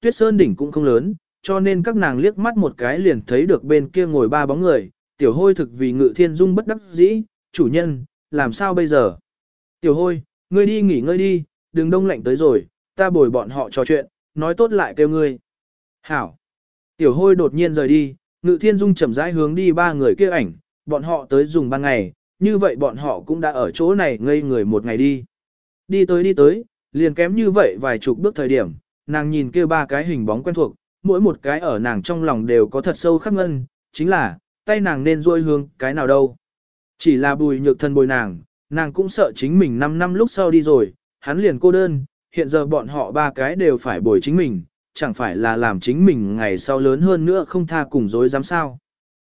tuyết sơn đỉnh cũng không lớn, cho nên các nàng liếc mắt một cái liền thấy được bên kia ngồi ba bóng người, tiểu hôi thực vì ngự thiên dung bất đắc dĩ, chủ nhân, làm sao bây giờ? Tiểu hôi, ngươi đi nghỉ ngơi đi, đừng đông lạnh tới rồi, ta bồi bọn họ trò chuyện, nói tốt lại kêu ngươi. Hảo. Tiểu hôi đột nhiên rời đi, ngự thiên dung chậm rãi hướng đi ba người kia ảnh, bọn họ tới dùng ban ngày, như vậy bọn họ cũng đã ở chỗ này ngây người một ngày đi. Đi tới đi tới, liền kém như vậy vài chục bước thời điểm, nàng nhìn kia ba cái hình bóng quen thuộc, mỗi một cái ở nàng trong lòng đều có thật sâu khắc ngân, chính là, tay nàng nên rôi hướng cái nào đâu. Chỉ là bùi nhược thân bồi nàng, nàng cũng sợ chính mình 5 năm lúc sau đi rồi, hắn liền cô đơn, hiện giờ bọn họ ba cái đều phải bồi chính mình, chẳng phải là làm chính mình ngày sau lớn hơn nữa không tha cùng dối dám sao.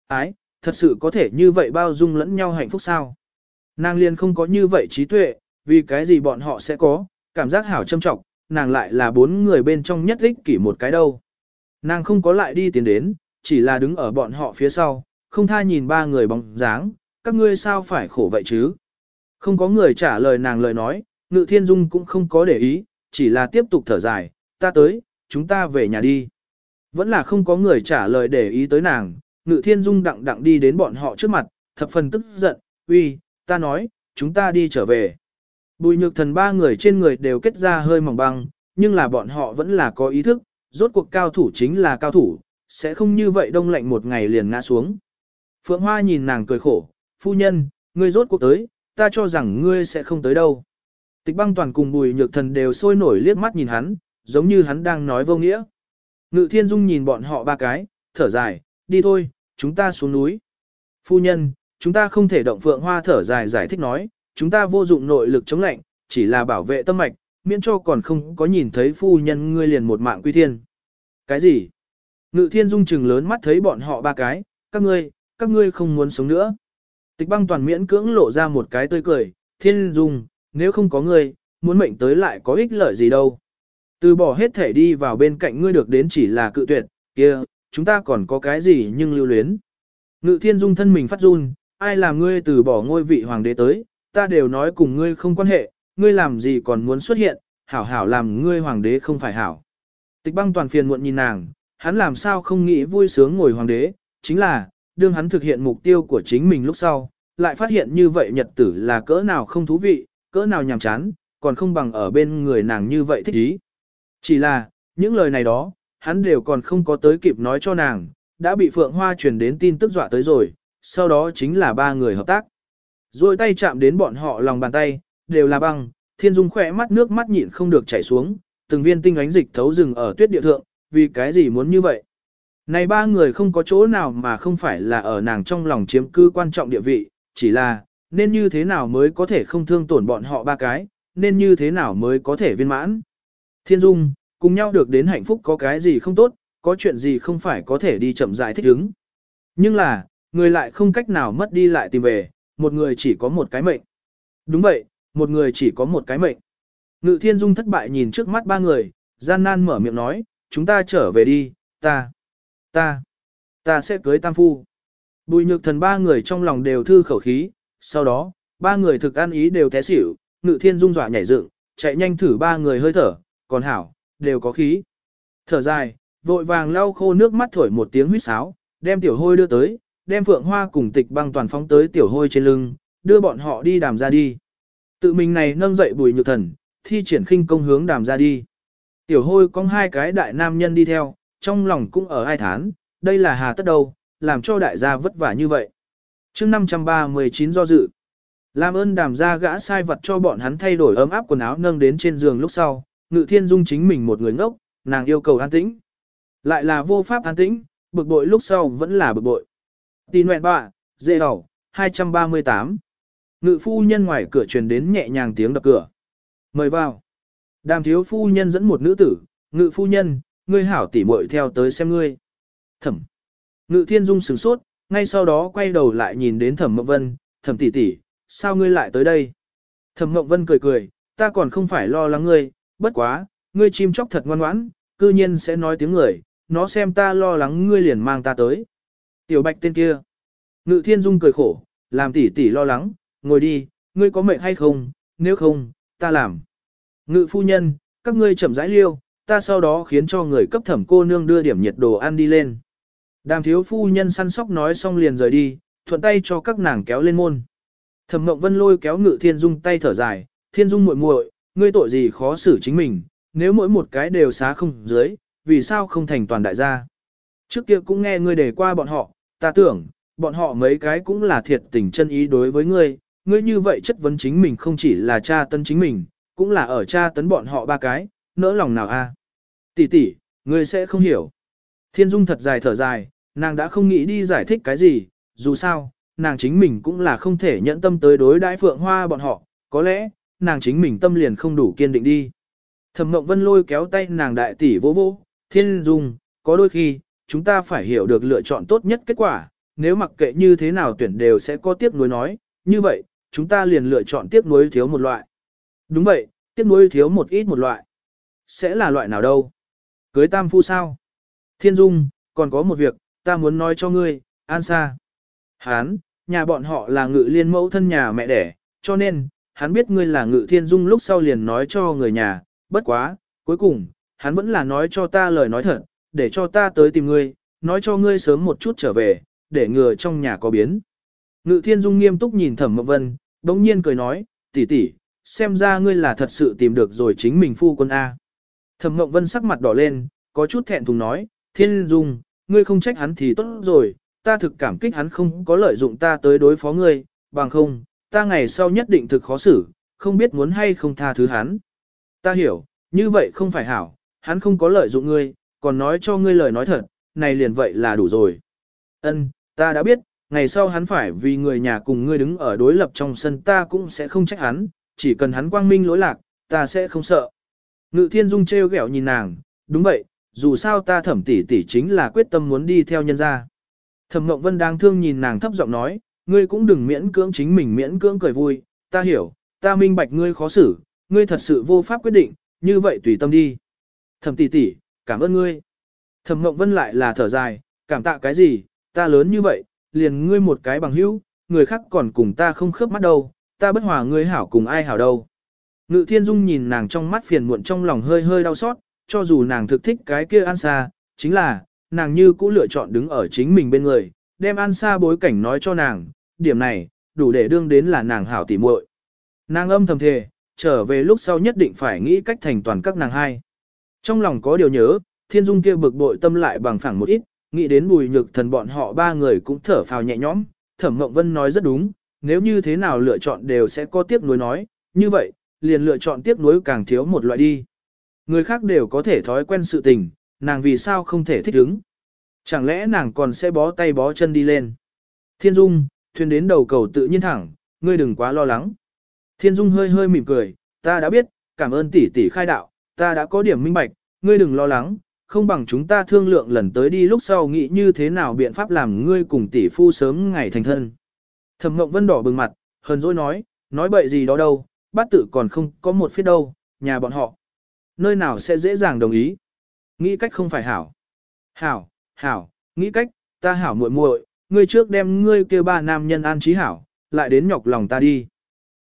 Ái, thật sự có thể như vậy bao dung lẫn nhau hạnh phúc sao? Nàng liền không có như vậy trí tuệ, vì cái gì bọn họ sẽ có, cảm giác hảo châm trọng, nàng lại là bốn người bên trong nhất ích kỷ một cái đâu. Nàng không có lại đi tiến đến, chỉ là đứng ở bọn họ phía sau, không tha nhìn ba người bóng dáng, các ngươi sao phải khổ vậy chứ? Không có người trả lời nàng lời nói, Ngự Thiên Dung cũng không có để ý, chỉ là tiếp tục thở dài, ta tới, chúng ta về nhà đi. Vẫn là không có người trả lời để ý tới nàng, Ngự Thiên Dung đặng đặng đi đến bọn họ trước mặt, thập phần tức giận, uy, ta nói, chúng ta đi trở về. Bùi nhược thần ba người trên người đều kết ra hơi mỏng băng, nhưng là bọn họ vẫn là có ý thức, rốt cuộc cao thủ chính là cao thủ, sẽ không như vậy đông lạnh một ngày liền ngã xuống. Phượng Hoa nhìn nàng cười khổ, phu nhân, ngươi rốt cuộc tới, ta cho rằng ngươi sẽ không tới đâu. Tịch băng toàn cùng bùi nhược thần đều sôi nổi liếc mắt nhìn hắn, giống như hắn đang nói vô nghĩa. Ngự thiên dung nhìn bọn họ ba cái, thở dài, đi thôi, chúng ta xuống núi. Phu nhân, chúng ta không thể động phượng hoa thở dài giải thích nói, chúng ta vô dụng nội lực chống lạnh, chỉ là bảo vệ tâm mạch, miễn cho còn không có nhìn thấy phu nhân ngươi liền một mạng quy thiên. Cái gì? Ngự thiên dung chừng lớn mắt thấy bọn họ ba cái, các ngươi, các ngươi không muốn sống nữa. Tịch băng toàn miễn cưỡng lộ ra một cái tươi cười, thiên dung, nếu không có ngươi, muốn mệnh tới lại có ích lợi gì đâu. Từ bỏ hết thể đi vào bên cạnh ngươi được đến chỉ là cự tuyệt, kia, chúng ta còn có cái gì nhưng lưu luyến. Ngự thiên dung thân mình phát run, ai làm ngươi từ bỏ ngôi vị hoàng đế tới, ta đều nói cùng ngươi không quan hệ, ngươi làm gì còn muốn xuất hiện, hảo hảo làm ngươi hoàng đế không phải hảo. Tịch băng toàn phiền muộn nhìn nàng, hắn làm sao không nghĩ vui sướng ngồi hoàng đế, chính là, đương hắn thực hiện mục tiêu của chính mình lúc sau, lại phát hiện như vậy nhật tử là cỡ nào không thú vị, cỡ nào nhàm chán, còn không bằng ở bên người nàng như vậy thích ý. Chỉ là, những lời này đó, hắn đều còn không có tới kịp nói cho nàng, đã bị Phượng Hoa truyền đến tin tức dọa tới rồi, sau đó chính là ba người hợp tác. Rồi tay chạm đến bọn họ lòng bàn tay, đều là băng, thiên dung khỏe mắt nước mắt nhịn không được chảy xuống, từng viên tinh ánh dịch thấu rừng ở tuyết địa thượng, vì cái gì muốn như vậy. Này ba người không có chỗ nào mà không phải là ở nàng trong lòng chiếm cư quan trọng địa vị, chỉ là, nên như thế nào mới có thể không thương tổn bọn họ ba cái, nên như thế nào mới có thể viên mãn. Thiên Dung, cùng nhau được đến hạnh phúc có cái gì không tốt, có chuyện gì không phải có thể đi chậm rãi thích ứng. Nhưng là, người lại không cách nào mất đi lại tìm về, một người chỉ có một cái mệnh. Đúng vậy, một người chỉ có một cái mệnh. Ngự Thiên Dung thất bại nhìn trước mắt ba người, gian nan mở miệng nói, chúng ta trở về đi, ta, ta, ta sẽ cưới tam phu. Bùi nhược thần ba người trong lòng đều thư khẩu khí, sau đó, ba người thực ăn ý đều té xỉu, ngự thiên dung dọa nhảy dựng, chạy nhanh thử ba người hơi thở, còn hảo, đều có khí. Thở dài, vội vàng lau khô nước mắt thổi một tiếng huýt sáo, đem tiểu hôi đưa tới, đem phượng hoa cùng tịch băng toàn phóng tới tiểu hôi trên lưng, đưa bọn họ đi đàm ra đi. Tự mình này nâng dậy bùi nhược thần, thi triển khinh công hướng đàm ra đi. Tiểu hôi có hai cái đại nam nhân đi theo, trong lòng cũng ở ai thán, đây là hà tất đâu, làm cho đại gia vất vả như vậy. chương 539 do dự. Làm ơn đàm ra gã sai vật cho bọn hắn thay đổi ấm áp quần áo nâng đến trên giường lúc sau, ngự thiên dung chính mình một người ngốc, nàng yêu cầu an tĩnh. Lại là vô pháp an tĩnh, bực bội lúc sau vẫn là bực bội. Tì nguyện bạ, dễ đỏ, 238. Ngự phu nhân ngoài cửa truyền đến nhẹ nhàng tiếng đập cửa. Mời vào. Đàm thiếu phu nhân dẫn một nữ tử, ngự phu nhân, ngươi hảo tỉ muội theo tới xem ngươi. Thẩm. Ngự thiên dung sửng sốt, ngay sau đó quay đầu lại nhìn đến thẩm mộng vân, thẩm tỷ tỷ, sao ngươi lại tới đây? Thẩm mộng vân cười cười, ta còn không phải lo lắng ngươi, bất quá, ngươi chim chóc thật ngoan ngoãn, cư nhiên sẽ nói tiếng người, nó xem ta lo lắng ngươi liền mang ta tới. Tiểu bạch tên kia. Ngự thiên dung cười khổ, làm tỷ tỷ lo lắng, ngồi đi, ngươi có mệnh hay không, nếu không, ta làm. Ngự phu nhân, các ngươi chậm rãi liêu, ta sau đó khiến cho người cấp thẩm cô nương đưa điểm nhiệt đồ ăn đi lên. Đàm thiếu phu nhân săn sóc nói xong liền rời đi, thuận tay cho các nàng kéo lên môn. Thẩm Mộng Vân lôi kéo Ngự Thiên Dung tay thở dài, Thiên Dung muội muội, ngươi tội gì khó xử chính mình, nếu mỗi một cái đều xá không dưới, vì sao không thành toàn đại gia. Trước kia cũng nghe ngươi đề qua bọn họ, ta tưởng, bọn họ mấy cái cũng là thiệt tình chân ý đối với ngươi, ngươi như vậy chất vấn chính mình không chỉ là cha tấn chính mình, cũng là ở cha tấn bọn họ ba cái, nỡ lòng nào a? À? Tỷ tỷ, ngươi sẽ không hiểu. Thiên Dung thật dài thở dài, nàng đã không nghĩ đi giải thích cái gì, dù sao, nàng chính mình cũng là không thể nhẫn tâm tới đối đãi Phượng Hoa bọn họ, có lẽ, nàng chính mình tâm liền không đủ kiên định đi. Thẩm Mộng Vân lôi kéo tay nàng đại tỷ vỗ vỗ, Thiên Dung, có đôi khi, chúng ta phải hiểu được lựa chọn tốt nhất kết quả, nếu mặc kệ như thế nào tuyển đều sẽ có tiếc nuối nói, như vậy, chúng ta liền lựa chọn tiếc nuối thiếu một loại. Đúng vậy, tiếc nuối thiếu một ít một loại. Sẽ là loại nào đâu? Cưới tam phu sao? Thiên Dung, còn có một việc, ta muốn nói cho ngươi, an xa. Hán, nhà bọn họ là ngự liên mẫu thân nhà mẹ đẻ, cho nên, hắn biết ngươi là ngự thiên dung lúc sau liền nói cho người nhà, bất quá, cuối cùng, hắn vẫn là nói cho ta lời nói thật, để cho ta tới tìm ngươi, nói cho ngươi sớm một chút trở về, để ngừa trong nhà có biến. Ngự thiên dung nghiêm túc nhìn thẩm mộng vân, đống nhiên cười nói, tỷ tỷ, xem ra ngươi là thật sự tìm được rồi chính mình phu quân A. Thẩm mộng vân sắc mặt đỏ lên, có chút thẹn thùng nói, thiên dung, ngươi không trách hắn thì tốt rồi, ta thực cảm kích hắn không có lợi dụng ta tới đối phó ngươi, bằng không, ta ngày sau nhất định thực khó xử, không biết muốn hay không tha thứ hắn. Ta hiểu, như vậy không phải hảo, hắn không có lợi dụng ngươi, còn nói cho ngươi lời nói thật, này liền vậy là đủ rồi. Ân, ta đã biết, ngày sau hắn phải vì người nhà cùng ngươi đứng ở đối lập trong sân ta cũng sẽ không trách hắn, chỉ cần hắn quang minh lỗi lạc, ta sẽ không sợ. Ngự thiên dung treo ghẹo nhìn nàng, đúng vậy, dù sao ta thẩm tỷ tỷ chính là quyết tâm muốn đi theo nhân gia. Thẩm Mộng Vân đang thương nhìn nàng thấp giọng nói, ngươi cũng đừng miễn cưỡng chính mình miễn cưỡng cười vui, ta hiểu, ta minh bạch ngươi khó xử, ngươi thật sự vô pháp quyết định, như vậy tùy tâm đi. Thẩm tỷ tỷ, cảm ơn ngươi. Thẩm Mộng Vân lại là thở dài, cảm tạ cái gì, ta lớn như vậy, liền ngươi một cái bằng hữu, người khác còn cùng ta không khớp mắt đâu, ta bất hòa ngươi hảo cùng ai hảo đâu. Ngự Thiên Dung nhìn nàng trong mắt phiền muộn trong lòng hơi hơi đau xót, cho dù nàng thực thích cái kia an xa, chính là, nàng như cũ lựa chọn đứng ở chính mình bên người, đem an xa bối cảnh nói cho nàng, điểm này, đủ để đương đến là nàng hảo tỉ muội. Nàng âm thầm thề, trở về lúc sau nhất định phải nghĩ cách thành toàn các nàng hai. Trong lòng có điều nhớ, thiên dung kia bực bội tâm lại bằng phẳng một ít, nghĩ đến bùi nhược thần bọn họ ba người cũng thở phào nhẹ nhõm, thẩm mộng vân nói rất đúng, nếu như thế nào lựa chọn đều sẽ có tiếc nuối nói, như vậy, liền lựa chọn tiếc nuối càng thiếu một loại đi. Người khác đều có thể thói quen sự tình, nàng vì sao không thể thích ứng. Chẳng lẽ nàng còn sẽ bó tay bó chân đi lên. Thiên Dung, thuyền đến đầu cầu tự nhiên thẳng, ngươi đừng quá lo lắng. Thiên Dung hơi hơi mỉm cười, ta đã biết, cảm ơn tỷ tỷ khai đạo, ta đã có điểm minh bạch, ngươi đừng lo lắng, không bằng chúng ta thương lượng lần tới đi lúc sau nghĩ như thế nào biện pháp làm ngươi cùng tỷ phu sớm ngày thành thân. Thẩm Ngộng Vân đỏ bừng mặt, hờn dỗi nói, nói bậy gì đó đâu, bát tự còn không có một phía đâu, nhà bọn họ. Nơi nào sẽ dễ dàng đồng ý. Nghĩ cách không phải hảo. Hảo, hảo, nghĩ cách, ta hảo muội muội, ngươi trước đem ngươi kêu ba nam nhân an trí hảo, lại đến nhọc lòng ta đi.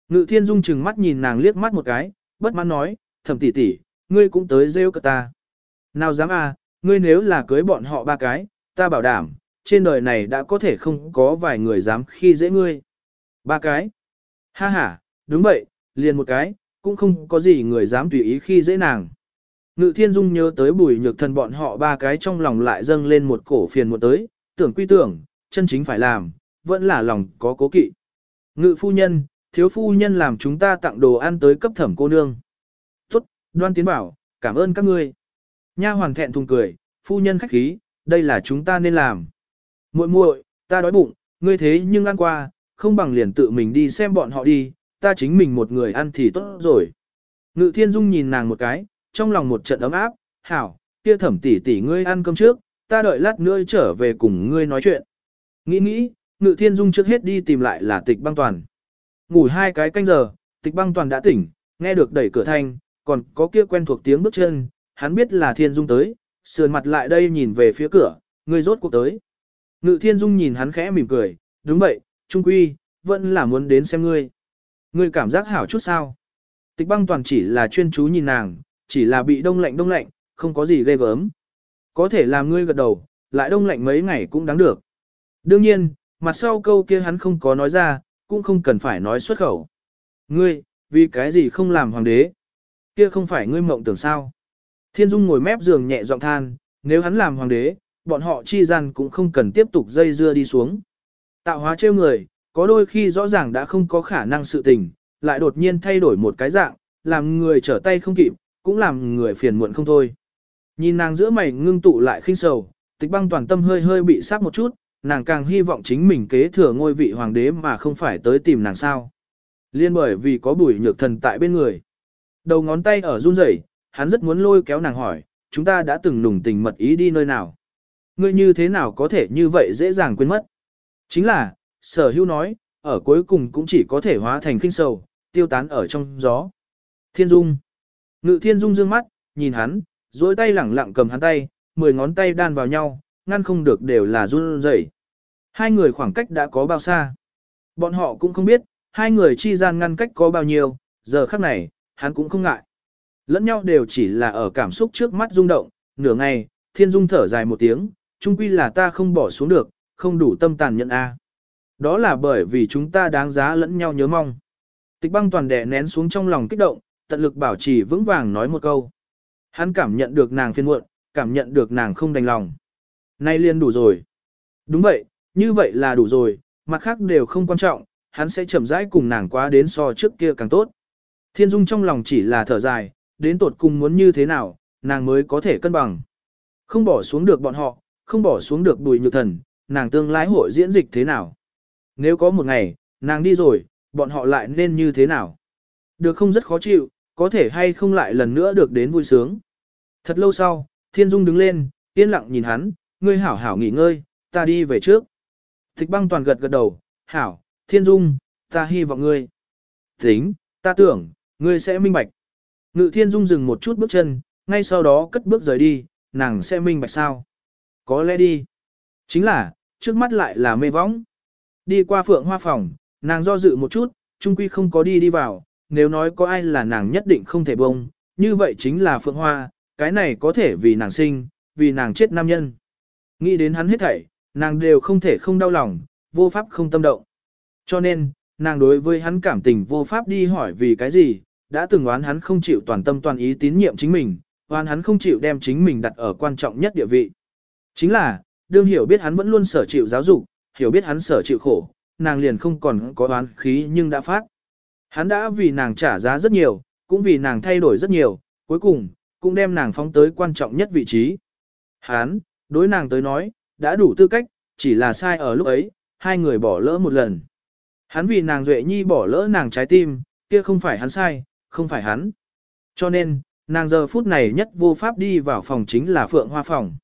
Ngự thiên dung chừng mắt nhìn nàng liếc mắt một cái, bất mãn nói, thầm tỷ tỷ, ngươi cũng tới rêu cả ta. Nào dám à, ngươi nếu là cưới bọn họ ba cái, ta bảo đảm, trên đời này đã có thể không có vài người dám khi dễ ngươi. Ba cái. Ha ha, đúng vậy, liền một cái, cũng không có gì người dám tùy ý khi dễ nàng. Ngự thiên dung nhớ tới bùi nhược thần bọn họ ba cái trong lòng lại dâng lên một cổ phiền một tới, tưởng quy tưởng, chân chính phải làm, vẫn là lòng có cố kỵ. Ngự phu nhân, thiếu phu nhân làm chúng ta tặng đồ ăn tới cấp thẩm cô nương. Đoan tiến bảo, cảm ơn các ngươi. Nha hoàn thẹn thùng cười, phu nhân khách khí, đây là chúng ta nên làm. muội muội, ta đói bụng, ngươi thế nhưng ăn qua, không bằng liền tự mình đi xem bọn họ đi, ta chính mình một người ăn thì tốt rồi. Ngự thiên dung nhìn nàng một cái, trong lòng một trận ấm áp, hảo, kia thẩm tỷ tỷ ngươi ăn cơm trước, ta đợi lát nữa trở về cùng ngươi nói chuyện. Nghĩ nghĩ, ngự thiên dung trước hết đi tìm lại là tịch băng toàn. Ngủ hai cái canh giờ, tịch băng toàn đã tỉnh, nghe được đẩy cửa thanh, còn có kia quen thuộc tiếng bước chân, hắn biết là thiên dung tới, sườn mặt lại đây nhìn về phía cửa, ngươi rốt cuộc tới. Ngự thiên dung nhìn hắn khẽ mỉm cười, đúng vậy, trung quy, vẫn là muốn đến xem ngươi. Ngươi cảm giác hảo chút sao. Tịch băng toàn chỉ là chuyên chú nhìn nàng, chỉ là bị đông lạnh đông lạnh, không có gì ghê gớm. Có thể làm ngươi gật đầu, lại đông lạnh mấy ngày cũng đáng được. Đương nhiên, mặt sau câu kia hắn không có nói ra, cũng không cần phải nói xuất khẩu. Ngươi, vì cái gì không làm hoàng đế? Kia không phải ngươi mộng tưởng sao? Thiên Dung ngồi mép giường nhẹ giọng than, nếu hắn làm hoàng đế, bọn họ chi gian cũng không cần tiếp tục dây dưa đi xuống. Tạo hóa trêu người, có đôi khi rõ ràng đã không có khả năng sự tình, lại đột nhiên thay đổi một cái dạng, làm người trở tay không kịp, cũng làm người phiền muộn không thôi. Nhìn nàng giữa mày ngưng tụ lại khinh sầu, tịch băng toàn tâm hơi hơi bị sát một chút, nàng càng hy vọng chính mình kế thừa ngôi vị hoàng đế mà không phải tới tìm nàng sao. Liên bởi vì có bùi nhược thần tại bên người. Đầu ngón tay ở run rẩy, hắn rất muốn lôi kéo nàng hỏi, chúng ta đã từng nùng tình mật ý đi nơi nào. Ngươi như thế nào có thể như vậy dễ dàng quên mất. Chính là, sở hữu nói, ở cuối cùng cũng chỉ có thể hóa thành kinh sầu, tiêu tán ở trong gió. Thiên Dung. Ngự Thiên Dung dương mắt, nhìn hắn, dối tay lẳng lặng cầm hắn tay, mười ngón tay đan vào nhau, ngăn không được đều là run rẩy. Hai người khoảng cách đã có bao xa. Bọn họ cũng không biết, hai người chi gian ngăn cách có bao nhiêu, giờ khắc này, hắn cũng không ngại. Lẫn nhau đều chỉ là ở cảm xúc trước mắt rung động, nửa ngày, Thiên Dung thở dài một tiếng, chung quy là ta không bỏ xuống được, không đủ tâm tàn nhận a. Đó là bởi vì chúng ta đáng giá lẫn nhau nhớ mong. Tịch băng toàn đẻ nén xuống trong lòng kích động, tận lực bảo trì vững vàng nói một câu. Hắn cảm nhận được nàng phiền muộn, cảm nhận được nàng không đành lòng. Nay liền đủ rồi. Đúng vậy, như vậy là đủ rồi, mặt khác đều không quan trọng, hắn sẽ chậm rãi cùng nàng quá đến so trước kia càng tốt. Thiên Dung trong lòng chỉ là thở dài, đến tột cùng muốn như thế nào, nàng mới có thể cân bằng. Không bỏ xuống được bọn họ, không bỏ xuống được bùi nhược thần, nàng tương lai hội diễn dịch thế nào. Nếu có một ngày, nàng đi rồi, bọn họ lại nên như thế nào? Được không rất khó chịu, có thể hay không lại lần nữa được đến vui sướng. Thật lâu sau, Thiên Dung đứng lên, yên lặng nhìn hắn, ngươi hảo hảo nghỉ ngơi, ta đi về trước. Thích băng toàn gật gật đầu, hảo, Thiên Dung, ta hy vọng ngươi. Tính, ta tưởng, ngươi sẽ minh bạch. Ngự Thiên Dung dừng một chút bước chân, ngay sau đó cất bước rời đi, nàng sẽ minh bạch sao? Có lẽ đi. Chính là, trước mắt lại là mê võng. Đi qua phượng hoa phòng, nàng do dự một chút, trung quy không có đi đi vào, nếu nói có ai là nàng nhất định không thể bông, như vậy chính là phượng hoa, cái này có thể vì nàng sinh, vì nàng chết nam nhân. Nghĩ đến hắn hết thảy, nàng đều không thể không đau lòng, vô pháp không tâm động. Cho nên, nàng đối với hắn cảm tình vô pháp đi hỏi vì cái gì, đã từng oán hắn không chịu toàn tâm toàn ý tín nhiệm chính mình, oán hắn không chịu đem chính mình đặt ở quan trọng nhất địa vị. Chính là, đương hiểu biết hắn vẫn luôn sở chịu giáo dục, hiểu biết hắn sở chịu khổ, nàng liền không còn có oán khí nhưng đã phát. Hắn đã vì nàng trả giá rất nhiều, cũng vì nàng thay đổi rất nhiều, cuối cùng, cũng đem nàng phóng tới quan trọng nhất vị trí. Hắn, đối nàng tới nói, đã đủ tư cách, chỉ là sai ở lúc ấy, hai người bỏ lỡ một lần. Hắn vì nàng Duệ Nhi bỏ lỡ nàng trái tim, kia không phải hắn sai, không phải hắn. Cho nên, nàng giờ phút này nhất vô pháp đi vào phòng chính là Phượng Hoa phòng.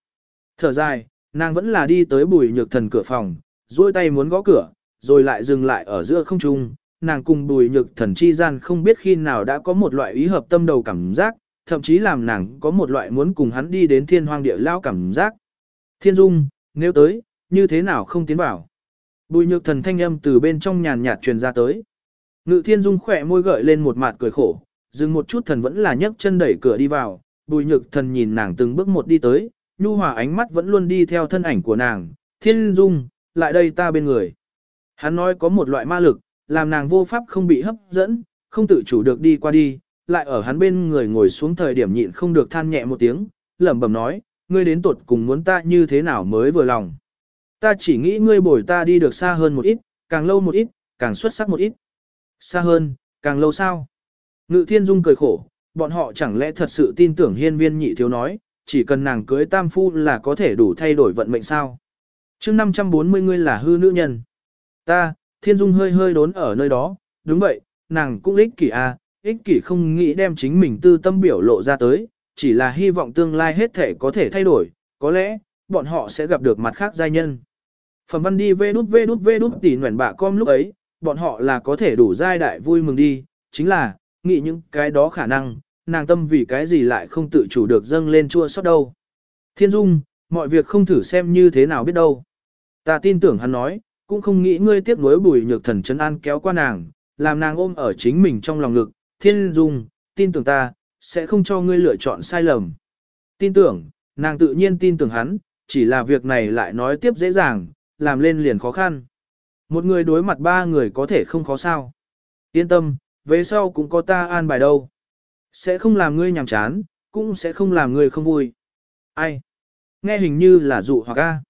Thở dài, nàng vẫn là đi tới bùi nhược thần cửa phòng, duỗi tay muốn gõ cửa, rồi lại dừng lại ở giữa không trung. Nàng cùng bùi nhược thần chi gian không biết khi nào đã có một loại ý hợp tâm đầu cảm giác, thậm chí làm nàng có một loại muốn cùng hắn đi đến thiên hoang địa lao cảm giác. Thiên dung, nếu tới, như thế nào không tiến vào. Bùi nhược thần thanh âm từ bên trong nhàn nhạt truyền ra tới. Ngự thiên dung khỏe môi gợi lên một mặt cười khổ, dừng một chút thần vẫn là nhấc chân đẩy cửa đi vào, bùi nhược thần nhìn nàng từng bước một đi tới, nhu hòa ánh mắt vẫn luôn đi theo thân ảnh của nàng, thiên dung, lại đây ta bên người. Hắn nói có một loại ma lực, làm nàng vô pháp không bị hấp dẫn, không tự chủ được đi qua đi, lại ở hắn bên người ngồi xuống thời điểm nhịn không được than nhẹ một tiếng, lẩm bẩm nói, ngươi đến tuột cùng muốn ta như thế nào mới vừa lòng. Ta chỉ nghĩ ngươi bồi ta đi được xa hơn một ít, càng lâu một ít, càng xuất sắc một ít. Xa hơn, càng lâu sao? Ngự thiên dung cười khổ, bọn họ chẳng lẽ thật sự tin tưởng hiên viên nhị thiếu nói, chỉ cần nàng cưới tam phu là có thể đủ thay đổi vận mệnh sao? chương 540 ngươi là hư nữ nhân. Ta, thiên dung hơi hơi đốn ở nơi đó, đúng vậy, nàng cũng ích kỷ à, ích kỷ không nghĩ đem chính mình tư tâm biểu lộ ra tới, chỉ là hy vọng tương lai hết thể có thể thay đổi, có lẽ, bọn họ sẽ gặp được mặt khác giai nhân. Phẩm văn đi vê đút vê đút vê đút tỉ nguyện bạ com lúc ấy, bọn họ là có thể đủ giai đại vui mừng đi, chính là, nghĩ những cái đó khả năng, nàng tâm vì cái gì lại không tự chủ được dâng lên chua xót đâu. Thiên Dung, mọi việc không thử xem như thế nào biết đâu. Ta tin tưởng hắn nói, cũng không nghĩ ngươi tiếp nối bùi nhược thần chân an kéo qua nàng, làm nàng ôm ở chính mình trong lòng ngực. Thiên Dung, tin tưởng ta, sẽ không cho ngươi lựa chọn sai lầm. Tin tưởng, nàng tự nhiên tin tưởng hắn, chỉ là việc này lại nói tiếp dễ dàng, làm lên liền khó khăn. Một người đối mặt ba người có thể không khó sao. Yên tâm, về sau cũng có ta an bài đâu. Sẽ không làm ngươi nhàm chán, cũng sẽ không làm ngươi không vui. Ai? Nghe hình như là dụ hoặc a.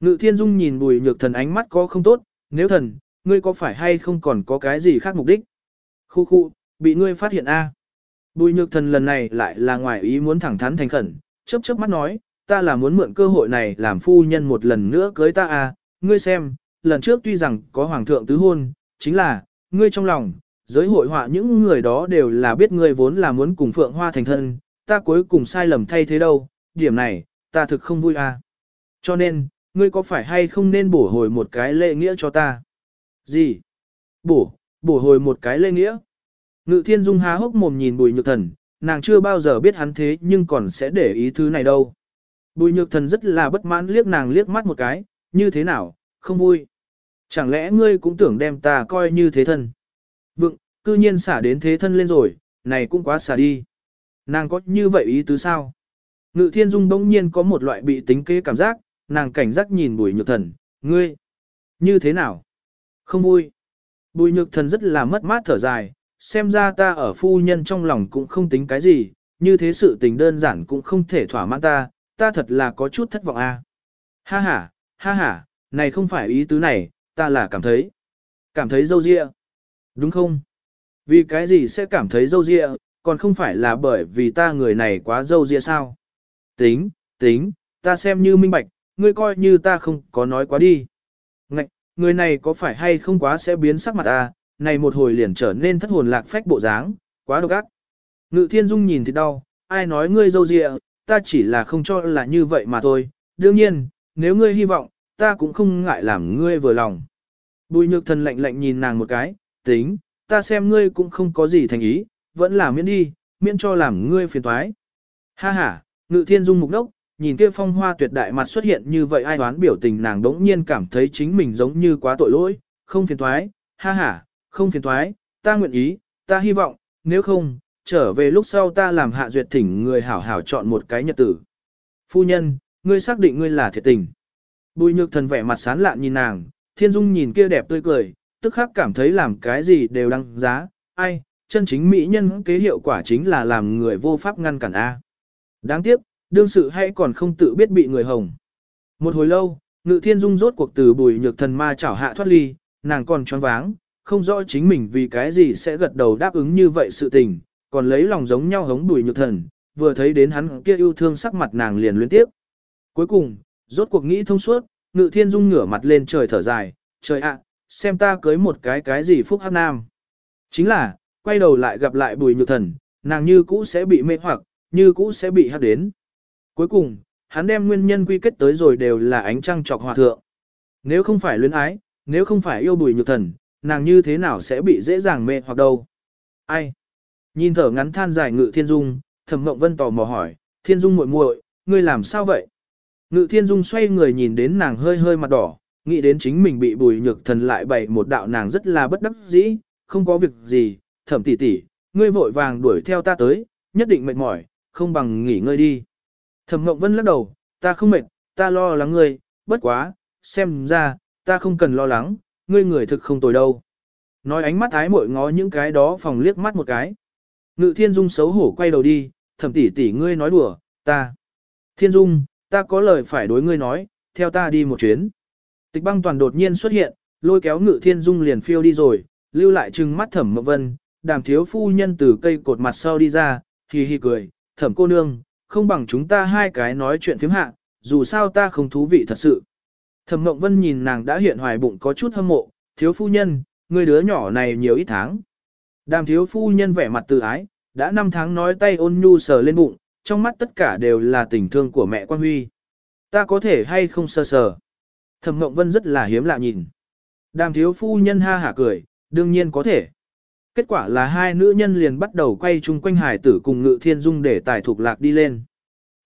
Ngự thiên dung nhìn bùi nhược thần ánh mắt có không tốt, nếu thần, ngươi có phải hay không còn có cái gì khác mục đích? Khu khu, bị ngươi phát hiện a. Bùi nhược thần lần này lại là ngoài ý muốn thẳng thắn thành khẩn, chớp chớp mắt nói, ta là muốn mượn cơ hội này làm phu nhân một lần nữa cưới ta a. ngươi xem, lần trước tuy rằng có hoàng thượng tứ hôn, chính là, ngươi trong lòng, giới hội họa những người đó đều là biết ngươi vốn là muốn cùng Phượng Hoa thành thân, ta cuối cùng sai lầm thay thế đâu, điểm này, ta thực không vui a. Cho nên, ngươi có phải hay không nên bổ hồi một cái lễ nghĩa cho ta? Gì? Bổ, bổ hồi một cái lễ nghĩa? Ngự thiên dung há hốc mồm nhìn bùi nhược thần, nàng chưa bao giờ biết hắn thế nhưng còn sẽ để ý thứ này đâu. Bùi nhược thần rất là bất mãn liếc nàng liếc mắt một cái, như thế nào, không vui. Chẳng lẽ ngươi cũng tưởng đem ta coi như thế thân? vượng, cư nhiên xả đến thế thân lên rồi, này cũng quá xả đi. Nàng có như vậy ý tứ sao? Ngự thiên dung bỗng nhiên có một loại bị tính kế cảm giác, nàng cảnh giác nhìn bùi nhược thần, ngươi, như thế nào? Không vui. Bùi nhược thần rất là mất mát thở dài, xem ra ta ở phu nhân trong lòng cũng không tính cái gì, như thế sự tình đơn giản cũng không thể thỏa mãn ta, ta thật là có chút thất vọng a. Ha ha, ha ha, này không phải ý tứ này, ta là cảm thấy, cảm thấy dâu dịa. Đúng không? Vì cái gì sẽ cảm thấy dâu dịa, còn không phải là bởi vì ta người này quá dâu dịa sao? Tính, tính, ta xem như minh bạch, ngươi coi như ta không có nói quá đi. Ngạch, người này có phải hay không quá sẽ biến sắc mặt ta, này một hồi liền trở nên thất hồn lạc phách bộ dáng, quá độc ác. Ngự thiên dung nhìn thì đau, ai nói ngươi dâu dịa, ta chỉ là không cho là như vậy mà thôi, đương nhiên, nếu ngươi hy vọng, ta cũng không ngại làm ngươi vừa lòng. Bùi nhược thần lạnh lạnh nhìn nàng một cái, tính, ta xem ngươi cũng không có gì thành ý, vẫn là miễn đi, miễn cho làm ngươi phiền toái. Ha ha, ngự thiên dung mục đốc, nhìn kia phong hoa tuyệt đại mặt xuất hiện như vậy ai đoán biểu tình nàng đống nhiên cảm thấy chính mình giống như quá tội lỗi, không phiền toái, ha ha, không phiền toái, ta nguyện ý, ta hy vọng, nếu không, trở về lúc sau ta làm hạ duyệt thỉnh người hảo hảo chọn một cái nhật tử. Phu nhân, ngươi xác định ngươi là thiệt tình. Bùi nhược thần vẻ mặt sán lạn nhìn nàng, thiên dung nhìn kia đẹp tươi cười, tức khắc cảm thấy làm cái gì đều đăng giá, ai, chân chính mỹ nhân kế hiệu quả chính là làm người vô pháp ngăn cản A. Đáng tiếc, đương sự hay còn không tự biết bị người hồng. Một hồi lâu, ngự thiên dung rốt cuộc từ bùi nhược thần ma chảo hạ thoát ly, nàng còn choáng váng, không rõ chính mình vì cái gì sẽ gật đầu đáp ứng như vậy sự tình, còn lấy lòng giống nhau hống bùi nhược thần, vừa thấy đến hắn kia yêu thương sắc mặt nàng liền luyến tiếp. Cuối cùng, rốt cuộc nghĩ thông suốt, ngự thiên dung ngửa mặt lên trời thở dài, trời ạ, xem ta cưới một cái cái gì phúc hắc nam. Chính là, quay đầu lại gặp lại bùi nhược thần, nàng như cũ sẽ bị mê hoặc, như cũ sẽ bị hát đến. Cuối cùng, hắn đem nguyên nhân quy kết tới rồi đều là ánh trăng trọc hòa thượng. Nếu không phải luyến ái, nếu không phải yêu bùi nhược thần, nàng như thế nào sẽ bị dễ dàng mê hoặc đâu. Ai? Nhìn thở ngắn than dài ngự thiên dung, thẩm mộng vân tò mò hỏi, thiên dung muội muội, ngươi làm sao vậy? Ngự thiên dung xoay người nhìn đến nàng hơi hơi mặt đỏ, nghĩ đến chính mình bị bùi nhược thần lại bày một đạo nàng rất là bất đắc dĩ, không có việc gì, thẩm tỷ tỷ, ngươi vội vàng đuổi theo ta tới, nhất định mệt mỏi, không bằng nghỉ ngơi đi. Thẩm Ngộng Vân lắc đầu, ta không mệt, ta lo lắng ngươi, bất quá, xem ra, ta không cần lo lắng, ngươi người thực không tồi đâu. Nói ánh mắt ái mội ngó những cái đó phòng liếc mắt một cái. Ngự Thiên Dung xấu hổ quay đầu đi, thẩm tỷ tỷ ngươi nói đùa, ta. Thiên Dung, ta có lời phải đối ngươi nói, theo ta đi một chuyến. Tịch băng toàn đột nhiên xuất hiện, lôi kéo Ngự Thiên Dung liền phiêu đi rồi, lưu lại trừng mắt thẩm mộng vân, đàm thiếu phu nhân từ cây cột mặt sau đi ra, hì hì cười, thẩm cô nương, không bằng chúng ta hai cái nói chuyện phiếm hạ, dù sao ta không thú vị thật sự. Thẩm Mộng Vân nhìn nàng đã hiện hoài bụng có chút hâm mộ, thiếu phu nhân, người đứa nhỏ này nhiều ít tháng. Đàm thiếu phu nhân vẻ mặt tự ái, đã năm tháng nói tay ôn nhu sờ lên bụng, trong mắt tất cả đều là tình thương của mẹ quan huy. Ta có thể hay không sơ sờ. Thẩm Mộng Vân rất là hiếm lạ nhìn. Đàm thiếu phu nhân ha hả cười, đương nhiên có thể. Kết quả là hai nữ nhân liền bắt đầu quay chung quanh hải tử cùng ngự thiên dung để tài thuộc lạc đi lên.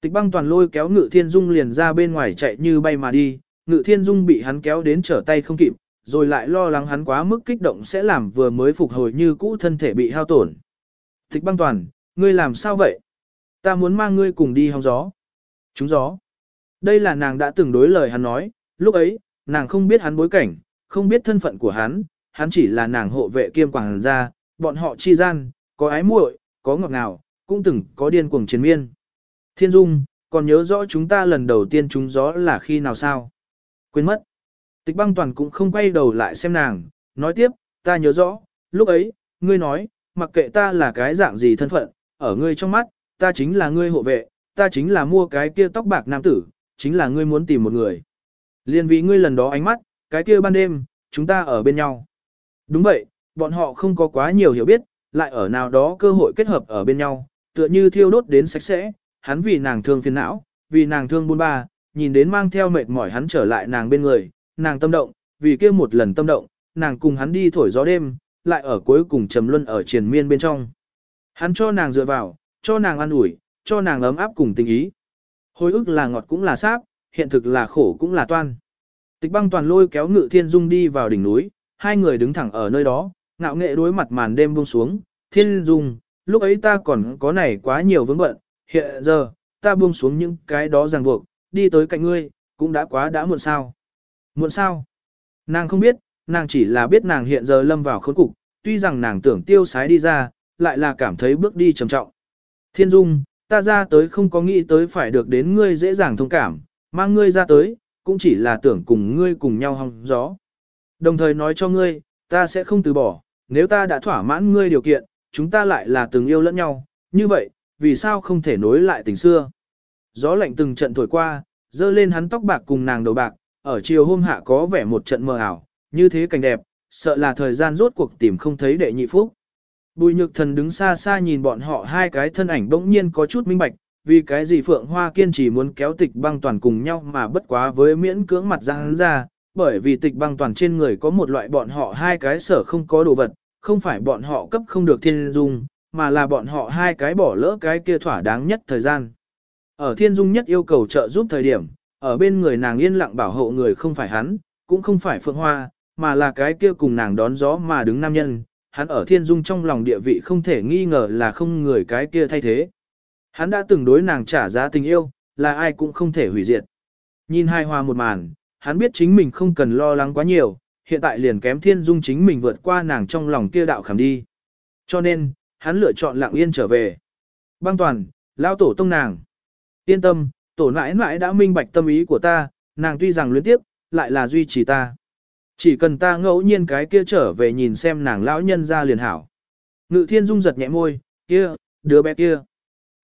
Tịch băng toàn lôi kéo ngự thiên dung liền ra bên ngoài chạy như bay mà đi, ngự thiên dung bị hắn kéo đến trở tay không kịp, rồi lại lo lắng hắn quá mức kích động sẽ làm vừa mới phục hồi như cũ thân thể bị hao tổn. Tịch băng toàn, ngươi làm sao vậy? Ta muốn mang ngươi cùng đi hóng gió. Trúng gió. Đây là nàng đã từng đối lời hắn nói, lúc ấy, nàng không biết hắn bối cảnh, không biết thân phận của hắn, hắn chỉ là nàng hộ vệ kiêm quảng gia, bọn họ chi gian, có ái muội, có ngọt ngào, cũng từng có điên cuồng chiến miên. Thiên Dung, còn nhớ rõ chúng ta lần đầu tiên trúng gió là khi nào sao? Quên mất. Tịch băng toàn cũng không quay đầu lại xem nàng, nói tiếp, ta nhớ rõ, lúc ấy, ngươi nói, mặc kệ ta là cái dạng gì thân phận, ở ngươi trong mắt, ta chính là ngươi hộ vệ, ta chính là mua cái kia tóc bạc nam tử, chính là ngươi muốn tìm một người. Liên vì ngươi lần đó ánh mắt, cái kia ban đêm, chúng ta ở bên nhau. Đúng vậy, bọn họ không có quá nhiều hiểu biết, lại ở nào đó cơ hội kết hợp ở bên nhau, tựa như thiêu đốt đến sạch sẽ, hắn vì nàng thương phiền não, vì nàng thương buôn ba, nhìn đến mang theo mệt mỏi hắn trở lại nàng bên người, nàng tâm động, vì kia một lần tâm động, nàng cùng hắn đi thổi gió đêm, lại ở cuối cùng trầm luân ở triền miên bên trong. Hắn cho nàng dựa vào, cho nàng ăn ủi, cho nàng ấm áp cùng tình ý. Hồi ức là ngọt cũng là sáp, hiện thực là khổ cũng là toan. Tịch băng toàn lôi kéo ngự thiên dung đi vào đỉnh núi, hai người đứng thẳng ở nơi đó, ngạo nghệ đối mặt màn đêm buông xuống. Thiên dung, lúc ấy ta còn có này quá nhiều vướng bận, hiện giờ, ta buông xuống những cái đó ràng buộc, đi tới cạnh ngươi, cũng đã quá đã muộn sao. Muộn sao? Nàng không biết, nàng chỉ là biết nàng hiện giờ lâm vào khốn cục, tuy rằng nàng tưởng tiêu sái đi ra, lại là cảm thấy bước đi trầm trọng. Thiên Dung, ta ra tới không có nghĩ tới phải được đến ngươi dễ dàng thông cảm, mang ngươi ra tới, cũng chỉ là tưởng cùng ngươi cùng nhau hong gió. Đồng thời nói cho ngươi, ta sẽ không từ bỏ, nếu ta đã thỏa mãn ngươi điều kiện, chúng ta lại là từng yêu lẫn nhau, như vậy, vì sao không thể nối lại tình xưa. Gió lạnh từng trận thổi qua, dơ lên hắn tóc bạc cùng nàng đầu bạc, ở chiều hôm hạ có vẻ một trận mờ ảo, như thế cảnh đẹp, sợ là thời gian rốt cuộc tìm không thấy đệ nhị phúc. Bùi nhược thần đứng xa xa nhìn bọn họ hai cái thân ảnh bỗng nhiên có chút minh bạch, vì cái gì Phượng Hoa kiên trì muốn kéo tịch băng toàn cùng nhau mà bất quá với miễn cưỡng mặt ra hắn ra, bởi vì tịch băng toàn trên người có một loại bọn họ hai cái sở không có đồ vật, không phải bọn họ cấp không được thiên dung, mà là bọn họ hai cái bỏ lỡ cái kia thỏa đáng nhất thời gian. Ở thiên dung nhất yêu cầu trợ giúp thời điểm, ở bên người nàng yên lặng bảo hộ người không phải hắn, cũng không phải Phượng Hoa, mà là cái kia cùng nàng đón gió mà đứng nam nhân, hắn ở thiên dung trong lòng địa vị không thể nghi ngờ là không người cái kia thay thế. Hắn đã từng đối nàng trả giá tình yêu, là ai cũng không thể hủy diệt. Nhìn hai hoa một màn, hắn biết chính mình không cần lo lắng quá nhiều, hiện tại liền kém thiên dung chính mình vượt qua nàng trong lòng kia đạo khảm đi. Cho nên, hắn lựa chọn lặng yên trở về. Băng toàn, lao tổ tông nàng. Yên tâm, tổ nãi nãi đã minh bạch tâm ý của ta, nàng tuy rằng luyến tiếp, lại là duy trì ta. Chỉ cần ta ngẫu nhiên cái kia trở về nhìn xem nàng lão nhân ra liền hảo. Ngự thiên dung giật nhẹ môi, kia, đứa bé kia.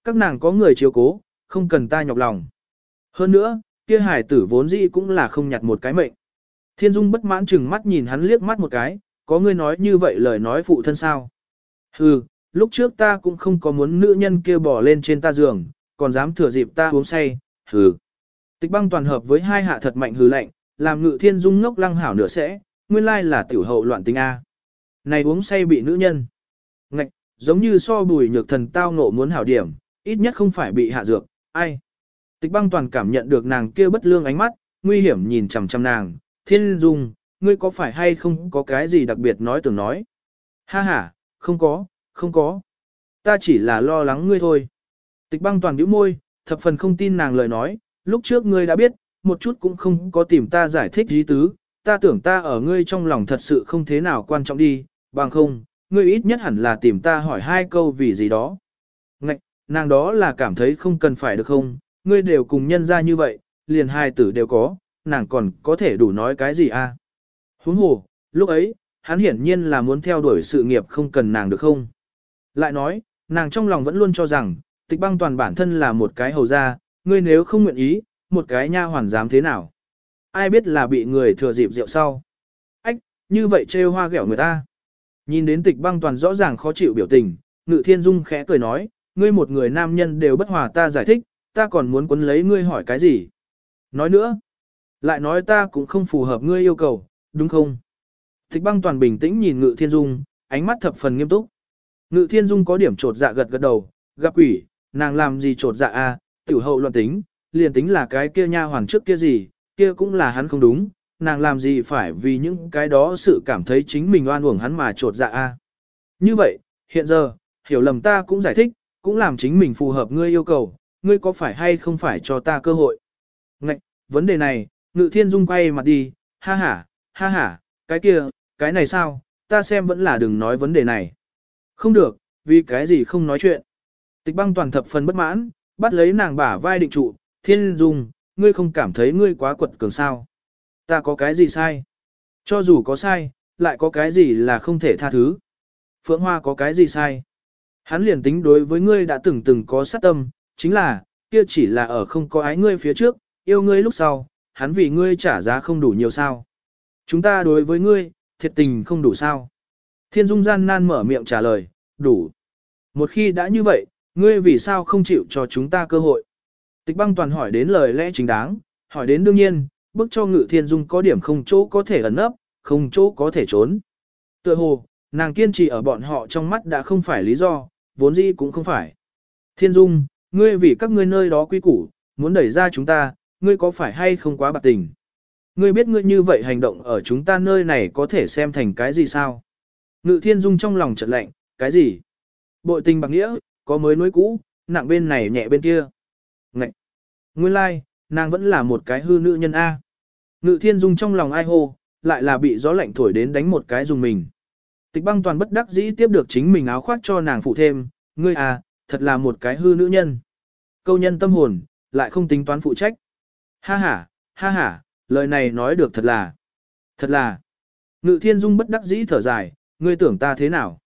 Các nàng có người chiếu cố, không cần ta nhọc lòng. Hơn nữa, kia hải tử vốn dĩ cũng là không nhặt một cái mệnh. Thiên dung bất mãn chừng mắt nhìn hắn liếc mắt một cái, có người nói như vậy lời nói phụ thân sao. Hừ, lúc trước ta cũng không có muốn nữ nhân kia bỏ lên trên ta giường, còn dám thừa dịp ta uống say, hừ. Tịch băng toàn hợp với hai hạ thật mạnh hừ lạnh, làm ngự thiên dung ngốc lăng hảo nửa sẽ, nguyên lai là tiểu hậu loạn tính A. Này uống say bị nữ nhân. Ngạch, giống như so bùi nhược thần tao ngộ muốn hảo điểm, ít nhất không phải bị hạ dược, ai. Tịch băng toàn cảm nhận được nàng kia bất lương ánh mắt, nguy hiểm nhìn chằm chằm nàng, thiên dung, ngươi có phải hay không có cái gì đặc biệt nói tưởng nói. Ha ha, không có, không có. Ta chỉ là lo lắng ngươi thôi. Tịch băng toàn nhíu môi, thập phần không tin nàng lời nói, lúc trước ngươi đã biết, một chút cũng không có tìm ta giải thích lý tứ, ta tưởng ta ở ngươi trong lòng thật sự không thế nào quan trọng đi, bằng không, ngươi ít nhất hẳn là tìm ta hỏi hai câu vì gì đó. Ngạch, nàng đó là cảm thấy không cần phải được không, ngươi đều cùng nhân ra như vậy, liền hai tử đều có, nàng còn có thể đủ nói cái gì à. Huống hồ, lúc ấy, hắn hiển nhiên là muốn theo đuổi sự nghiệp không cần nàng được không. Lại nói, nàng trong lòng vẫn luôn cho rằng, tịch băng toàn bản thân là một cái hầu gia, ngươi nếu không nguyện ý, một cái nha hoàn dám thế nào. Ai biết là bị người thừa dịp rượu sau. Ách, như vậy trêu hoa ghẹo người ta. Nhìn đến tịch băng toàn rõ ràng khó chịu biểu tình, ngự thiên dung khẽ cười nói, ngươi một người nam nhân đều bất hòa ta giải thích, ta còn muốn quấn lấy ngươi hỏi cái gì. Nói nữa, lại nói ta cũng không phù hợp ngươi yêu cầu, đúng không? Tịch băng toàn bình tĩnh nhìn ngự thiên dung, ánh mắt thập phần nghiêm túc. Ngự thiên dung có điểm trột dạ gật gật đầu, gặp quỷ, nàng làm gì trột dạ a, à, tiểu hậu loạn tính, liền tính là cái kia nha hoàn trước kia gì, kia cũng là hắn không đúng, nàng làm gì phải vì những cái đó sự cảm thấy chính mình oan uổng hắn mà trột dạ a. Như vậy, hiện giờ, hiểu lầm ta cũng giải thích, cũng làm chính mình phù hợp ngươi yêu cầu, ngươi có phải hay không phải cho ta cơ hội. Ngạch, vấn đề này, ngự thiên dung quay mặt đi, ha ha, ha ha, cái kia, cái này sao, ta xem vẫn là đừng nói vấn đề này. Không được, vì cái gì không nói chuyện. Tịch băng toàn thập phần bất mãn, bắt lấy nàng bả vai định trụ, thiên dung, ngươi không cảm thấy ngươi quá quật cường sao. Ta có cái gì sai? Cho dù có sai, lại có cái gì là không thể tha thứ. Phượng Hoa có cái gì sai? Hắn liền tính đối với ngươi đã từng từng có sát tâm, chính là, kia chỉ là ở không có ái ngươi phía trước, yêu ngươi lúc sau, hắn vì ngươi trả giá không đủ nhiều sao. Chúng ta đối với ngươi, thiệt tình không đủ sao. Thiên Dung gian nan mở miệng trả lời, đủ. Một khi đã như vậy, ngươi vì sao không chịu cho chúng ta cơ hội? Tịch băng toàn hỏi đến lời lẽ chính đáng, hỏi đến đương nhiên, bức cho ngự thiên dung có điểm không chỗ có thể ẩn nấp, không chỗ có thể trốn. Tựa hồ, nàng kiên trì ở bọn họ trong mắt đã không phải lý do, vốn dĩ cũng không phải. Thiên dung, ngươi vì các ngươi nơi đó quy củ, muốn đẩy ra chúng ta, ngươi có phải hay không quá bạc tình? Ngươi biết ngươi như vậy hành động ở chúng ta nơi này có thể xem thành cái gì sao? Ngự thiên dung trong lòng chợt lạnh, cái gì? Bội tình bạc nghĩa, có mới nối cũ, nặng bên này nhẹ bên kia. Nguyên lai, like, nàng vẫn là một cái hư nữ nhân A. Ngự thiên dung trong lòng ai hô, lại là bị gió lạnh thổi đến đánh một cái dùng mình. Tịch băng toàn bất đắc dĩ tiếp được chính mình áo khoác cho nàng phụ thêm, ngươi à, thật là một cái hư nữ nhân. Câu nhân tâm hồn, lại không tính toán phụ trách. Ha ha, ha ha, lời này nói được thật là, thật là. Ngự thiên dung bất đắc dĩ thở dài, ngươi tưởng ta thế nào?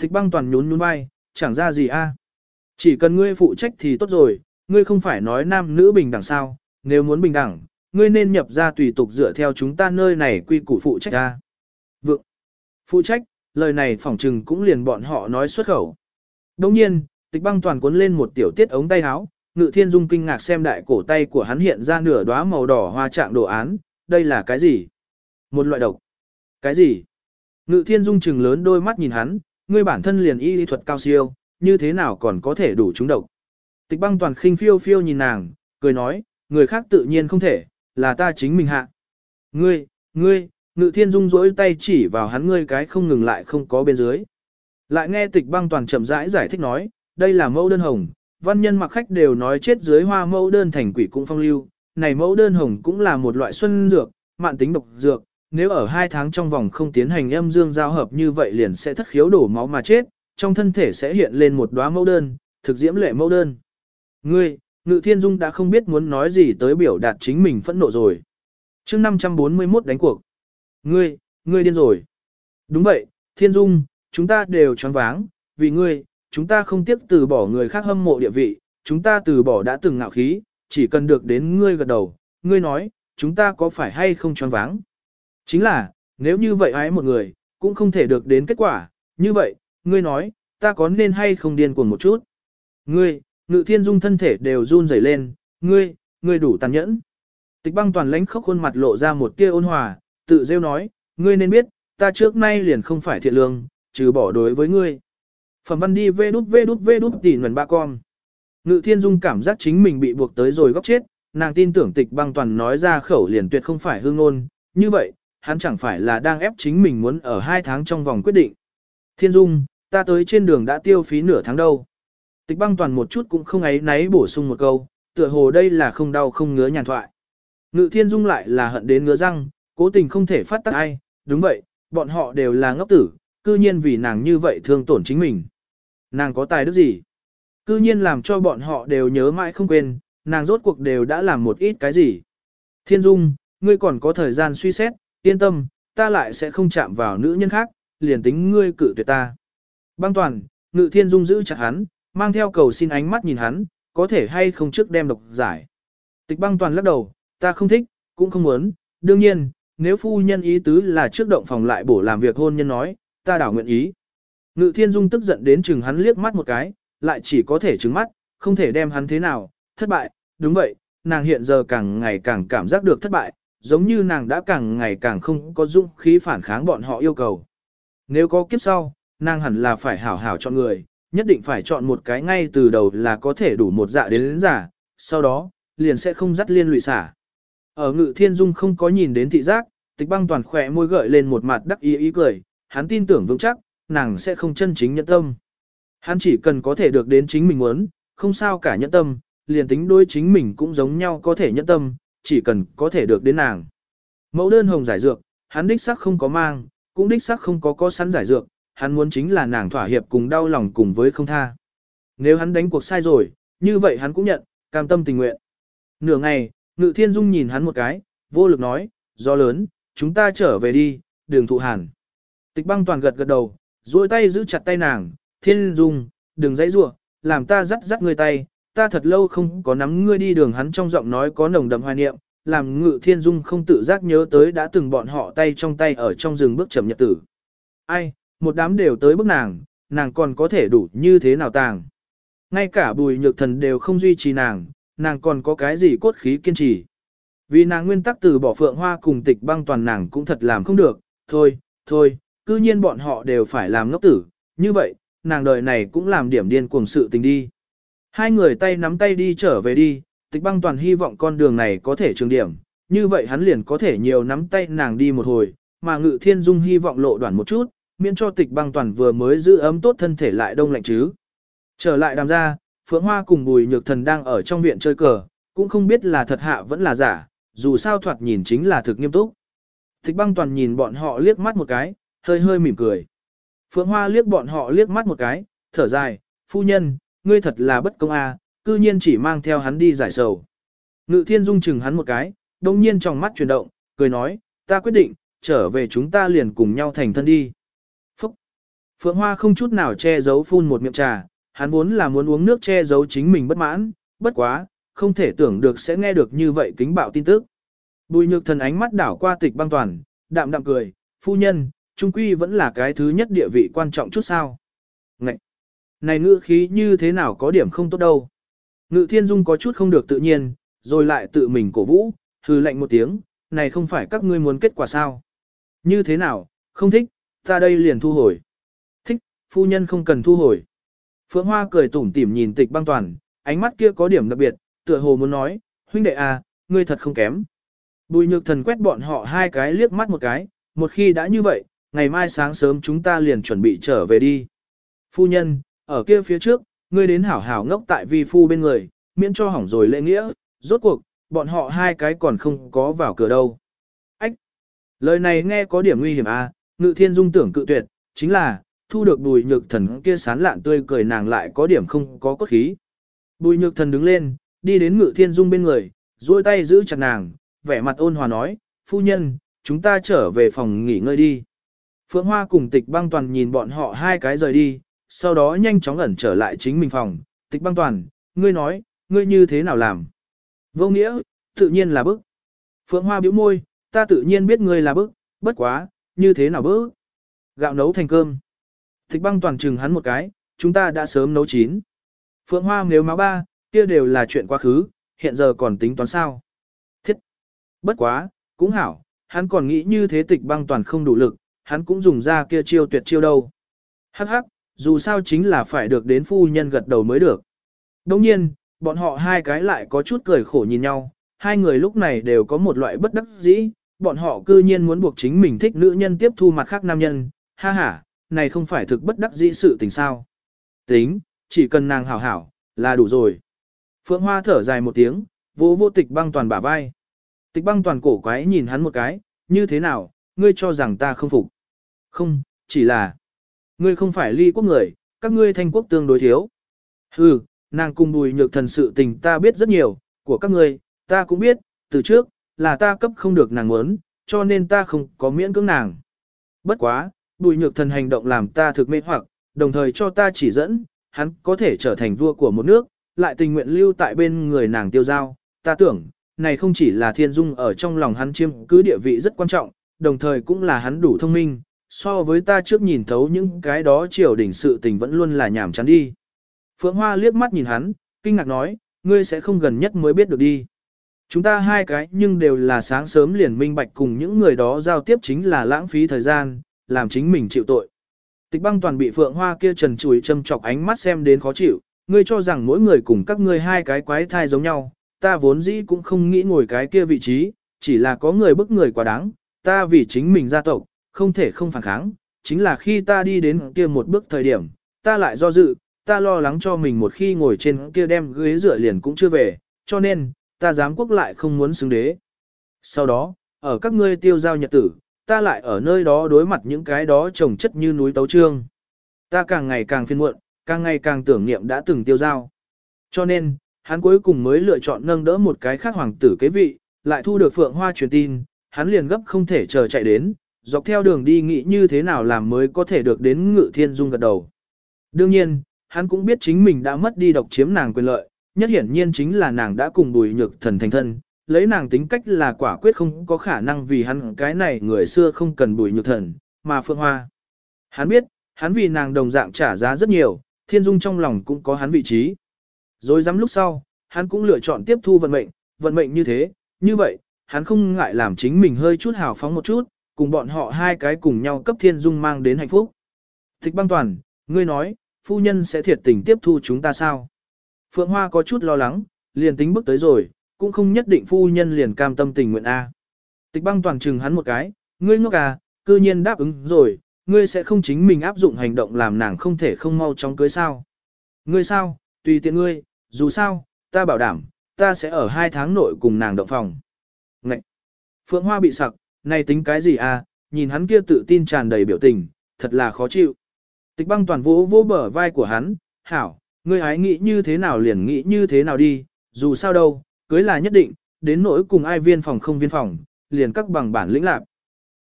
Tịch băng toàn nhún nhún vai, chẳng ra gì a. Chỉ cần ngươi phụ trách thì tốt rồi, ngươi không phải nói nam nữ bình đẳng sao, nếu muốn bình đẳng, ngươi nên nhập ra tùy tục dựa theo chúng ta nơi này quy củ phụ trách ra. Vượng, phụ trách, lời này phỏng trừng cũng liền bọn họ nói xuất khẩu. Đồng nhiên, tịch băng toàn cuốn lên một tiểu tiết ống tay áo, ngự thiên dung kinh ngạc xem đại cổ tay của hắn hiện ra nửa đóa màu đỏ hoa trạng đồ án, đây là cái gì? Một loại độc. Cái gì? Ngự thiên dung trừng lớn đôi mắt nhìn hắn, ngươi bản thân liền y lý thuật cao siêu, như thế nào còn có thể đủ chúng độc. Tịch băng toàn khinh phiêu phiêu nhìn nàng, cười nói, người khác tự nhiên không thể, là ta chính mình hạ. Ngươi, ngươi, ngự thiên dung rỗi tay chỉ vào hắn ngươi cái không ngừng lại không có bên dưới. Lại nghe tịch băng toàn chậm rãi giải thích nói, đây là mẫu đơn hồng, văn nhân mặc khách đều nói chết dưới hoa mẫu đơn thành quỷ cũng phong lưu, này mẫu đơn hồng cũng là một loại xuân dược, mạn tính độc dược, nếu ở hai tháng trong vòng không tiến hành âm dương giao hợp như vậy liền sẽ thất khiếu đổ máu mà chết, trong thân thể sẽ hiện lên một đóa mẫu đơn, thực diễm lệ mẫu đơn. Ngươi, Ngự Thiên Dung đã không biết muốn nói gì tới biểu đạt chính mình phẫn nộ rồi. chương 541 đánh cuộc. Ngươi, ngươi điên rồi. Đúng vậy, Thiên Dung, chúng ta đều choáng váng, vì ngươi, chúng ta không tiếc từ bỏ người khác hâm mộ địa vị, chúng ta từ bỏ đã từng ngạo khí, chỉ cần được đến ngươi gật đầu, ngươi nói, chúng ta có phải hay không choáng váng. Chính là, nếu như vậy ái một người, cũng không thể được đến kết quả, như vậy, ngươi nói, ta có nên hay không điên cuồng một chút. Ngươi, ngự thiên dung thân thể đều run rẩy lên, ngươi, ngươi đủ tàn nhẫn. Tịch băng toàn lãnh khóc khuôn mặt lộ ra một tia ôn hòa, tự rêu nói, ngươi nên biết, ta trước nay liền không phải thiện lương, trừ bỏ đối với ngươi. Phẩm văn đi vê đút vê đút vê đút tỉ nguồn ba con. Ngự thiên dung cảm giác chính mình bị buộc tới rồi góc chết, nàng tin tưởng tịch băng toàn nói ra khẩu liền tuyệt không phải hương ngôn, như vậy, hắn chẳng phải là đang ép chính mình muốn ở hai tháng trong vòng quyết định. Thiên dung, ta tới trên đường đã tiêu phí nửa tháng đâu. Tịch băng toàn một chút cũng không ấy náy bổ sung một câu, tựa hồ đây là không đau không ngứa nhàn thoại. Ngự thiên dung lại là hận đến ngứa răng, cố tình không thể phát tác ai, đúng vậy, bọn họ đều là ngốc tử, cư nhiên vì nàng như vậy thương tổn chính mình. Nàng có tài đức gì? Cư nhiên làm cho bọn họ đều nhớ mãi không quên, nàng rốt cuộc đều đã làm một ít cái gì. Thiên dung, ngươi còn có thời gian suy xét, yên tâm, ta lại sẽ không chạm vào nữ nhân khác, liền tính ngươi cự tuyệt ta. Băng toàn, ngự thiên dung giữ chặt hắn, mang theo cầu xin ánh mắt nhìn hắn, có thể hay không trước đem độc giải. Tịch băng toàn lắc đầu, ta không thích, cũng không muốn, đương nhiên, nếu phu nhân ý tứ là trước động phòng lại bổ làm việc hôn nhân nói, ta đảo nguyện ý. Ngự thiên dung tức giận đến chừng hắn liếc mắt một cái, lại chỉ có thể trừng mắt, không thể đem hắn thế nào, thất bại, đúng vậy, nàng hiện giờ càng ngày càng cảm giác được thất bại, giống như nàng đã càng ngày càng không có dũng khí phản kháng bọn họ yêu cầu. Nếu có kiếp sau, nàng hẳn là phải hảo hảo chọn người, nhất định phải chọn một cái ngay từ đầu là có thể đủ một dạ đến đến giả, sau đó, liền sẽ không dắt liên lụy xả. Ở ngự thiên dung không có nhìn đến thị giác, tịch băng toàn khỏe môi gợi lên một mặt đắc ý ý cười, hắn tin tưởng vững chắc, nàng sẽ không chân chính nhận tâm. Hắn chỉ cần có thể được đến chính mình muốn, không sao cả nhẫn tâm, liền tính đối chính mình cũng giống nhau có thể nhẫn tâm, chỉ cần có thể được đến nàng. Mẫu đơn hồng giải dược, hắn đích xác không có mang, cũng đích xác không có có sẵn giải dược, hắn muốn chính là nàng thỏa hiệp cùng đau lòng cùng với không tha. Nếu hắn đánh cuộc sai rồi, như vậy hắn cũng nhận, cam tâm tình nguyện. Nửa ngày, Ngự Thiên Dung nhìn hắn một cái, vô lực nói, do lớn, chúng ta trở về đi, đường thụ hàn. Tịch băng toàn gật gật đầu, duỗi tay giữ chặt tay nàng, Thiên Dung, đừng dãy rủa, làm ta dắt dắt người tay, ta thật lâu không có nắm ngươi đi đường hắn trong giọng nói có nồng đậm hoài niệm, làm ngự thiên dung không tự giác nhớ tới đã từng bọn họ tay trong tay ở trong rừng bước chậm nhật tử. Ai, một đám đều tới bước nàng, nàng còn có thể đủ như thế nào tàng. Ngay cả bùi nhược thần đều không duy trì nàng, nàng còn có cái gì cốt khí kiên trì. Vì nàng nguyên tắc từ bỏ phượng hoa cùng tịch băng toàn nàng cũng thật làm không được, thôi, thôi, cư nhiên bọn họ đều phải làm ngốc tử, như vậy, nàng đời này cũng làm điểm điên cuồng sự tình đi. Hai người tay nắm tay đi trở về đi, tịch băng toàn hy vọng con đường này có thể trường điểm, như vậy hắn liền có thể nhiều nắm tay nàng đi một hồi, mà ngự thiên dung hy vọng lộ đoạn một chút, miễn cho tịch băng toàn vừa mới giữ ấm tốt thân thể lại đông lạnh chứ. Trở lại đàm ra, Phượng Hoa cùng Bùi Nhược Thần đang ở trong viện chơi cờ, cũng không biết là thật hạ vẫn là giả, dù sao thoạt nhìn chính là thực nghiêm túc. Tịch băng toàn nhìn bọn họ liếc mắt một cái, hơi hơi mỉm cười. Phượng Hoa liếc bọn họ liếc mắt một cái, thở dài, phu nhân, ngươi thật là bất công a, cư nhiên chỉ mang theo hắn đi giải sầu. Ngự thiên dung chừng hắn một cái, đồng nhiên trong mắt chuyển động, cười nói, ta quyết định, trở về chúng ta liền cùng nhau thành thân đi. Phượng Hoa không chút nào che giấu phun một miệng trà, hắn vốn là muốn uống nước che giấu chính mình bất mãn, bất quá, không thể tưởng được sẽ nghe được như vậy kính bạo tin tức. Bùi nhược thần ánh mắt đảo qua tịch băng toàn, đạm đạm cười, phu nhân, trung quy vẫn là cái thứ nhất địa vị quan trọng chút sao. Ngậy! Này ngữ khí như thế nào có điểm không tốt đâu. Ngự thiên dung có chút không được tự nhiên, rồi lại tự mình cổ vũ, hừ lạnh một tiếng, này không phải các ngươi muốn kết quả sao. Như thế nào, không thích, ta đây liền thu hồi. Phu nhân không cần thu hồi. Phượng Hoa cười tủm tỉm nhìn tịch băng toàn, ánh mắt kia có điểm đặc biệt, tựa hồ muốn nói, huynh đệ à, ngươi thật không kém. Bùi nhược thần quét bọn họ hai cái liếc mắt một cái, một khi đã như vậy, ngày mai sáng sớm chúng ta liền chuẩn bị trở về đi. Phu nhân, ở kia phía trước, ngươi đến hảo hảo ngốc tại vi phu bên người, miễn cho hỏng rồi lễ nghĩa, rốt cuộc, bọn họ hai cái còn không có vào cửa đâu. Ách! Lời này nghe có điểm nguy hiểm à, ngự thiên dung tưởng cự tuyệt, chính là, thu được bùi nhược thần kia sán lạn tươi cười nàng lại có điểm không có cốt khí. Bùi nhược thần đứng lên, đi đến ngự thiên dung bên người, duỗi tay giữ chặt nàng, vẻ mặt ôn hòa nói, phu nhân, chúng ta trở về phòng nghỉ ngơi đi. Phượng Hoa cùng tịch băng toàn nhìn bọn họ hai cái rời đi, sau đó nhanh chóng ẩn trở lại chính mình phòng, tịch băng toàn, ngươi nói, ngươi như thế nào làm? Vô nghĩa, tự nhiên là bức. Phượng Hoa bĩu môi, ta tự nhiên biết ngươi là bức, bất quá, như thế nào bức? Gạo nấu thành cơm. Thích băng toàn trừng hắn một cái, chúng ta đã sớm nấu chín. Phượng Hoa nếu máu ba, kia đều là chuyện quá khứ, hiện giờ còn tính toán sao? Thiết! Bất quá, cũng hảo, hắn còn nghĩ như thế tịch băng toàn không đủ lực, hắn cũng dùng ra kia chiêu tuyệt chiêu đâu. Hắc hắc, dù sao chính là phải được đến phu nhân gật đầu mới được. Đồng nhiên, bọn họ hai cái lại có chút cười khổ nhìn nhau, hai người lúc này đều có một loại bất đắc dĩ, bọn họ cư nhiên muốn buộc chính mình thích nữ nhân tiếp thu mặt khác nam nhân, ha ha, này không phải thực bất đắc dĩ sự tình sao. Tính, chỉ cần nàng hảo hảo, là đủ rồi. Phượng Hoa thở dài một tiếng, vô vô tịch băng toàn bả vai. Tịch băng toàn cổ quái nhìn hắn một cái, như thế nào, ngươi cho rằng ta không phục. Không, chỉ là, ngươi không phải ly quốc người, các ngươi thanh quốc tương đối thiếu. Hừ, nàng cùng bùi nhược thần sự tình ta biết rất nhiều, của các ngươi, ta cũng biết, từ trước, là ta cấp không được nàng muốn, cho nên ta không có miễn cưỡng nàng. Bất quá, bùi nhược thần hành động làm ta thực mê hoặc, đồng thời cho ta chỉ dẫn, hắn có thể trở thành vua của một nước, lại tình nguyện lưu tại bên người nàng tiêu giao. Ta tưởng, này không chỉ là thiên dung ở trong lòng hắn chiêm cứ địa vị rất quan trọng, đồng thời cũng là hắn đủ thông minh, so với ta trước nhìn thấu những cái đó triều đỉnh sự tình vẫn luôn là nhảm chán đi. Phượng Hoa liếc mắt nhìn hắn, kinh ngạc nói, ngươi sẽ không gần nhất mới biết được đi. Chúng ta hai cái nhưng đều là sáng sớm liền minh bạch cùng những người đó giao tiếp chính là lãng phí thời gian, làm chính mình chịu tội. Tịch băng toàn bị Phượng Hoa kia trần chùi châm chọc ánh mắt xem đến khó chịu, ngươi cho rằng mỗi người cùng các ngươi hai cái quái thai giống nhau, ta vốn dĩ cũng không nghĩ ngồi cái kia vị trí, chỉ là có người bức người quá đáng, ta vì chính mình gia tộc, không thể không phản kháng, chính là khi ta đi đến kia một bước thời điểm, ta lại do dự, ta lo lắng cho mình một khi ngồi trên kia đem ghế rửa liền cũng chưa về, cho nên, ta dám quốc lại không muốn xứng đế. Sau đó, ở các ngươi tiêu giao nhật tử, ta lại ở nơi đó đối mặt những cái đó trồng chất như núi tấu trương. Ta càng ngày càng phiên muộn, càng ngày càng tưởng niệm đã từng tiêu giao. Cho nên, hắn cuối cùng mới lựa chọn nâng đỡ một cái khác hoàng tử kế vị, lại thu được phượng hoa truyền tin, hắn liền gấp không thể chờ chạy đến, dọc theo đường đi nghĩ như thế nào làm mới có thể được đến ngự thiên dung gật đầu. Đương nhiên, hắn cũng biết chính mình đã mất đi độc chiếm nàng quyền lợi, nhất hiển nhiên chính là nàng đã cùng bùi nhược thần thành thân, lấy nàng tính cách là quả quyết không có khả năng vì hắn cái này người xưa không cần bùi nhược thần, mà phượng hoa. Hắn biết, hắn vì nàng đồng dạng trả giá rất nhiều, thiên dung trong lòng cũng có hắn vị trí. Rồi dám lúc sau, hắn cũng lựa chọn tiếp thu vận mệnh, vận mệnh như thế, như vậy, hắn không ngại làm chính mình hơi chút hào phóng một chút, cùng bọn họ hai cái cùng nhau cấp thiên dung mang đến hạnh phúc. Thích băng toàn, ngươi nói, phu nhân sẽ thiệt tình tiếp thu chúng ta sao? Phượng Hoa có chút lo lắng, liền tính bước tới rồi, cũng không nhất định phu nhân liền cam tâm tình nguyện A. Tịch băng toàn trừng hắn một cái, ngươi ngốc à, cư nhiên đáp ứng rồi, ngươi sẽ không chính mình áp dụng hành động làm nàng không thể không mau chóng cưới sao. Ngươi sao, tùy tiện ngươi, dù sao, ta bảo đảm, ta sẽ ở hai tháng nội cùng nàng động phòng. Ngậy! Phượng Hoa bị sặc, này tính cái gì à, nhìn hắn kia tự tin tràn đầy biểu tình, thật là khó chịu. Tịch băng toàn vỗ vỗ bờ vai của hắn, hảo, ngươi hái nghĩ như thế nào liền nghĩ như thế nào đi, dù sao đâu, cưới là nhất định, đến nỗi cùng ai viên phòng không viên phòng, liền các bằng bản lĩnh lạc.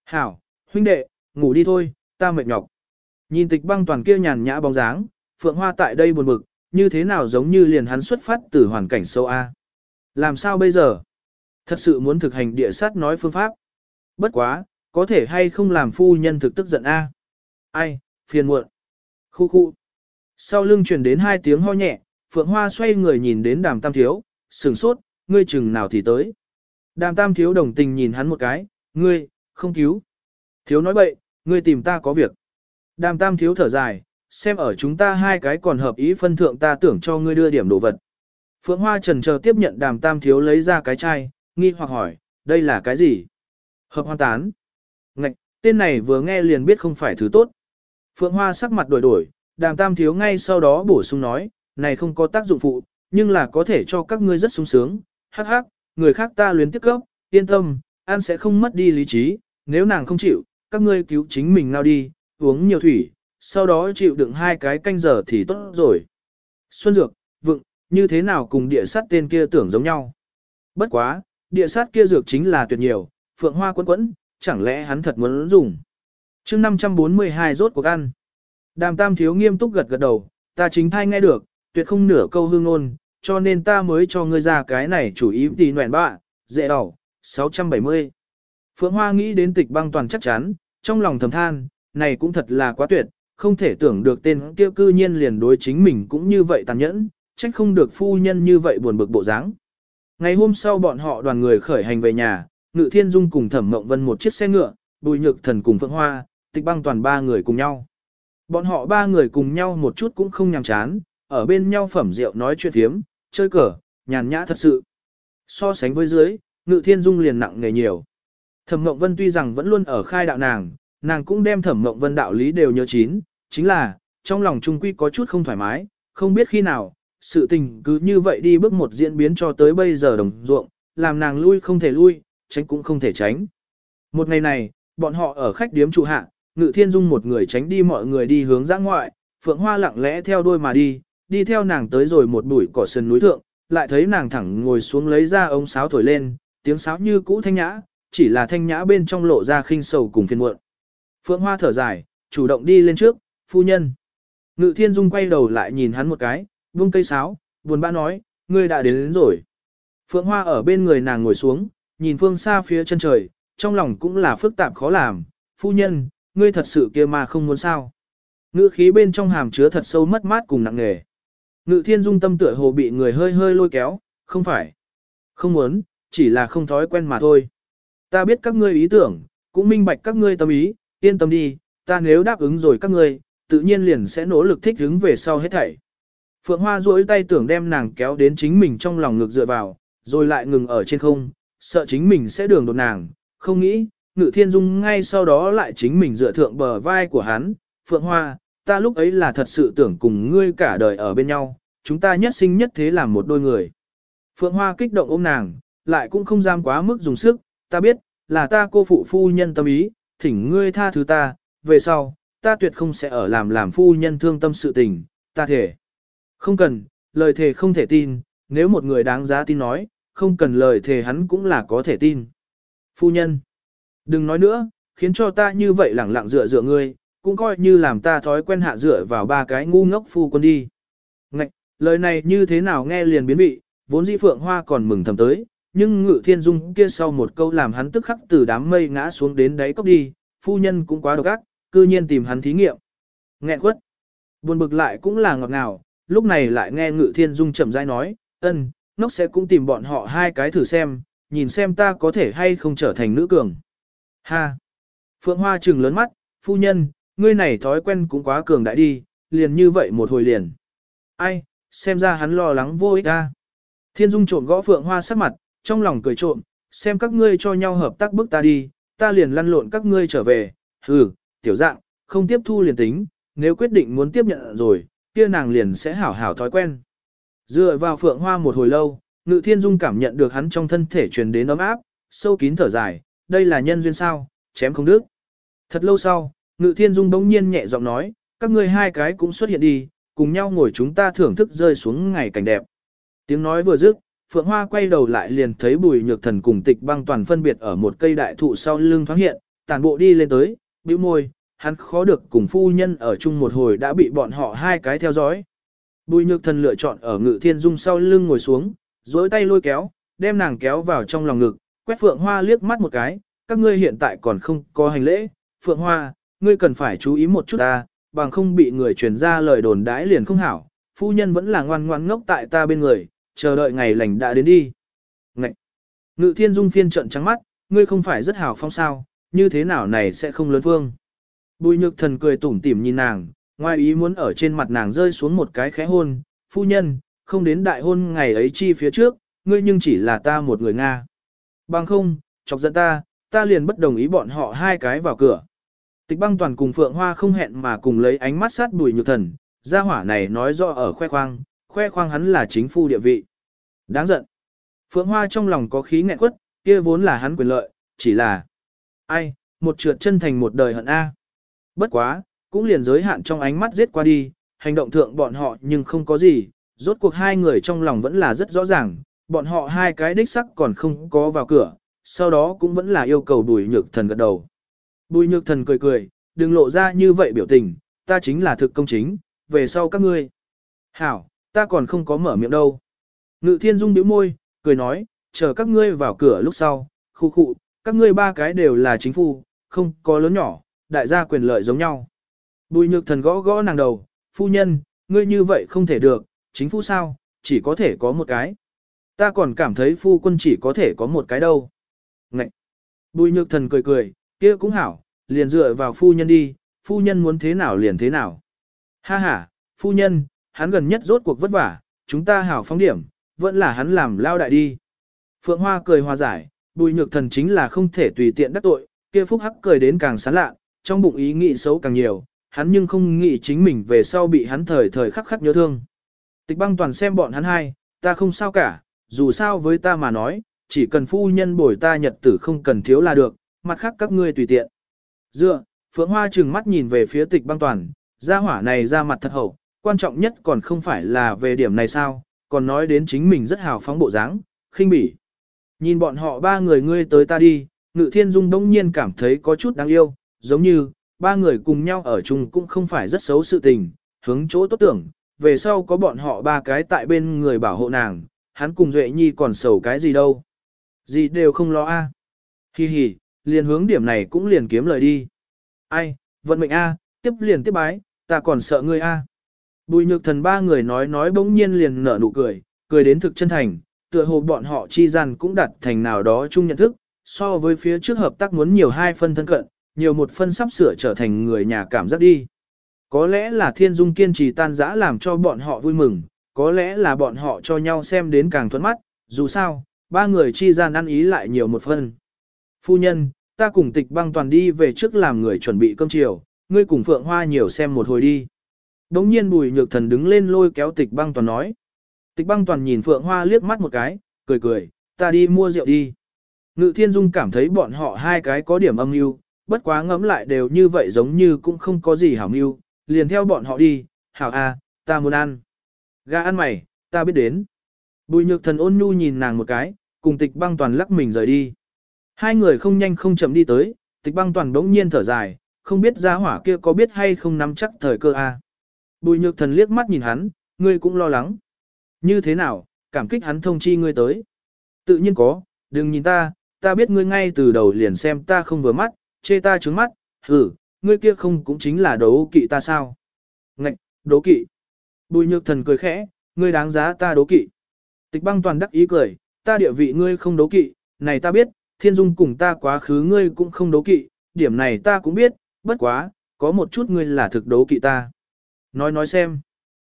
Hảo, huynh đệ, ngủ đi thôi, ta mệt nhọc. Nhìn tịch băng toàn kia nhàn nhã bóng dáng, phượng hoa tại đây buồn bực, như thế nào giống như liền hắn xuất phát từ hoàn cảnh sâu A. Làm sao bây giờ? Thật sự muốn thực hành địa sát nói phương pháp. Bất quá, có thể hay không làm phu nhân thực tức giận A. Ai, phiền muộn. Khu khu. Sau lưng truyền đến hai tiếng ho nhẹ, Phượng Hoa xoay người nhìn đến đàm tam thiếu, sừng sốt, ngươi chừng nào thì tới. Đàm tam thiếu đồng tình nhìn hắn một cái, ngươi, không cứu. Thiếu nói bậy, ngươi tìm ta có việc. Đàm tam thiếu thở dài, xem ở chúng ta hai cái còn hợp ý phân thượng ta tưởng cho ngươi đưa điểm đồ vật. Phượng Hoa trần chờ tiếp nhận đàm tam thiếu lấy ra cái chai, nghi hoặc hỏi, đây là cái gì? Hợp hoa tán. Ngạch, tên này vừa nghe liền biết không phải thứ tốt. Phượng Hoa sắc mặt đổi đổi, đàm tam thiếu ngay sau đó bổ sung nói, này không có tác dụng phụ, nhưng là có thể cho các ngươi rất sung sướng, hắc hắc, người khác ta luyến tiếp cấp, yên tâm, an sẽ không mất đi lý trí, nếu nàng không chịu, các ngươi cứu chính mình nào đi, uống nhiều thủy, sau đó chịu đựng hai cái canh giờ thì tốt rồi. Xuân Dược, vựng, như thế nào cùng địa sát tên kia tưởng giống nhau. Bất quá, địa sát kia dược chính là tuyệt nhiều, phượng hoa quấn quấn, chẳng lẽ hắn thật muốn dùng. chương 542 rốt cuộc ăn. Đàm tam thiếu nghiêm túc gật gật đầu, ta chính thai nghe được, tuyệt không nửa câu hương ngôn, cho nên ta mới cho ngươi ra cái này chủ ý tì nguyện bạ, dễ đỏ, 670. Phượng Hoa nghĩ đến tịch băng toàn chắc chắn, trong lòng thầm than, này cũng thật là quá tuyệt, không thể tưởng được tên kia cư nhiên liền đối chính mình cũng như vậy tàn nhẫn, trách không được phu nhân như vậy buồn bực bộ dáng. Ngày hôm sau bọn họ đoàn người khởi hành về nhà, Ngự Thiên Dung cùng Thẩm Mộng Vân một chiếc xe ngựa, Bùi Nhược Thần cùng Phượng Hoa, Tịch Băng toàn ba người cùng nhau. Bọn họ ba người cùng nhau một chút cũng không nhàm chán, ở bên nhau phẩm rượu nói chuyện thiếm, chơi cờ, nhàn nhã thật sự. So sánh với dưới, Ngự Thiên Dung liền nặng nghề nhiều. Thẩm Mộng Vân tuy rằng vẫn luôn ở khai đạo nàng, nàng cũng đem Thẩm Mộng Vân đạo lý đều nhớ chín, chính là, trong lòng trung quy có chút không thoải mái, không biết khi nào, sự tình cứ như vậy đi bước một diễn biến cho tới bây giờ đồng ruộng, làm nàng lui không thể lui, tránh cũng không thể tránh. Một ngày này, bọn họ ở khách điếm trụ hạ, Ngự Thiên Dung một người tránh đi mọi người đi hướng ra ngoại, Phượng Hoa lặng lẽ theo đuôi mà đi, đi theo nàng tới rồi một bụi cỏ sườn núi thượng, lại thấy nàng thẳng ngồi xuống lấy ra ống sáo thổi lên, tiếng sáo như cũ thanh nhã, chỉ là thanh nhã bên trong lộ ra khinh sầu cùng phiền muộn. Phượng Hoa thở dài, chủ động đi lên trước, phu nhân. Ngự Thiên Dung quay đầu lại nhìn hắn một cái, buông cây sáo, buồn bã nói, ngươi đã đến, đến rồi. Phượng Hoa ở bên người nàng ngồi xuống, nhìn phương xa phía chân trời, trong lòng cũng là phức tạp khó làm, phu nhân, ngươi thật sự kia mà không muốn sao. Ngữ khí bên trong hàm chứa thật sâu mất mát cùng nặng nề. Ngự thiên dung tâm tựa hồ bị người hơi hơi lôi kéo, không phải. Không muốn, chỉ là không thói quen mà thôi. Ta biết các ngươi ý tưởng, cũng minh bạch các ngươi tâm ý, yên tâm đi, ta nếu đáp ứng rồi các ngươi, tự nhiên liền sẽ nỗ lực thích ứng về sau hết thảy. Phượng Hoa duỗi tay tưởng đem nàng kéo đến chính mình trong lòng ngực dựa vào, rồi lại ngừng ở trên không, sợ chính mình sẽ đường đột nàng, không nghĩ, Ngự Thiên Dung ngay sau đó lại chính mình dựa thượng bờ vai của hắn, Phượng Hoa, ta lúc ấy là thật sự tưởng cùng ngươi cả đời ở bên nhau, chúng ta nhất sinh nhất thế làm một đôi người. Phượng Hoa kích động ôm nàng, lại cũng không dám quá mức dùng sức, ta biết, là ta cô phụ phu nhân tâm ý, thỉnh ngươi tha thứ ta, về sau, ta tuyệt không sẽ ở làm làm phu nhân thương tâm sự tình, ta thể. Không cần, lời thề không thể tin, nếu một người đáng giá tin nói, không cần lời thề hắn cũng là có thể tin. Phu nhân, đừng nói nữa, khiến cho ta như vậy lẳng lặng dựa dựa ngươi, cũng coi như làm ta thói quen hạ dựa vào ba cái ngu ngốc phu quân đi. Ngạch, lời này như thế nào nghe liền biến vị, vốn dĩ phượng hoa còn mừng thầm tới, nhưng ngự thiên dung kia sau một câu làm hắn tức khắc từ đám mây ngã xuống đến đáy cốc đi, phu nhân cũng quá độc ác, cư nhiên tìm hắn thí nghiệm. Nghẹn quất, buồn bực lại cũng là ngọt ngào, lúc này lại nghe ngự thiên dung chậm rãi nói, ân, nóc sẽ cũng tìm bọn họ hai cái thử xem, nhìn xem ta có thể hay không trở thành nữ cường. Ha! Phượng Hoa trừng lớn mắt, phu nhân, ngươi này thói quen cũng quá cường đại đi, liền như vậy một hồi liền. Ai, xem ra hắn lo lắng vô ích ta. Thiên Dung trộm gõ Phượng Hoa sắc mặt, trong lòng cười trộm, xem các ngươi cho nhau hợp tác bước ta đi, ta liền lăn lộn các ngươi trở về, hừ, tiểu dạng, không tiếp thu liền tính, nếu quyết định muốn tiếp nhận rồi, kia nàng liền sẽ hảo hảo thói quen. Dựa vào Phượng Hoa một hồi lâu, Ngự Thiên Dung cảm nhận được hắn trong thân thể truyền đến ấm áp, sâu kín thở dài, đây là nhân duyên sao, chém không đứt. Thật lâu sau, Ngự Thiên Dung bỗng nhiên nhẹ giọng nói, các ngươi hai cái cũng xuất hiện đi, cùng nhau ngồi chúng ta thưởng thức rơi xuống ngày cảnh đẹp. Tiếng nói vừa dứt, Phượng Hoa quay đầu lại liền thấy Bùi Nhược Thần cùng Tịch Băng toàn phân biệt ở một cây đại thụ sau lưng thoáng hiện, tàn bộ đi lên tới, bĩu môi, hắn khó được cùng phu nhân ở chung một hồi đã bị bọn họ hai cái theo dõi. Bùi Nhược Thần lựa chọn ở Ngự Thiên Dung sau lưng ngồi xuống, duỗi tay lôi kéo, đem nàng kéo vào trong lòng ngực, quét Phượng Hoa liếc mắt một cái, các ngươi hiện tại còn không có hành lễ, Phượng Hoa, ngươi cần phải chú ý một chút ta, bằng không bị người truyền ra lời đồn đãi liền không hảo, phu nhân vẫn là ngoan ngoan ngốc tại ta bên người, chờ đợi ngày lành đã đến đi. Ngậy! Ngự thiên dung phiên trận trắng mắt, ngươi không phải rất hảo phong sao, như thế nào này sẽ không lớn vương. Bùi nhược thần cười tủm tỉm nhìn nàng, ngoài ý muốn ở trên mặt nàng rơi xuống một cái khẽ hôn, phu nhân, không đến đại hôn ngày ấy chi phía trước, ngươi nhưng chỉ là ta một người Nga. Bằng không, chọc giận ta, ta liền bất đồng ý bọn họ hai cái vào cửa. Tịch băng toàn cùng Phượng Hoa không hẹn mà cùng lấy ánh mắt sát bùi nhược thần, gia hỏa này nói rõ ở khoe khoang, khoe khoang hắn là chính phu địa vị. Đáng giận. Phượng Hoa trong lòng có khí nghẹn quất, kia vốn là hắn quyền lợi, chỉ là... Ai, một trượt chân thành một đời hận A. Bất quá, cũng liền giới hạn trong ánh mắt giết qua đi, hành động thượng bọn họ nhưng không có gì, rốt cuộc hai người trong lòng vẫn là rất rõ ràng, bọn họ hai cái đích sắc còn không có vào cửa, sau đó cũng vẫn là yêu cầu bùi nhược thần gật đầu. Bùi nhược thần cười cười, đừng lộ ra như vậy biểu tình, ta chính là thực công chính, về sau các ngươi. Hảo, ta còn không có mở miệng đâu. Ngự thiên dung bĩu môi, cười nói, chờ các ngươi vào cửa lúc sau, khu khu, các ngươi ba cái đều là chính phu, không có lớn nhỏ, đại gia quyền lợi giống nhau. Bùi nhược thần gõ gõ nàng đầu, phu nhân, ngươi như vậy không thể được, chính phu sao, chỉ có thể có một cái. Ta còn cảm thấy phu quân chỉ có thể có một cái đâu. Ngậy! Bùi nhược thần cười cười, kia cũng hảo, liền dựa vào phu nhân đi, phu nhân muốn thế nào liền thế nào. Ha ha, phu nhân, hắn gần nhất rốt cuộc vất vả, chúng ta hảo phóng điểm, vẫn là hắn làm lao đại đi. Phượng Hoa cười hòa giải, bùi nhược thần chính là không thể tùy tiện đắc tội, kia phúc hắc cười đến càng sán lạ, trong bụng ý nghĩ xấu càng nhiều, hắn nhưng không nghĩ chính mình về sau bị hắn thời thời khắc khắc nhớ thương. Tịch băng toàn xem bọn hắn hai, ta không sao cả, dù sao với ta mà nói, chỉ cần phu nhân bồi ta nhật tử không cần thiếu là được, mặt khác các ngươi tùy tiện. Dựa, Phượng Hoa trừng mắt nhìn về phía tịch băng toàn, gia hỏa này ra mặt thật hậu, quan trọng nhất còn không phải là về điểm này sao, còn nói đến chính mình rất hào phóng bộ dáng, khinh bỉ. Nhìn bọn họ ba người ngươi tới ta đi, Ngự Thiên Dung đông nhiên cảm thấy có chút đáng yêu, giống như, ba người cùng nhau ở chung cũng không phải rất xấu sự tình, hướng chỗ tốt tưởng, về sau có bọn họ ba cái tại bên người bảo hộ nàng, hắn cùng Duệ Nhi còn sầu cái gì đâu. Gì đều không lo a. À. Hi hi, liền hướng điểm này cũng liền kiếm lời đi. Ai, vận mệnh a, tiếp liền tiếp bái, ta còn sợ ngươi a. Bùi nhược thần ba người nói nói bỗng nhiên liền nở nụ cười, cười đến thực chân thành, tựa hồ bọn họ chi gian cũng đặt thành nào đó chung nhận thức, so với phía trước hợp tác muốn nhiều hai phân thân cận, nhiều một phân sắp sửa trở thành người nhà cảm giác đi. Có lẽ là thiên dung kiên trì tan giã làm cho bọn họ vui mừng, có lẽ là bọn họ cho nhau xem đến càng thuẫn mắt, dù sao, ba người chi gian ăn ý lại nhiều một phân. Phu nhân, ta cùng tịch băng toàn đi về trước làm người chuẩn bị cơm chiều, ngươi cùng Phượng Hoa nhiều xem một hồi đi. Đống nhiên bùi nhược thần đứng lên lôi kéo tịch băng toàn nói. Tịch băng toàn nhìn Phượng Hoa liếc mắt một cái, cười cười, ta đi mua rượu đi. Ngự thiên dung cảm thấy bọn họ hai cái có điểm âm mưu, bất quá ngẫm lại đều như vậy giống như cũng không có gì hảo mưu, liền theo bọn họ đi, hảo a, à, ta muốn ăn. Gà ăn mày, ta biết đến. Bùi nhược thần ôn nhu nhìn nàng một cái, cùng tịch băng toàn lắc mình rời đi. Hai người không nhanh không chậm đi tới, tịch băng toàn đống nhiên thở dài, không biết gia hỏa kia có biết hay không nắm chắc thời cơ a. Bùi nhược thần liếc mắt nhìn hắn, ngươi cũng lo lắng. Như thế nào, cảm kích hắn thông chi ngươi tới. Tự nhiên có, đừng nhìn ta, ta biết ngươi ngay từ đầu liền xem ta không vừa mắt, chê ta trướng mắt, hử, ngươi kia không cũng chính là đấu kỵ ta sao. Ngạch, đấu kỵ. Bùi nhược thần cười khẽ, ngươi đáng giá ta đấu kỵ. Tịch băng toàn đắc ý cười, ta địa vị ngươi không đấu kỵ, này ta biết, thiên dung cùng ta quá khứ ngươi cũng không đấu kỵ, điểm này ta cũng biết, bất quá, có một chút ngươi là thực đấu kỵ ta. Nói nói xem,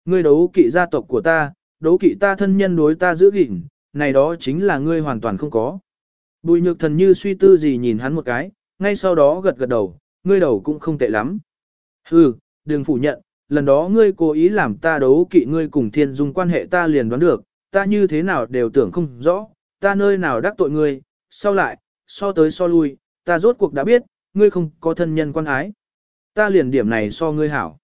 ngươi đấu kỵ gia tộc của ta, đấu kỵ ta thân nhân đối ta giữ gìn, này đó chính là ngươi hoàn toàn không có. Bùi nhược thần như suy tư gì nhìn hắn một cái, ngay sau đó gật gật đầu, ngươi đầu cũng không tệ lắm. Hừ, đừng phủ nhận, lần đó ngươi cố ý làm ta đấu kỵ ngươi cùng thiên dung quan hệ ta liền đoán được, ta như thế nào đều tưởng không rõ, ta nơi nào đắc tội ngươi, sau lại, so tới so lui, ta rốt cuộc đã biết, ngươi không có thân nhân quan ái. Ta liền điểm này so ngươi hảo.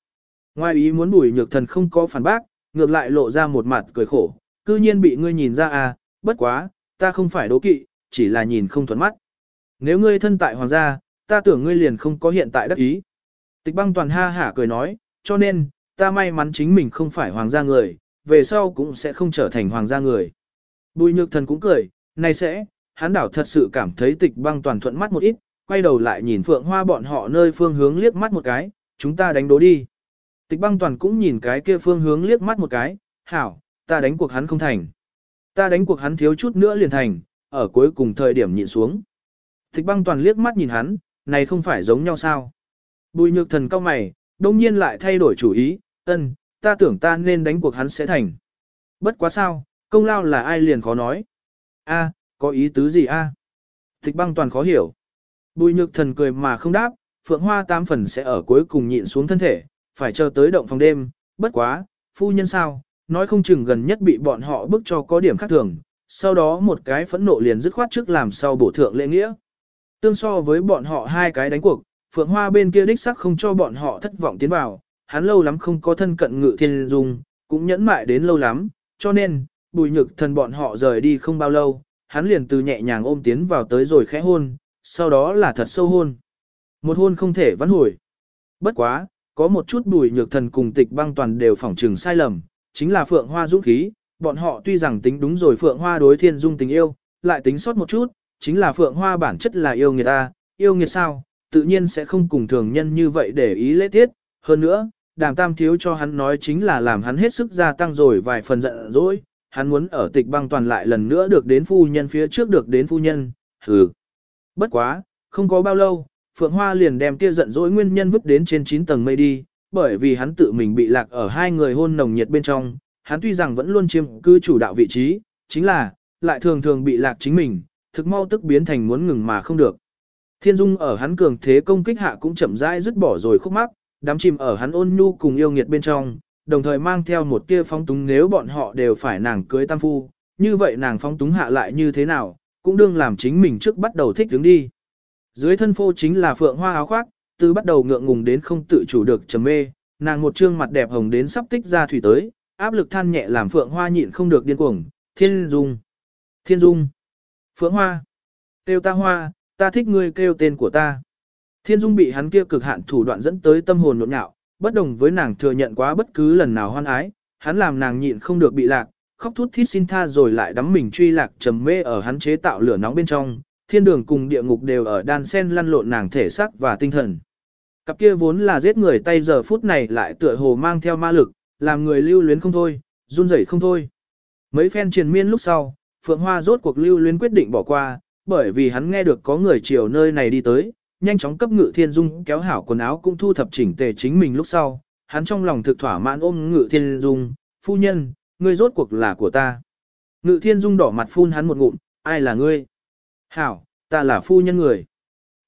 Ngoài ý muốn bùi nhược thần không có phản bác, ngược lại lộ ra một mặt cười khổ, cư nhiên bị ngươi nhìn ra à, bất quá, ta không phải đố kỵ, chỉ là nhìn không thuận mắt. Nếu ngươi thân tại hoàng gia, ta tưởng ngươi liền không có hiện tại đắc ý. Tịch băng toàn ha hả cười nói, cho nên, ta may mắn chính mình không phải hoàng gia người, về sau cũng sẽ không trở thành hoàng gia người. Bùi nhược thần cũng cười, này sẽ, hắn đảo thật sự cảm thấy tịch băng toàn thuận mắt một ít, quay đầu lại nhìn phượng hoa bọn họ nơi phương hướng liếc mắt một cái, chúng ta đánh đố đi. Tịch băng toàn cũng nhìn cái kia phương hướng liếc mắt một cái, hảo, ta đánh cuộc hắn không thành. Ta đánh cuộc hắn thiếu chút nữa liền thành, ở cuối cùng thời điểm nhịn xuống. Tịch băng toàn liếc mắt nhìn hắn, này không phải giống nhau sao. Bùi nhược thần cao mày, đông nhiên lại thay đổi chủ ý, ân, ta tưởng ta nên đánh cuộc hắn sẽ thành. Bất quá sao, công lao là ai liền khó nói. A, có ý tứ gì a? Tịch băng toàn khó hiểu. Bùi nhược thần cười mà không đáp, phượng hoa tám phần sẽ ở cuối cùng nhịn xuống thân thể, phải chờ tới động phòng đêm, bất quá, phu nhân sao, nói không chừng gần nhất bị bọn họ bức cho có điểm khác thường, sau đó một cái phẫn nộ liền dứt khoát trước làm sau bổ thượng lễ nghĩa. Tương so với bọn họ hai cái đánh cuộc, Phượng Hoa bên kia đích sắc không cho bọn họ thất vọng tiến vào, hắn lâu lắm không có thân cận ngự thiên dung, cũng nhẫn mại đến lâu lắm, cho nên, bùi nhược thần bọn họ rời đi không bao lâu, hắn liền từ nhẹ nhàng ôm tiến vào tới rồi khẽ hôn, sau đó là thật sâu hôn. Một hôn không thể vãn hồi. Bất quá, có một chút bùi nhược thần cùng tịch băng toàn đều phỏng trừng sai lầm, chính là Phượng Hoa dũng khí, bọn họ tuy rằng tính đúng rồi Phượng Hoa đối thiên dung tình yêu, lại tính sót một chút, chính là Phượng Hoa bản chất là yêu người ta, yêu nghiệt sao, tự nhiên sẽ không cùng thường nhân như vậy để ý lễ tiết, hơn nữa, đàm tam thiếu cho hắn nói chính là làm hắn hết sức gia tăng rồi vài phần giận dỗi, hắn muốn ở tịch băng toàn lại lần nữa được đến phu nhân phía trước được đến phu nhân, hừ. Bất quá, không có bao lâu, Phượng Hoa liền đem kia giận dỗi nguyên nhân vứt đến trên 9 tầng mây đi, bởi vì hắn tự mình bị lạc ở hai người hôn nồng nhiệt bên trong, hắn tuy rằng vẫn luôn chiếm cư chủ đạo vị trí, chính là, lại thường thường bị lạc chính mình, thực mau tức biến thành muốn ngừng mà không được. Thiên Dung ở hắn cường thế công kích hạ cũng chậm rãi dứt bỏ rồi khúc mắc, đám chìm ở hắn ôn nhu cùng yêu nghiệt bên trong, đồng thời mang theo một tia phóng túng nếu bọn họ đều phải nàng cưới tam phu, như vậy nàng phóng túng hạ lại như thế nào, cũng đương làm chính mình trước bắt đầu thích đứng đi. Dưới thân phô chính là phượng hoa áo khoác, từ bắt đầu ngượng ngùng đến không tự chủ được trầm mê, nàng một trương mặt đẹp hồng đến sắp tích ra thủy tới, áp lực than nhẹ làm phượng hoa nhịn không được điên cuồng, thiên dung, thiên dung, phượng hoa, kêu ta hoa, ta thích ngươi kêu tên của ta. Thiên dung bị hắn kia cực hạn thủ đoạn dẫn tới tâm hồn nhộn nhạo, bất đồng với nàng thừa nhận quá bất cứ lần nào hoan ái, hắn làm nàng nhịn không được bị lạc, khóc thút thít xin tha rồi lại đắm mình truy lạc trầm mê ở hắn chế tạo lửa nóng bên trong, thiên đường cùng địa ngục đều ở đan sen lăn lộn nàng thể xác và tinh thần. Cặp kia vốn là giết người tay giờ phút này lại tựa hồ mang theo ma lực, làm người lưu luyến không thôi, run rẩy không thôi. Mấy phen triền miên lúc sau, Phượng Hoa rốt cuộc lưu luyến quyết định bỏ qua, bởi vì hắn nghe được có người chiều nơi này đi tới, nhanh chóng cấp ngự thiên dung kéo hảo quần áo cũng thu thập chỉnh tề chính mình lúc sau, hắn trong lòng thực thỏa mãn ôm ngự thiên dung, phu nhân, ngươi rốt cuộc là của ta. Ngự thiên dung đỏ mặt phun hắn một ngụm, ai là ngươi? Hảo, ta là phu nhân người.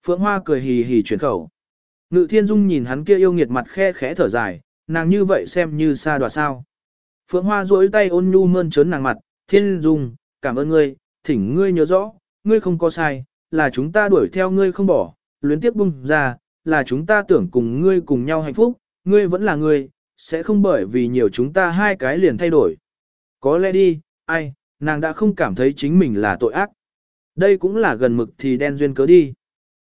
Phượng Hoa cười hì hì chuyển khẩu. Ngự thiên dung nhìn hắn kia yêu nghiệt mặt khe khẽ thở dài, nàng như vậy xem như xa đoà sao. Phượng Hoa duỗi tay ôn nhu mơn trớn nàng mặt, thiên dung, cảm ơn ngươi, thỉnh ngươi nhớ rõ, ngươi không có sai, là chúng ta đuổi theo ngươi không bỏ, luyến tiếp bung ra, là chúng ta tưởng cùng ngươi cùng nhau hạnh phúc, ngươi vẫn là ngươi, sẽ không bởi vì nhiều chúng ta hai cái liền thay đổi. Có lẽ đi, ai, nàng đã không cảm thấy chính mình là tội ác. Đây cũng là gần mực thì đen duyên cớ đi.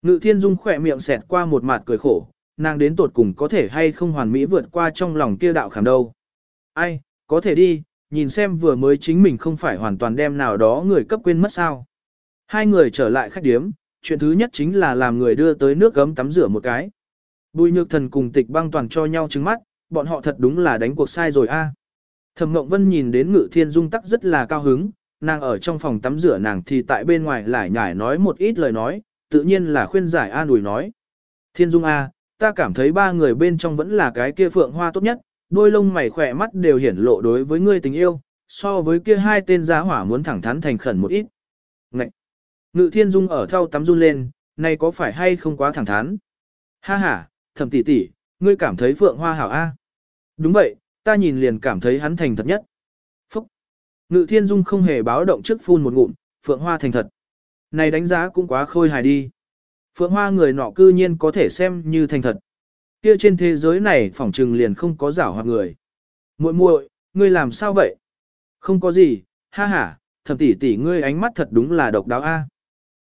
Ngự thiên dung khỏe miệng xẹt qua một mặt cười khổ, nàng đến tột cùng có thể hay không hoàn mỹ vượt qua trong lòng kia đạo khảm đâu. Ai, có thể đi, nhìn xem vừa mới chính mình không phải hoàn toàn đem nào đó người cấp quên mất sao. Hai người trở lại khách điếm, chuyện thứ nhất chính là làm người đưa tới nước gấm tắm rửa một cái. Bùi nhược thần cùng tịch băng toàn cho nhau trứng mắt, bọn họ thật đúng là đánh cuộc sai rồi a. Thẩm Ngộng Vân nhìn đến Ngự Thiên Dung tắc rất là cao hứng, nàng ở trong phòng tắm rửa nàng thì tại bên ngoài lại nhải nói một ít lời nói, tự nhiên là khuyên giải an ủi nói. Thiên Dung A, ta cảm thấy ba người bên trong vẫn là cái kia phượng hoa tốt nhất, đôi lông mày khỏe mắt đều hiển lộ đối với ngươi tình yêu, so với kia hai tên giá hỏa muốn thẳng thắn thành khẩn một ít. Ngậy! Ngự Thiên Dung ở thau tắm run lên, này có phải hay không quá thẳng thắn? Ha ha, thẩm tỷ tỷ, ngươi cảm thấy phượng hoa hảo A. Đúng vậy, ta nhìn liền cảm thấy hắn thành thật nhất. Phúc! Ngự Thiên Dung không hề báo động trước phun một ngụm, phượng hoa thành thật. Này đánh giá cũng quá khôi hài đi. Phượng Hoa người nọ cư nhiên có thể xem như thành thật. Kia trên thế giới này phỏng trừng liền không có giả hoặc người. Muội muội, ngươi làm sao vậy? Không có gì, ha ha, thẩm tỷ tỷ ngươi ánh mắt thật đúng là độc đáo a.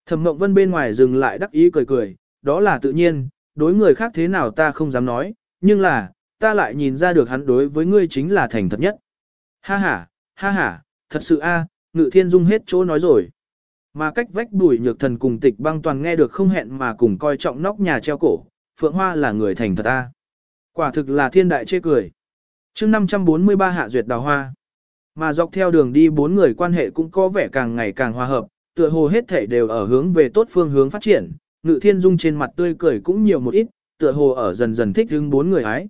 Thẩm Mộng Vân bên ngoài dừng lại đắc ý cười cười, đó là tự nhiên, đối người khác thế nào ta không dám nói, nhưng là, ta lại nhìn ra được hắn đối với ngươi chính là thành thật nhất. Ha ha, ha ha, thật sự a, Ngự Thiên Dung hết chỗ nói rồi. Mà cách vách bùi nhược thần cùng tịch băng toàn nghe được không hẹn mà cùng coi trọng nóc nhà treo cổ, Phượng Hoa là người thành thật a. Quả thực là thiên đại chê cười. chương 543 hạ duyệt đào hoa. Mà dọc theo đường đi bốn người quan hệ cũng có vẻ càng ngày càng hòa hợp, tựa hồ hết thể đều ở hướng về tốt phương hướng phát triển, ngự thiên dung trên mặt tươi cười cũng nhiều một ít, tựa hồ ở dần dần thích hứng bốn người ái.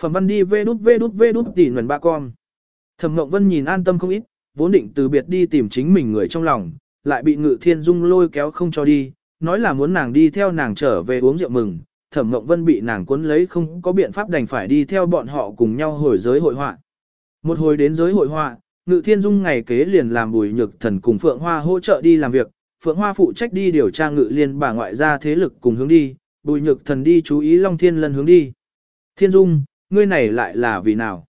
Phẩm văn đi vê đút vê đút vê đút tỉ nguồn ba con. Thẩm Ngộng Vân nhìn an tâm không ít, vốn định từ biệt đi tìm chính mình người trong lòng, lại bị ngự thiên dung lôi kéo không cho đi, nói là muốn nàng đi theo nàng trở về uống rượu mừng, thẩm Ngộng vân bị nàng cuốn lấy không có biện pháp đành phải đi theo bọn họ cùng nhau hồi giới hội họa. Một hồi đến giới hội họa, ngự thiên dung ngày kế liền làm bùi nhược thần cùng Phượng Hoa hỗ trợ đi làm việc, Phượng Hoa phụ trách đi điều tra ngự liên bà ngoại gia thế lực cùng hướng đi, bùi nhược thần đi chú ý Long Thiên Lân hướng đi. Thiên dung, ngươi này lại là vì nào?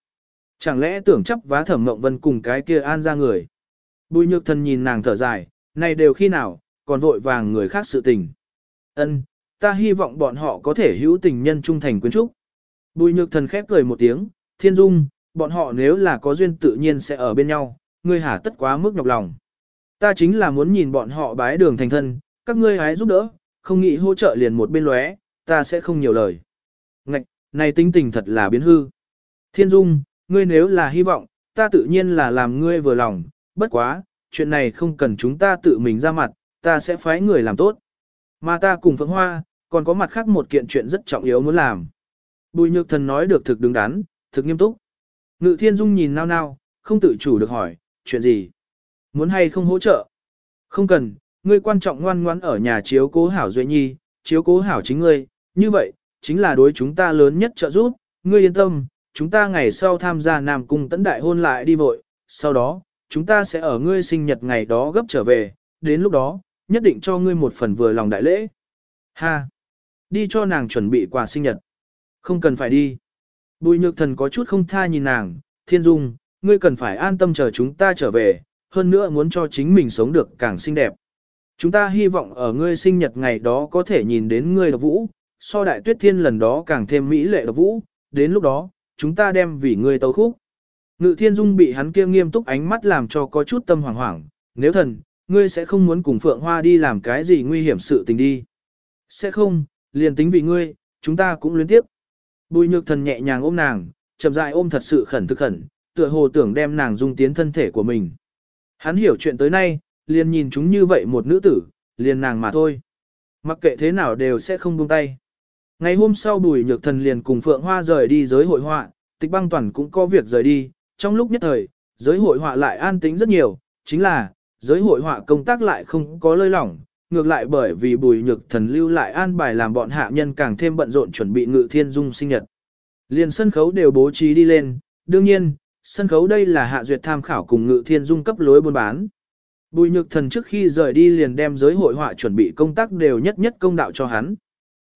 Chẳng lẽ tưởng chấp vá thẩm mộng vân cùng cái kia an ra người? Bùi nhược thần nhìn nàng thở dài, này đều khi nào, còn vội vàng người khác sự tình. Ân, ta hy vọng bọn họ có thể hữu tình nhân trung thành quyến trúc. Bùi nhược thần khép cười một tiếng, thiên dung, bọn họ nếu là có duyên tự nhiên sẽ ở bên nhau, ngươi hả tất quá mức nhọc lòng. Ta chính là muốn nhìn bọn họ bái đường thành thân, các ngươi hái giúp đỡ, không nghĩ hỗ trợ liền một bên lóe, ta sẽ không nhiều lời. Ngạch, này tinh tình thật là biến hư. Thiên dung, ngươi nếu là hy vọng, ta tự nhiên là làm ngươi vừa lòng, bất quá, chuyện này không cần chúng ta tự mình ra mặt, ta sẽ phái người làm tốt. Mà ta cùng Phượng Hoa, còn có mặt khác một kiện chuyện rất trọng yếu muốn làm. Bùi nhược thần nói được thực đứng đắn, thực nghiêm túc. Ngự thiên dung nhìn nao nao, không tự chủ được hỏi, chuyện gì? Muốn hay không hỗ trợ? Không cần, ngươi quan trọng ngoan ngoãn ở nhà chiếu cố hảo Duệ Nhi, chiếu cố hảo chính ngươi, như vậy, chính là đối chúng ta lớn nhất trợ giúp, ngươi yên tâm, chúng ta ngày sau tham gia Nam Cung tấn đại hôn lại đi vội, sau đó, chúng ta sẽ ở ngươi sinh nhật ngày đó gấp trở về, đến lúc đó, nhất định cho ngươi một phần vừa lòng đại lễ. Ha! Đi cho nàng chuẩn bị quà sinh nhật. Không cần phải đi. Bùi nhược thần có chút không tha nhìn nàng, thiên dung, ngươi cần phải an tâm chờ chúng ta trở về, hơn nữa muốn cho chính mình sống được càng xinh đẹp. Chúng ta hy vọng ở ngươi sinh nhật ngày đó có thể nhìn đến ngươi độc vũ, so đại tuyết thiên lần đó càng thêm mỹ lệ độc vũ, đến lúc đó, chúng ta đem vì ngươi tấu khúc. Ngự thiên dung bị hắn kia nghiêm túc ánh mắt làm cho có chút tâm hoảng hoảng, nếu thần, ngươi sẽ không muốn cùng Phượng Hoa đi làm cái gì nguy hiểm sự tình đi. Sẽ không, liền tính vì ngươi, chúng ta cũng luyến tiếp. Bùi nhược thần nhẹ nhàng ôm nàng, chậm rãi ôm thật sự khẩn thực khẩn, tựa hồ tưởng đem nàng dung tiến thân thể của mình. Hắn hiểu chuyện tới nay, liền nhìn chúng như vậy một nữ tử, liền nàng mà thôi. Mặc kệ thế nào đều sẽ không buông tay. Ngày hôm sau bùi nhược thần liền cùng Phượng Hoa rời đi giới hội họa, tịch băng toàn cũng có việc rời đi, trong lúc nhất thời, giới hội họa lại an tĩnh rất nhiều, chính là, giới hội họa công tác lại không có lơi lỏng, ngược lại bởi vì bùi nhược thần lưu lại an bài làm bọn hạ nhân càng thêm bận rộn chuẩn bị ngự thiên dung sinh nhật. Liền sân khấu đều bố trí đi lên, đương nhiên, sân khấu đây là hạ duyệt tham khảo cùng ngự thiên dung cấp lối buôn bán. Bùi nhược thần trước khi rời đi liền đem giới hội họa chuẩn bị công tác đều nhất nhất công đạo cho hắn.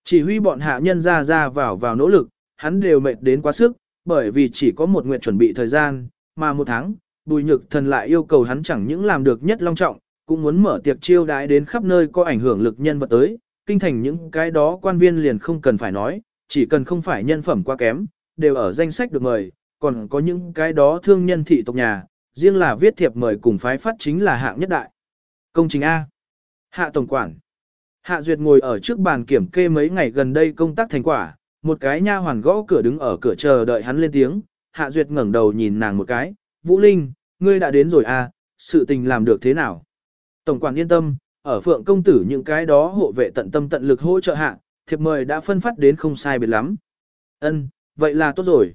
Chỉ huy bọn hạ nhân ra ra vào vào nỗ lực, hắn đều mệt đến quá sức, bởi vì chỉ có một nguyện chuẩn bị thời gian, mà một tháng, bùi nhược thần lại yêu cầu hắn chẳng những làm được nhất long trọng, cũng muốn mở tiệc chiêu đãi đến khắp nơi có ảnh hưởng lực nhân vật tới, kinh thành những cái đó quan viên liền không cần phải nói, chỉ cần không phải nhân phẩm quá kém, đều ở danh sách được mời, còn có những cái đó thương nhân thị tộc nhà, riêng là viết thiệp mời cùng phái phát chính là hạng nhất đại. Công trình A. Hạ Tổng Quản. Hạ Duyệt ngồi ở trước bàn kiểm kê mấy ngày gần đây công tác thành quả, một cái nha hoàn gõ cửa đứng ở cửa chờ đợi hắn lên tiếng, Hạ Duyệt ngẩng đầu nhìn nàng một cái, Vũ Linh, ngươi đã đến rồi à, sự tình làm được thế nào? Tổng quản yên tâm, ở phượng công tử những cái đó hộ vệ tận tâm tận lực hỗ trợ hạ, thiệp mời đã phân phát đến không sai biệt lắm. Ân, vậy là tốt rồi.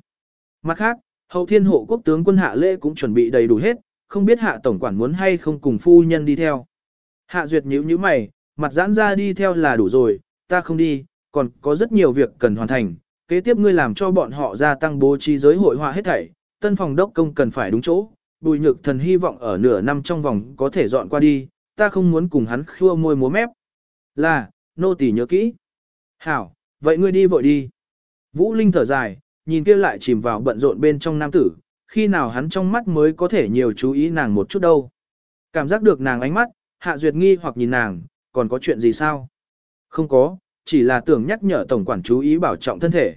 Mặt khác, hậu thiên hộ quốc tướng quân hạ lễ cũng chuẩn bị đầy đủ hết, không biết hạ tổng quản muốn hay không cùng phu nhân đi theo. Hạ duyệt nhíu nhíu mày, mặt giãn ra đi theo là đủ rồi, ta không đi, còn có rất nhiều việc cần hoàn thành. Kế tiếp ngươi làm cho bọn họ gia tăng bố trí giới hội họa hết thảy, tân phòng đốc công cần phải đúng chỗ. Bùi nhược thần hy vọng ở nửa năm trong vòng có thể dọn qua đi, ta không muốn cùng hắn khua môi múa mép. Là, nô tỳ nhớ kỹ. Hảo, vậy ngươi đi vội đi. Vũ Linh thở dài, nhìn kia lại chìm vào bận rộn bên trong nam tử, khi nào hắn trong mắt mới có thể nhiều chú ý nàng một chút đâu. Cảm giác được nàng ánh mắt, Hạ Duyệt nghi hoặc nhìn nàng, còn có chuyện gì sao? Không có, chỉ là tưởng nhắc nhở tổng quản chú ý bảo trọng thân thể.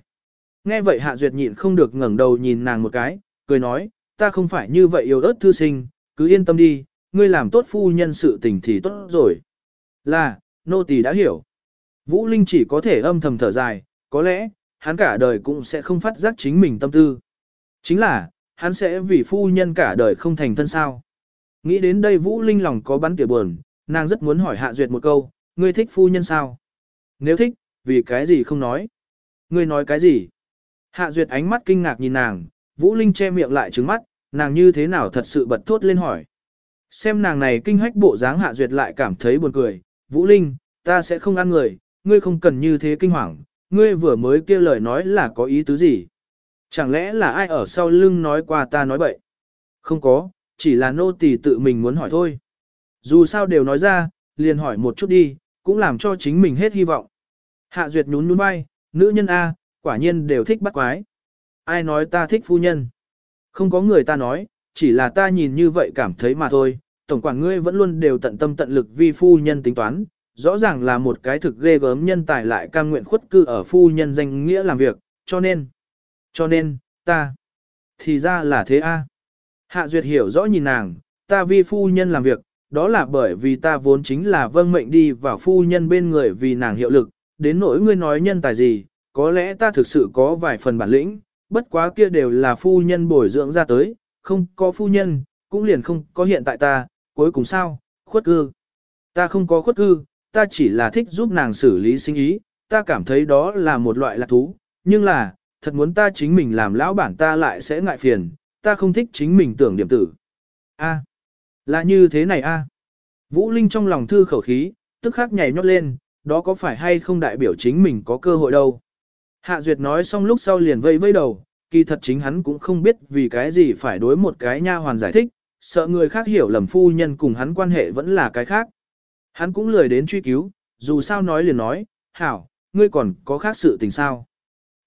Nghe vậy Hạ Duyệt nhịn không được ngẩng đầu nhìn nàng một cái, cười nói, ta không phải như vậy yêu ớt thư sinh, cứ yên tâm đi, ngươi làm tốt phu nhân sự tình thì tốt rồi. Là, nô tỳ đã hiểu. Vũ Linh chỉ có thể âm thầm thở dài, có lẽ, hắn cả đời cũng sẽ không phát giác chính mình tâm tư. Chính là, hắn sẽ vì phu nhân cả đời không thành thân sao. Nghĩ đến đây Vũ Linh lòng có bắn tỉa buồn, nàng rất muốn hỏi Hạ Duyệt một câu, ngươi thích phu nhân sao? Nếu thích, vì cái gì không nói? Ngươi nói cái gì? Hạ Duyệt ánh mắt kinh ngạc nhìn nàng, Vũ Linh che miệng lại trứng mắt, nàng như thế nào thật sự bật thốt lên hỏi. Xem nàng này kinh hách bộ dáng Hạ Duyệt lại cảm thấy buồn cười, Vũ Linh, ta sẽ không ăn người, ngươi không cần như thế kinh hoàng, ngươi vừa mới kia lời nói là có ý tứ gì? Chẳng lẽ là ai ở sau lưng nói qua ta nói bậy? Không có, chỉ là nô tỳ tự mình muốn hỏi thôi. Dù sao đều nói ra, liền hỏi một chút đi, cũng làm cho chính mình hết hy vọng. Hạ Duyệt nhún nhún vai, nữ nhân A, quả nhiên đều thích bắt quái. Ai nói ta thích phu nhân? Không có người ta nói, chỉ là ta nhìn như vậy cảm thấy mà thôi. Tổng quản ngươi vẫn luôn đều tận tâm tận lực vì phu nhân tính toán, rõ ràng là một cái thực ghê gớm nhân tài lại cam nguyện khuất cư ở phu nhân danh nghĩa làm việc, cho nên, cho nên, ta, thì ra là thế a. Hạ Duyệt hiểu rõ nhìn nàng, ta vì phu nhân làm việc, đó là bởi vì ta vốn chính là vâng mệnh đi vào phu nhân bên người vì nàng hiệu lực, đến nỗi ngươi nói nhân tài gì, có lẽ ta thực sự có vài phần bản lĩnh, bất quá kia đều là phu nhân bồi dưỡng ra tới, không có phu nhân, cũng liền không có hiện tại ta, cuối cùng sao, khuất cư. Ta không có khuất cư, ta chỉ là thích giúp nàng xử lý sinh ý, ta cảm thấy đó là một loại lạc thú, nhưng là, thật muốn ta chính mình làm lão bản ta lại sẽ ngại phiền, ta không thích chính mình tưởng điểm tử. A, là như thế này a. Vũ Linh trong lòng thư khẩu khí, tức khắc nhảy nhót lên, đó có phải hay không đại biểu chính mình có cơ hội đâu. Hạ Duyệt nói xong lúc sau liền vây vây đầu, kỳ thật chính hắn cũng không biết vì cái gì phải đối một cái nha hoàn giải thích, sợ người khác hiểu lầm phu nhân cùng hắn quan hệ vẫn là cái khác. Hắn cũng lười đến truy cứu, dù sao nói liền nói, hảo, ngươi còn có khác sự tình sao?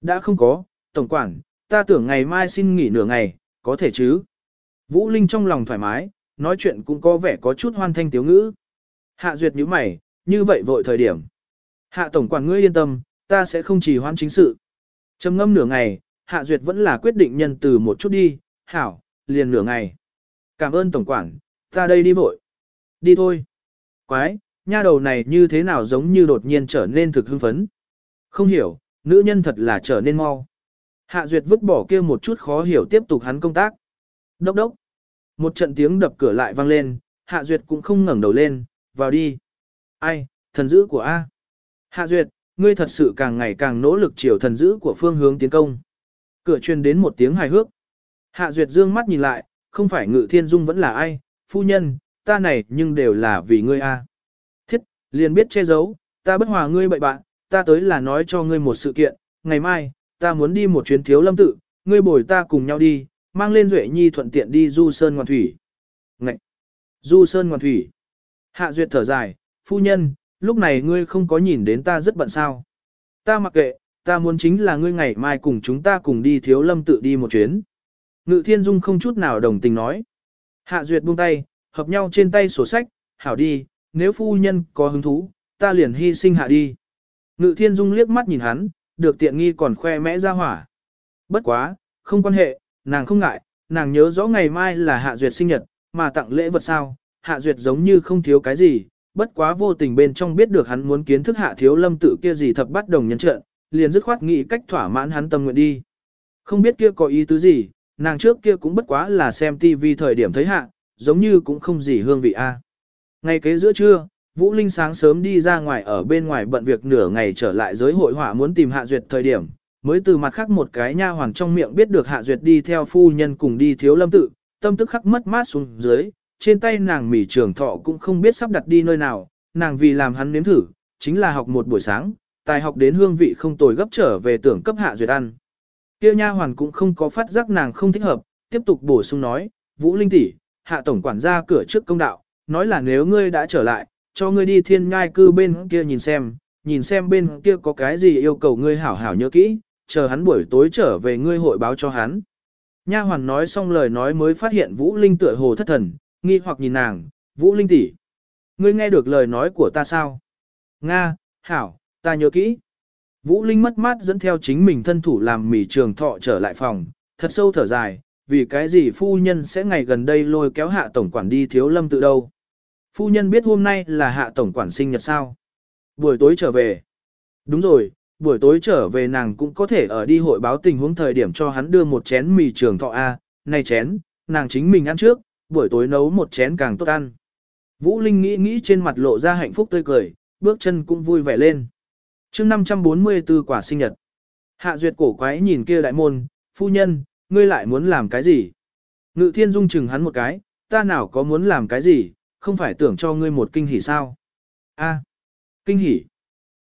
Đã không có, tổng quản, ta tưởng ngày mai xin nghỉ nửa ngày, có thể chứ? Vũ Linh trong lòng thoải mái, nói chuyện cũng có vẻ có chút hoan thanh tiếu ngữ. Hạ duyệt như mày, như vậy vội thời điểm. Hạ tổng quản ngươi yên tâm, ta sẽ không chỉ hoan chính sự. Trầm ngâm nửa ngày, Hạ duyệt vẫn là quyết định nhân từ một chút đi, hảo, liền nửa ngày. Cảm ơn tổng quản, ra đây đi vội. Đi thôi. Quái, nha đầu này như thế nào giống như đột nhiên trở nên thực hưng phấn. Không hiểu, nữ nhân thật là trở nên mau. Hạ Duyệt vứt bỏ kia một chút khó hiểu tiếp tục hắn công tác. Đốc đốc. Một trận tiếng đập cửa lại vang lên, Hạ Duyệt cũng không ngẩng đầu lên, vào đi. Ai, thần dữ của A. Hạ Duyệt, ngươi thật sự càng ngày càng nỗ lực chiều thần dữ của phương hướng tiến công. Cửa truyền đến một tiếng hài hước. Hạ Duyệt dương mắt nhìn lại, không phải ngự thiên dung vẫn là ai, phu nhân, ta này nhưng đều là vì ngươi a. Thiết, liền biết che giấu, ta bất hòa ngươi bậy bạn, ta tới là nói cho ngươi một sự kiện, ngày mai, ta muốn đi một chuyến thiếu lâm tự, ngươi bồi ta cùng nhau đi, mang lên Duệ Nhi thuận tiện đi du sơn ngoan thủy. Ngậy! Du sơn ngoan thủy. Hạ Duyệt thở dài, phu nhân, lúc này ngươi không có nhìn đến ta rất bận sao. Ta mặc kệ, ta muốn chính là ngươi ngày mai cùng chúng ta cùng đi thiếu lâm tự đi một chuyến. Ngự thiên dung không chút nào đồng tình nói. Hạ Duyệt buông tay, hợp nhau trên tay sổ sách, hảo đi, nếu phu nhân có hứng thú, ta liền hy sinh hạ đi. Ngự thiên dung liếc mắt nhìn hắn, được tiện nghi còn khoe mẽ ra hỏa. Bất quá, không quan hệ, nàng không ngại, nàng nhớ rõ ngày mai là Hạ Duyệt sinh nhật, mà tặng lễ vật sao, Hạ Duyệt giống như không thiếu cái gì, bất quá vô tình bên trong biết được hắn muốn kiến thức Hạ Thiếu Lâm tự kia gì thập bắt đồng nhân trận, liền dứt khoát nghĩ cách thỏa mãn hắn tâm nguyện đi. Không biết kia có ý tứ gì, nàng trước kia cũng bất quá là xem TV thời điểm thấy hạ, giống như cũng không gì hương vị a. Ngày kế giữa trưa, Vũ Linh sáng sớm đi ra ngoài ở bên ngoài bận việc nửa ngày trở lại giới hội họa muốn tìm Hạ Duyệt thời điểm, mới từ mặt khác một cái nha hoàng trong miệng biết được Hạ Duyệt đi theo phu nhân cùng đi thiếu lâm tự, tâm tức khắc mất mát xuống dưới, trên tay nàng mỉ trường thọ cũng không biết sắp đặt đi nơi nào, nàng vì làm hắn nếm thử, chính là học một buổi sáng, tài học đến hương vị không tồi gấp trở về tưởng cấp Hạ Duyệt ăn. Kia nha hoàn cũng không có phát giác nàng không thích hợp, tiếp tục bổ sung nói, Vũ Linh tỷ, Hạ tổng quản ra cửa trước công đạo, nói là nếu ngươi đã trở lại, cho ngươi đi thiên ngai cư bên kia nhìn xem, nhìn xem bên kia có cái gì yêu cầu ngươi hảo hảo nhớ kỹ, chờ hắn buổi tối trở về ngươi hội báo cho hắn. Nha hoàn nói xong lời nói mới phát hiện Vũ Linh tựa hồ thất thần, nghi hoặc nhìn nàng, Vũ Linh tỷ, ngươi nghe được lời nói của ta sao? Nga, hảo, ta nhớ kỹ. Vũ Linh mất mát dẫn theo chính mình thân thủ làm mỉ trường thọ trở lại phòng, thật sâu thở dài, vì cái gì phu nhân sẽ ngày gần đây lôi kéo hạ tổng quản đi thiếu lâm tự đâu. Phu nhân biết hôm nay là hạ tổng quản sinh nhật sao. Buổi tối trở về. Đúng rồi, buổi tối trở về nàng cũng có thể ở đi hội báo tình huống thời điểm cho hắn đưa một chén mì trường thọ A, này chén, nàng chính mình ăn trước, buổi tối nấu một chén càng tốt ăn. Vũ Linh nghĩ nghĩ trên mặt lộ ra hạnh phúc tươi cười, bước chân cũng vui vẻ lên chương 544 quả sinh nhật. Hạ duyệt cổ quái nhìn kia đại môn, phu nhân, ngươi lại muốn làm cái gì? Ngự thiên dung chừng hắn một cái, ta nào có muốn làm cái gì, không phải tưởng cho ngươi một kinh hỉ sao? A, kinh hỉ.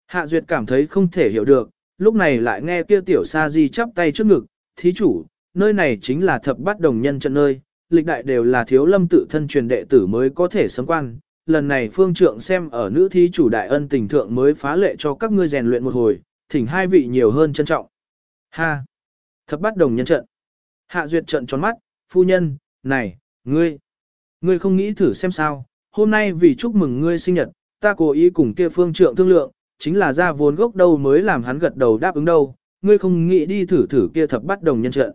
Hạ Duyệt cảm thấy không thể hiểu được, lúc này lại nghe kia tiểu sa di chắp tay trước ngực, thí chủ, nơi này chính là thập bát đồng nhân trận nơi, lịch đại đều là thiếu lâm tự thân truyền đệ tử mới có thể sấm quan. Lần này phương trượng xem ở nữ thí chủ đại ân tình thượng mới phá lệ cho các ngươi rèn luyện một hồi, thỉnh hai vị nhiều hơn trân trọng. Ha! Thập bát đồng nhân trận. Hạ Duyệt trận tròn mắt, phu nhân, này, ngươi, ngươi không nghĩ thử xem sao, hôm nay vì chúc mừng ngươi sinh nhật, ta cố ý cùng kia phương trượng thương lượng, chính là ra vốn gốc đâu mới làm hắn gật đầu đáp ứng đâu, ngươi không nghĩ đi thử thử kia thập bắt đồng nhân trận.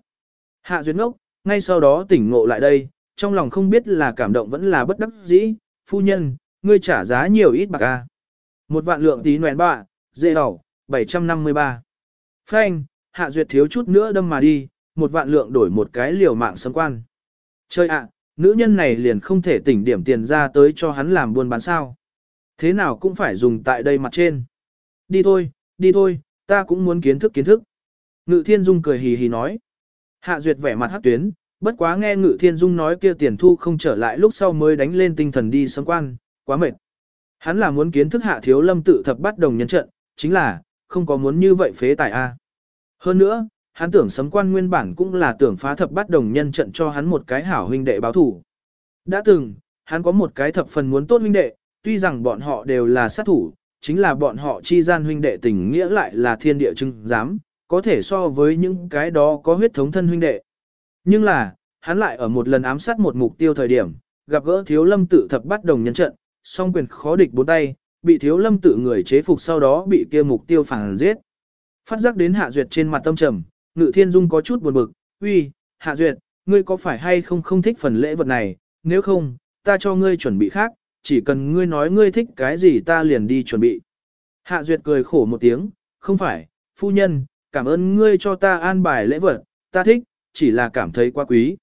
Hạ Duyệt ngốc, ngay sau đó tỉnh ngộ lại đây, trong lòng không biết là cảm động vẫn là bất đắc dĩ, phu nhân, ngươi trả giá nhiều ít bạc a. Một vạn lượng tí noèn bạ, dễ đỏ, 753. Phanh, Hạ Duyệt thiếu chút nữa đâm mà đi, một vạn lượng đổi một cái liều mạng sấm quan. Chơi ạ, nữ nhân này liền không thể tỉnh điểm tiền ra tới cho hắn làm buôn bán sao. Thế nào cũng phải dùng tại đây mặt trên. Đi thôi, đi thôi, ta cũng muốn kiến thức kiến thức. Ngự thiên dung cười hì hì nói. Hạ duyệt vẻ mặt hát tuyến, bất quá nghe ngự thiên dung nói kia tiền thu không trở lại lúc sau mới đánh lên tinh thần đi sấm quan, quá mệt. Hắn là muốn kiến thức hạ thiếu lâm tự thập bắt đồng nhân trận, chính là, không có muốn như vậy phế tài A. Hơn nữa, hắn tưởng sấm quan nguyên bản cũng là tưởng phá thập bắt đồng nhân trận cho hắn một cái hảo huynh đệ báo thủ. Đã từng, hắn có một cái thập phần muốn tốt huynh đệ, tuy rằng bọn họ đều là sát thủ, chính là bọn họ chi gian huynh đệ tình nghĩa lại là thiên địa chứng giám, có thể so với những cái đó có huyết thống thân huynh đệ. Nhưng là, hắn lại ở một lần ám sát một mục tiêu thời điểm, gặp gỡ thiếu lâm tự thập bắt đồng nhân trận, song quyền khó địch bốn tay, bị thiếu lâm tự người chế phục sau đó bị kia mục tiêu phản giết. Phát giác đến hạ duyệt trên mặt tâm trầm, ngự thiên dung có chút buồn bực, uy, hạ duyệt, ngươi có phải hay không không thích phần lễ vật này, nếu không, ta cho ngươi chuẩn bị khác, chỉ cần ngươi nói ngươi thích cái gì ta liền đi chuẩn bị. Hạ duyệt cười khổ một tiếng, không phải, phu nhân, cảm ơn ngươi cho ta an bài lễ vật, ta thích, chỉ là cảm thấy quá quý.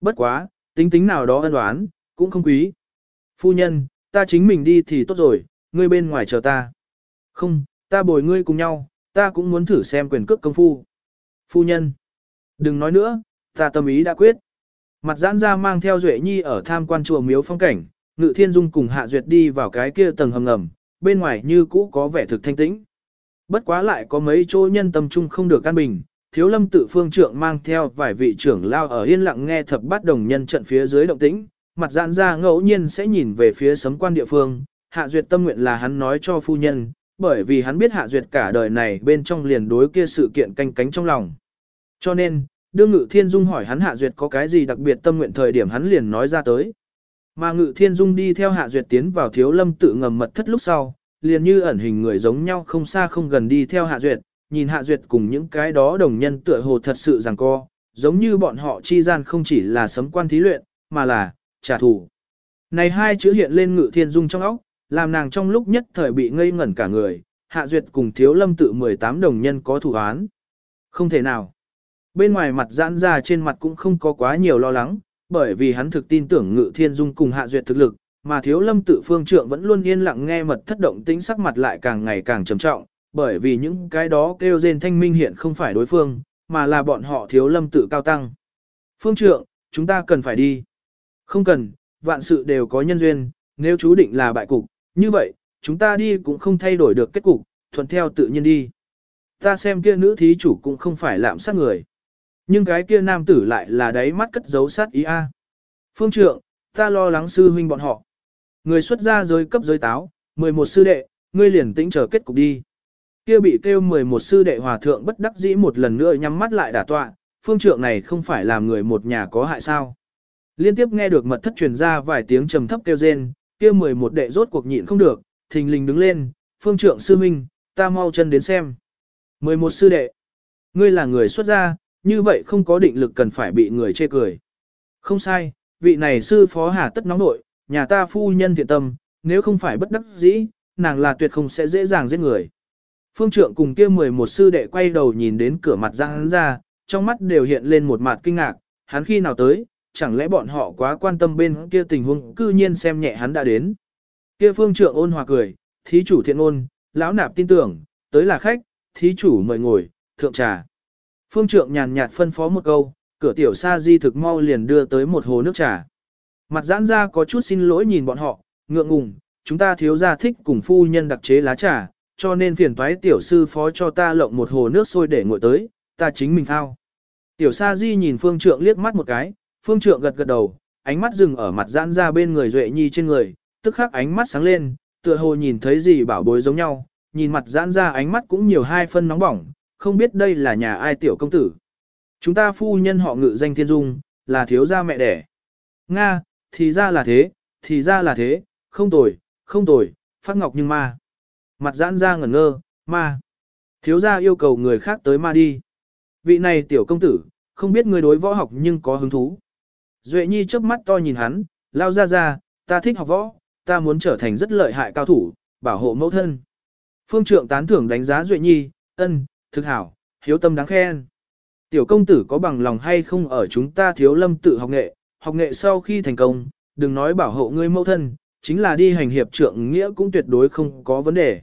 Bất quá, tính tính nào đó ân đoán, cũng không quý. Phu nhân, ta chính mình đi thì tốt rồi, ngươi bên ngoài chờ ta. Không, ta bồi ngươi cùng nhau, ta cũng muốn thử xem quyền cước công phu. Phu nhân, đừng nói nữa, ta tâm ý đã quyết. Mặt giãn ra mang theo Duệ Nhi ở tham quan chùa miếu phong cảnh, Ngự Thiên Dung cùng Hạ Duyệt đi vào cái kia tầng hầm ngầm, bên ngoài như cũ có vẻ thực thanh tĩnh. Bất quá lại có mấy chỗ nhân tâm trung không được căn bình, thiếu lâm tự phương trượng mang theo vài vị trưởng lao ở yên lặng nghe thập bát đồng nhân trận phía dưới động tĩnh, mặt giãn ra ngẫu nhiên sẽ nhìn về phía sấm quan địa phương, hạ duyệt tâm nguyện là hắn nói cho phu nhân, bởi vì hắn biết hạ duyệt cả đời này bên trong liền đối kia sự kiện canh cánh trong lòng. Cho nên, đương ngự thiên dung hỏi hắn hạ duyệt có cái gì đặc biệt tâm nguyện thời điểm hắn liền nói ra tới. Mà ngự thiên dung đi theo hạ duyệt tiến vào thiếu lâm tự ngầm mật thất lúc sau, liền như ẩn hình người giống nhau không xa không gần đi theo hạ duyệt, nhìn hạ duyệt cùng những cái đó đồng nhân tựa hồ thật sự rằng co, giống như bọn họ chi gian không chỉ là sấm quan thí luyện, mà là trả thù. Này hai chữ hiện lên ngự thiên dung trong óc, làm nàng trong lúc nhất thời bị ngây ngẩn cả người, hạ duyệt cùng thiếu lâm tự 18 đồng nhân có thủ án. Không thể nào. Bên ngoài mặt giãn ra trên mặt cũng không có quá nhiều lo lắng, bởi vì hắn thực tin tưởng ngự thiên dung cùng hạ duyệt thực lực, mà thiếu lâm tự phương trượng vẫn luôn yên lặng nghe mật thất động tính sắc mặt lại càng ngày càng trầm trọng, bởi vì những cái đó kêu rên thanh minh hiện không phải đối phương, mà là bọn họ thiếu lâm tự cao tăng. Phương trượng, chúng ta cần phải đi. Không cần, vạn sự đều có nhân duyên, nếu chú định là bại cục, như vậy, chúng ta đi cũng không thay đổi được kết cục, thuận theo tự nhiên đi. Ta xem kia nữ thí chủ cũng không phải lạm sát người. Nhưng cái kia nam tử lại là đáy mắt cất giấu sát ý a. Phương trượng, ta lo lắng sư huynh bọn họ. Người xuất gia giới cấp giới táo, 11 sư đệ, ngươi liền tĩnh chờ kết cục đi. Kia bị kêu 11 sư đệ hòa thượng bất đắc dĩ một lần nữa nhắm mắt lại đả tọa, phương trượng này không phải làm người một nhà có hại sao. Liên tiếp nghe được mật thất truyền ra vài tiếng trầm thấp kêu rên, kia 11 đệ rốt cuộc nhịn không được, thình lình đứng lên, phương trượng sư minh, ta mau chân đến xem. 11 sư đệ, ngươi là người xuất gia, như vậy không có định lực cần phải bị người chê cười. Không sai, vị này sư phó hà tất nóng nội, nhà ta phu nhân thiện tâm, nếu không phải bất đắc dĩ, nàng là tuyệt không sẽ dễ dàng giết người. Phương trượng cùng kia 11 sư đệ quay đầu nhìn đến cửa mặt ra hắn ra, trong mắt đều hiện lên một mặt kinh ngạc, hắn khi nào tới, chẳng lẽ bọn họ quá quan tâm bên kia tình huống cư nhiên xem nhẹ hắn đã đến. Kia phương trượng ôn hòa cười, thí chủ thiện ôn, lão nạp tin tưởng, tới là khách, thí chủ mời ngồi, thượng trà. Phương trượng nhàn nhạt phân phó một câu, cửa tiểu sa di thực mau liền đưa tới một hồ nước trà. Mặt giãn ra có chút xin lỗi nhìn bọn họ, ngượng ngùng, chúng ta thiếu gia thích cùng phu nhân đặc chế lá trà, cho nên phiền toái tiểu sư phó cho ta lộng một hồ nước sôi để nguội tới, ta chính mình thao. Tiểu sa di nhìn phương trượng liếc mắt một cái, phương trượng gật gật đầu, ánh mắt dừng ở mặt giãn ra bên người duệ nhi trên người, tức khắc ánh mắt sáng lên, tựa hồ nhìn thấy gì bảo bối giống nhau, nhìn mặt giãn ra ánh mắt cũng nhiều hai phân nóng bỏng, không biết đây là nhà ai tiểu công tử. Chúng ta phu nhân họ ngự danh thiên dung, là thiếu gia mẹ đẻ. Nga, thì ra là thế, thì ra là thế, không tồi, không tồi, phát ngọc nhưng ma. Mặt giãn ra ngẩn ngơ, ma. Thiếu gia yêu cầu người khác tới ma đi. Vị này tiểu công tử, không biết người đối võ học nhưng có hứng thú. Duệ nhi chớp mắt to nhìn hắn, lao ra ra, ta thích học võ, ta muốn trở thành rất lợi hại cao thủ, bảo hộ mẫu thân. Phương trượng tán thưởng đánh giá Duệ nhi, ân, thực hảo, hiếu tâm đáng khen. Tiểu công tử có bằng lòng hay không ở chúng ta thiếu lâm tự học nghệ, học nghệ sau khi thành công, đừng nói bảo hộ ngươi mẫu thân, chính là đi hành hiệp trượng nghĩa cũng tuyệt đối không có vấn đề.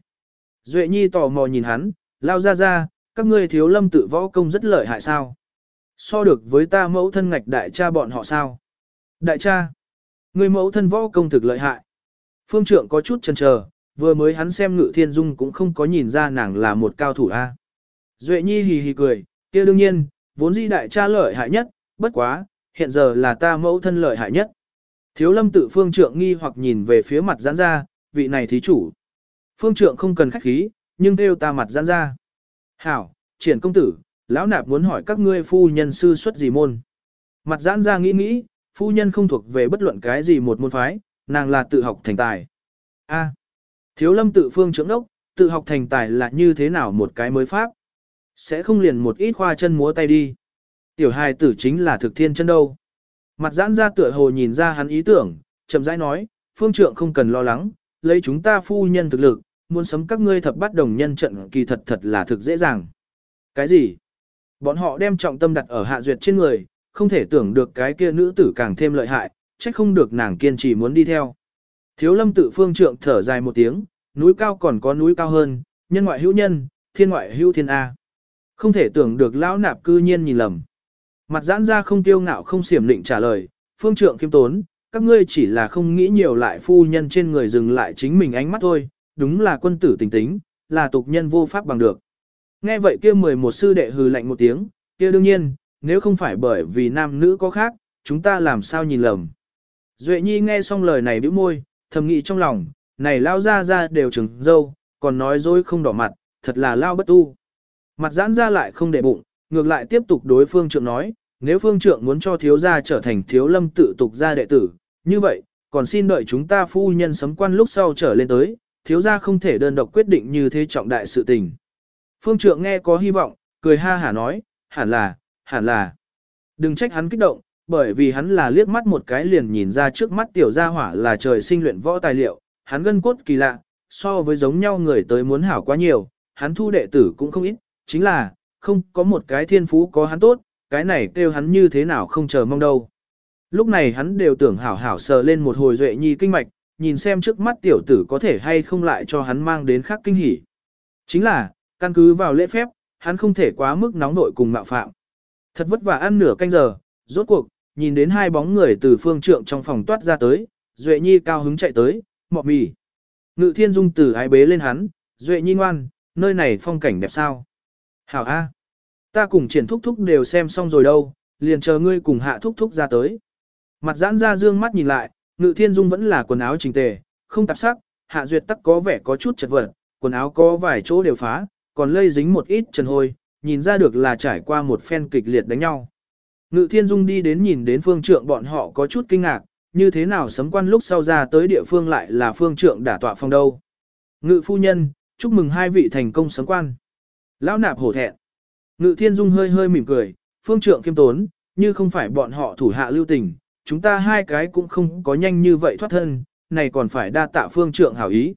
Duệ Nhi tò mò nhìn hắn, lao ra ra, các ngươi thiếu lâm tự võ công rất lợi hại sao? So được với ta mẫu thân ngạch đại cha bọn họ sao? Đại cha, người mẫu thân võ công thực lợi hại. Phương trượng có chút chần chờ, vừa mới hắn xem ngự thiên dung cũng không có nhìn ra nàng là một cao thủ A. Duệ Nhi hì hì cười, kia đương nhiên, vốn di đại cha lợi hại nhất, bất quá, hiện giờ là ta mẫu thân lợi hại nhất. Thiếu lâm tự phương trượng nghi hoặc nhìn về phía mặt giãn ra, vị này thí chủ. Phương trượng không cần khách khí, nhưng kêu ta mặt giãn ra. Hảo, triển công tử, lão nạp muốn hỏi các ngươi phu nhân sư xuất gì môn. Mặt giãn ra nghĩ nghĩ, phu nhân không thuộc về bất luận cái gì một môn phái, nàng là tự học thành tài. A. thiếu lâm tự phương trưởng đốc, tự học thành tài là như thế nào một cái mới pháp? Sẽ không liền một ít khoa chân múa tay đi. Tiểu hài tử chính là thực thiên chân đâu. Mặt giãn ra tựa hồ nhìn ra hắn ý tưởng, chậm rãi nói, phương trượng không cần lo lắng, lấy chúng ta phu nhân thực lực, muốn sấm các ngươi thập bắt đồng nhân trận kỳ thật thật là thực dễ dàng. Cái gì? Bọn họ đem trọng tâm đặt ở hạ duyệt trên người, không thể tưởng được cái kia nữ tử càng thêm lợi hại, trách không được nàng kiên trì muốn đi theo. Thiếu lâm tự phương trượng thở dài một tiếng, núi cao còn có núi cao hơn, nhân ngoại hữu nhân, thiên ngoại hữu thiên A. Không thể tưởng được lão nạp cư nhiên nhìn lầm. Mặt giãn ra không tiêu ngạo không xiểm định trả lời, phương trượng kiêm tốn, các ngươi chỉ là không nghĩ nhiều lại phu nhân trên người dừng lại chính mình ánh mắt thôi, đúng là quân tử tình tính, là tục nhân vô pháp bằng được. Nghe vậy kia 11 sư đệ hừ lạnh một tiếng, kia đương nhiên, nếu không phải bởi vì nam nữ có khác, chúng ta làm sao nhìn lầm. Duệ Nhi nghe xong lời này bĩu môi, thầm nghĩ trong lòng, này lao ra ra đều trừng dâu, còn nói dối không đỏ mặt, thật là lao bất tu. Mặt giãn ra lại không để bụng, ngược lại tiếp tục đối phương trượng nói, nếu phương trượng muốn cho thiếu gia trở thành thiếu lâm tự tục gia đệ tử, như vậy, còn xin đợi chúng ta phu nhân sấm quan lúc sau trở lên tới, thiếu gia không thể đơn độc quyết định như thế trọng đại sự tình. Phương trượng nghe có hy vọng, cười ha hả nói, hẳn là, hẳn là. Đừng trách hắn kích động, bởi vì hắn là liếc mắt một cái liền nhìn ra trước mắt tiểu gia hỏa là trời sinh luyện võ tài liệu, hắn gân cốt kỳ lạ, so với giống nhau người tới muốn hảo quá nhiều, hắn thu đệ tử cũng không ít, chính là, không có một cái thiên phú có hắn tốt, cái này kêu hắn như thế nào không chờ mong đâu. Lúc này hắn đều tưởng hảo hảo sờ lên một hồi duệ nhi kinh mạch, nhìn xem trước mắt tiểu tử có thể hay không lại cho hắn mang đến khác kinh hỉ. Chính là, căn cứ vào lễ phép, hắn không thể quá mức nóng nội cùng mạo phạm. Thật vất vả ăn nửa canh giờ, rốt cuộc, nhìn đến hai bóng người từ phương trượng trong phòng toát ra tới, Duệ Nhi cao hứng chạy tới, mọ mì. Ngự thiên dung từ ái bế lên hắn, Duệ Nhi ngoan, nơi này phong cảnh đẹp sao. Hảo A. Ta cùng triển thúc thúc đều xem xong rồi đâu, liền chờ ngươi cùng hạ thúc thúc ra tới. Mặt giãn ra dương mắt nhìn lại, ngự thiên dung vẫn là quần áo chỉnh tề, không tạp sắc, hạ duyệt tắc có vẻ có chút chật vật, quần áo có vài chỗ đều phá, còn lây dính một ít trần hôi, nhìn ra được là trải qua một phen kịch liệt đánh nhau. Ngự thiên dung đi đến nhìn đến phương trượng bọn họ có chút kinh ngạc, như thế nào sấm quan lúc sau ra tới địa phương lại là phương trượng đả tọa phong đâu. Ngự phu nhân, chúc mừng hai vị thành công sấm quan. Lão nạp hổ thẹn. Ngự thiên dung hơi hơi mỉm cười, phương trượng kiêm tốn, như không phải bọn họ thủ hạ lưu tình, chúng ta hai cái cũng không có nhanh như vậy thoát thân, này còn phải đa tạ phương trượng hảo ý.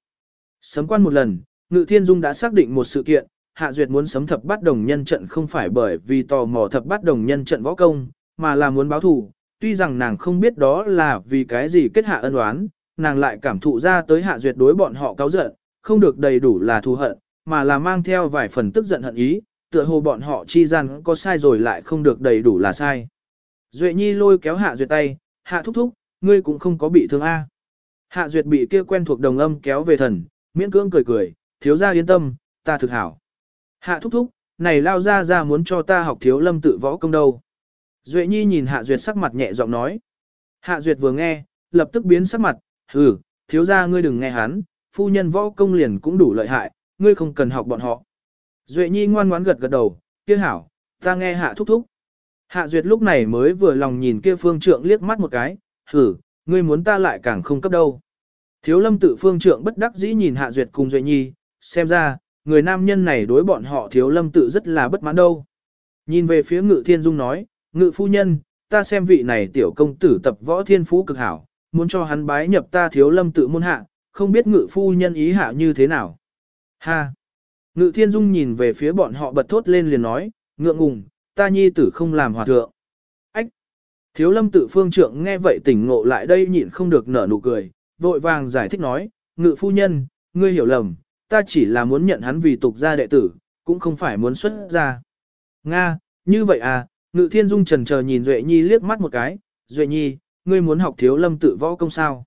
Sấm quan một lần, Ngự Thiên Dung đã xác định một sự kiện, Hạ Duyệt muốn sấm thập bắt đồng nhân trận không phải bởi vì tò mò thập bắt đồng nhân trận võ công, mà là muốn báo thù. Tuy rằng nàng không biết đó là vì cái gì kết hạ ân oán, nàng lại cảm thụ ra tới Hạ Duyệt đối bọn họ cáo giận, không được đầy đủ là thù hận, mà là mang theo vài phần tức giận hận ý, tựa hồ bọn họ chi gian có sai rồi lại không được đầy đủ là sai. Duệ Nhi lôi kéo Hạ Duyệt tay, Hạ thúc thúc, ngươi cũng không có bị thương A. Hạ Duyệt bị kia quen thuộc đồng âm kéo về thần, miễn cưỡng cười cười, thiếu gia yên tâm, ta thực hảo. Hạ thúc thúc, này lao ra ra muốn cho ta học thiếu lâm tự võ công đâu. Duệ Nhi nhìn Hạ Duyệt sắc mặt nhẹ giọng nói. Hạ Duyệt vừa nghe, lập tức biến sắc mặt, hừ, thiếu gia ngươi đừng nghe hắn, phu nhân võ công liền cũng đủ lợi hại, ngươi không cần học bọn họ. Duệ Nhi ngoan ngoãn gật gật đầu, kia hảo, ta nghe Hạ thúc thúc. Hạ Duyệt lúc này mới vừa lòng nhìn kia phương trượng liếc mắt một cái, hừ, ngươi muốn ta lại càng không cấp đâu. Thiếu lâm tự phương trượng bất đắc dĩ nhìn Hạ Duyệt cùng Duệ Nhi, xem ra, người nam nhân này đối bọn họ thiếu lâm tự rất là bất mãn đâu. Nhìn về phía ngự thiên dung nói, ngự phu nhân, ta xem vị này tiểu công tử tập võ thiên phú cực hảo, muốn cho hắn bái nhập ta thiếu lâm tự môn hạ, không biết ngự phu nhân ý hạ như thế nào. Ha! Ngự thiên dung nhìn về phía bọn họ bật thốt lên liền nói, ngượng ngùng, ta nhi tử không làm hòa thượng. Ách! Thiếu lâm tự phương trượng nghe vậy tỉnh ngộ lại đây nhịn không được nở nụ cười, vội vàng giải thích nói, ngự phu nhân, ngươi hiểu lầm, ta chỉ là muốn nhận hắn vì tục gia đệ tử, cũng không phải muốn xuất gia. Nga, như vậy à, ngự thiên dung trần chờ nhìn Duệ Nhi liếc mắt một cái, Duệ Nhi, ngươi muốn học thiếu lâm tự võ công sao?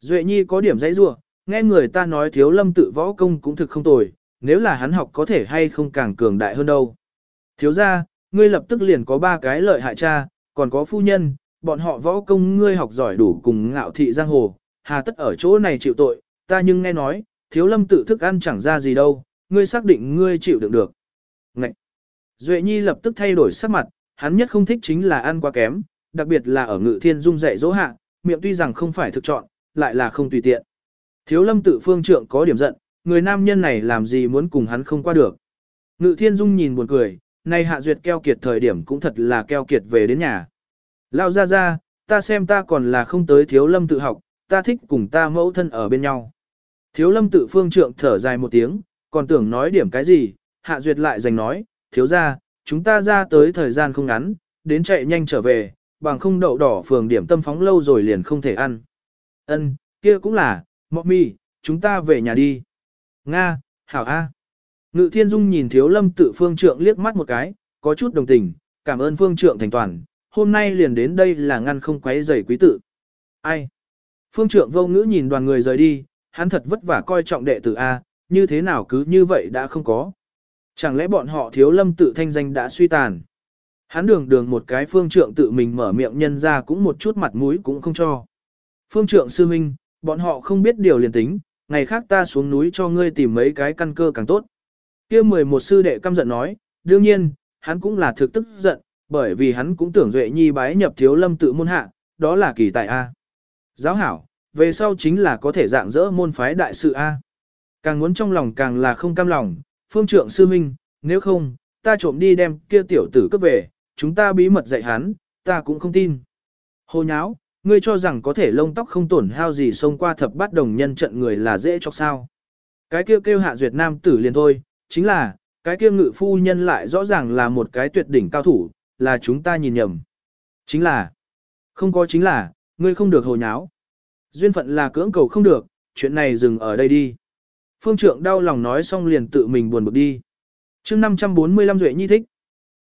Duệ Nhi có điểm dãy rua, nghe người ta nói thiếu lâm tự võ công cũng thực không tồi, nếu là hắn học có thể hay không càng cường đại hơn đâu. Thiếu ra, ngươi lập tức liền có ba cái lợi hại cha, còn có phu nhân, bọn họ võ công ngươi học giỏi đủ cùng ngạo thị giang hồ, hà tất ở chỗ này chịu tội, ta nhưng nghe nói, thiếu lâm tự thức ăn chẳng ra gì đâu, ngươi xác định ngươi chịu đựng được. Ngậy! Duệ Nhi lập tức thay đổi sắc mặt, hắn nhất không thích chính là ăn quá kém, đặc biệt là ở ngự thiên dung dạy dỗ hạ, miệng tuy rằng không phải thực chọn, lại là không tùy tiện. Thiếu lâm tự phương trượng có điểm giận, người nam nhân này làm gì muốn cùng hắn không qua được. Ngự thiên dung nhìn buồn cười, nay hạ duyệt keo kiệt thời điểm cũng thật là keo kiệt về đến nhà. Lao ra ra, ta xem ta còn là không tới thiếu lâm tự học, ta thích cùng ta mẫu thân ở bên nhau. Thiếu lâm tự phương trượng thở dài một tiếng, còn tưởng nói điểm cái gì, hạ duyệt lại giành nói, thiếu ra, chúng ta ra tới thời gian không ngắn, đến chạy nhanh trở về, bằng không đậu đỏ phường điểm tâm phóng lâu rồi liền không thể ăn. Ân, kia cũng là, mọc mi, chúng ta về nhà đi. Nga, hảo A. Ngự thiên dung nhìn thiếu lâm tự phương trượng liếc mắt một cái, có chút đồng tình, cảm ơn phương trượng thành toàn, hôm nay liền đến đây là ngăn không quấy rầy quý tự. Ai? Phương trượng vô ngữ nhìn đoàn người rời đi, hắn thật vất vả coi trọng đệ tử A, như thế nào cứ như vậy đã không có. Chẳng lẽ bọn họ thiếu lâm tự thanh danh đã suy tàn. Hắn đường đường một cái phương trượng tự mình mở miệng nhân ra cũng một chút mặt mũi cũng không cho. Phương trượng sư minh, bọn họ không biết điều liền tính, ngày khác ta xuống núi cho ngươi tìm mấy cái căn cơ càng tốt kia 11 sư đệ căm giận nói, đương nhiên, hắn cũng là thực tức giận, bởi vì hắn cũng tưởng Duệ Nhi bái nhập thiếu lâm tự môn hạ, đó là kỳ tài A. Giáo hảo, về sau chính là có thể dạng dỡ môn phái đại sự A. Càng muốn trong lòng càng là không cam lòng, phương trượng sư minh, nếu không, ta trộm đi đem kia tiểu tử cấp về, chúng ta bí mật dạy hắn, ta cũng không tin. Hồ nháo, ngươi cho rằng có thể lông tóc không tổn hao gì xông qua thập bát đồng nhân trận người là dễ cho sao. Cái kia kêu, kêu hạ duyệt nam tử liền thôi, chính là, cái kia ngự phu nhân lại rõ ràng là một cái tuyệt đỉnh cao thủ, là chúng ta nhìn nhầm. Chính là, không có chính là, ngươi không được hồ nháo. Duyên phận là cưỡng cầu không được, chuyện này dừng ở đây đi. Phương trượng đau lòng nói xong liền tự mình buồn bực đi. chương 545 Duệ Nhi thích.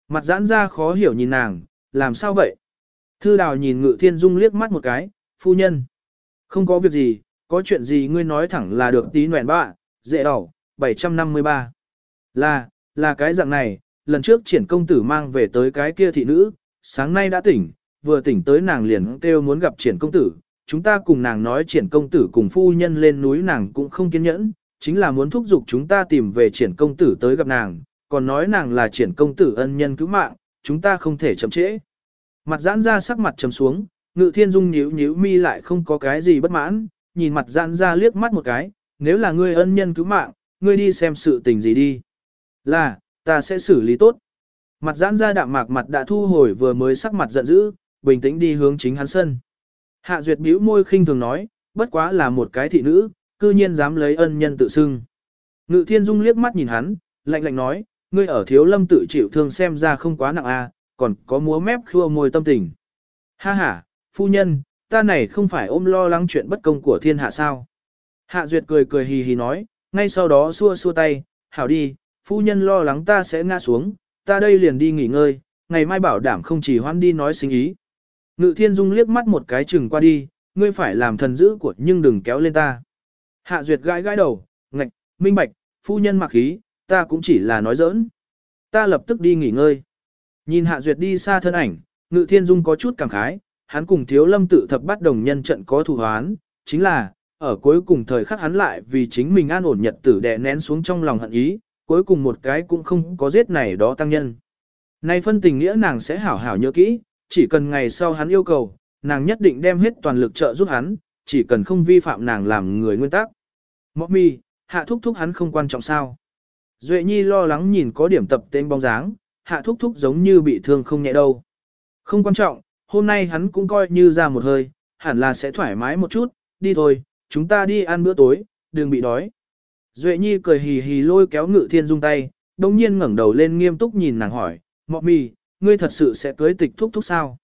Mặt giãn ra khó hiểu nhìn nàng, làm sao vậy? Thư đào nhìn ngự thiên dung liếc mắt một cái, phu nhân. Không có việc gì, có chuyện gì ngươi nói thẳng là được tí nguyện bạ, dễ đỏ, 753. Là, là cái dạng này, lần trước triển công tử mang về tới cái kia thị nữ, sáng nay đã tỉnh, vừa tỉnh tới nàng liền kêu muốn gặp triển công tử. Chúng ta cùng nàng nói triển công tử cùng phu nhân lên núi nàng cũng không kiên nhẫn, chính là muốn thúc giục chúng ta tìm về triển công tử tới gặp nàng, còn nói nàng là triển công tử ân nhân cứu mạng, chúng ta không thể chậm trễ. Mặt giãn ra sắc mặt trầm xuống, ngự thiên dung nhíu nhíu mi lại không có cái gì bất mãn, nhìn mặt giãn ra liếc mắt một cái, nếu là ngươi ân nhân cứu mạng, ngươi đi xem sự tình gì đi. Là, ta sẽ xử lý tốt. Mặt giãn ra đạm mạc mặt đã thu hồi vừa mới sắc mặt giận dữ, bình tĩnh đi hướng chính hắn sân. Hạ duyệt bĩu môi khinh thường nói, bất quá là một cái thị nữ, cư nhiên dám lấy ân nhân tự xưng. Ngự thiên dung liếc mắt nhìn hắn, lạnh lạnh nói, ngươi ở thiếu lâm tự chịu thương xem ra không quá nặng a, à, còn có múa mép khua môi tâm tình. Ha ha, phu nhân, ta này không phải ôm lo lắng chuyện bất công của thiên hạ sao. Hạ duyệt cười cười hì hì nói, ngay sau đó xua xua tay, hảo đi, phu nhân lo lắng ta sẽ ngã xuống, ta đây liền đi nghỉ ngơi, ngày mai bảo đảm không chỉ hoan đi nói sinh ý. Ngự thiên dung liếc mắt một cái chừng qua đi, ngươi phải làm thần giữ của nhưng đừng kéo lên ta. Hạ duyệt gãi gãi đầu, ngạch, minh bạch, phu nhân mặc khí, ta cũng chỉ là nói giỡn. Ta lập tức đi nghỉ ngơi. Nhìn hạ duyệt đi xa thân ảnh, ngự thiên dung có chút cảm khái, hắn cùng thiếu lâm tự thập bắt đồng nhân trận có thù hoán, chính là, ở cuối cùng thời khắc hắn lại vì chính mình an ổn nhật tử đè nén xuống trong lòng hận ý, cuối cùng một cái cũng không có giết này đó tăng nhân. Nay phân tình nghĩa nàng sẽ hảo hảo nhớ kỹ, chỉ cần ngày sau hắn yêu cầu, nàng nhất định đem hết toàn lực trợ giúp hắn, chỉ cần không vi phạm nàng làm người nguyên tắc. Mọc mi, hạ thúc thúc hắn không quan trọng sao. Duệ Nhi lo lắng nhìn có điểm tập tên bóng dáng, hạ thúc thúc giống như bị thương không nhẹ đâu. Không quan trọng, hôm nay hắn cũng coi như ra một hơi, hẳn là sẽ thoải mái một chút, đi thôi, chúng ta đi ăn bữa tối, đừng bị đói. Duệ Nhi cười hì hì lôi kéo ngự thiên dung tay, đồng nhiên ngẩng đầu lên nghiêm túc nhìn nàng hỏi, mọ mì, ngươi thật sự sẽ cưới tịch thúc thúc sao?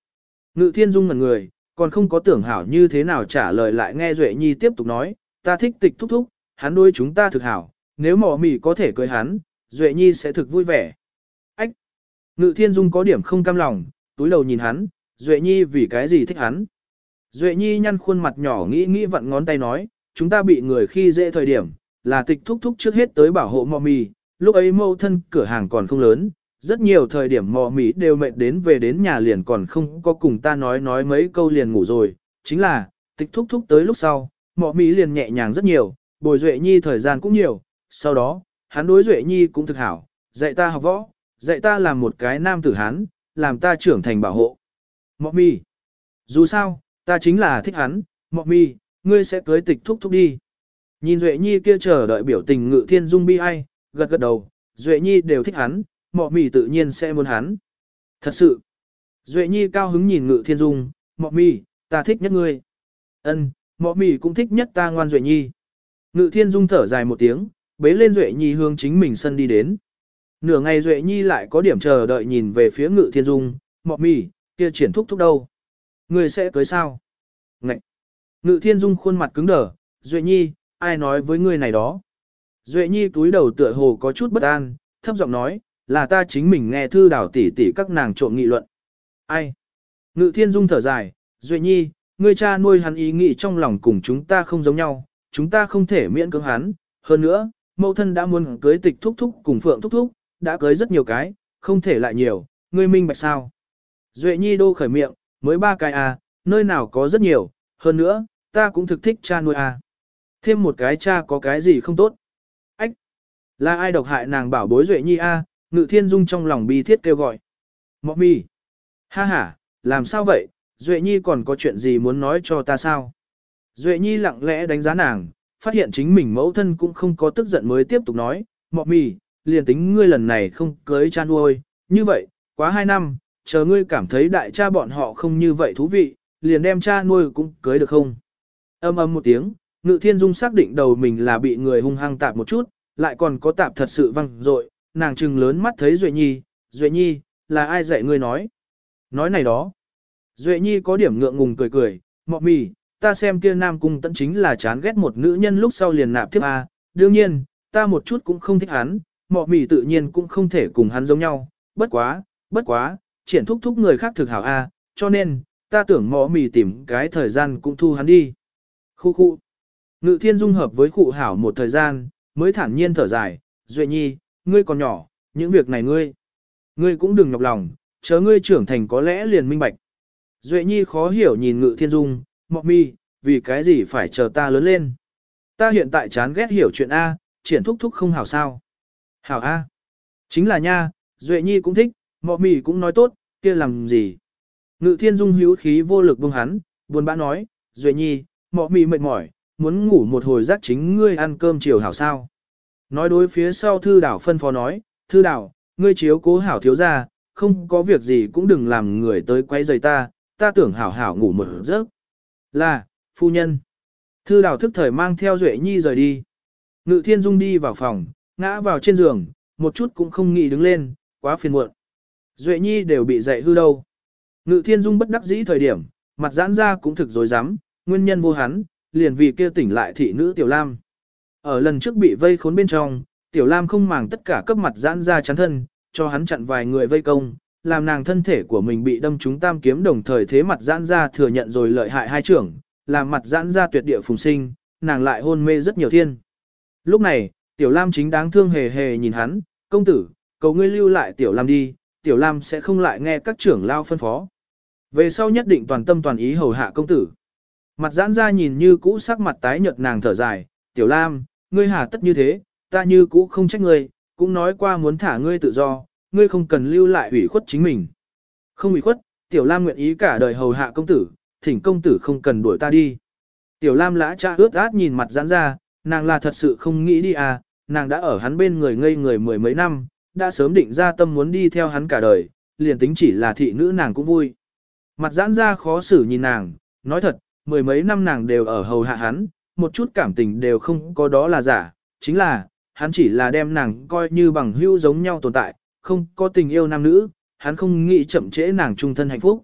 Ngự thiên dung ngẩn người, còn không có tưởng hảo như thế nào trả lời lại nghe Duệ Nhi tiếp tục nói, ta thích tịch thúc thúc, hắn đôi chúng ta thực hảo, nếu Mọ mì có thể cưới hắn, Duệ Nhi sẽ thực vui vẻ. Ách! Ngự thiên dung có điểm không cam lòng, túi đầu nhìn hắn, Duệ Nhi vì cái gì thích hắn? Duệ Nhi nhăn khuôn mặt nhỏ nghĩ nghĩ vặn ngón tay nói, chúng ta bị người khi dễ thời điểm, là tịch thúc thúc trước hết tới bảo hộ mò mì, lúc ấy mâu thân cửa hàng còn không lớn, rất nhiều thời điểm mò mì đều mệt đến về đến nhà liền còn không có cùng ta nói nói mấy câu liền ngủ rồi, chính là, tịch thúc thúc tới lúc sau, mò mì liền nhẹ nhàng rất nhiều, bồi Duệ Nhi thời gian cũng nhiều, sau đó, hắn đối Duệ Nhi cũng thực hảo, dạy ta học võ, dạy ta làm một cái nam tử hán, làm ta trưởng thành bảo hộ. Mọ mi. Dù sao, ta chính là thích hắn, mọ mi, ngươi sẽ cưới tịch thúc thúc đi. Nhìn Duệ Nhi kia chờ đợi biểu tình ngự thiên dung bi ai, gật gật đầu, Duệ Nhi đều thích hắn, mọ mì tự nhiên sẽ muốn hắn. Thật sự. Duệ Nhi cao hứng nhìn ngự thiên dung, mọ mì, ta thích nhất ngươi. Ân, mọ mì cũng thích nhất ta ngoan Duệ Nhi. Ngự thiên dung thở dài một tiếng, bế lên Duệ Nhi hướng chính mình sân đi đến. Nửa ngày Duệ Nhi lại có điểm chờ đợi nhìn về phía ngự thiên dung, mọ mì, kia triển thúc thúc đâu. Ngươi sẽ cưới sao? Ngậy! Ngự thiên dung khuôn mặt cứng đờ, Duệ Nhi, ai nói với ngươi này đó? Duệ Nhi túi đầu tựa hồ có chút bất an, thấp giọng nói, là ta chính mình nghe thư đảo tỉ tỉ các nàng trộm nghị luận. Ai? Ngự thiên dung thở dài, Duệ Nhi, ngươi cha nuôi hắn ý nghĩ trong lòng cùng chúng ta không giống nhau, chúng ta không thể miễn cưỡng hắn. Hơn nữa, mẫu thân đã muốn cưới tịch thúc thúc cùng phượng thúc thúc, đã cưới rất nhiều cái, không thể lại nhiều, ngươi minh bạch sao? Duệ Nhi đô khởi miệng, mới ba cái à, nơi nào có rất nhiều, hơn nữa, ta cũng thực thích cha nuôi à. Thêm một cái cha có cái gì không tốt? Ách! Là ai độc hại nàng bảo bối Duệ Nhi à, ngự thiên dung trong lòng bi thiết kêu gọi. Mọ mi! Ha ha, làm sao vậy, Duệ Nhi còn có chuyện gì muốn nói cho ta sao? Duệ Nhi lặng lẽ đánh giá nàng, phát hiện chính mình mẫu thân cũng không có tức giận mới tiếp tục nói, mọ mi! liền tính ngươi lần này không cưới cha nuôi, như vậy, quá hai năm, chờ ngươi cảm thấy đại cha bọn họ không như vậy thú vị, liền đem cha nuôi cũng cưới được không? Âm âm một tiếng, Ngự Thiên Dung xác định đầu mình là bị người hung hăng tạp một chút, lại còn có tạp thật sự văng dội, nàng trừng lớn mắt thấy Duệ Nhi, Duệ Nhi, là ai dạy ngươi nói? Nói này đó. Duệ Nhi có điểm ngượng ngùng cười cười, mọ mì, ta xem kia nam cung tận chính là chán ghét một nữ nhân lúc sau liền nạp tiếp A, đương nhiên, ta một chút cũng không thích hắn, mọ mì tự nhiên cũng không thể cùng hắn giống nhau, bất quá, bất quá, triển thúc thúc người khác thực hảo A, cho nên, ta tưởng mọ mì tìm cái thời gian cũng thu hắn đi. Khu khu. Ngự thiên dung hợp với cụ hảo một thời gian, mới thản nhiên thở dài, Duệ Nhi, ngươi còn nhỏ, những việc này ngươi. Ngươi cũng đừng nhọc lòng, chớ ngươi trưởng thành có lẽ liền minh bạch. Duệ Nhi khó hiểu nhìn Ngự Thiên Dung, mọc mi, vì cái gì phải chờ ta lớn lên. Ta hiện tại chán ghét hiểu chuyện A, triển thúc thúc không hảo sao. Hảo A. Chính là nha, Duệ Nhi cũng thích, mọc mi cũng nói tốt, kia làm gì. Ngự Thiên Dung hữu khí vô lực buông hắn, buồn bã nói, Duệ Nhi, mọc mi mệt mỏi, muốn ngủ một hồi giác chính ngươi ăn cơm chiều hảo sao. Nói đối phía sau thư đảo phân phó nói, thư đảo, ngươi chiếu cố hảo thiếu ra, không có việc gì cũng đừng làm người tới quay rầy ta, ta tưởng hảo hảo ngủ một giấc. Là, phu nhân. Thư đảo thức thời mang theo Duệ Nhi rời đi. Ngự thiên dung đi vào phòng, ngã vào trên giường, một chút cũng không nghĩ đứng lên, quá phiền muộn. Duệ Nhi đều bị dậy hư đâu. Ngự thiên dung bất đắc dĩ thời điểm, mặt giãn ra cũng thực dối rắm nguyên nhân vô hắn, liền vì kia tỉnh lại thị nữ Tiểu Lam. Ở lần trước bị vây khốn bên trong, Tiểu Lam không màng tất cả cấp mặt giãn ra chắn thân, cho hắn chặn vài người vây công, làm nàng thân thể của mình bị đâm trúng tam kiếm đồng thời thế mặt giãn ra thừa nhận rồi lợi hại hai trưởng, làm mặt giãn ra tuyệt địa phùng sinh, nàng lại hôn mê rất nhiều thiên. Lúc này, Tiểu Lam chính đáng thương hề hề nhìn hắn, công tử, cầu ngươi lưu lại Tiểu Lam đi, Tiểu Lam sẽ không lại nghe các trưởng lao phân phó. Về sau nhất định toàn tâm toàn ý hầu hạ công tử. Mặt giãn ra nhìn như cũ sắc mặt tái nhợt nàng thở dài, Tiểu Lam, ngươi hà tất như thế, ta như cũ không trách ngươi, cũng nói qua muốn thả ngươi tự do, ngươi không cần lưu lại ủy khuất chính mình. Không ủy khuất, Tiểu Lam nguyện ý cả đời hầu hạ công tử, thỉnh công tử không cần đuổi ta đi. Tiểu Lam lã cha ướt át nhìn mặt giãn ra, nàng là thật sự không nghĩ đi à, nàng đã ở hắn bên người ngây người mười mấy năm, đã sớm định ra tâm muốn đi theo hắn cả đời, liền tính chỉ là thị nữ nàng cũng vui. Mặt giãn ra khó xử nhìn nàng, nói thật, mười mấy năm nàng đều ở hầu hạ hắn, một chút cảm tình đều không có đó là giả, chính là, hắn chỉ là đem nàng coi như bằng hữu giống nhau tồn tại, không có tình yêu nam nữ, hắn không nghĩ chậm trễ nàng trung thân hạnh phúc.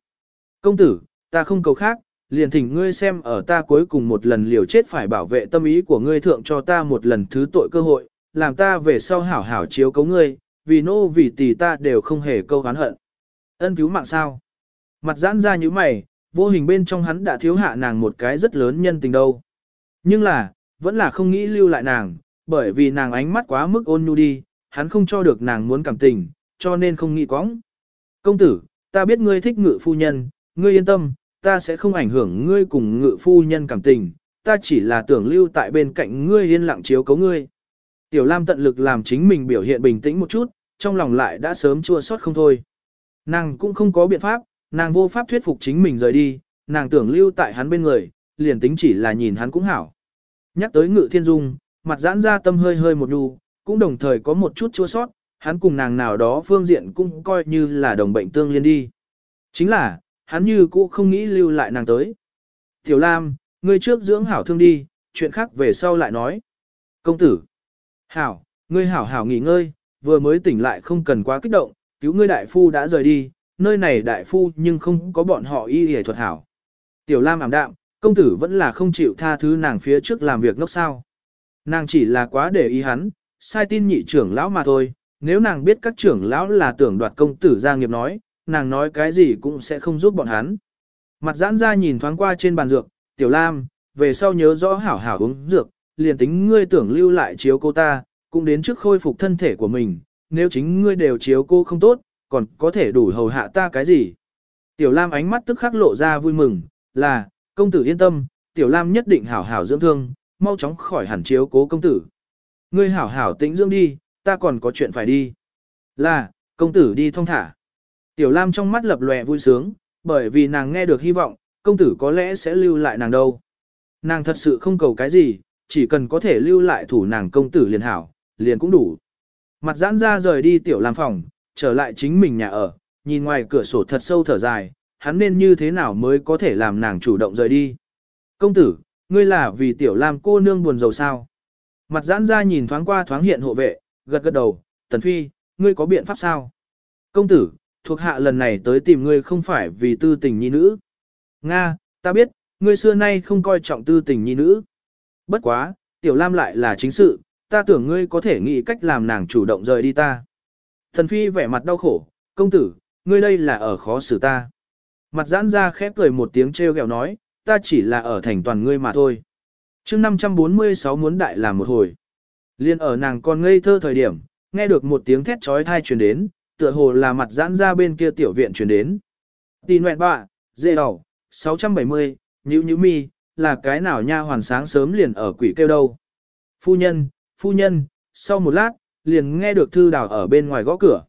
Công tử, ta không cầu khác, liền thỉnh ngươi xem ở ta cuối cùng một lần liều chết phải bảo vệ tâm ý của ngươi thượng cho ta một lần thứ tội cơ hội, làm ta về sau hảo hảo chiếu cấu ngươi, vì nô vì tỷ ta đều không hề câu hán hận. Ân cứu mạng sao? Mặt giãn ra như mày, vô hình bên trong hắn đã thiếu hạ nàng một cái rất lớn nhân tình đâu. Nhưng là, vẫn là không nghĩ lưu lại nàng, bởi vì nàng ánh mắt quá mức ôn nhu đi, hắn không cho được nàng muốn cảm tình, cho nên không nghĩ quõng. Công tử, ta biết ngươi thích ngự phu nhân, ngươi yên tâm, ta sẽ không ảnh hưởng ngươi cùng ngự phu nhân cảm tình, ta chỉ là tưởng lưu tại bên cạnh ngươi yên lặng chiếu cấu ngươi. Tiểu Lam tận lực làm chính mình biểu hiện bình tĩnh một chút, trong lòng lại đã sớm chua xót không thôi. Nàng cũng không có biện pháp, nàng vô pháp thuyết phục chính mình rời đi, nàng tưởng lưu tại hắn bên người, liền tính chỉ là nhìn hắn cũng hảo. Nhắc tới ngự thiên dung, mặt giãn ra tâm hơi hơi một đu, cũng đồng thời có một chút chua sót, hắn cùng nàng nào đó phương diện cũng coi như là đồng bệnh tương liên đi. Chính là, hắn như cũ không nghĩ lưu lại nàng tới. Tiểu Lam, ngươi trước dưỡng hảo thương đi, chuyện khác về sau lại nói. Công tử. Hảo, ngươi hảo hảo nghỉ ngơi, vừa mới tỉnh lại không cần quá kích động, cứu ngươi đại phu đã rời đi, nơi này đại phu nhưng không có bọn họ y y thuật hảo. Tiểu Lam ảm đạm, công tử vẫn là không chịu tha thứ nàng phía trước làm việc ngốc sao. Nàng chỉ là quá để ý hắn, sai tin nhị trưởng lão mà thôi, nếu nàng biết các trưởng lão là tưởng đoạt công tử gia nghiệp nói, nàng nói cái gì cũng sẽ không giúp bọn hắn. Mặt giãn ra nhìn thoáng qua trên bàn dược, tiểu lam, về sau nhớ rõ hảo hảo uống dược, liền tính ngươi tưởng lưu lại chiếu cô ta, cũng đến trước khôi phục thân thể của mình, nếu chính ngươi đều chiếu cô không tốt, còn có thể đủ hầu hạ ta cái gì. Tiểu Lam ánh mắt tức khắc lộ ra vui mừng, là, công tử yên tâm, Tiểu Lam nhất định hảo hảo dưỡng thương, mau chóng khỏi hẳn chiếu cố công tử. Ngươi hảo hảo tĩnh dưỡng đi, ta còn có chuyện phải đi. Là, công tử đi thong thả. Tiểu Lam trong mắt lập lòe vui sướng, bởi vì nàng nghe được hy vọng, công tử có lẽ sẽ lưu lại nàng đâu. Nàng thật sự không cầu cái gì, chỉ cần có thể lưu lại thủ nàng công tử liền hảo, liền cũng đủ. Mặt giãn ra rời đi Tiểu Lam phòng, trở lại chính mình nhà ở, nhìn ngoài cửa sổ thật sâu thở dài, hắn nên như thế nào mới có thể làm nàng chủ động rời đi. Công tử, ngươi là vì Tiểu Lam cô nương buồn rầu sao? Mặt giãn ra nhìn thoáng qua thoáng hiện hộ vệ, gật gật đầu, tần phi, ngươi có biện pháp sao? Công tử, thuộc hạ lần này tới tìm ngươi không phải vì tư tình nhi nữ. Nga, ta biết, ngươi xưa nay không coi trọng tư tình nhi nữ. Bất quá, tiểu lam lại là chính sự, ta tưởng ngươi có thể nghĩ cách làm nàng chủ động rời đi ta. Thần phi vẻ mặt đau khổ, công tử, ngươi đây là ở khó xử ta. Mặt giãn ra khép cười một tiếng treo gẹo nói, ta chỉ là ở thành toàn ngươi mà thôi. chương 546 muốn đại làm một hồi. Liên ở nàng còn ngây thơ thời điểm, nghe được một tiếng thét trói thai truyền đến, tựa hồ là mặt giãn ra bên kia tiểu viện truyền đến. Tì nguyện bạ, dê đầu, 670, nhữ nhữ mi, là cái nào nha hoàn sáng sớm liền ở quỷ kêu đâu. Phu nhân, phu nhân, sau một lát, liền nghe được thư đào ở bên ngoài gõ cửa.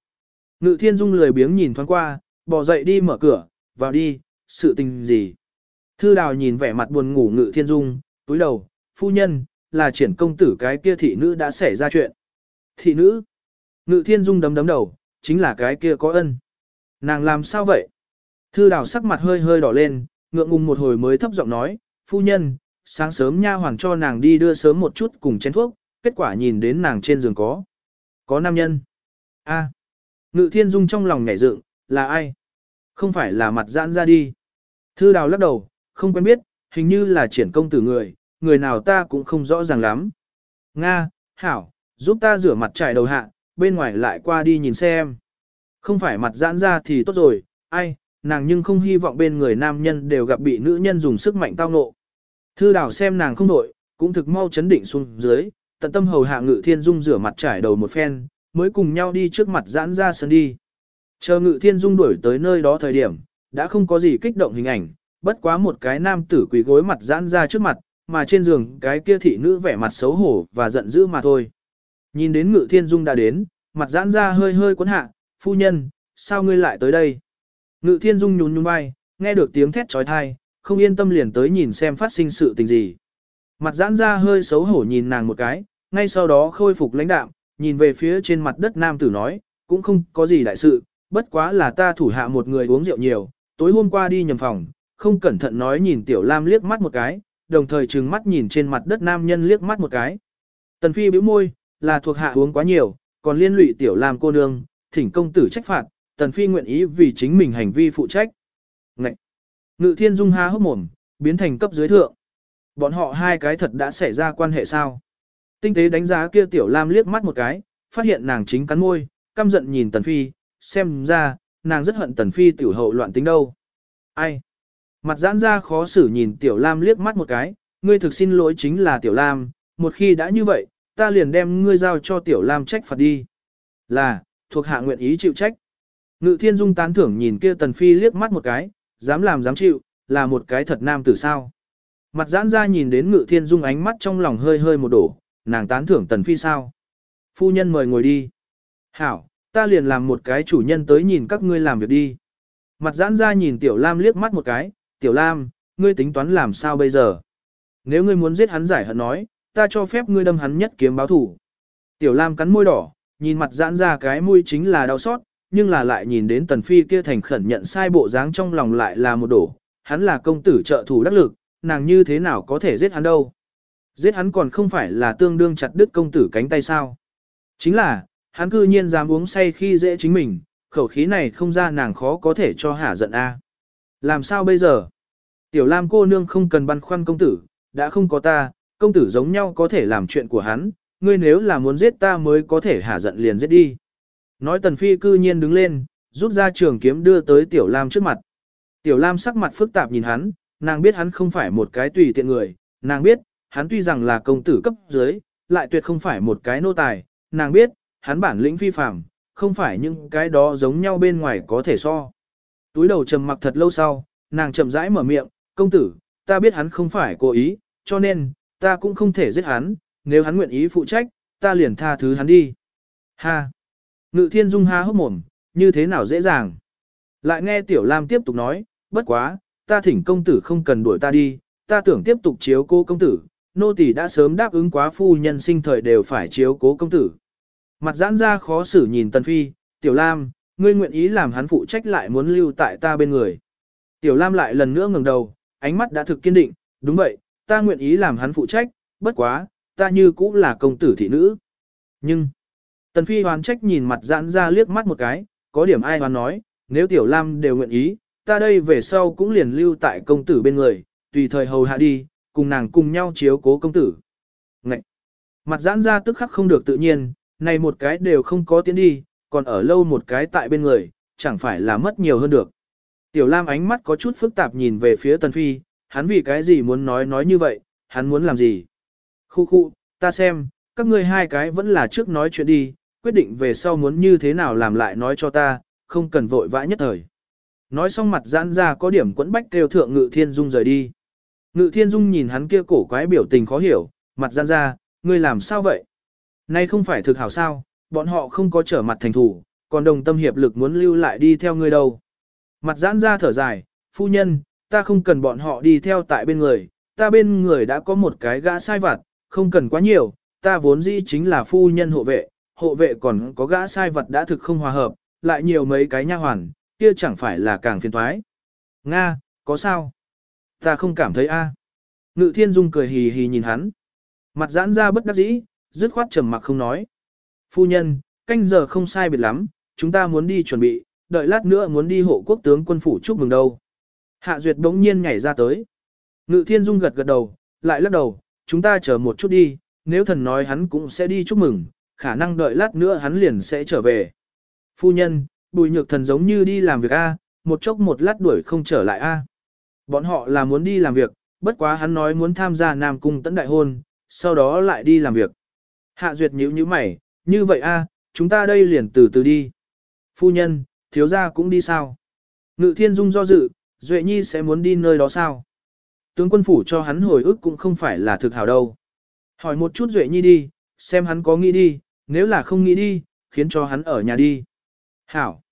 Ngự thiên dung lười biếng nhìn thoáng qua, bỏ dậy đi mở cửa, vào đi, sự tình gì. Thư đào nhìn vẻ mặt buồn ngủ ngự thiên dung, túi đầu, phu nhân, là triển công tử cái kia thị nữ đã xảy ra chuyện. Thị nữ, ngự thiên dung đấm đấm đầu, chính là cái kia có ân. Nàng làm sao vậy? Thư đào sắc mặt hơi hơi đỏ lên, ngượng ngùng một hồi mới thấp giọng nói, phu nhân, sáng sớm nha hoàng cho nàng đi đưa sớm một chút cùng chén thuốc, kết quả nhìn đến nàng trên giường có. Có nam nhân. a Ngự thiên dung trong lòng nhảy dựng, là ai? Không phải là mặt giãn ra đi. Thư đào lắc đầu, không quen biết, hình như là triển công tử người, người nào ta cũng không rõ ràng lắm. Nga, Hảo, giúp ta rửa mặt trải đầu hạ, bên ngoài lại qua đi nhìn xem. Không phải mặt giãn ra thì tốt rồi, ai, nàng nhưng không hy vọng bên người nam nhân đều gặp bị nữ nhân dùng sức mạnh tao nộ. Thư đào xem nàng không nội, cũng thực mau chấn định xuống dưới, tận tâm hầu hạ ngự thiên dung rửa mặt trải đầu một phen, mới cùng nhau đi trước mặt giãn ra sân đi. Chờ ngự thiên dung đuổi tới nơi đó thời điểm, đã không có gì kích động hình ảnh, bất quá một cái nam tử quỳ gối mặt giãn ra trước mặt, mà trên giường cái kia thị nữ vẻ mặt xấu hổ và giận dữ mà thôi. Nhìn đến ngự thiên dung đã đến, mặt giãn ra hơi hơi quấn hạ, phu nhân, sao ngươi lại tới đây? Ngự thiên dung nhún nhún vai, nghe được tiếng thét trói thai, không yên tâm liền tới nhìn xem phát sinh sự tình gì. Mặt giãn ra hơi xấu hổ nhìn nàng một cái, ngay sau đó khôi phục lãnh đạm, nhìn về phía trên mặt đất nam tử nói, cũng không có gì đại sự, bất quá là ta thủ hạ một người uống rượu nhiều, tối hôm qua đi nhầm phòng, không cẩn thận nói nhìn tiểu lam liếc mắt một cái, đồng thời trừng mắt nhìn trên mặt đất nam nhân liếc mắt một cái. Tần phi bĩu môi, là thuộc hạ uống quá nhiều, còn liên lụy tiểu lam cô nương, thỉnh công tử trách phạt, tần phi nguyện ý vì chính mình hành vi phụ trách. Ngậy! Ngự thiên dung ha hốc mồm, biến thành cấp dưới thượng. Bọn họ hai cái thật đã xảy ra quan hệ sao? Tinh tế đánh giá kia tiểu lam liếc mắt một cái, phát hiện nàng chính cắn môi, căm giận nhìn tần phi, xem ra, nàng rất hận tần phi tiểu hậu loạn tính đâu. Ai? Mặt giãn ra khó xử nhìn tiểu lam liếc mắt một cái, ngươi thực xin lỗi chính là tiểu lam, một khi đã như vậy, ta liền đem ngươi giao cho tiểu lam trách phạt đi. Là, thuộc hạ nguyện ý chịu trách. Ngự thiên dung tán thưởng nhìn kia tần phi liếc mắt một cái, dám làm dám chịu, là một cái thật nam tử sao. Mặt giãn ra nhìn đến ngự thiên dung ánh mắt trong lòng hơi hơi một đổ, nàng tán thưởng tần phi sao. Phu nhân mời ngồi đi. Hảo, ta liền làm một cái chủ nhân tới nhìn các ngươi làm việc đi. Mặt giãn ra nhìn tiểu lam liếc mắt một cái, tiểu lam, ngươi tính toán làm sao bây giờ? Nếu ngươi muốn giết hắn giải hận nói, ta cho phép ngươi đâm hắn nhất kiếm báo thủ. Tiểu lam cắn môi đỏ, nhìn mặt giãn ra cái mũi chính là đau xót, nhưng là lại nhìn đến tần phi kia thành khẩn nhận sai bộ dáng trong lòng lại là một đổ, hắn là công tử trợ thủ đắc lực, nàng như thế nào có thể giết hắn đâu. Giết hắn còn không phải là tương đương chặt đứt công tử cánh tay sao. Chính là, hắn cư nhiên dám uống say khi dễ chính mình, khẩu khí này không ra nàng khó có thể cho hả giận a. Làm sao bây giờ? Tiểu Lam cô nương không cần băn khoăn công tử, đã không có ta, công tử giống nhau có thể làm chuyện của hắn, ngươi nếu là muốn giết ta mới có thể hả giận liền giết đi. Nói tần phi cư nhiên đứng lên, rút ra trường kiếm đưa tới Tiểu Lam trước mặt. Tiểu Lam sắc mặt phức tạp nhìn hắn, nàng biết hắn không phải một cái tùy tiện người, nàng biết, hắn tuy rằng là công tử cấp dưới, lại tuyệt không phải một cái nô tài, nàng biết, hắn bản lĩnh phi phàm, không phải những cái đó giống nhau bên ngoài có thể so. Túi đầu trầm mặc thật lâu sau, nàng chậm rãi mở miệng, công tử, ta biết hắn không phải cố ý, cho nên, ta cũng không thể giết hắn, nếu hắn nguyện ý phụ trách, ta liền tha thứ hắn đi. Ha! Ngự thiên dung ha hốc mồm, như thế nào dễ dàng. Lại nghe tiểu lam tiếp tục nói, bất quá, ta thỉnh công tử không cần đuổi ta đi, ta tưởng tiếp tục chiếu cố công tử, nô tỳ đã sớm đáp ứng quá phu nhân sinh thời đều phải chiếu cố công tử. Mặt giãn ra khó xử nhìn Tần Phi, Tiểu Lam, ngươi nguyện ý làm hắn phụ trách lại muốn lưu tại ta bên người. Tiểu Lam lại lần nữa ngẩng đầu, ánh mắt đã thực kiên định, đúng vậy, ta nguyện ý làm hắn phụ trách, bất quá, ta như cũng là công tử thị nữ. Nhưng, Tần Phi hoán trách nhìn mặt giãn ra liếc mắt một cái, có điểm ai hoán nói, nếu Tiểu Lam đều nguyện ý, ta đây về sau cũng liền lưu tại công tử bên người, tùy thời hầu hạ đi, cùng nàng cùng nhau chiếu cố công tử. Ngậy! Mặt giãn ra tức khắc không được tự nhiên, này một cái đều không có tiến đi, còn ở lâu một cái tại bên người, chẳng phải là mất nhiều hơn được. Tiểu Lam ánh mắt có chút phức tạp nhìn về phía Tần Phi, hắn vì cái gì muốn nói nói như vậy, hắn muốn làm gì. Khu khu, ta xem, các ngươi hai cái vẫn là trước nói chuyện đi, quyết định về sau muốn như thế nào làm lại nói cho ta, không cần vội vã nhất thời. Nói xong mặt giãn ra có điểm quẫn bách kêu thượng Ngự Thiên Dung rời đi. Ngự Thiên Dung nhìn hắn kia cổ quái biểu tình khó hiểu, mặt giãn ra, ngươi làm sao vậy? Nay không phải thực hảo sao, bọn họ không có trở mặt thành thủ, còn đồng tâm hiệp lực muốn lưu lại đi theo ngươi đâu. Mặt giãn ra thở dài, phu nhân, ta không cần bọn họ đi theo tại bên người, ta bên người đã có một cái gã sai vặt, không cần quá nhiều, ta vốn dĩ chính là phu nhân hộ vệ, hộ vệ còn có gã sai vật đã thực không hòa hợp, lại nhiều mấy cái nha hoàn, kia chẳng phải là càng phiền toái. Nga, có sao? Ta không cảm thấy a. À. Ngự thiên dung cười hì hì nhìn hắn. Mặt giãn ra bất đắc dĩ, dứt khoát trầm mặc không nói. Phu nhân, canh giờ không sai biệt lắm, chúng ta muốn đi chuẩn bị, đợi lát nữa muốn đi hộ quốc tướng quân phủ chúc mừng đâu. Hạ Duyệt bỗng nhiên nhảy ra tới. Ngự thiên dung gật gật đầu, lại lắc đầu, chúng ta chờ một chút đi, nếu thần nói hắn cũng sẽ đi chúc mừng, khả năng đợi lát nữa hắn liền sẽ trở về. Phu nhân, bùi nhược thần giống như đi làm việc A, một chốc một lát đuổi không trở lại A. Bọn họ là muốn đi làm việc, bất quá hắn nói muốn tham gia Nam Cung tấn đại hôn, sau đó lại đi làm việc. Hạ Duyệt nhíu nhíu mày, như vậy a, chúng ta đây liền từ từ đi. Phu nhân, thiếu gia cũng đi sao? Ngự thiên dung do dự, Duệ Nhi sẽ muốn đi nơi đó sao? Tướng quân phủ cho hắn hồi ức cũng không phải là thực hảo đâu. Hỏi một chút Duệ Nhi đi, xem hắn có nghĩ đi, nếu là không nghĩ đi, khiến cho hắn ở nhà đi. Hảo!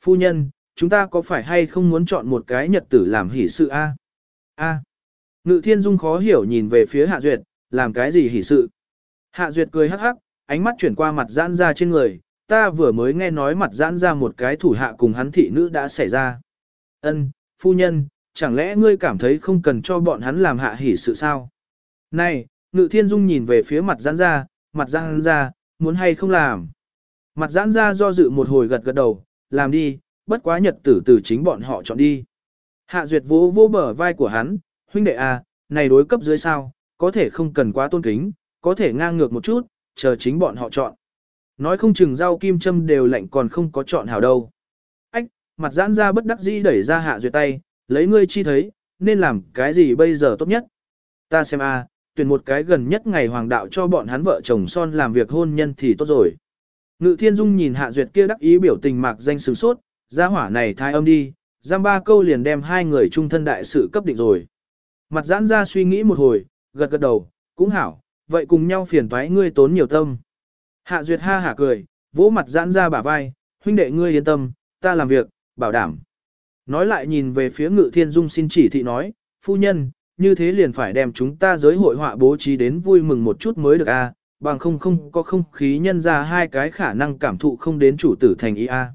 Phu nhân, chúng ta có phải hay không muốn chọn một cái nhật tử làm hỷ sự a? A! Ngự thiên dung khó hiểu nhìn về phía Hạ Duyệt, làm cái gì hỷ sự? Hạ Duyệt cười hắc hắc, ánh mắt chuyển qua mặt giãn ra trên người, ta vừa mới nghe nói mặt giãn ra một cái thủ hạ cùng hắn thị nữ đã xảy ra. Ân, phu nhân, chẳng lẽ ngươi cảm thấy không cần cho bọn hắn làm hạ hỷ sự sao? Này, ngự thiên dung nhìn về phía mặt giãn ra, mặt giãn ra, muốn hay không làm? Mặt giãn ra do dự một hồi gật gật đầu, làm đi, bất quá nhật tử từ chính bọn họ chọn đi. Hạ duyệt vỗ vỗ bờ vai của hắn, huynh đệ à, này đối cấp dưới sao, có thể không cần quá tôn kính, có thể ngang ngược một chút, chờ chính bọn họ chọn. Nói không chừng rau kim châm đều lạnh còn không có chọn hảo đâu. Ách, mặt giãn ra bất đắc dĩ đẩy ra hạ duyệt tay, lấy ngươi chi thấy, nên làm cái gì bây giờ tốt nhất. Ta xem a, tuyển một cái gần nhất ngày hoàng đạo cho bọn hắn vợ chồng son làm việc hôn nhân thì tốt rồi. Ngự thiên dung nhìn hạ duyệt kia đắc ý biểu tình mạc danh sử sốt, gia hỏa này thai âm đi, giam ba câu liền đem hai người trung thân đại sự cấp định rồi. Mặt giãn ra suy nghĩ một hồi, gật gật đầu, cũng hảo, vậy cùng nhau phiền toái ngươi tốn nhiều tâm. Hạ Duyệt ha hả cười, vỗ mặt giãn ra bả vai, huynh đệ ngươi yên tâm, ta làm việc, bảo đảm. Nói lại nhìn về phía ngự thiên dung xin chỉ thị nói, phu nhân, như thế liền phải đem chúng ta giới hội họa bố trí đến vui mừng một chút mới được a, bằng không không có không khí nhân ra hai cái khả năng cảm thụ không đến chủ tử thành ý a.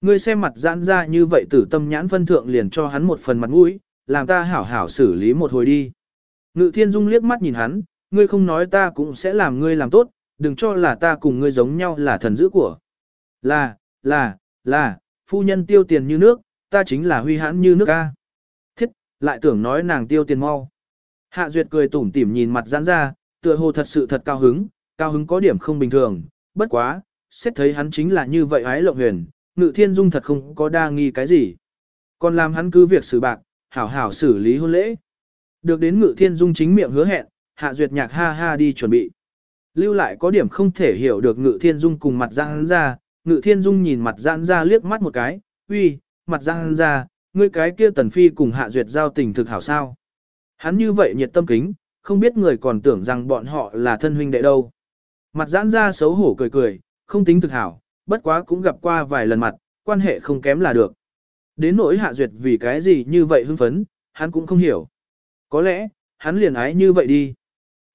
Ngươi xem mặt giãn ra như vậy tử tâm nhãn phân thượng liền cho hắn một phần mặt mũi, làm ta hảo hảo xử lý một hồi đi. Ngự thiên dung liếc mắt nhìn hắn, ngươi không nói ta cũng sẽ làm ngươi làm tốt, đừng cho là ta cùng ngươi giống nhau là thần dữ của. Là, là, là, phu nhân tiêu tiền như nước, ta chính là huy hãn như nước ca. Thiết, lại tưởng nói nàng tiêu tiền mau. Hạ Duyệt cười tủm tỉm nhìn mặt giãn ra, tựa hồ thật sự thật cao hứng, cao hứng có điểm không bình thường, bất quá, xét thấy hắn chính là như vậy ái lộng huyền, ngự thiên dung thật không có đa nghi cái gì. Còn làm hắn cứ việc xử bạc, hảo hảo xử lý hôn lễ. Được đến ngự thiên dung chính miệng hứa hẹn, hạ duyệt nhạc ha ha đi chuẩn bị. Lưu lại có điểm không thể hiểu được ngự thiên dung cùng mặt giãn ra, Ngự Thiên Dung nhìn mặt giãn ra liếc mắt một cái, uy, mặt giãn ra, ngươi cái kia tần phi cùng hạ duyệt giao tình thực hảo sao. Hắn như vậy nhiệt tâm kính, không biết người còn tưởng rằng bọn họ là thân huynh đệ đâu. Mặt giãn ra xấu hổ cười cười, không tính thực hảo, bất quá cũng gặp qua vài lần mặt, quan hệ không kém là được. Đến nỗi hạ duyệt vì cái gì như vậy hưng phấn, hắn cũng không hiểu. Có lẽ, hắn liền ái như vậy đi.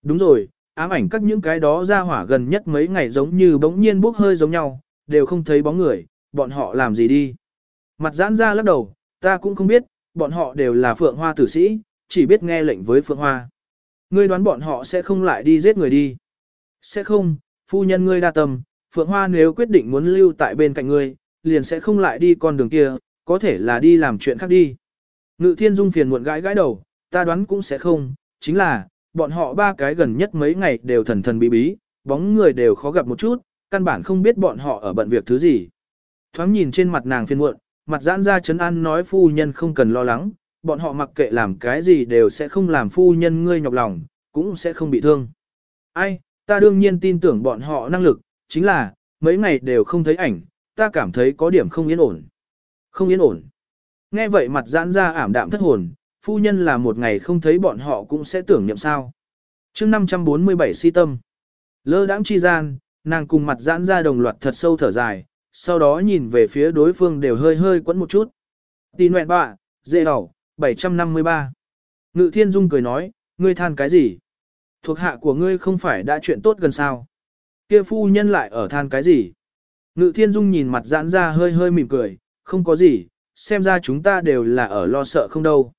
Đúng rồi, ám ảnh các những cái đó ra hỏa gần nhất mấy ngày giống như bỗng nhiên bốc hơi giống nhau, đều không thấy bóng người, bọn họ làm gì đi. Mặt giãn ra lắc đầu, ta cũng không biết, bọn họ đều là phượng hoa tử sĩ, chỉ biết nghe lệnh với phượng hoa. Ngươi đoán bọn họ sẽ không lại đi giết người đi. Sẽ không, phu nhân ngươi đa tâm, phượng hoa nếu quyết định muốn lưu tại bên cạnh ngươi, liền sẽ không lại đi con đường kia, có thể là đi làm chuyện khác đi. Ngự thiên dung phiền muộn gãi gãi đầu, ta đoán cũng sẽ không, chính là, bọn họ ba cái gần nhất mấy ngày đều thần thần bí bí, bóng người đều khó gặp một chút, căn bản không biết bọn họ ở bận việc thứ gì. Thoáng nhìn trên mặt nàng phiền muộn, mặt giãn ra chấn an nói phu nhân không cần lo lắng, bọn họ mặc kệ làm cái gì đều sẽ không làm phu nhân ngươi nhọc lòng, cũng sẽ không bị thương. Ai, ta đương nhiên tin tưởng bọn họ năng lực, chính là, mấy ngày đều không thấy ảnh, ta cảm thấy có điểm không yên ổn. Không yên ổn. Nghe vậy mặt giãn ra ảm đạm thất hồn, phu nhân là một ngày không thấy bọn họ cũng sẽ tưởng niệm sao. chương 547 si tâm. Lơ đãng chi gian, nàng cùng mặt giãn ra đồng loạt thật sâu thở dài, sau đó nhìn về phía đối phương đều hơi hơi quẫn một chút. Tì nguyện bạ, dễ đỏ, 753. Ngự thiên dung cười nói, ngươi than cái gì? Thuộc hạ của ngươi không phải đã chuyện tốt gần sao? Kia phu nhân lại ở than cái gì? Ngự thiên dung nhìn mặt giãn ra hơi hơi mỉm cười, không có gì, xem ra chúng ta đều là ở lo sợ không đâu.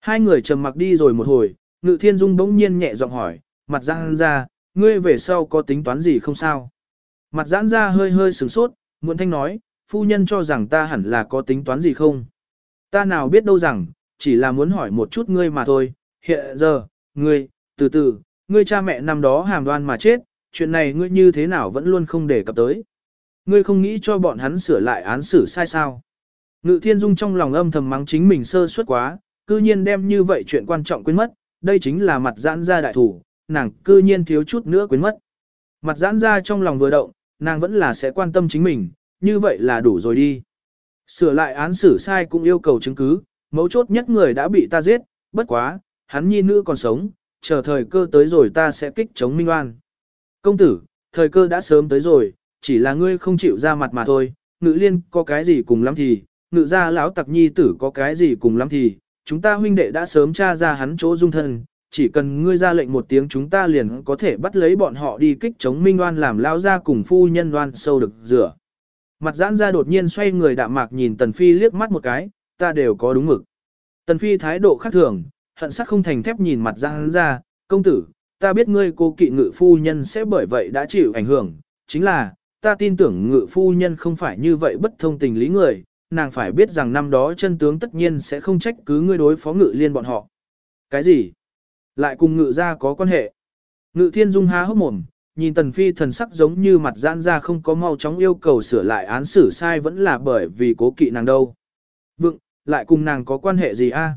Hai người trầm mặc đi rồi một hồi, ngự thiên dung bỗng nhiên nhẹ giọng hỏi, mặt giãn ra, ngươi về sau có tính toán gì không sao? Mặt giãn ra hơi hơi sửng sốt, muộn thanh nói, phu nhân cho rằng ta hẳn là có tính toán gì không? Ta nào biết đâu rằng, chỉ là muốn hỏi một chút ngươi mà thôi, hiện giờ, ngươi, từ từ, ngươi cha mẹ năm đó hàm đoan mà chết, chuyện này ngươi như thế nào vẫn luôn không đề cập tới. Ngươi không nghĩ cho bọn hắn sửa lại án xử sai sao. Ngự thiên dung trong lòng âm thầm mắng chính mình sơ suất quá, cư nhiên đem như vậy chuyện quan trọng quên mất, đây chính là mặt giãn ra đại thủ, nàng cư nhiên thiếu chút nữa quên mất. Mặt giãn ra trong lòng vừa động, nàng vẫn là sẽ quan tâm chính mình, như vậy là đủ rồi đi. Sửa lại án xử sai cũng yêu cầu chứng cứ, mấu chốt nhất người đã bị ta giết, bất quá, hắn nhi nữ còn sống, chờ thời cơ tới rồi ta sẽ kích chống minh oan. Công tử, thời cơ đã sớm tới rồi, chỉ là ngươi không chịu ra mặt mà thôi, ngự liên có cái gì cùng lắm thì, ngự gia lão tặc nhi tử có cái gì cùng lắm thì, chúng ta huynh đệ đã sớm tra ra hắn chỗ dung thân, chỉ cần ngươi ra lệnh một tiếng chúng ta liền có thể bắt lấy bọn họ đi kích chống minh oan làm lao ra cùng phu nhân oan sâu được rửa. Mặt giãn ra đột nhiên xoay người đạm mạc nhìn Tần Phi liếc mắt một cái, ta đều có đúng mực. Tần Phi thái độ khác thường, hận sắc không thành thép nhìn mặt giãn ra, công tử, ta biết ngươi cô kỵ ngự phu nhân sẽ bởi vậy đã chịu ảnh hưởng, chính là, ta tin tưởng ngự phu nhân không phải như vậy bất thông tình lý người, nàng phải biết rằng năm đó chân tướng tất nhiên sẽ không trách cứ ngươi đối phó ngự liên bọn họ. Cái gì? Lại cùng ngự ra có quan hệ. Ngự thiên dung há hốc mồm, nhìn tần phi thần sắc giống như mặt giãn ra không có mau chóng yêu cầu sửa lại án xử sai vẫn là bởi vì cố kỵ nàng đâu. Vượng, lại cùng nàng có quan hệ gì a?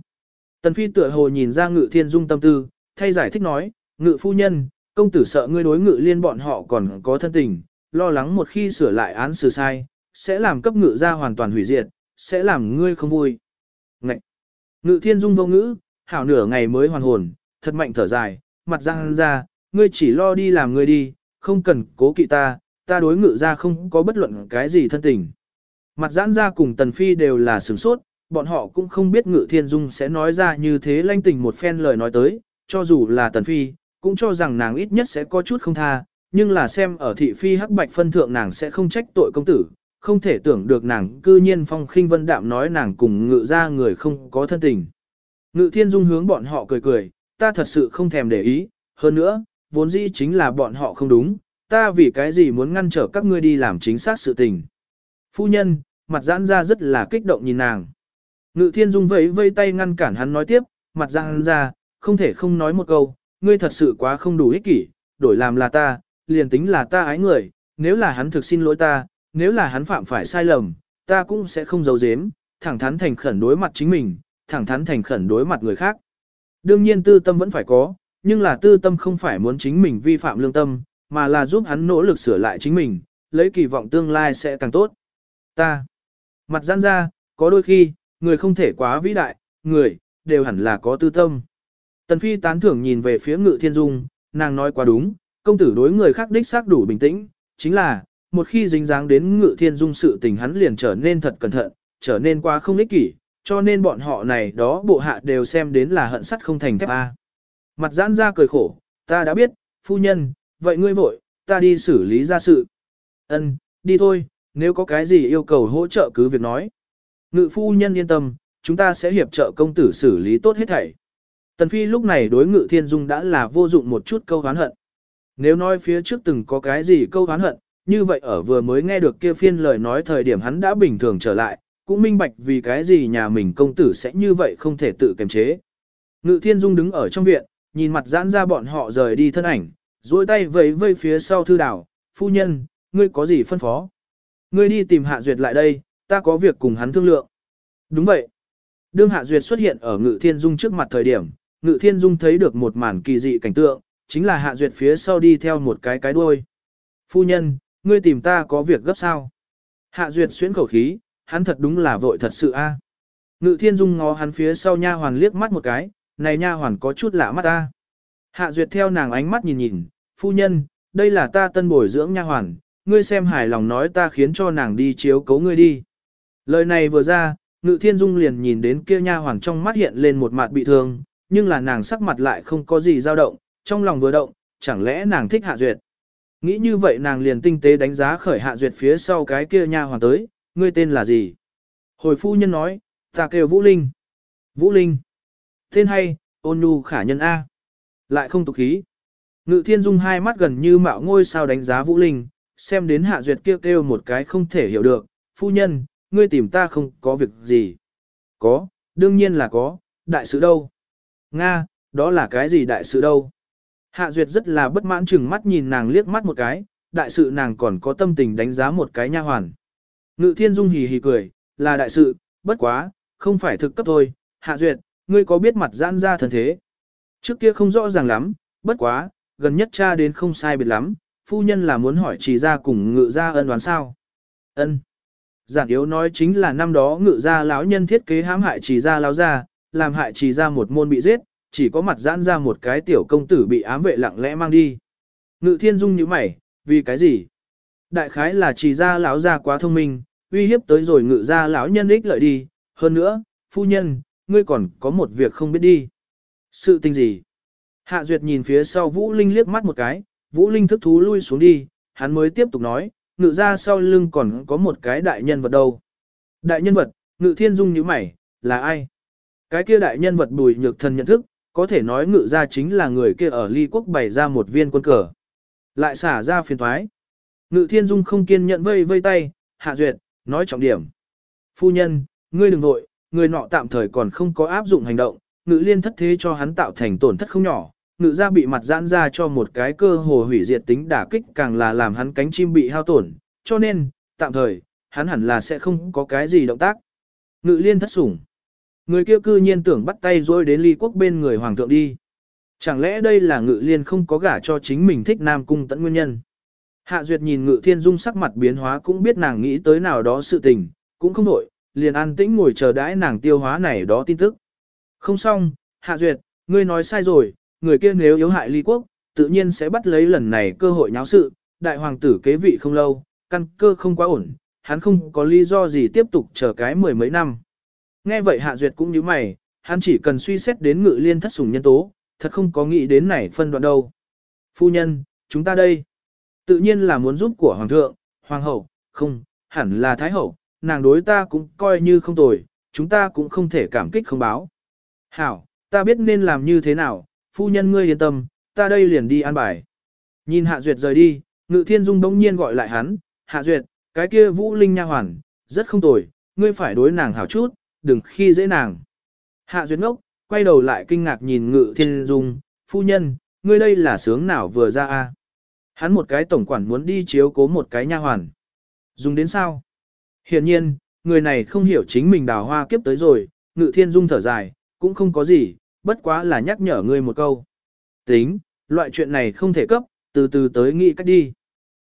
Tần phi tựa hồ nhìn ra ngự thiên dung tâm tư, thay giải thích nói, ngự phu nhân, công tử sợ ngươi đối ngự liên bọn họ còn có thân tình, lo lắng một khi sửa lại án xử sai, sẽ làm cấp ngự ra hoàn toàn hủy diệt, sẽ làm ngươi không vui. Ngậy! Ngự thiên dung vô ngữ, hảo nửa ngày mới hoàn hồn, thật mạnh thở dài, mặt răng ra, ngươi chỉ lo đi làm ngươi đi, không cần cố kỵ ta, ta đối ngự ra không có bất luận cái gì thân tình. Mặt giãn ra cùng tần phi đều là sửng sốt, bọn họ cũng không biết ngự thiên dung sẽ nói ra như thế lanh tình một phen lời nói tới, cho dù là tần phi, cũng cho rằng nàng ít nhất sẽ có chút không tha, nhưng là xem ở thị phi hắc bạch phân thượng nàng sẽ không trách tội công tử, không thể tưởng được nàng cư nhiên phong khinh vân đạm nói nàng cùng ngự ra người không có thân tình. Ngự thiên dung hướng bọn họ cười cười, ta thật sự không thèm để ý, hơn nữa, vốn dĩ chính là bọn họ không đúng, ta vì cái gì muốn ngăn trở các ngươi đi làm chính xác sự tình. Phu nhân, mặt giãn ra rất là kích động nhìn nàng. Ngự thiên dung vẫy vây tay ngăn cản hắn nói tiếp, mặt giãn ra, không thể không nói một câu, ngươi thật sự quá không đủ ích kỷ, đổi làm là ta, liền tính là ta ái người, nếu là hắn thực xin lỗi ta, nếu là hắn phạm phải sai lầm, ta cũng sẽ không giấu giếm, thẳng thắn thành khẩn đối mặt chính mình, thẳng thắn thành khẩn đối mặt người khác. Đương nhiên tư tâm vẫn phải có, nhưng là tư tâm không phải muốn chính mình vi phạm lương tâm, mà là giúp hắn nỗ lực sửa lại chính mình, lấy kỳ vọng tương lai sẽ càng tốt. Ta, mặt giãn ra, có đôi khi, người không thể quá vĩ đại, người, đều hẳn là có tư tâm. Tần Phi tán thưởng nhìn về phía Ngự Thiên Dung, nàng nói quá đúng, công tử đối người khác đích xác đủ bình tĩnh, chính là, một khi dính dáng đến Ngự Thiên Dung sự tình hắn liền trở nên thật cẩn thận, trở nên quá không ích kỷ, cho nên bọn họ này đó bộ hạ đều xem đến là hận sắt không thành thép A. Mặt giãn ra cười khổ, ta đã biết, phu nhân, vậy ngươi vội, ta đi xử lý ra sự. Ân, đi thôi, nếu có cái gì yêu cầu hỗ trợ cứ việc nói. Ngự phu nhân yên tâm, chúng ta sẽ hiệp trợ công tử xử lý tốt hết thảy. Tần Phi lúc này đối ngự thiên dung đã là vô dụng một chút câu hán hận. Nếu nói phía trước từng có cái gì câu hán hận, như vậy ở vừa mới nghe được kia phiên lời nói thời điểm hắn đã bình thường trở lại, cũng minh bạch vì cái gì nhà mình công tử sẽ như vậy không thể tự kiềm chế. Ngự thiên dung đứng ở trong viện, nhìn mặt giãn ra bọn họ rời đi thân ảnh, duỗi tay vẫy vây phía sau thư đảo, phu nhân, ngươi có gì phân phó? Ngươi đi tìm hạ duyệt lại đây, ta có việc cùng hắn thương lượng. Đúng vậy. Đương hạ duyệt xuất hiện ở ngự thiên dung trước mặt thời điểm, ngự thiên dung thấy được một màn kỳ dị cảnh tượng, chính là hạ duyệt phía sau đi theo một cái cái đuôi. Phu nhân, ngươi tìm ta có việc gấp sao? Hạ duyệt xuyến khẩu khí, hắn thật đúng là vội thật sự a. Ngự thiên dung ngó hắn phía sau nha hoàn liếc mắt một cái, này nha hoàn có chút lạ mắt ta. Hạ duyệt theo nàng ánh mắt nhìn nhìn, phu nhân, đây là ta tân bồi dưỡng nha hoàn, ngươi xem hài lòng nói ta khiến cho nàng đi chiếu cấu ngươi đi. Lời này vừa ra, ngự thiên dung liền nhìn đến kia nha hoàn trong mắt hiện lên một mặt bị thương, nhưng là nàng sắc mặt lại không có gì dao động, trong lòng vừa động, chẳng lẽ nàng thích hạ duyệt. Nghĩ như vậy nàng liền tinh tế đánh giá khởi hạ duyệt phía sau cái kia nha hoàn tới, ngươi tên là gì? Hồi phu nhân nói, ta kêu Vũ Linh. Vũ Linh. Tên hay, ôn nhu khả nhân A. Lại không tục khí. Ngự thiên dung hai mắt gần như mạo ngôi sao đánh giá Vũ Linh, xem đến hạ duyệt kêu kêu một cái không thể hiểu được. Phu nhân, ngươi tìm ta không có việc gì. Có, đương nhiên là có, đại sự đâu. Nga, đó là cái gì đại sự đâu. Hạ duyệt rất là bất mãn chừng mắt nhìn nàng liếc mắt một cái, đại sự nàng còn có tâm tình đánh giá một cái nha hoàn. Ngự thiên dung hì hì cười, là đại sự, bất quá, không phải thực cấp thôi, hạ duyệt, ngươi có biết mặt giãn ra thần thế. Trước kia không rõ ràng lắm, bất quá, gần nhất cha đến không sai biệt lắm, phu nhân là muốn hỏi chỉ ra cùng ngự ra ân đoán sao. Ân. Giản yếu nói chính là năm đó ngự ra lão nhân thiết kế hãm hại chỉ ra lão ra, làm hại chỉ ra một môn bị giết, chỉ có mặt giãn ra một cái tiểu công tử bị ám vệ lặng lẽ mang đi. Ngự thiên dung như mày, vì cái gì? Đại khái là chỉ ra lão ra quá thông minh, uy hiếp tới rồi ngự ra lão nhân ích lợi đi, hơn nữa, phu nhân, ngươi còn có một việc không biết đi. Sự tình gì? Hạ Duyệt nhìn phía sau Vũ Linh liếc mắt một cái, Vũ Linh thức thú lui xuống đi, hắn mới tiếp tục nói, ngự ra sau lưng còn có một cái đại nhân vật đâu. Đại nhân vật, ngự thiên dung như mày, là ai? Cái kia đại nhân vật bùi nhược thần nhận thức, có thể nói ngự ra chính là người kia ở ly quốc bày ra một viên quân cờ. Lại xả ra phiền thoái. Ngự thiên dung không kiên nhận vây vây tay, hạ duyệt, nói trọng điểm. Phu nhân, ngươi đừng nội, người nọ tạm thời còn không có áp dụng hành động, ngự liên thất thế cho hắn tạo thành tổn thất không nhỏ, ngự ra bị mặt giãn ra cho một cái cơ hồ hủy diệt tính đả kích càng là làm hắn cánh chim bị hao tổn, cho nên, tạm thời, hắn hẳn là sẽ không có cái gì động tác. Ngự liên thất sủng. Người kia cư nhiên tưởng bắt tay rồi đến ly quốc bên người hoàng thượng đi. Chẳng lẽ đây là ngự liên không có gả cho chính mình thích nam cung tận nguyên nhân? Hạ Duyệt nhìn ngự thiên dung sắc mặt biến hóa cũng biết nàng nghĩ tới nào đó sự tình, cũng không nổi, liền an tĩnh ngồi chờ đãi nàng tiêu hóa này đó tin tức. Không xong, Hạ Duyệt, ngươi nói sai rồi, người kia nếu yếu hại ly quốc, tự nhiên sẽ bắt lấy lần này cơ hội nháo sự, đại hoàng tử kế vị không lâu, căn cơ không quá ổn, hắn không có lý do gì tiếp tục chờ cái mười mấy năm. Nghe vậy Hạ Duyệt cũng như mày, hắn chỉ cần suy xét đến ngự liên thất sủng nhân tố, thật không có nghĩ đến này phân đoạn đâu. Phu nhân, chúng ta đây, tự nhiên là muốn giúp của hoàng thượng, hoàng hậu, không, hẳn là thái hậu, nàng đối ta cũng coi như không tồi, chúng ta cũng không thể cảm kích không báo. Hảo, ta biết nên làm như thế nào, phu nhân ngươi yên tâm, ta đây liền đi an bài. Nhìn Hạ Duyệt rời đi, Ngự Thiên Dung bỗng nhiên gọi lại hắn, Hạ Duyệt, cái kia Vũ Linh nha hoàn, rất không tồi, ngươi phải đối nàng hảo chút, đừng khi dễ nàng. Hạ Duyệt ngốc, quay đầu lại kinh ngạc nhìn Ngự Thiên Dung, phu nhân, ngươi đây là sướng nào vừa ra a? Hắn một cái tổng quản muốn đi chiếu cố một cái nha hoàn. Dùng đến sao? Hiển nhiên, người này không hiểu chính mình đào hoa kiếp tới rồi, Ngự Thiên Dung thở dài, cũng không có gì, bất quá là nhắc nhở ngươi một câu. Tính, loại chuyện này không thể cấp, từ từ tới nghĩ cách đi.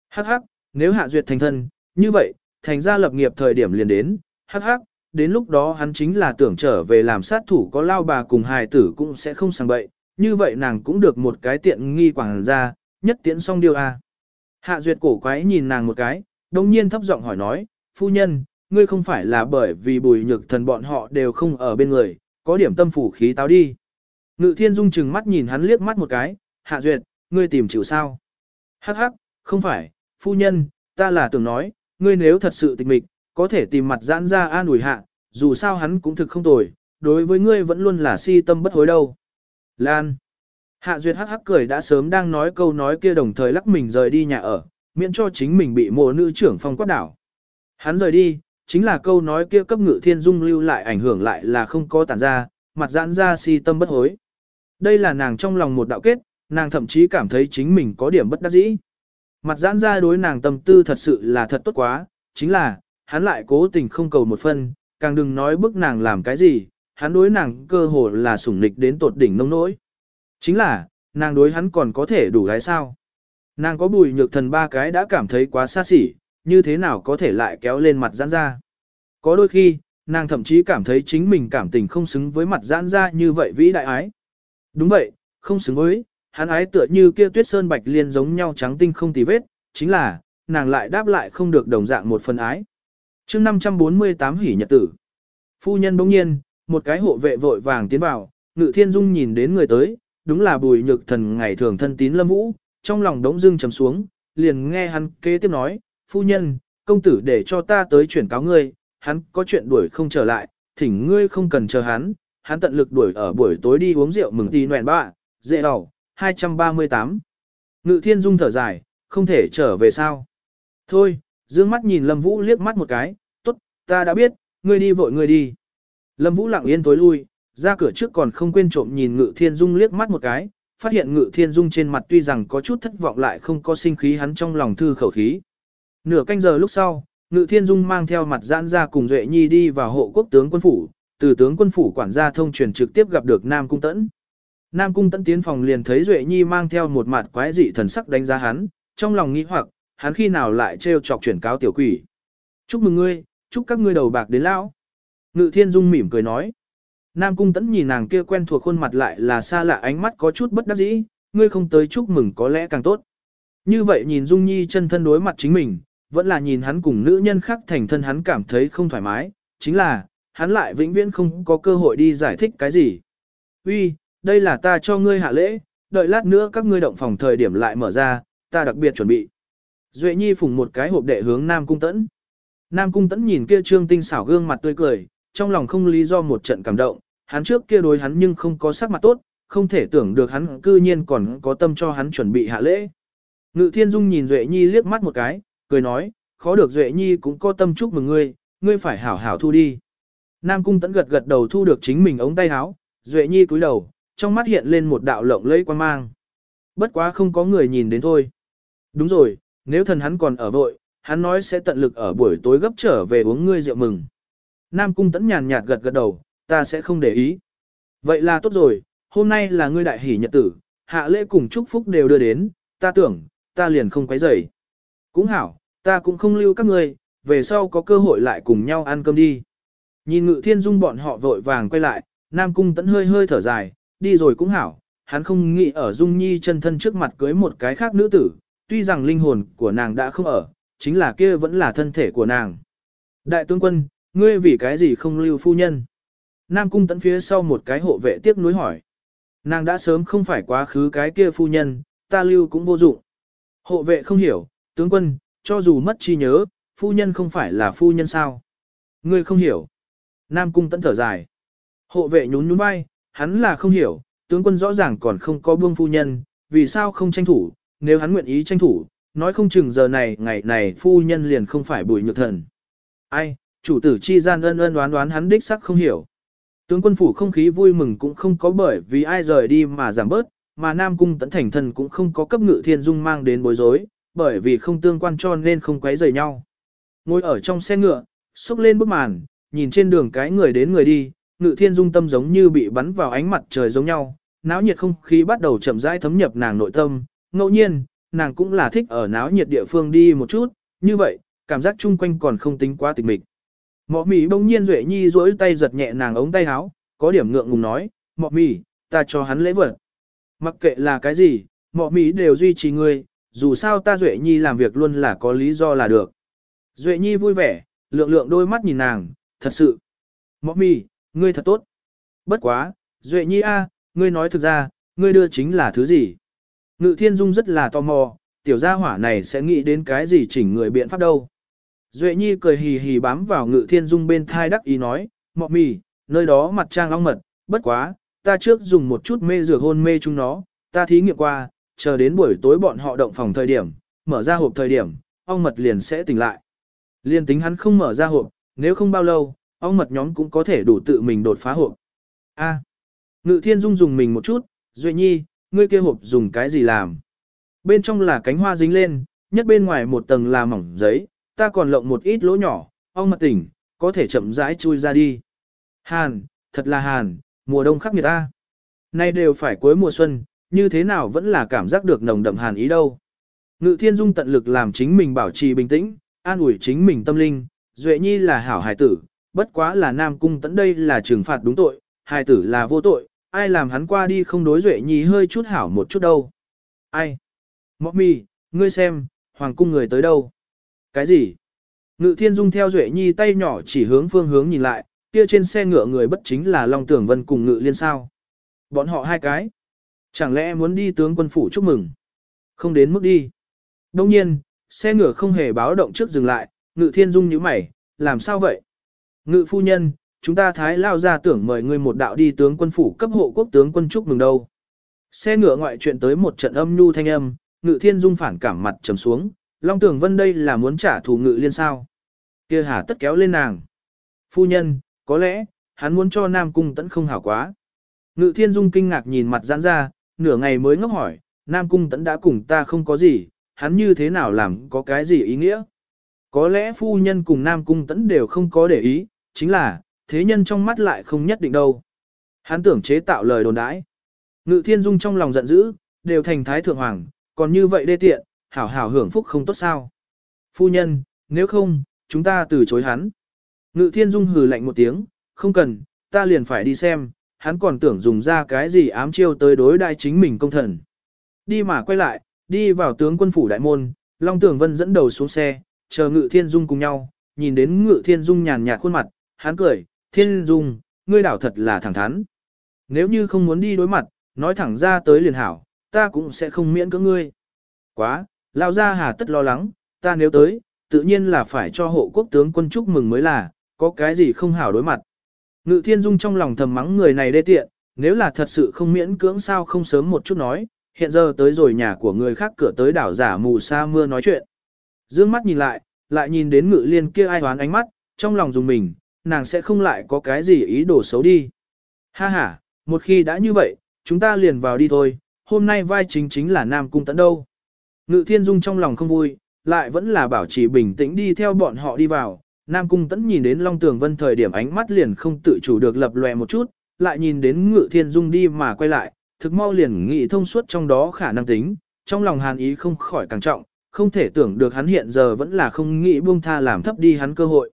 Hắc hắc, nếu hạ duyệt thành thân, như vậy, thành ra lập nghiệp thời điểm liền đến, hắc hắc, đến lúc đó hắn chính là tưởng trở về làm sát thủ có lao bà cùng hài tử cũng sẽ không sang bậy, như vậy nàng cũng được một cái tiện nghi quảng ra, nhất tiễn xong điều a. Hạ duyệt cổ quái nhìn nàng một cái, đồng nhiên thấp giọng hỏi nói, phu nhân, ngươi không phải là bởi vì bùi nhược thần bọn họ đều không ở bên người, có điểm tâm phủ khí táo đi. Ngự thiên dung chừng mắt nhìn hắn liếc mắt một cái, hạ duyệt, ngươi tìm chịu sao? Hắc hắc, không phải, phu nhân, ta là tưởng nói, ngươi nếu thật sự tịch mịch, có thể tìm mặt giãn ra an ủi hạ, dù sao hắn cũng thực không tồi, đối với ngươi vẫn luôn là si tâm bất hối đâu. Lan. Hạ Duyệt hắc hắc cười đã sớm đang nói câu nói kia đồng thời lắc mình rời đi nhà ở, miễn cho chính mình bị mộ nữ trưởng phong quát đảo. Hắn rời đi, chính là câu nói kia cấp ngự thiên dung lưu lại ảnh hưởng lại là không có tản ra, mặt giãn ra si tâm bất hối. Đây là nàng trong lòng một đạo kết, nàng thậm chí cảm thấy chính mình có điểm bất đắc dĩ. Mặt giãn ra đối nàng tâm tư thật sự là thật tốt quá, chính là, hắn lại cố tình không cầu một phân, càng đừng nói bức nàng làm cái gì, hắn đối nàng cơ hồ là sủng nịch đến tột đỉnh nông nỗi. Chính là, nàng đối hắn còn có thể đủ gái sao. Nàng có bùi nhược thần ba cái đã cảm thấy quá xa xỉ, như thế nào có thể lại kéo lên mặt giãn ra. Có đôi khi, nàng thậm chí cảm thấy chính mình cảm tình không xứng với mặt giãn ra như vậy vĩ đại ái. Đúng vậy, không xứng với, hắn ái tựa như kia tuyết sơn bạch liên giống nhau trắng tinh không tì vết, chính là, nàng lại đáp lại không được đồng dạng một phần ái chương 548 hỉ nhật tử. Phu nhân bỗng nhiên, một cái hộ vệ vội vàng tiến vào, ngự thiên dung nhìn đến người tới, đúng là bùi nhược thần ngày thường thân tín lâm vũ, trong lòng đống dưng trầm xuống, liền nghe hắn kế tiếp nói, phu nhân, công tử để cho ta tới chuyển cáo ngươi, hắn có chuyện đuổi không trở lại, thỉnh ngươi không cần chờ hắn, hắn tận lực đuổi ở buổi tối đi uống rượu mừng tì nguyện bạ, dễ đầu, 238. Ngự thiên dung thở dài, không thể trở về sao. Thôi, dương mắt nhìn Lâm Vũ liếc mắt một cái, ta đã biết, ngươi đi vội ngươi đi. Lâm Vũ lặng yên tối lui, ra cửa trước còn không quên trộm nhìn Ngự Thiên Dung liếc mắt một cái, phát hiện Ngự Thiên Dung trên mặt tuy rằng có chút thất vọng lại không có sinh khí hắn trong lòng thư khẩu khí. Nửa canh giờ lúc sau, Ngự Thiên Dung mang theo mặt giãn ra cùng Duệ Nhi đi vào hộ quốc tướng quân phủ, từ tướng quân phủ quản gia thông truyền trực tiếp gặp được Nam Cung Tẫn. Nam Cung Tẫn tiến phòng liền thấy Duệ Nhi mang theo một mặt quái dị thần sắc đánh giá hắn, trong lòng nghĩ hoặc, hắn khi nào lại trêu chọc chuyển cáo tiểu quỷ. Chúc mừng ngươi, chúc các ngươi đầu bạc đến lão. Ngự Thiên Dung mỉm cười nói. Nam Cung Tẫn nhìn nàng kia quen thuộc khuôn mặt lại là xa lạ ánh mắt có chút bất đắc dĩ, ngươi không tới chúc mừng có lẽ càng tốt. Như vậy nhìn Dung Nhi chân thân đối mặt chính mình, vẫn là nhìn hắn cùng nữ nhân khác thành thân hắn cảm thấy không thoải mái, chính là, hắn lại vĩnh viễn không có cơ hội đi giải thích cái gì. Uy, đây là ta cho ngươi hạ lễ, đợi lát nữa các ngươi động phòng thời điểm lại mở ra, ta đặc biệt chuẩn bị. Duệ Nhi phùng một cái hộp đệ hướng Nam Cung Tẫn. Nam Cung Tẫn nhìn kia trương tinh xảo gương mặt tươi cười, trong lòng không lý do một trận cảm động, hắn trước kia đối hắn nhưng không có sắc mặt tốt, không thể tưởng được hắn cư nhiên còn có tâm cho hắn chuẩn bị hạ lễ. Ngự Thiên Dung nhìn Duệ Nhi liếc mắt một cái, cười nói, khó được Duệ Nhi cũng có tâm chúc mừng ngươi, ngươi phải hảo hảo thu đi. Nam Cung Tẫn gật gật đầu thu được chính mình ống tay áo, Duệ Nhi cúi đầu, trong mắt hiện lên một đạo lộng lẫy quan mang. Bất quá không có người nhìn đến thôi. Đúng rồi, nếu thần hắn còn ở vội, hắn nói sẽ tận lực ở buổi tối gấp trở về uống ngươi rượu mừng. Nam Cung Tẫn nhàn nhạt gật gật đầu, ta sẽ không để ý. Vậy là tốt rồi, hôm nay là ngươi đại hỷ nhật tử, hạ lễ cùng chúc phúc đều đưa đến, ta tưởng, ta liền không quấy rầy. Cũng hảo, ta cũng không lưu các ngươi, về sau có cơ hội lại cùng nhau ăn cơm đi. Nhìn ngự thiên dung bọn họ vội vàng quay lại, Nam Cung Tẫn hơi hơi thở dài, đi rồi cũng hảo, hắn không nghĩ ở Dung Nhi chân thân trước mặt cưới một cái khác nữ tử, tuy rằng linh hồn của nàng đã không ở, chính là kia vẫn là thân thể của nàng. Đại tướng quân, ngươi vì cái gì không lưu phu nhân? Nam cung tấn phía sau một cái hộ vệ tiếc nuối hỏi. Nàng đã sớm không phải quá khứ cái kia phu nhân, ta lưu cũng vô dụng. Hộ vệ không hiểu, tướng quân, cho dù mất chi nhớ, phu nhân không phải là phu nhân sao? Ngươi không hiểu. Nam cung tận thở dài. Hộ vệ nhún nhún vai, hắn là không hiểu, tướng quân rõ ràng còn không có buông phu nhân, vì sao không tranh thủ, nếu hắn nguyện ý tranh thủ, nói không chừng giờ này ngày này phu nhân liền không phải bùi nhược thần. Ai, chủ tử chi gian ân ân đoán đoán hắn đích sắc không hiểu. Tướng quân phủ không khí vui mừng cũng không có bởi vì ai rời đi mà giảm bớt, mà Nam Cung tấn thành thần cũng không có cấp ngự thiên dung mang đến bối rối, bởi vì không tương quan cho nên không quấy rầy nhau. Ngồi ở trong xe ngựa, xúc lên bức màn, nhìn trên đường cái người đến người đi, ngự thiên dung tâm giống như bị bắn vào ánh mặt trời giống nhau, náo nhiệt không khí bắt đầu chậm rãi thấm nhập nàng nội tâm, ngẫu nhiên, nàng cũng là thích ở náo nhiệt địa phương đi một chút, như vậy, cảm giác chung quanh còn không tính quá tịch mịch. Mọ mì bỗng nhiên Duệ Nhi duỗi tay giật nhẹ nàng ống tay áo, có điểm ngượng ngùng nói, mọ mì, ta cho hắn lễ vật. Mặc kệ là cái gì, mọ mì đều duy trì ngươi, dù sao ta Duệ Nhi làm việc luôn là có lý do là được. Duệ Nhi vui vẻ, lượng lượng đôi mắt nhìn nàng, thật sự. Mọ mì, ngươi thật tốt. Bất quá, Duệ Nhi a, ngươi nói thực ra, ngươi đưa chính là thứ gì? Ngự Thiên Dung rất là tò mò, tiểu gia hỏa này sẽ nghĩ đến cái gì chỉnh người biện pháp đâu. Duệ Nhi cười hì hì bám vào Ngự Thiên Dung bên thai đắc ý nói, mọ mì, nơi đó mặt trang long mật, bất quá, ta trước dùng một chút mê dược hôn mê chúng nó, ta thí nghiệm qua, chờ đến buổi tối bọn họ động phòng thời điểm, mở ra hộp thời điểm, ong mật liền sẽ tỉnh lại. Liên tính hắn không mở ra hộp, nếu không bao lâu, ong mật nhóm cũng có thể đủ tự mình đột phá hộp. A. Ngự Thiên Dung dùng mình một chút, Duệ Nhi, ngươi kia hộp dùng cái gì làm? Bên trong là cánh hoa dính lên, nhất bên ngoài một tầng là mỏng giấy, ta còn lộng một ít lỗ nhỏ, ong mật tỉnh, có thể chậm rãi chui ra đi. Hàn, thật là hàn, mùa đông khắc nghiệt ta. Nay đều phải cuối mùa xuân, như thế nào vẫn là cảm giác được nồng đậm hàn ý đâu. Ngự thiên dung tận lực làm chính mình bảo trì bình tĩnh, an ủi chính mình tâm linh, Duệ Nhi là hảo hài tử, bất quá là nam cung tận đây là trừng phạt đúng tội, hài tử là vô tội, ai làm hắn qua đi không đối Duệ Nhi hơi chút hảo một chút đâu. Ai? Mọc mì, ngươi xem, hoàng cung người tới đâu? Cái gì? Ngự thiên dung theo Duệ Nhi tay nhỏ chỉ hướng phương hướng nhìn lại, kia trên xe ngựa người bất chính là Long Tưởng Vân cùng Ngự Liên sao. Bọn họ hai cái. Chẳng lẽ muốn đi tướng quân phủ chúc mừng? Không đến mức đi. Đông nhiên, xe ngựa không hề báo động trước dừng lại, Ngự Thiên Dung nhíu mày, làm sao vậy? Ngự phu nhân, chúng ta thái lao ra tưởng mời ngươi một đạo đi tướng quân phủ cấp hộ quốc tướng quân chúc mừng đâu. Xe ngựa ngoại chuyện tới một trận âm nhu thanh âm, Ngự Thiên Dung phản cảm mặt trầm xuống, Long Tưởng Vân đây là muốn trả thù Ngự Liên sao? Kia hà tất kéo lên nàng. Phu nhân, có lẽ, hắn muốn cho Nam Cung Tẫn không hảo quá. Ngự Thiên Dung kinh ngạc nhìn mặt giãn ra, nửa ngày mới ngốc hỏi, Nam Cung Tẫn đã cùng ta không có gì, hắn như thế nào làm có cái gì ý nghĩa? Có lẽ phu nhân cùng Nam Cung Tẫn đều không có để ý, chính là, thế nhân trong mắt lại không nhất định đâu. Hắn tưởng chế tạo lời đồn đãi. Ngự Thiên Dung trong lòng giận dữ, đều thành thái thượng hoàng, còn như vậy đê tiện, hảo hảo hưởng phúc không tốt sao. Phu nhân, nếu không, chúng ta từ chối hắn. Ngự thiên dung hừ lạnh một tiếng, không cần, ta liền phải đi xem, hắn còn tưởng dùng ra cái gì ám chiêu tới đối đại chính mình công thần. Đi mà quay lại, đi vào tướng quân phủ đại môn, Long Tưởng Vân dẫn đầu xuống xe, chờ Ngự Thiên Dung cùng nhau, nhìn đến Ngự Thiên Dung nhàn nhạt khuôn mặt, hắn cười, Thiên Dung, ngươi đảo thật là thẳng thắn. Nếu như không muốn đi đối mặt, nói thẳng ra tới liền hảo, ta cũng sẽ không miễn cưỡng ngươi. Quá, lao ra hà tất lo lắng, ta nếu tới, tự nhiên là phải cho hộ quốc tướng quân chúc mừng mới là, có cái gì không hảo đối mặt. Ngự thiên dung trong lòng thầm mắng người này đê tiện, nếu là thật sự không miễn cưỡng sao không sớm một chút nói, hiện giờ tới rồi nhà của người khác cửa tới đảo giả mù sa mưa nói chuyện. Dương mắt nhìn lại, lại nhìn đến ngự liên kia ai hoán ánh mắt, trong lòng dùng mình, nàng sẽ không lại có cái gì ý đồ xấu đi. Ha ha, một khi đã như vậy, chúng ta liền vào đi thôi, hôm nay vai chính chính là Nam Cung Tấn đâu. Ngự thiên dung trong lòng không vui, lại vẫn là bảo trì bình tĩnh đi theo bọn họ đi vào, Nam Cung tấn nhìn đến Long Tường Vân thời điểm ánh mắt liền không tự chủ được lập lòe một chút, lại nhìn đến Ngự Thiên Dung đi mà quay lại, thực mau liền nghĩ thông suốt trong đó khả năng tính, trong lòng hàn ý không khỏi càng trọng, không thể tưởng được hắn hiện giờ vẫn là không nghĩ buông tha làm thấp đi hắn cơ hội.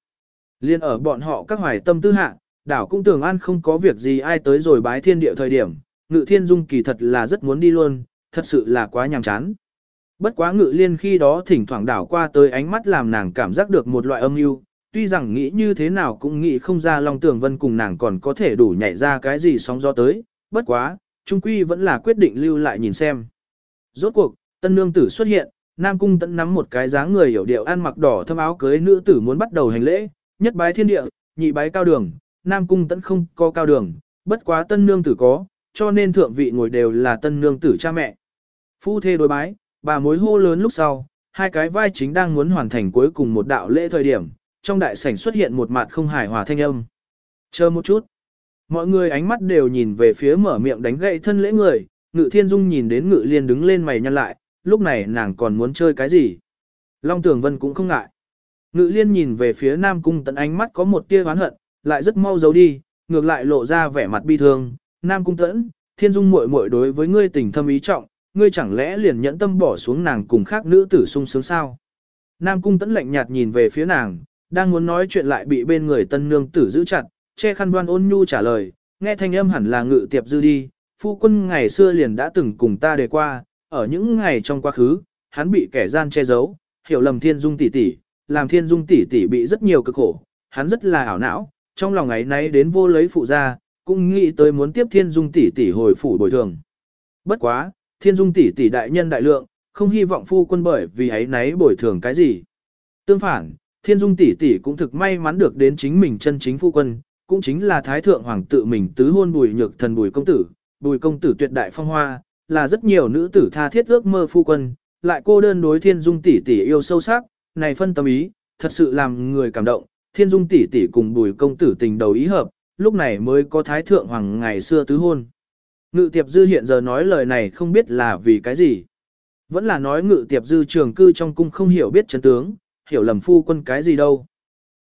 Liên ở bọn họ các hoài tâm tư hạ, đảo cũng tưởng an không có việc gì ai tới rồi bái thiên địa thời điểm, Ngự Thiên Dung kỳ thật là rất muốn đi luôn, thật sự là quá nhàm chán. Bất quá Ngự Liên khi đó thỉnh thoảng đảo qua tới ánh mắt làm nàng cảm giác được một loại âm mưu tuy rằng nghĩ như thế nào cũng nghĩ không ra Long Tường Vân cùng nàng còn có thể đủ nhảy ra cái gì sóng gió tới, bất quá, Trung Quy vẫn là quyết định lưu lại nhìn xem. Rốt cuộc, tân nương tử xuất hiện, Nam Cung tận nắm một cái dáng người hiểu điệu ăn mặc đỏ thâm áo cưới nữ tử muốn bắt đầu hành lễ, nhất bái thiên địa, nhị bái cao đường, Nam Cung tận không có cao đường, bất quá tân nương tử có, cho nên thượng vị ngồi đều là tân nương tử cha mẹ. Phu thê đối bái, bà mối hô lớn lúc sau, hai cái vai chính đang muốn hoàn thành cuối cùng một đạo lễ thời điểm, trong đại sảnh xuất hiện một mặt không hài hòa thanh âm. Chờ một chút. Mọi người ánh mắt đều nhìn về phía mở miệng đánh gậy thân lễ người, ngự thiên dung nhìn đến ngự liên đứng lên mày nhăn lại, lúc này nàng còn muốn chơi cái gì. Long Tường Vân cũng không ngại. Ngự liên nhìn về phía Nam Cung Tấn ánh mắt có một tia oán hận, lại rất mau giấu đi, ngược lại lộ ra vẻ mặt bi thương. Nam Cung tẫn, thiên dung muội muội đối với ngươi tình thâm ý trọng, ngươi chẳng lẽ liền nhẫn tâm bỏ xuống nàng cùng khác nữ tử sung sướng sao? Nam cung tẫn lạnh nhạt nhìn về phía nàng, đang muốn nói chuyện lại bị bên người tân nương tử giữ chặt, che khăn đoan ôn nhu trả lời, nghe thanh âm hẳn là ngự tiệp dư đi, phu quân ngày xưa liền đã từng cùng ta đề qua, ở những ngày trong quá khứ, hắn bị kẻ gian che giấu, hiểu lầm thiên dung tỷ tỷ, làm thiên dung tỷ tỷ bị rất nhiều cực khổ, hắn rất là ảo não, trong lòng ấy nấy đến vô lấy phụ ra, cũng nghĩ tới muốn tiếp thiên dung tỷ tỷ hồi phủ bồi thường. Bất quá, thiên dung tỷ tỷ đại nhân đại lượng, không hy vọng phu quân bởi vì ấy nấy bồi thường cái gì. Tương phản, thiên dung tỷ tỷ cũng thực may mắn được đến chính mình chân chính phu quân, cũng chính là thái thượng hoàng tự mình tứ hôn bùi nhược thần bùi công tử, bùi công tử tuyệt đại phong hoa, là rất nhiều nữ tử tha thiết ước mơ phu quân, lại cô đơn đối thiên dung tỷ tỷ yêu sâu sắc, này phân tâm ý, thật sự làm người cảm động, thiên dung tỷ tỷ cùng bùi công tử tình đầu ý hợp, lúc này mới có thái thượng hoàng ngày xưa tứ hôn. Ngự tiệp dư hiện giờ nói lời này không biết là vì cái gì. Vẫn là nói ngự tiệp dư trường cư trong cung không hiểu biết chân tướng, hiểu lầm phu quân cái gì đâu.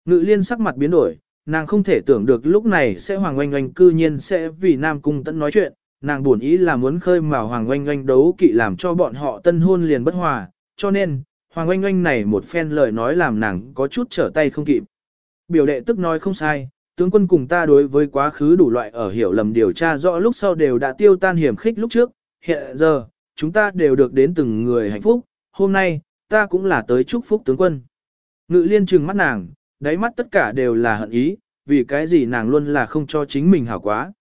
Ngự liên sắc mặt biến đổi, nàng không thể tưởng được lúc này sẽ hoàng oanh oanh cư nhiên sẽ vì nam cung tẫn nói chuyện, nàng buồn ý là muốn khơi mà hoàng oanh oanh đấu kỵ làm cho bọn họ tân hôn liền bất hòa, cho nên, hoàng oanh oanh này một phen lời nói làm nàng có chút trở tay không kịp. Biểu đệ tức nói không sai, tướng quân cùng ta đối với quá khứ đủ loại ở hiểu lầm điều tra rõ lúc sau đều đã tiêu tan hiểm khích lúc trước, hiện giờ, chúng ta đều được đến từng người hạnh phúc, hôm nay, ta cũng là tới chúc phúc tướng quân. Ngự liên trừng mắt nàng, đáy mắt tất cả đều là hận ý, vì cái gì nàng luôn là không cho chính mình hảo quá.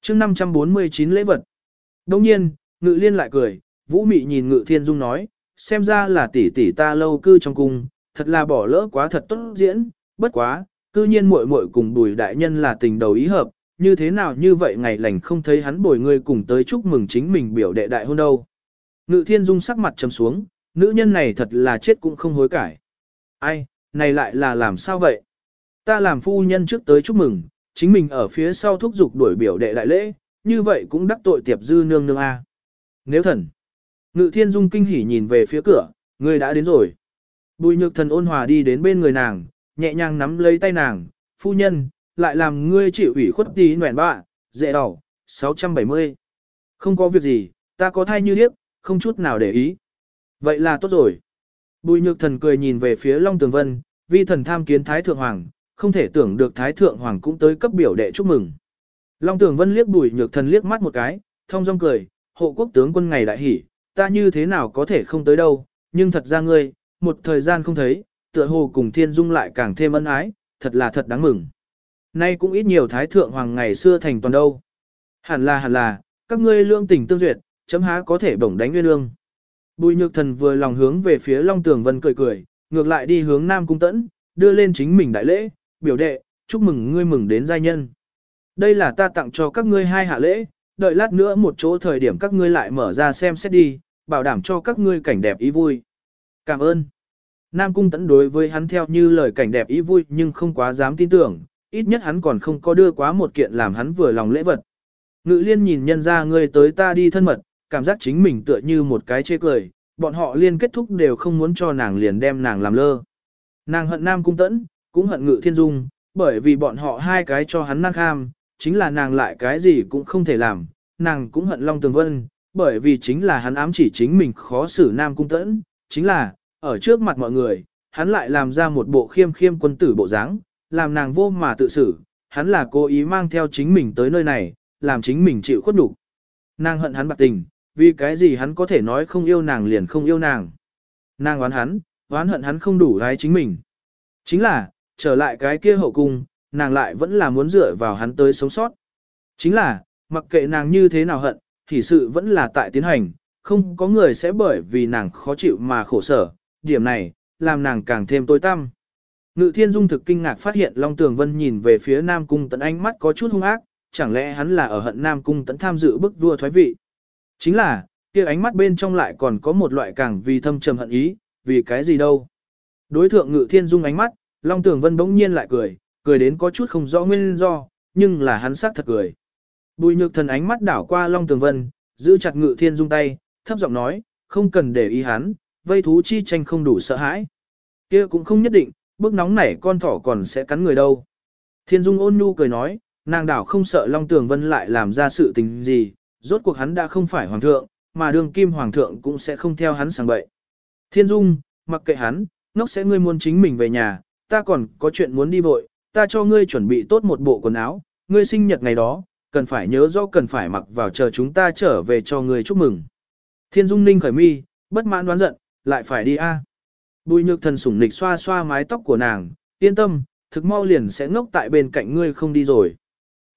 chương 549 lễ vật. Đồng nhiên, ngự liên lại cười, vũ mị nhìn ngự thiên dung nói, xem ra là tỷ tỷ ta lâu cư trong cung, thật là bỏ lỡ quá thật tốt diễn, bất quá, cư nhiên muội muội cùng bùi đại nhân là tình đầu ý hợp, như thế nào như vậy ngày lành không thấy hắn bồi người cùng tới chúc mừng chính mình biểu đệ đại hôn đâu. Ngự thiên dung sắc mặt trầm xuống, nữ nhân này thật là chết cũng không hối cải. Ai, này lại là làm sao vậy? Ta làm phu nhân trước tới chúc mừng, chính mình ở phía sau thúc giục đuổi biểu đệ đại lễ, như vậy cũng đắc tội tiệp dư nương nương a. Nếu thần, ngự thiên dung kinh hỉ nhìn về phía cửa, người đã đến rồi. Bùi nhược thần ôn hòa đi đến bên người nàng, nhẹ nhàng nắm lấy tay nàng, phu nhân, lại làm ngươi chịu ủy khuất tí nguyện bạ, dễ đỏ, 670. Không có việc gì, ta có thai như điếc, không chút nào để ý. Vậy là tốt rồi. Bùi nhược thần cười nhìn về phía Long Tường Vân, vi thần tham kiến Thái Thượng Hoàng, không thể tưởng được Thái Thượng Hoàng cũng tới cấp biểu đệ chúc mừng. Long Tường Vân liếc bùi nhược thần liếc mắt một cái, thông dong cười, hộ quốc tướng quân ngày đại hỉ, ta như thế nào có thể không tới đâu, nhưng thật ra ngươi, một thời gian không thấy, tựa hồ cùng thiên dung lại càng thêm ân ái, thật là thật đáng mừng. Nay cũng ít nhiều Thái Thượng Hoàng ngày xưa thành toàn đâu. Hẳn là hẳn là, các ngươi lương tình tương duyệt, chấm há có thể bổng đánh nguyên lương. Bùi nhược thần vừa lòng hướng về phía Long Tường Vân cười cười, ngược lại đi hướng Nam Cung Tẫn, đưa lên chính mình đại lễ, biểu đệ, chúc mừng ngươi mừng đến giai nhân. Đây là ta tặng cho các ngươi hai hạ lễ, đợi lát nữa một chỗ thời điểm các ngươi lại mở ra xem xét đi, bảo đảm cho các ngươi cảnh đẹp ý vui. Cảm ơn. Nam Cung Tẫn đối với hắn theo như lời cảnh đẹp ý vui nhưng không quá dám tin tưởng, ít nhất hắn còn không có đưa quá một kiện làm hắn vừa lòng lễ vật. Ngự liên nhìn nhân ra ngươi tới ta đi thân mật, cảm giác chính mình tựa như một cái chê cười, bọn họ liên kết thúc đều không muốn cho nàng liền đem nàng làm lơ. Nàng hận Nam Cung Tẫn, cũng hận Ngự Thiên Dung, bởi vì bọn họ hai cái cho hắn năng kham, chính là nàng lại cái gì cũng không thể làm, nàng cũng hận Long Tường Vân, bởi vì chính là hắn ám chỉ chính mình khó xử Nam Cung Tẫn, chính là, ở trước mặt mọi người, hắn lại làm ra một bộ khiêm khiêm quân tử bộ dáng, làm nàng vô mà tự xử, hắn là cố ý mang theo chính mình tới nơi này, làm chính mình chịu khuất đủ. Nàng hận hắn bạc tình, vì cái gì hắn có thể nói không yêu nàng liền không yêu nàng. Nàng oán hắn, oán hận hắn không đủ gái chính mình. Chính là, trở lại cái kia hậu cung, nàng lại vẫn là muốn dựa vào hắn tới sống sót. Chính là, mặc kệ nàng như thế nào hận, thì sự vẫn là tại tiến hành, không có người sẽ bởi vì nàng khó chịu mà khổ sở, điểm này, làm nàng càng thêm tối tăm. Ngự thiên dung thực kinh ngạc phát hiện Long Tường Vân nhìn về phía Nam Cung Tấn ánh mắt có chút hung ác, chẳng lẽ hắn là ở hận Nam Cung Tấn tham dự bức vua thoái vị. Chính là, kia ánh mắt bên trong lại còn có một loại càng vì thâm trầm hận ý, vì cái gì đâu. Đối thượng ngự thiên dung ánh mắt, Long Tường Vân bỗng nhiên lại cười, cười đến có chút không rõ nguyên do, nhưng là hắn xác thật cười. Bùi nhược thần ánh mắt đảo qua Long Tường Vân, giữ chặt ngự thiên dung tay, thấp giọng nói, không cần để ý hắn, vây thú chi tranh không đủ sợ hãi. kia cũng không nhất định, bước nóng nảy con thỏ còn sẽ cắn người đâu. Thiên dung ôn nhu cười nói, nàng đảo không sợ Long Tường Vân lại làm ra sự tình gì, rốt cuộc hắn đã không phải hoàng thượng, mà Đường kim hoàng thượng cũng sẽ không theo hắn sang bậy. Thiên Dung, mặc kệ hắn, nóc sẽ ngươi muốn chính mình về nhà, ta còn có chuyện muốn đi vội, ta cho ngươi chuẩn bị tốt một bộ quần áo, ngươi sinh nhật ngày đó, cần phải nhớ rõ cần phải mặc vào chờ chúng ta trở về cho người chúc mừng. Thiên Dung Ninh khởi mi, bất mãn đoán giận, lại phải đi a. Bùi nhược thần sủng nịch xoa xoa mái tóc của nàng, yên tâm, thực mau liền sẽ ngốc tại bên cạnh ngươi không đi rồi.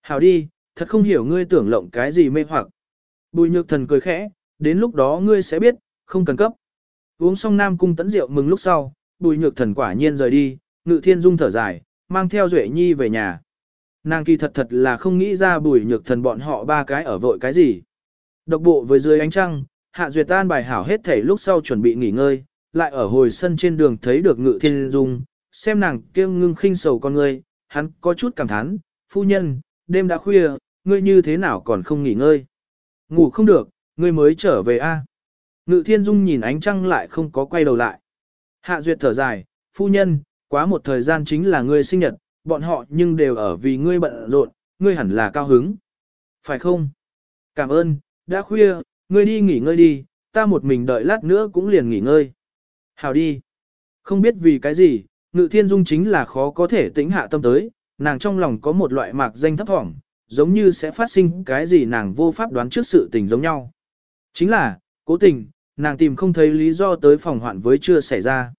Hảo đi, thật không hiểu ngươi tưởng lộng cái gì mê hoặc. Bùi nhược thần cười khẽ, đến lúc đó ngươi sẽ biết, không cần cấp. Uống xong nam cung tẫn rượu mừng lúc sau, bùi nhược thần quả nhiên rời đi, ngự thiên dung thở dài, mang theo duệ nhi về nhà. Nàng kỳ thật thật là không nghĩ ra bùi nhược thần bọn họ ba cái ở vội cái gì. Độc bộ với dưới ánh trăng, hạ duyệt tan bài hảo hết thể lúc sau chuẩn bị nghỉ ngơi, lại ở hồi sân trên đường thấy được ngự thiên dung, xem nàng kêu ngưng khinh sầu con ngươi, hắn có chút cảm thán, phu nhân, đêm đã khuya, ngươi như thế nào còn không nghỉ ngơi. Ngủ không được, ngươi mới trở về a. Ngự thiên dung nhìn ánh trăng lại không có quay đầu lại. Hạ duyệt thở dài, phu nhân, quá một thời gian chính là ngươi sinh nhật, bọn họ nhưng đều ở vì ngươi bận rộn, ngươi hẳn là cao hứng. Phải không? Cảm ơn, đã khuya, ngươi đi nghỉ ngơi đi, ta một mình đợi lát nữa cũng liền nghỉ ngơi. Hào đi. Không biết vì cái gì, ngự thiên dung chính là khó có thể tĩnh hạ tâm tới, nàng trong lòng có một loại mạc danh thấp thỏm, giống như sẽ phát sinh cái gì nàng vô pháp đoán trước sự tình giống nhau. Chính là, cố tình, nàng tìm không thấy lý do tới phòng hoạn với chưa xảy ra.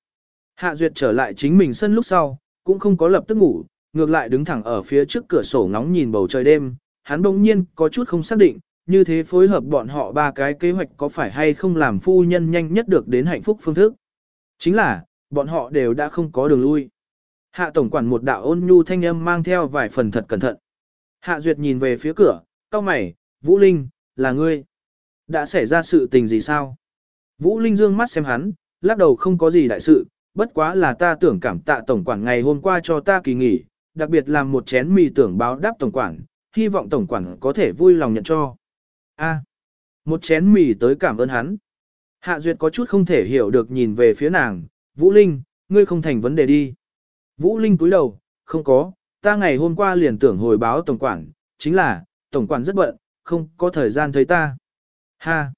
Hạ Duyệt trở lại chính mình sân lúc sau, cũng không có lập tức ngủ, ngược lại đứng thẳng ở phía trước cửa sổ ngóng nhìn bầu trời đêm, hắn bỗng nhiên có chút không xác định, như thế phối hợp bọn họ ba cái kế hoạch có phải hay không làm phu nhân nhanh nhất được đến hạnh phúc phương thức. Chính là, bọn họ đều đã không có đường lui. Hạ tổng quản một đạo ôn nhu thanh âm mang theo vài phần thật cẩn thận. Hạ Duyệt nhìn về phía cửa, cao mày, Vũ Linh, là ngươi. Đã xảy ra sự tình gì sao? Vũ Linh dương mắt xem hắn, lắc đầu không có gì đại sự, bất quá là ta tưởng cảm tạ tổng quản ngày hôm qua cho ta kỳ nghỉ, đặc biệt làm một chén mì tưởng báo đáp tổng quản, hy vọng tổng quản có thể vui lòng nhận cho. A, một chén mì tới cảm ơn hắn. Hạ Duyệt có chút không thể hiểu được nhìn về phía nàng, Vũ Linh, ngươi không thành vấn đề đi. Vũ Linh cúi đầu, không có, ta ngày hôm qua liền tưởng hồi báo tổng quản, chính là, tổng quản rất bận, không có thời gian thấy ta. Ha!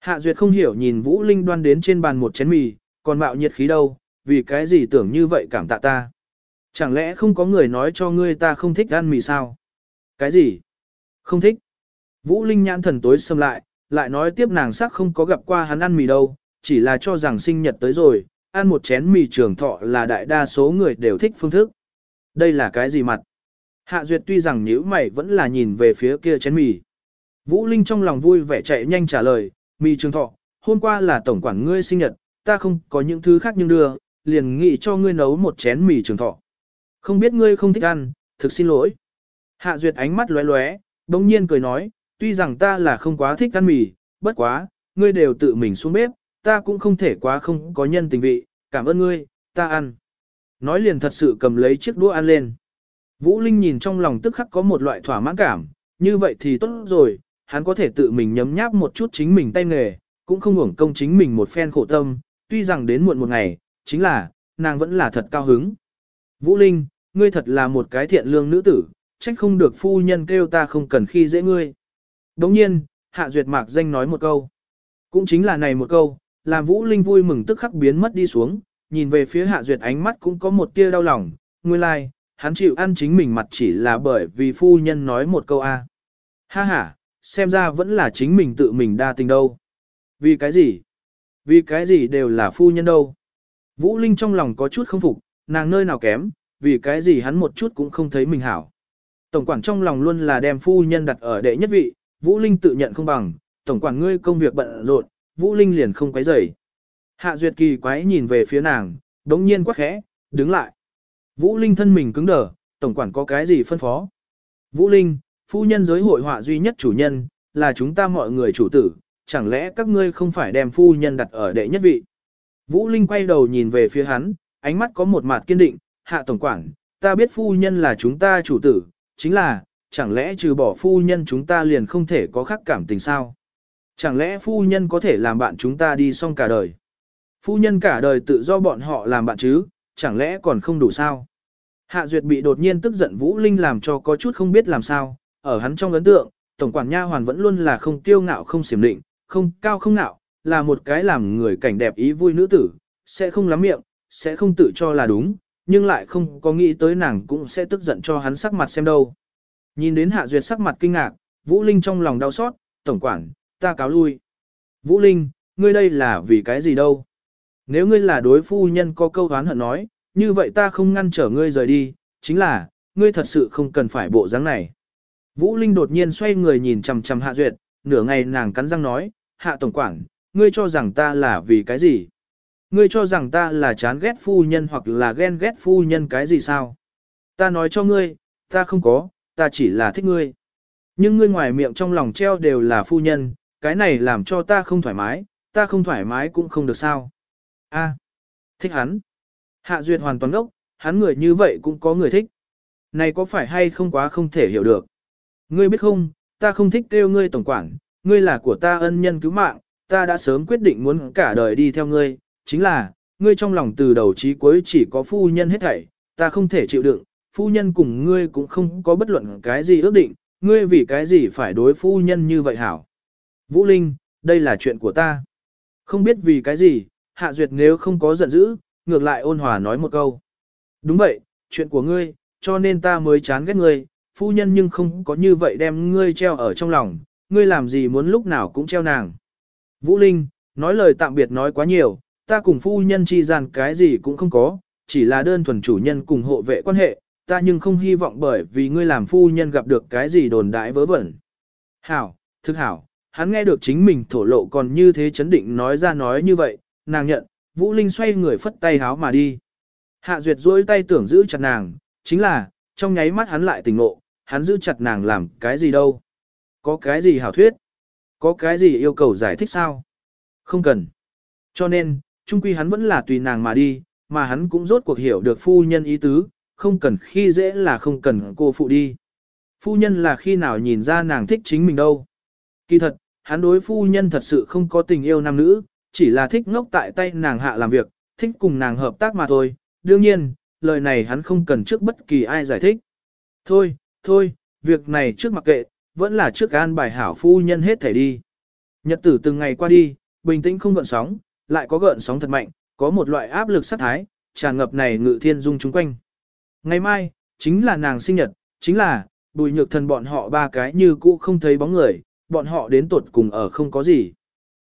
Hạ Duyệt không hiểu nhìn Vũ Linh đoan đến trên bàn một chén mì, còn mạo nhiệt khí đâu, vì cái gì tưởng như vậy cảm tạ ta. Chẳng lẽ không có người nói cho ngươi ta không thích ăn mì sao? Cái gì? Không thích. Vũ Linh nhãn thần tối xâm lại, lại nói tiếp nàng sắc không có gặp qua hắn ăn mì đâu, chỉ là cho rằng sinh nhật tới rồi, ăn một chén mì trường thọ là đại đa số người đều thích phương thức. Đây là cái gì mặt? Hạ Duyệt tuy rằng nhíu mày vẫn là nhìn về phía kia chén mì. Vũ Linh trong lòng vui vẻ chạy nhanh trả lời, mì trường thọ, hôm qua là tổng quản ngươi sinh nhật, ta không có những thứ khác nhưng đưa, liền nghĩ cho ngươi nấu một chén mì trường thọ. Không biết ngươi không thích ăn, thực xin lỗi. Hạ Duyệt ánh mắt lóe lóe, bỗng nhiên cười nói, tuy rằng ta là không quá thích ăn mì, bất quá, ngươi đều tự mình xuống bếp, ta cũng không thể quá không có nhân tình vị, cảm ơn ngươi, ta ăn. Nói liền thật sự cầm lấy chiếc đũa ăn lên. Vũ Linh nhìn trong lòng tức khắc có một loại thỏa mãn cảm, như vậy thì tốt rồi, hắn có thể tự mình nhấm nháp một chút chính mình tay nghề, cũng không hưởng công chính mình một phen khổ tâm, tuy rằng đến muộn một ngày, chính là, nàng vẫn là thật cao hứng. Vũ Linh, ngươi thật là một cái thiện lương nữ tử, trách không được phu nhân kêu ta không cần khi dễ ngươi. Đồng nhiên, Hạ Duyệt Mạc danh nói một câu. Cũng chính là này một câu, làm Vũ Linh vui mừng tức khắc biến mất đi xuống, nhìn về phía Hạ Duyệt ánh mắt cũng có một tia đau lòng, nguyên lai, like, hắn chịu ăn chính mình mặt chỉ là bởi vì phu nhân nói một câu A. Ha ha, xem ra vẫn là chính mình tự mình đa tình đâu. Vì cái gì? Vì cái gì đều là phu nhân đâu. Vũ Linh trong lòng có chút không phục, nàng nơi nào kém, vì cái gì hắn một chút cũng không thấy mình hảo. Tổng quản trong lòng luôn là đem phu nhân đặt ở đệ nhất vị, Vũ Linh tự nhận không bằng, tổng quản ngươi công việc bận rộn, Vũ Linh liền không quấy rầy. Hạ Duyệt kỳ quái nhìn về phía nàng, đống nhiên quá khẽ, đứng lại. Vũ Linh thân mình cứng đờ, tổng quản có cái gì phân phó. Vũ Linh, phu nhân giới hội họa duy nhất chủ nhân, là chúng ta mọi người chủ tử, chẳng lẽ các ngươi không phải đem phu nhân đặt ở đệ nhất vị. Vũ Linh quay đầu nhìn về phía hắn, ánh mắt có một mặt kiên định, hạ tổng quản, ta biết phu nhân là chúng ta chủ tử, chính là, chẳng lẽ trừ bỏ phu nhân chúng ta liền không thể có khác cảm tình sao? Chẳng lẽ phu nhân có thể làm bạn chúng ta đi xong cả đời? Phu nhân cả đời tự do bọn họ làm bạn chứ, chẳng lẽ còn không đủ sao? Hạ Duyệt bị đột nhiên tức giận Vũ Linh làm cho có chút không biết làm sao, ở hắn trong ấn tượng, tổng quản nha hoàn vẫn luôn là không tiêu ngạo không xiểm định, không cao không ngạo, là một cái làm người cảnh đẹp ý vui nữ tử, sẽ không lắm miệng, sẽ không tự cho là đúng, nhưng lại không có nghĩ tới nàng cũng sẽ tức giận cho hắn sắc mặt xem đâu. Nhìn đến Hạ Duyệt sắc mặt kinh ngạc, Vũ Linh trong lòng đau xót, tổng quản, ta cáo lui. Vũ Linh, ngươi đây là vì cái gì đâu? Nếu ngươi là đối phu nhân có câu oán hận nói, như vậy ta không ngăn trở ngươi rời đi, chính là, ngươi thật sự không cần phải bộ dáng này. Vũ Linh đột nhiên xoay người nhìn chằm chằm Hạ Duyệt, nửa ngày nàng cắn răng nói, Hạ Tổng Quản, ngươi cho rằng ta là vì cái gì? Ngươi cho rằng ta là chán ghét phu nhân hoặc là ghen ghét phu nhân cái gì sao? Ta nói cho ngươi, ta không có, ta chỉ là thích ngươi. Nhưng ngươi ngoài miệng trong lòng treo đều là phu nhân, cái này làm cho ta không thoải mái, ta không thoải mái cũng không được sao. A, thích hắn. Hạ Duyệt hoàn toàn ngốc, hắn người như vậy cũng có người thích. Này có phải hay không quá không thể hiểu được. Ngươi biết không, ta không thích kêu ngươi tổng quản, ngươi là của ta ân nhân cứu mạng, ta đã sớm quyết định muốn cả đời đi theo ngươi, chính là, ngươi trong lòng từ đầu chí cuối chỉ có phu nhân hết thảy, ta không thể chịu đựng, phu nhân cùng ngươi cũng không có bất luận cái gì ước định, ngươi vì cái gì phải đối phu nhân như vậy hảo. Vũ Linh, đây là chuyện của ta. Không biết vì cái gì, Hạ Duyệt nếu không có giận dữ, ngược lại ôn hòa nói một câu. Đúng vậy, chuyện của ngươi, cho nên ta mới chán ghét ngươi, phu nhân nhưng không có như vậy đem ngươi treo ở trong lòng, ngươi làm gì muốn lúc nào cũng treo nàng. Vũ Linh, nói lời tạm biệt nói quá nhiều, ta cùng phu nhân chi gian cái gì cũng không có, chỉ là đơn thuần chủ nhân cùng hộ vệ quan hệ, ta nhưng không hy vọng bởi vì ngươi làm phu nhân gặp được cái gì đồn đãi vớ vẩn. Hảo, thức hảo, hắn nghe được chính mình thổ lộ còn như thế chấn định nói ra nói như vậy, nàng nhận, Vũ Linh xoay người phất tay háo mà đi. Hạ Duyệt duỗi tay tưởng giữ chặt nàng, chính là, trong nháy mắt hắn lại tỉnh ngộ, hắn giữ chặt nàng làm cái gì đâu. Có cái gì hảo thuyết? Có cái gì yêu cầu giải thích sao? Không cần. Cho nên, trung quy hắn vẫn là tùy nàng mà đi, mà hắn cũng rốt cuộc hiểu được phu nhân ý tứ, không cần khi dễ là không cần cô phụ đi. Phu nhân là khi nào nhìn ra nàng thích chính mình đâu. Kỳ thật, hắn đối phu nhân thật sự không có tình yêu nam nữ, chỉ là thích ngốc tại tay nàng hạ làm việc, thích cùng nàng hợp tác mà thôi. Đương nhiên, lời này hắn không cần trước bất kỳ ai giải thích. Thôi, thôi, việc này trước mặc kệ, vẫn là trước an bài hảo phu nhân hết thể đi. Nhật tử từng ngày qua đi, bình tĩnh không gợn sóng, lại có gợn sóng thật mạnh, có một loại áp lực sát thái, tràn ngập này ngự thiên dung chúng quanh. Ngày mai, chính là nàng sinh nhật, chính là, bùi nhược thần bọn họ ba cái như cũ không thấy bóng người, bọn họ đến tuột cùng ở không có gì.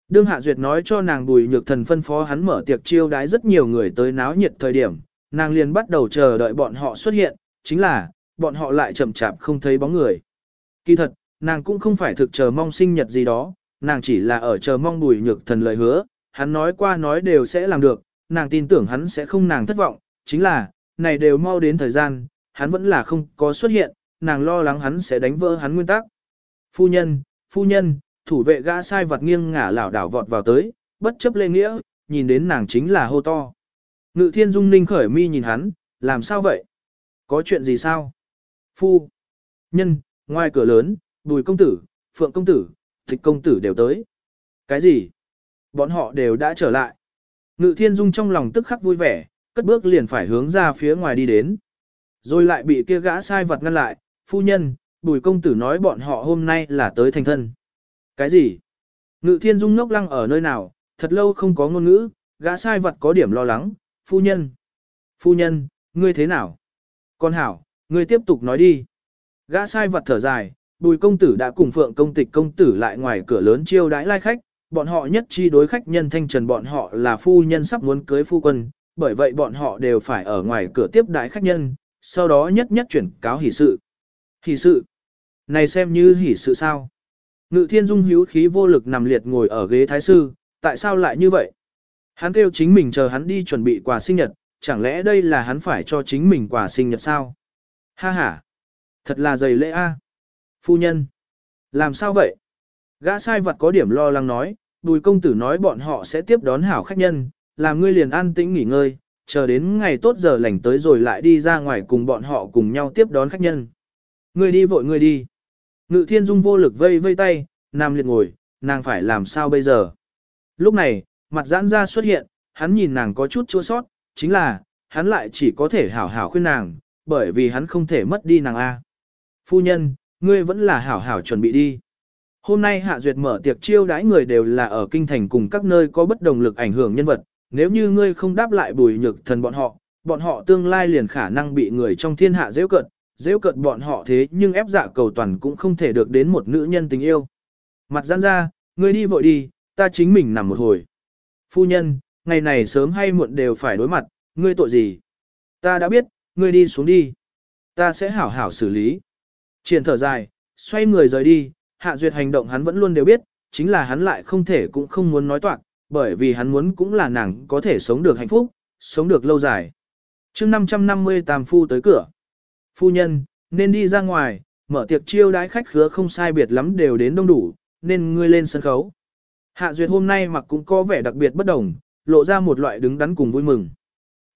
Đương Hạ Duyệt nói cho nàng bùi nhược thần phân phó hắn mở tiệc chiêu đái rất nhiều người tới náo nhiệt thời điểm, nàng liền bắt đầu chờ đợi bọn họ xuất hiện, chính là, bọn họ lại chậm chạp không thấy bóng người. Kỳ thật, nàng cũng không phải thực chờ mong sinh nhật gì đó, nàng chỉ là ở chờ mong bùi nhược thần lời hứa, hắn nói qua nói đều sẽ làm được, nàng tin tưởng hắn sẽ không nàng thất vọng, chính là, này đều mau đến thời gian, hắn vẫn là không có xuất hiện, nàng lo lắng hắn sẽ đánh vỡ hắn nguyên tắc. Phu nhân, phu nhân, thủ vệ gã sai vật nghiêng ngả lảo đảo vọt vào tới, bất chấp lê nghĩa, nhìn đến nàng chính là hô to. Ngự thiên dung ninh khởi mi nhìn hắn, làm sao vậy? Có chuyện gì sao? Phu, nhân, ngoài cửa lớn, bùi công tử, phượng công tử, thịch công tử đều tới. Cái gì? Bọn họ đều đã trở lại. Ngự thiên dung trong lòng tức khắc vui vẻ, cất bước liền phải hướng ra phía ngoài đi đến. Rồi lại bị kia gã sai vật ngăn lại, phu nhân, bùi công tử nói bọn họ hôm nay là tới thành thân. Cái gì? Ngự thiên dung ngốc lăng ở nơi nào, thật lâu không có ngôn ngữ, gã sai vật có điểm lo lắng, phu nhân. Phu nhân, ngươi thế nào? Con hảo, ngươi tiếp tục nói đi. Gã sai vật thở dài, bùi công tử đã cùng phượng công tịch công tử lại ngoài cửa lớn chiêu đãi lai khách, bọn họ nhất chi đối khách nhân thanh trần bọn họ là phu nhân sắp muốn cưới phu quân, bởi vậy bọn họ đều phải ở ngoài cửa tiếp đại khách nhân, sau đó nhất nhất chuyển cáo hỷ sự. Hỷ sự? Này xem như hỷ sự sao? Ngự thiên dung hữu khí vô lực nằm liệt ngồi ở ghế thái sư, tại sao lại như vậy? Hắn kêu chính mình chờ hắn đi chuẩn bị quà sinh nhật, chẳng lẽ đây là hắn phải cho chính mình quà sinh nhật sao? Ha ha! Thật là dày lễ a. Phu nhân! Làm sao vậy? Gã sai vật có điểm lo lắng nói, bùi công tử nói bọn họ sẽ tiếp đón hảo khách nhân, làm ngươi liền an tĩnh nghỉ ngơi, chờ đến ngày tốt giờ lành tới rồi lại đi ra ngoài cùng bọn họ cùng nhau tiếp đón khách nhân. Ngươi đi vội ngươi đi. Ngự thiên dung vô lực vây vây tay, nam liệt ngồi, nàng phải làm sao bây giờ. Lúc này, mặt giãn ra xuất hiện, hắn nhìn nàng có chút chua sót, chính là, hắn lại chỉ có thể hảo hảo khuyên nàng, bởi vì hắn không thể mất đi nàng A. Phu nhân, ngươi vẫn là hảo hảo chuẩn bị đi. Hôm nay Hạ Duyệt mở tiệc chiêu đãi người đều là ở kinh thành cùng các nơi có bất đồng lực ảnh hưởng nhân vật, nếu như ngươi không đáp lại bùi nhược thần bọn họ, bọn họ tương lai liền khả năng bị người trong thiên hạ dễ cận, dễ cận bọn họ thế nhưng ép dạ cầu toàn cũng không thể được đến một nữ nhân tình yêu. Mặt giãn ra, ngươi đi vội đi, ta chính mình nằm một hồi. Phu nhân, ngày này sớm hay muộn đều phải đối mặt, ngươi tội gì? Ta đã biết, ngươi đi xuống đi. Ta sẽ hảo hảo xử lý. Triển thở dài, xoay người rời đi, hạ duyệt hành động hắn vẫn luôn đều biết, chính là hắn lại không thể cũng không muốn nói toạc, bởi vì hắn muốn cũng là nàng có thể sống được hạnh phúc, sống được lâu dài. chương 550 tam phu tới cửa. Phu nhân, nên đi ra ngoài, mở tiệc chiêu đãi khách khứa không sai biệt lắm đều đến đông đủ, nên ngươi lên sân khấu. Hạ duyệt hôm nay mặc cũng có vẻ đặc biệt bất đồng, lộ ra một loại đứng đắn cùng vui mừng.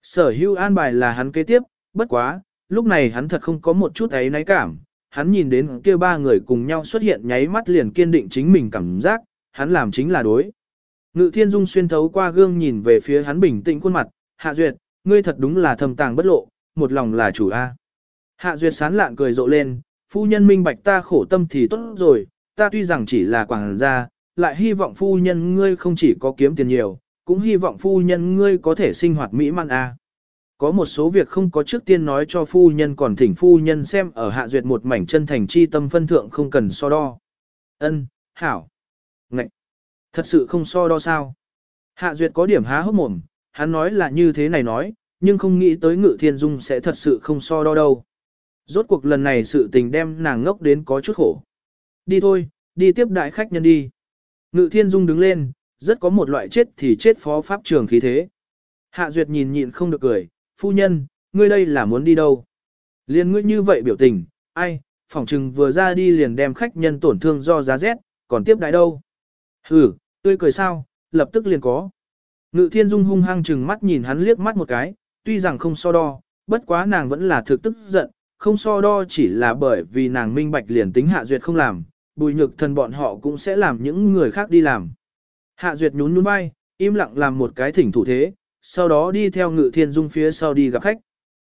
Sở hữu an bài là hắn kế tiếp, bất quá, lúc này hắn thật không có một chút ấy náy cảm, hắn nhìn đến kia ba người cùng nhau xuất hiện nháy mắt liền kiên định chính mình cảm giác, hắn làm chính là đối. Ngự thiên dung xuyên thấu qua gương nhìn về phía hắn bình tĩnh khuôn mặt, hạ duyệt, ngươi thật đúng là thầm tàng bất lộ, một lòng là chủ A. Hạ duyệt sán lạn cười rộ lên, phu nhân minh bạch ta khổ tâm thì tốt rồi, ta tuy rằng chỉ là quảng gia, lại hy vọng phu nhân ngươi không chỉ có kiếm tiền nhiều, cũng hy vọng phu nhân ngươi có thể sinh hoạt mỹ man A. Có một số việc không có trước tiên nói cho phu nhân còn thỉnh phu nhân xem ở hạ duyệt một mảnh chân thành chi tâm phân thượng không cần so đo. Ân, hảo. Ngậy. Thật sự không so đo sao. Hạ duyệt có điểm há hốc mồm, hắn nói là như thế này nói, nhưng không nghĩ tới ngự thiên dung sẽ thật sự không so đo đâu. Rốt cuộc lần này sự tình đem nàng ngốc đến có chút khổ. Đi thôi, đi tiếp đại khách nhân đi. Ngự thiên dung đứng lên, rất có một loại chết thì chết phó pháp trường khí thế. Hạ duyệt nhìn nhịn không được cười, phu nhân, ngươi đây là muốn đi đâu? Liên ngươi như vậy biểu tình, ai, phỏng chừng vừa ra đi liền đem khách nhân tổn thương do giá rét, còn tiếp đại đâu? Hừ, tươi cười sao, lập tức liền có. Ngự thiên dung hung hăng chừng mắt nhìn hắn liếc mắt một cái, tuy rằng không so đo, bất quá nàng vẫn là thực tức giận, không so đo chỉ là bởi vì nàng minh bạch liền tính hạ duyệt không làm, bùi nhược thần bọn họ cũng sẽ làm những người khác đi làm. Hạ duyệt nhún nhún vai, im lặng làm một cái thỉnh thủ thế, sau đó đi theo ngự thiên dung phía sau đi gặp khách.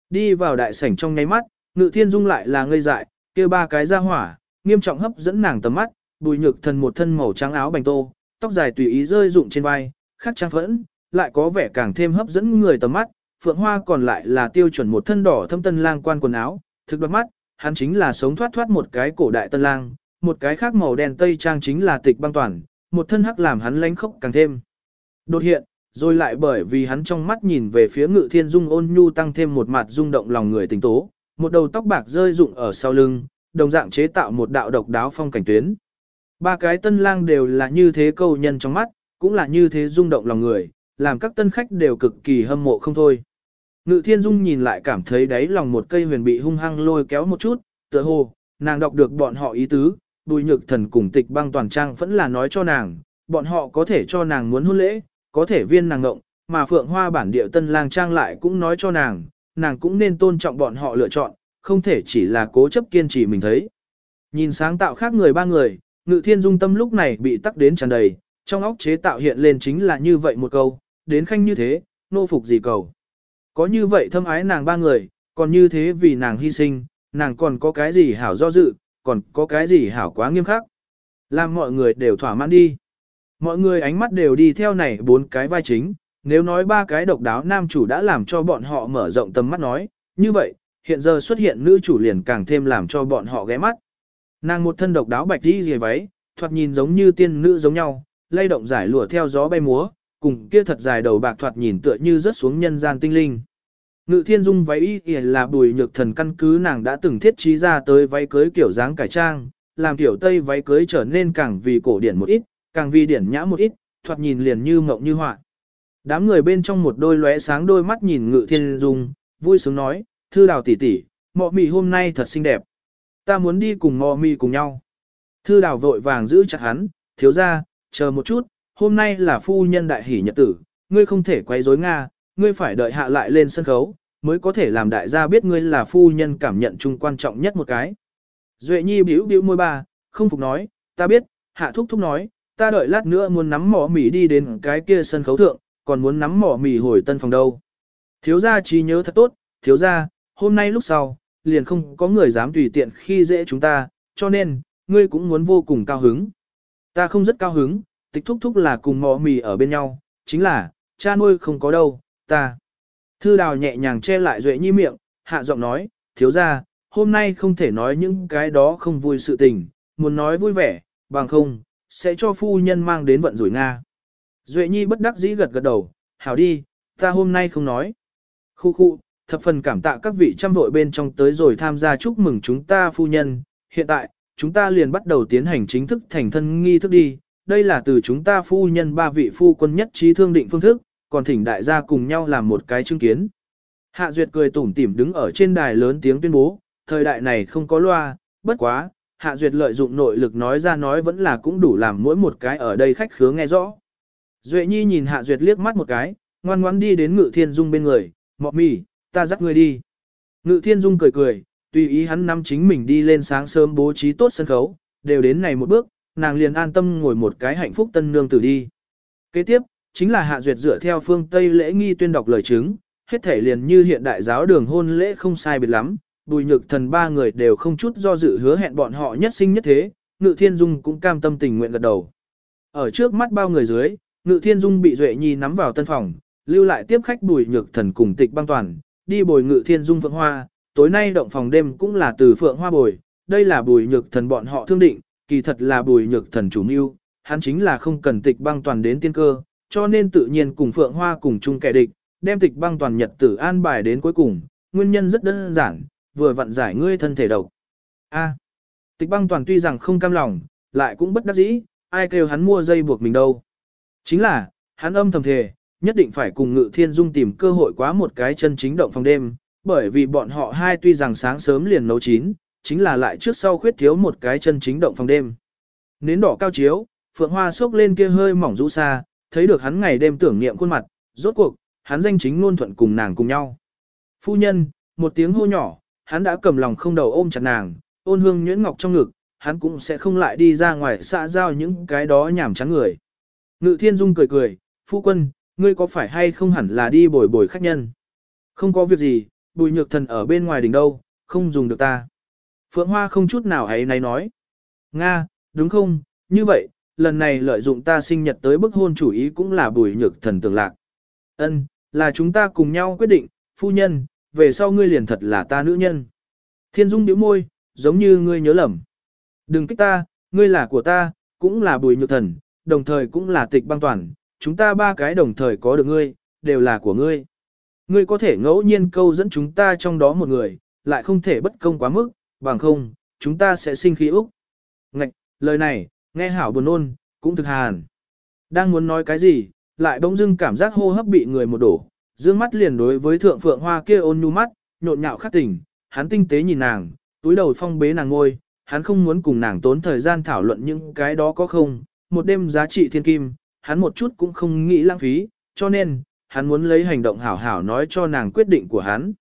Đi vào đại sảnh trong nháy mắt, ngự thiên dung lại là ngây dại, kia ba cái ra hỏa, nghiêm trọng hấp dẫn nàng tầm mắt, bùi nhược thần một thân màu trắng áo bành tô, tóc dài tùy ý rơi rụng trên vai, khắc trang phẫn, lại có vẻ càng thêm hấp dẫn người tầm mắt, phượng hoa còn lại là tiêu chuẩn một thân đỏ thâm tân lang quan quần áo, thực đoạt mắt, hắn chính là sống thoát thoát một cái cổ đại tân lang, một cái khác màu đen tây trang chính là tịch băng toàn, một thân hắc làm hắn lánh khốc càng thêm. Đột hiện, rồi lại bởi vì hắn trong mắt nhìn về phía ngự thiên dung ôn nhu tăng thêm một mặt rung động lòng người tình tố, một đầu tóc bạc rơi rụng ở sau lưng, đồng dạng chế tạo một đạo độc đáo phong cảnh tuyến. Ba cái tân lang đều là như thế câu nhân trong mắt, cũng là như thế rung động lòng người, làm các tân khách đều cực kỳ hâm mộ không thôi. Ngự thiên dung nhìn lại cảm thấy đáy lòng một cây huyền bị hung hăng lôi kéo một chút, tựa hồ, nàng đọc được bọn họ ý tứ, bùi nhược thần cùng tịch băng toàn trang vẫn là nói cho nàng, bọn họ có thể cho nàng muốn hôn lễ, có thể viên nàng ngộng, mà phượng hoa bản địa tân lang trang lại cũng nói cho nàng, nàng cũng nên tôn trọng bọn họ lựa chọn, không thể chỉ là cố chấp kiên trì mình thấy. Nhìn sáng tạo khác người ba người, ngự thiên dung tâm lúc này bị tắc đến tràn đầy, trong óc chế tạo hiện lên chính là như vậy một câu, đến khanh như thế, nô phục gì cầu. Có như vậy thâm ái nàng ba người, còn như thế vì nàng hy sinh, nàng còn có cái gì hảo do dự, còn có cái gì hảo quá nghiêm khắc. Làm mọi người đều thỏa mãn đi. Mọi người ánh mắt đều đi theo này bốn cái vai chính, nếu nói ba cái độc đáo nam chủ đã làm cho bọn họ mở rộng tầm mắt nói, như vậy, hiện giờ xuất hiện nữ chủ liền càng thêm làm cho bọn họ ghé mắt. Nàng một thân độc đáo bạch đi dề váy, thoạt nhìn giống như tiên nữ giống nhau, lay động giải lụa theo gió bay múa, cùng kia thật dài đầu bạc thoạt nhìn tựa như rớt xuống nhân gian tinh linh. Ngự thiên dung váy y là bùi nhược thần căn cứ nàng đã từng thiết trí ra tới váy cưới kiểu dáng cải trang, làm kiểu tây váy cưới trở nên càng vì cổ điển một ít, càng vì điển nhã một ít, thoạt nhìn liền như mộng như họa. Đám người bên trong một đôi lóe sáng đôi mắt nhìn ngự thiên dung, vui sướng nói, thư đào tỷ tỷ, mọ Mị hôm nay thật xinh đẹp. Ta muốn đi cùng mọ Mị cùng nhau. Thư đào vội vàng giữ chặt hắn, thiếu ra, chờ một chút, hôm nay là phu nhân đại hỷ nhật tử, ngươi không thể quay rối Nga, ngươi phải đợi hạ lại lên sân khấu, mới có thể làm đại gia biết ngươi là phu nhân cảm nhận chung quan trọng nhất một cái. Duệ nhi biểu biểu môi ba, không phục nói, ta biết, hạ thúc thúc nói, ta đợi lát nữa muốn nắm mỏ mì đi đến cái kia sân khấu thượng, còn muốn nắm mỏ mì hồi tân phòng đâu. Thiếu gia trí nhớ thật tốt, thiếu gia, hôm nay lúc sau, liền không có người dám tùy tiện khi dễ chúng ta, cho nên, ngươi cũng muốn vô cùng cao hứng. Ta không rất cao hứng, tịch thúc thúc là cùng mỏ mì ở bên nhau, chính là, cha nuôi không có đâu, ta. Thư đào nhẹ nhàng che lại Duệ Nhi miệng, hạ giọng nói, thiếu gia, hôm nay không thể nói những cái đó không vui sự tình, muốn nói vui vẻ, bằng không, sẽ cho phu nhân mang đến vận rủi Nga. Duệ Nhi bất đắc dĩ gật gật đầu, hảo đi, ta hôm nay không nói. Khu khu, thập phần cảm tạ các vị trăm vội bên trong tới rồi tham gia chúc mừng chúng ta phu nhân. Hiện tại, chúng ta liền bắt đầu tiến hành chính thức thành thân nghi thức đi. Đây là từ chúng ta phu nhân ba vị phu quân nhất trí thương định phương thức, còn thỉnh đại gia cùng nhau làm một cái chứng kiến. Hạ Duyệt cười tủm tỉm đứng ở trên đài lớn tiếng tuyên bố, thời đại này không có loa, bất quá, Hạ Duyệt lợi dụng nội lực nói ra nói vẫn là cũng đủ làm mỗi một cái ở đây khách khứa nghe rõ. Duệ Nhi nhìn Hạ Duyệt liếc mắt một cái, ngoan ngoãn đi đến Ngự Thiên Dung bên người, mọ mì, ta dắt ngươi đi. Ngự Thiên Dung cười cười, tùy ý hắn nắm chính mình đi lên sáng sớm bố trí tốt sân khấu, đều đến này một bước, nàng liền an tâm ngồi một cái hạnh phúc tân nương tử đi. Kế tiếp, chính là Hạ Duyệt dựa theo phương Tây lễ nghi tuyên đọc lời chứng, hết thể liền như hiện đại giáo đường hôn lễ không sai biệt lắm, bùi nhược thần ba người đều không chút do dự hứa hẹn bọn họ nhất sinh nhất thế, Ngự Thiên Dung cũng cam tâm tình nguyện gật đầu. Ở trước mắt bao người dưới, Ngự Thiên Dung bị Duệ Nhi nắm vào tân phòng, lưu lại tiếp khách bùi nhược thần cùng tịch băng toàn, đi bồi Ngự Thiên Dung Phượng Hoa, tối nay động phòng đêm cũng là từ Phượng Hoa bồi, đây là bùi nhược thần bọn họ thương định, kỳ thật là bùi nhược thần chủ mưu, hắn chính là không cần tịch băng toàn đến tiên cơ, cho nên tự nhiên cùng Phượng Hoa cùng chung kẻ địch, đem tịch băng toàn nhật tử an bài đến cuối cùng, nguyên nhân rất đơn giản, vừa vặn giải ngươi thân thể độc. A. tịch băng toàn tuy rằng không cam lòng, lại cũng bất đắc dĩ, ai kêu hắn mua dây buộc mình đâu. Chính là, hắn âm thầm thề, nhất định phải cùng Ngự Thiên Dung tìm cơ hội quá một cái chân chính động phòng đêm, bởi vì bọn họ hai tuy rằng sáng sớm liền nấu chín, chính là lại trước sau khuyết thiếu một cái chân chính động phòng đêm. Nến đỏ cao chiếu, phượng hoa sốc lên kia hơi mỏng rũ xa, thấy được hắn ngày đêm tưởng niệm khuôn mặt, rốt cuộc, hắn danh chính luôn thuận cùng nàng cùng nhau. Phu nhân, một tiếng hô nhỏ, hắn đã cầm lòng không đầu ôm chặt nàng, ôn hương nhuyễn ngọc trong ngực, hắn cũng sẽ không lại đi ra ngoài xã giao những cái đó nhảm chán người. Ngự thiên dung cười cười, phu quân, ngươi có phải hay không hẳn là đi bồi bồi khách nhân? Không có việc gì, bùi nhược thần ở bên ngoài đỉnh đâu, không dùng được ta. Phượng Hoa không chút nào ấy này nói. Nga, đúng không, như vậy, lần này lợi dụng ta sinh nhật tới bức hôn chủ ý cũng là bùi nhược thần tưởng lạc. Ân, là chúng ta cùng nhau quyết định, phu nhân, về sau ngươi liền thật là ta nữ nhân. Thiên Dung điếu môi, giống như ngươi nhớ lầm. Đừng kích ta, ngươi là của ta, cũng là bùi nhược thần, đồng thời cũng là tịch băng toàn, chúng ta ba cái đồng thời có được ngươi, đều là của ngươi. Ngươi có thể ngẫu nhiên câu dẫn chúng ta trong đó một người, lại không thể bất công quá mức, bằng không, chúng ta sẽ sinh khí úc. Ngạch, lời này, nghe hảo buồn ôn, cũng thực hàn. Đang muốn nói cái gì, lại bỗng dưng cảm giác hô hấp bị người một đổ, dương mắt liền đối với thượng phượng hoa kia ôn nhu mắt, nhộn nhạo khắc tỉnh, hắn tinh tế nhìn nàng, túi đầu phong bế nàng ngôi, hắn không muốn cùng nàng tốn thời gian thảo luận những cái đó có không, một đêm giá trị thiên kim, hắn một chút cũng không nghĩ lãng phí, cho nên, hắn muốn lấy hành động hảo hảo nói cho nàng quyết định của hắn.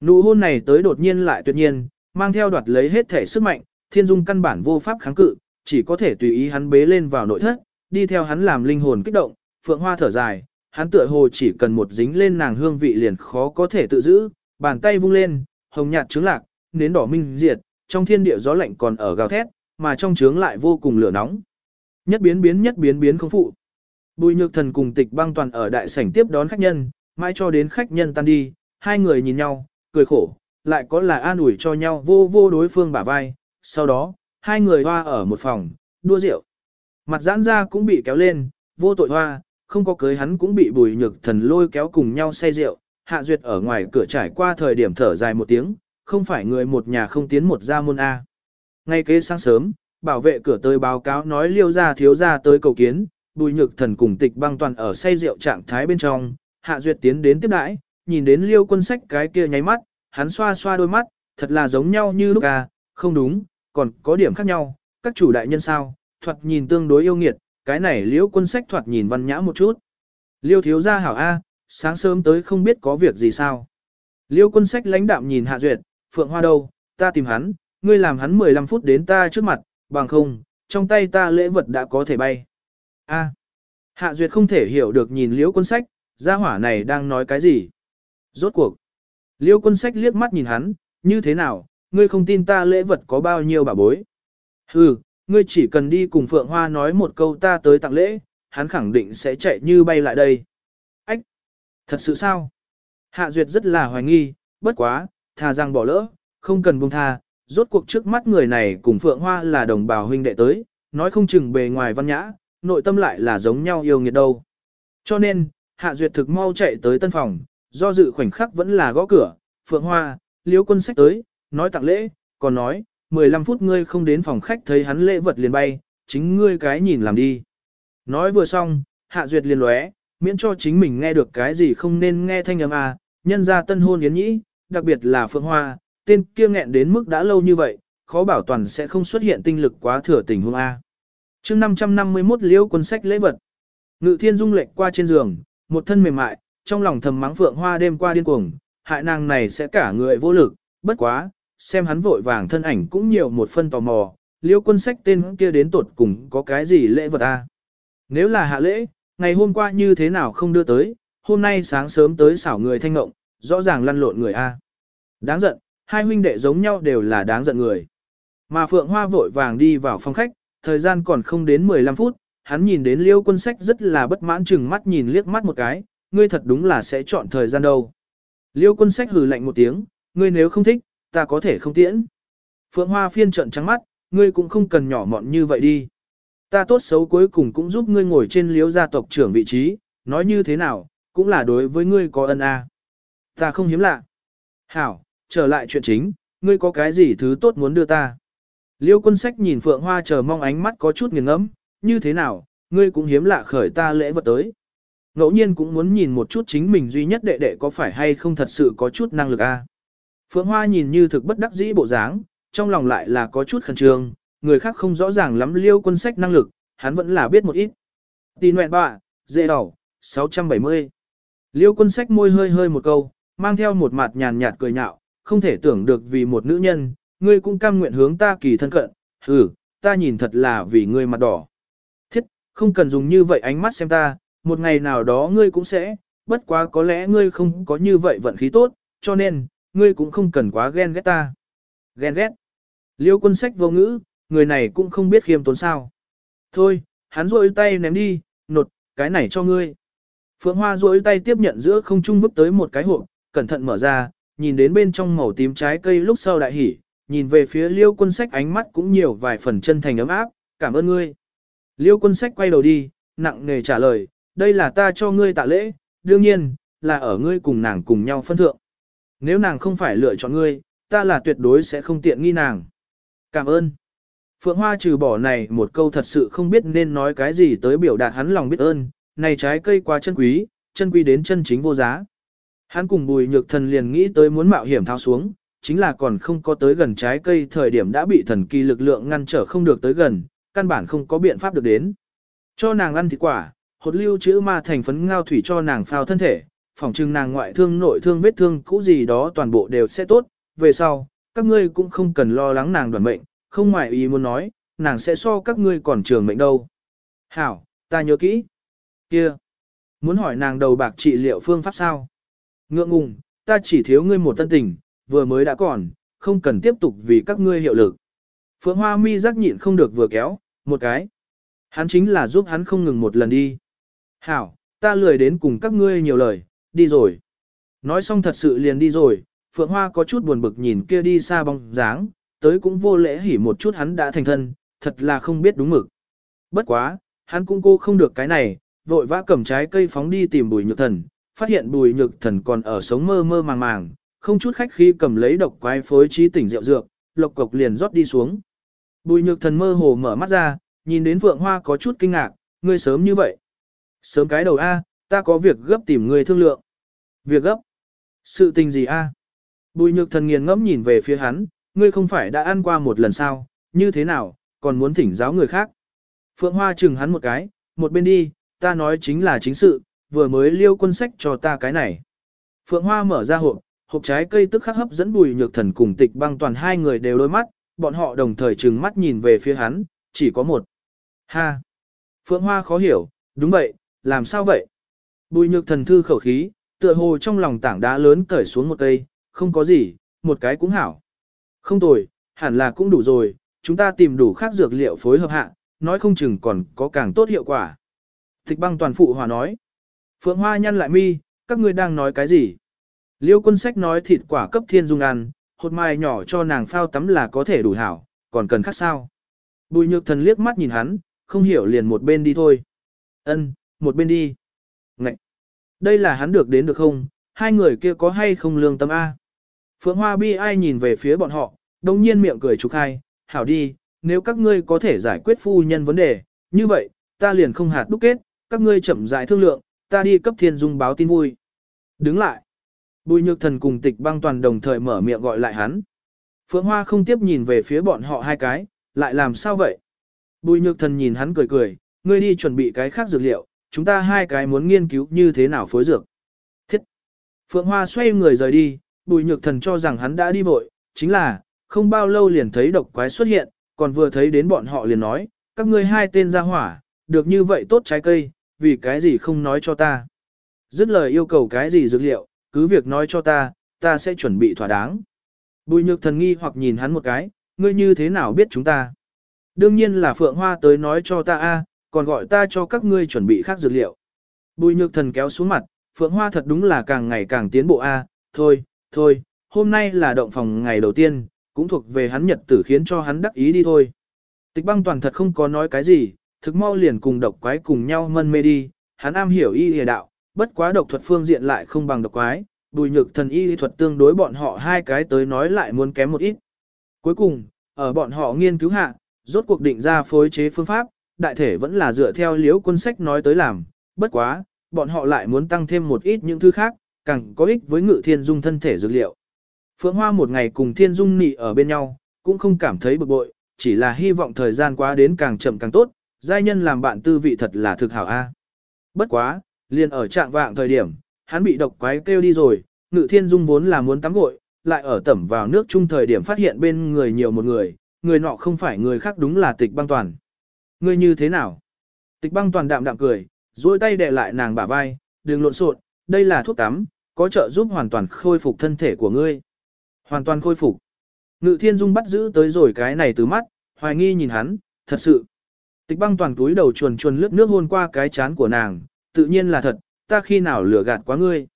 Nụ hôn này tới đột nhiên lại tuyệt nhiên, mang theo đoạt lấy hết thể sức mạnh, thiên dung căn bản vô pháp kháng cự, chỉ có thể tùy ý hắn bế lên vào nội thất, đi theo hắn làm linh hồn kích động, phượng hoa thở dài, hắn tựa hồ chỉ cần một dính lên nàng hương vị liền khó có thể tự giữ, bàn tay vung lên, hồng nhạt trướng lạc, nến đỏ minh diệt, trong thiên địa gió lạnh còn ở gào thét, mà trong trướng lại vô cùng lửa nóng. Nhất biến biến nhất biến biến không phụ. Bùi nhược thần cùng tịch băng toàn ở đại sảnh tiếp đón khách nhân, mãi cho đến khách nhân tan đi, hai người nhìn nhau, cười khổ, lại có là an ủi cho nhau vô vô đối phương bả vai. Sau đó, hai người hoa ở một phòng, đua rượu. Mặt giãn ra cũng bị kéo lên, vô tội hoa, không có cưới hắn cũng bị bùi nhược thần lôi kéo cùng nhau say rượu. Hạ duyệt ở ngoài cửa trải qua thời điểm thở dài một tiếng, không phải người một nhà không tiến một gia môn A. Ngay kế sáng sớm, bảo vệ cửa tới báo cáo nói liêu ra thiếu ra tới cầu kiến, bùi nhược thần cùng tịch băng toàn ở say rượu trạng thái bên trong, hạ duyệt tiến đến tiếp đãi, nhìn đến liêu quân sách cái kia nháy mắt, hắn xoa xoa đôi mắt, thật là giống nhau như lúc à, không đúng, còn có điểm khác nhau, các chủ đại nhân sao, thoạt nhìn tương đối yêu nghiệt, cái này liễu quân sách thoạt nhìn văn nhã một chút. Liêu thiếu gia hảo A, sáng sớm tới không biết có việc gì sao. Liêu quân sách lãnh đạm nhìn hạ duyệt, phượng hoa đâu, ta tìm hắn, ngươi làm hắn 15 phút đến ta trước mặt, bằng không, trong tay ta lễ vật đã có thể bay. A. Hạ Duyệt không thể hiểu được nhìn liễu quân sách, gia hỏa này đang nói cái gì. Rốt cuộc. Liễu quân sách liếc mắt nhìn hắn, như thế nào, ngươi không tin ta lễ vật có bao nhiêu bà bối. Hừ, ngươi chỉ cần đi cùng Phượng Hoa nói một câu ta tới tặng lễ, hắn khẳng định sẽ chạy như bay lại đây. Ách. Thật sự sao? Hạ Duyệt rất là hoài nghi, bất quá, thà rằng bỏ lỡ, không cần buông tha, rốt cuộc trước mắt người này cùng Phượng Hoa là đồng bào huynh đệ tới, nói không chừng bề ngoài văn nhã, nội tâm lại là giống nhau yêu nghiệt đâu. Cho nên, Hạ Duyệt thực mau chạy tới tân phòng, do dự khoảnh khắc vẫn là gõ cửa, Phượng Hoa, Liễu Quân Sách tới, nói tặng lễ, còn nói, 15 phút ngươi không đến phòng khách thấy hắn lễ vật liền bay, chính ngươi cái nhìn làm đi. Nói vừa xong, Hạ Duyệt liền lóe, miễn cho chính mình nghe được cái gì không nên nghe thanh âm à, nhân ra tân hôn yến nhĩ, đặc biệt là Phượng Hoa, tên kia nghẹn đến mức đã lâu như vậy, khó bảo toàn sẽ không xuất hiện tinh lực quá thừa tình huống A. chương 551 liễu quân sách lễ vật. Ngự thiên dung lệch qua trên giường, một thân mềm mại, trong lòng thầm mắng Phượng Hoa đêm qua điên cuồng, hại nàng này sẽ cả người vô lực, bất quá, xem hắn vội vàng thân ảnh cũng nhiều một phân tò mò, liêu quân sách tên kia đến tột cùng có cái gì lễ vật A. Nếu là hạ lễ, ngày hôm qua như thế nào không đưa tới, hôm nay sáng sớm tới xảo người thanh ngộng, rõ ràng lăn lộn người A. Đáng giận, hai huynh đệ giống nhau đều là đáng giận người. Mà Phượng Hoa vội vàng đi vào phòng khách, thời gian còn không đến 15 phút, hắn nhìn đến liêu quân sách rất là bất mãn chừng mắt nhìn liếc mắt một cái, ngươi thật đúng là sẽ chọn thời gian đâu. Liêu quân sách hừ lạnh một tiếng, ngươi nếu không thích, ta có thể không tiễn. Phượng Hoa phiên trận trắng mắt, ngươi cũng không cần nhỏ mọn như vậy đi. Ta tốt xấu cuối cùng cũng giúp ngươi ngồi trên liếu gia tộc trưởng vị trí, nói như thế nào, cũng là đối với ngươi có ân a. Ta không hiếm lạ. Hảo, trở lại chuyện chính, ngươi có cái gì thứ tốt muốn đưa ta. Liêu quân sách nhìn Phượng Hoa chờ mong ánh mắt có chút nghiền ngẫm, như thế nào, ngươi cũng hiếm lạ khởi ta lễ vật tới. Ngẫu nhiên cũng muốn nhìn một chút chính mình duy nhất đệ đệ có phải hay không thật sự có chút năng lực a. Phượng Hoa nhìn như thực bất đắc dĩ bộ dáng, trong lòng lại là có chút khẩn trương, người khác không rõ ràng lắm liêu quân sách năng lực, hắn vẫn là biết một ít. Tì nguyện bạ, dễ đỏ, 670. Liêu quân sách môi hơi hơi một câu, mang theo một mặt nhàn nhạt cười nhạo, không thể tưởng được vì một nữ nhân, ngươi cũng cam nguyện hướng ta kỳ thân cận, ừ, ta nhìn thật là vì ngươi mặt đỏ. Thiết, không cần dùng như vậy ánh mắt xem ta, một ngày nào đó ngươi cũng sẽ, bất quá có lẽ ngươi không có như vậy vận khí tốt, cho nên, ngươi cũng không cần quá ghen ghét ta. Ghen ghét. Liêu quân sách vô ngữ, người này cũng không biết khiêm tốn sao. Thôi, hắn rôi tay ném đi, nột, cái này cho ngươi. Phượng Hoa rôi tay tiếp nhận giữa không trung vứt tới một cái hộp, cẩn thận mở ra, nhìn đến bên trong màu tím trái cây lúc sau đại hỉ, nhìn về phía liêu quân sách ánh mắt cũng nhiều vài phần chân thành ấm áp, cảm ơn ngươi. Liêu quân sách quay đầu đi, nặng nề trả lời, đây là ta cho ngươi tạ lễ, đương nhiên, là ở ngươi cùng nàng cùng nhau phân thượng. Nếu nàng không phải lựa chọn ngươi, ta là tuyệt đối sẽ không tiện nghi nàng. Cảm ơn. Phượng Hoa trừ bỏ này một câu thật sự không biết nên nói cái gì tới biểu đạt hắn lòng biết ơn, này trái cây quá chân quý, chân quý đến chân chính vô giá. Hắn cùng bùi nhược thần liền nghĩ tới muốn mạo hiểm thao xuống, chính là còn không có tới gần trái cây thời điểm đã bị thần kỳ lực lượng ngăn trở không được tới gần, căn bản không có biện pháp được đến. Cho nàng ăn thịt quả, hột lưu chữ ma thành phấn ngao thủy cho nàng phao thân thể, phòng trưng nàng ngoại thương nội thương vết thương cũ gì đó toàn bộ đều sẽ tốt, về sau, các ngươi cũng không cần lo lắng nàng đoàn mệnh, không ngoại ý muốn nói, nàng sẽ so các ngươi còn trường mệnh đâu. Hảo, ta nhớ kỹ. Kia, muốn hỏi nàng đầu bạc trị liệu phương pháp sao? Ngượng ngùng, ta chỉ thiếu ngươi một tân tình, vừa mới đã còn, không cần tiếp tục vì các ngươi hiệu lực. Phượng Hoa mi giác nhịn không được vừa kéo, một cái. Hắn chính là giúp hắn không ngừng một lần đi. Hảo, ta lười đến cùng các ngươi nhiều lời, đi rồi. Nói xong thật sự liền đi rồi, Phượng Hoa có chút buồn bực nhìn kia đi xa bóng dáng, tới cũng vô lễ hỉ một chút hắn đã thành thân, thật là không biết đúng mực. Bất quá, hắn cũng cô không được cái này, vội vã cầm trái cây phóng đi tìm bùi nhược thần, phát hiện bùi nhược thần còn ở sống mơ mơ màng màng, không chút khách khi cầm lấy độc quái phối trí tỉnh rượu dược, lộc cộc liền rót đi xuống. Bùi nhược thần mơ hồ mở mắt ra, nhìn đến Phượng Hoa có chút kinh ngạc, ngươi sớm như vậy. Sớm cái đầu A, ta có việc gấp tìm người thương lượng. Việc gấp? Sự tình gì A? Bùi nhược thần nghiền ngẫm nhìn về phía hắn, ngươi không phải đã ăn qua một lần sao, như thế nào, còn muốn thỉnh giáo người khác. Phượng Hoa chừng hắn một cái, một bên đi, ta nói chính là chính sự, vừa mới liêu quân sách cho ta cái này. Phượng Hoa mở ra hộp, hộp trái cây tức khắc hấp dẫn bùi nhược thần cùng tịch băng toàn hai người đều đôi mắt, bọn họ đồng thời trừng mắt nhìn về phía hắn, chỉ có một. Ha! Phượng Hoa khó hiểu, đúng vậy, làm sao vậy? Bùi nhược thần thư khẩu khí, tựa hồ trong lòng tảng đá lớn cởi xuống một cây, không có gì, một cái cũng hảo. Không tồi, hẳn là cũng đủ rồi, chúng ta tìm đủ khác dược liệu phối hợp hạ, nói không chừng còn có càng tốt hiệu quả. Tịch băng toàn phụ hòa nói. Phượng Hoa nhăn lại mi, các ngươi đang nói cái gì? Liêu quân sách nói thịt quả cấp thiên dung ăn, hột mai nhỏ cho nàng phao tắm là có thể đủ hảo, còn cần khác sao? Bùi nhược thần liếc mắt nhìn hắn, không hiểu liền một bên đi thôi. Ân, một bên đi. Đây là hắn được đến được không? Hai người kia có hay không lương tâm A? Phượng Hoa bi ai nhìn về phía bọn họ, đồng nhiên miệng cười trục hai, hảo đi, nếu các ngươi có thể giải quyết phu nhân vấn đề, như vậy, ta liền không hạt đúc kết, các ngươi chậm rãi thương lượng, ta đi cấp thiên dung báo tin vui. Đứng lại. Bùi nhược thần cùng tịch băng toàn đồng thời mở miệng gọi lại hắn. Phượng Hoa không tiếp nhìn về phía bọn họ hai cái, lại làm sao vậy? Bùi nhược thần nhìn hắn cười cười, ngươi đi chuẩn bị cái khác dược liệu, chúng ta hai cái muốn nghiên cứu như thế nào phối dược. Thiết! Phượng Hoa xoay người rời đi, bùi nhược thần cho rằng hắn đã đi vội, chính là, không bao lâu liền thấy độc quái xuất hiện, còn vừa thấy đến bọn họ liền nói, các ngươi hai tên ra hỏa, được như vậy tốt trái cây, vì cái gì không nói cho ta. Dứt lời yêu cầu cái gì dược liệu, cứ việc nói cho ta, ta sẽ chuẩn bị thỏa đáng. Bùi nhược thần nghi hoặc nhìn hắn một cái, ngươi như thế nào biết chúng ta. Đương nhiên là Phượng Hoa tới nói cho ta a, còn gọi ta cho các ngươi chuẩn bị khác dược liệu. Bùi nhược thần kéo xuống mặt, Phượng Hoa thật đúng là càng ngày càng tiến bộ a, thôi, thôi, hôm nay là động phòng ngày đầu tiên, cũng thuộc về hắn nhật tử khiến cho hắn đắc ý đi thôi. Tịch băng toàn thật không có nói cái gì, thực mau liền cùng độc quái cùng nhau mân mê đi, hắn am hiểu y y đạo, bất quá độc thuật phương diện lại không bằng độc quái, bùi nhược thần y thuật tương đối bọn họ hai cái tới nói lại muốn kém một ít. Cuối cùng, ở bọn họ nghiên cứu hạ, rốt cuộc định ra phối chế phương pháp, đại thể vẫn là dựa theo liếu quân sách nói tới làm, bất quá, bọn họ lại muốn tăng thêm một ít những thứ khác, càng có ích với ngự thiên dung thân thể dược liệu. Phượng Hoa một ngày cùng thiên dung nị ở bên nhau, cũng không cảm thấy bực bội, chỉ là hy vọng thời gian qua đến càng chậm càng tốt, giai nhân làm bạn tư vị thật là thực hảo a. Bất quá, liền ở trạng vạng thời điểm, hắn bị độc quái kêu đi rồi, ngự thiên dung vốn là muốn tắm gội, lại ở tẩm vào nước chung thời điểm phát hiện bên người nhiều một người, người nọ không phải người khác đúng là tịch băng toàn. Ngươi như thế nào? Tịch băng toàn đạm đạm cười, duỗi tay đè lại nàng bả vai, đừng lộn xộn, đây là thuốc tắm, có trợ giúp hoàn toàn khôi phục thân thể của ngươi. Hoàn toàn khôi phục. Ngự thiên dung bắt giữ tới rồi cái này từ mắt, hoài nghi nhìn hắn, thật sự. Tịch băng toàn túi đầu chuồn chuồn lướt nước hôn qua cái chán của nàng, tự nhiên là thật, ta khi nào lừa gạt quá ngươi.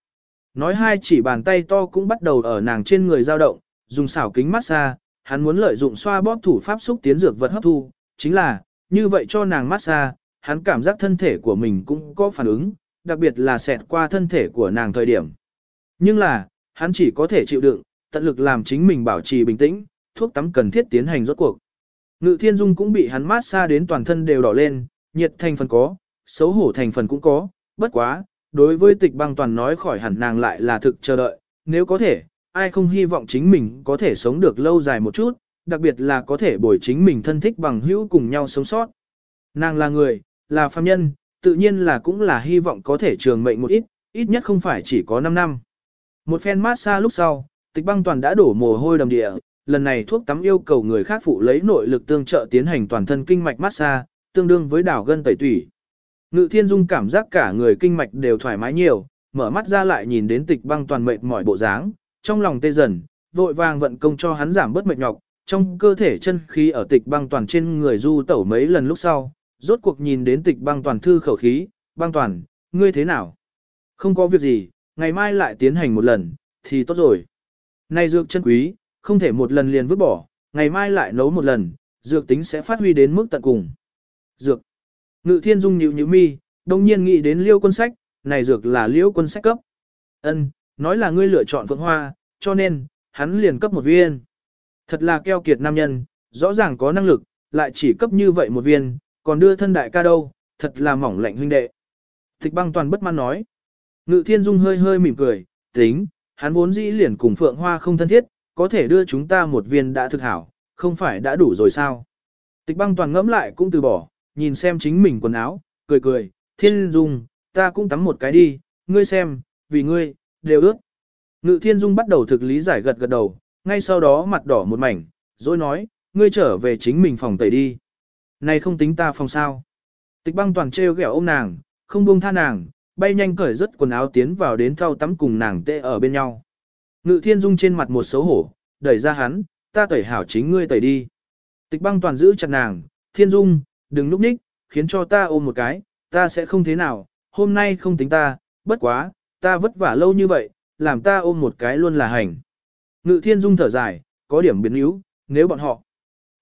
Nói hai chỉ bàn tay to cũng bắt đầu ở nàng trên người dao động, dùng xảo kính massage, hắn muốn lợi dụng xoa bóp thủ pháp xúc tiến dược vật hấp thu, chính là, như vậy cho nàng massage, hắn cảm giác thân thể của mình cũng có phản ứng, đặc biệt là xẹt qua thân thể của nàng thời điểm. Nhưng là, hắn chỉ có thể chịu đựng, tận lực làm chính mình bảo trì bình tĩnh, thuốc tắm cần thiết tiến hành rốt cuộc. Ngự thiên dung cũng bị hắn massage đến toàn thân đều đỏ lên, nhiệt thành phần có, xấu hổ thành phần cũng có, bất quá, đối với tịch băng toàn nói khỏi hẳn nàng lại là thực chờ đợi, nếu có thể, ai không hy vọng chính mình có thể sống được lâu dài một chút, đặc biệt là có thể bồi chính mình thân thích bằng hữu cùng nhau sống sót. Nàng là người, là phàm nhân, tự nhiên là cũng là hy vọng có thể trường mệnh một ít, ít nhất không phải chỉ có 5 năm. Một phen mát xa lúc sau, tịch băng toàn đã đổ mồ hôi đầm địa, lần này thuốc tắm yêu cầu người khác phụ lấy nội lực tương trợ tiến hành toàn thân kinh mạch massage, tương đương với đảo gân tẩy tủy. Ngự thiên dung cảm giác cả người kinh mạch đều thoải mái nhiều, mở mắt ra lại nhìn đến tịch băng toàn mệt mỏi bộ dáng, trong lòng tê dần, vội vàng vận công cho hắn giảm bớt mệt nhọc, trong cơ thể chân khí ở tịch băng toàn trên người du tẩu mấy lần lúc sau, rốt cuộc nhìn đến tịch băng toàn thư khẩu khí, băng toàn, ngươi thế nào? Không có việc gì, ngày mai lại tiến hành một lần, thì tốt rồi. Này dược chân quý, không thể một lần liền vứt bỏ, ngày mai lại nấu một lần, dược tính sẽ phát huy đến mức tận cùng. Dược. Ngự thiên dung nhịu nhịu mi, đồng nhiên nghĩ đến liêu quân sách, này dược là liêu quân sách cấp. Ân, nói là ngươi lựa chọn phượng hoa, cho nên, hắn liền cấp một viên. Thật là keo kiệt nam nhân, rõ ràng có năng lực, lại chỉ cấp như vậy một viên, còn đưa thân đại ca đâu, thật là mỏng lạnh huynh đệ. Tịch băng toàn bất mãn nói. Ngự thiên dung hơi hơi mỉm cười, tính, hắn vốn dĩ liền cùng phượng hoa không thân thiết, có thể đưa chúng ta một viên đã thực hảo, không phải đã đủ rồi sao. Tịch băng toàn ngẫm lại cũng từ bỏ, nhìn xem chính mình quần áo, cười cười, thiên dung, ta cũng tắm một cái đi, ngươi xem, vì ngươi, đều ước. Ngự thiên dung bắt đầu thực lý giải gật gật đầu, ngay sau đó mặt đỏ một mảnh, rồi nói, ngươi trở về chính mình phòng tẩy đi. Này không tính ta phòng sao. Tịch băng toàn trêu ghẹo ôm nàng, không buông tha nàng, bay nhanh cởi rất quần áo tiến vào đến thau tắm cùng nàng tê ở bên nhau. Ngự thiên dung trên mặt một xấu hổ, đẩy ra hắn, ta tẩy hảo chính ngươi tẩy đi. Tịch băng toàn giữ chặt nàng, thiên dung, đừng núp ních, khiến cho ta ôm một cái, ta sẽ không thế nào, hôm nay không tính ta, bất quá, ta vất vả lâu như vậy, làm ta ôm một cái luôn là hành. Ngự thiên dung thở dài, có điểm biến yếu, nếu bọn họ.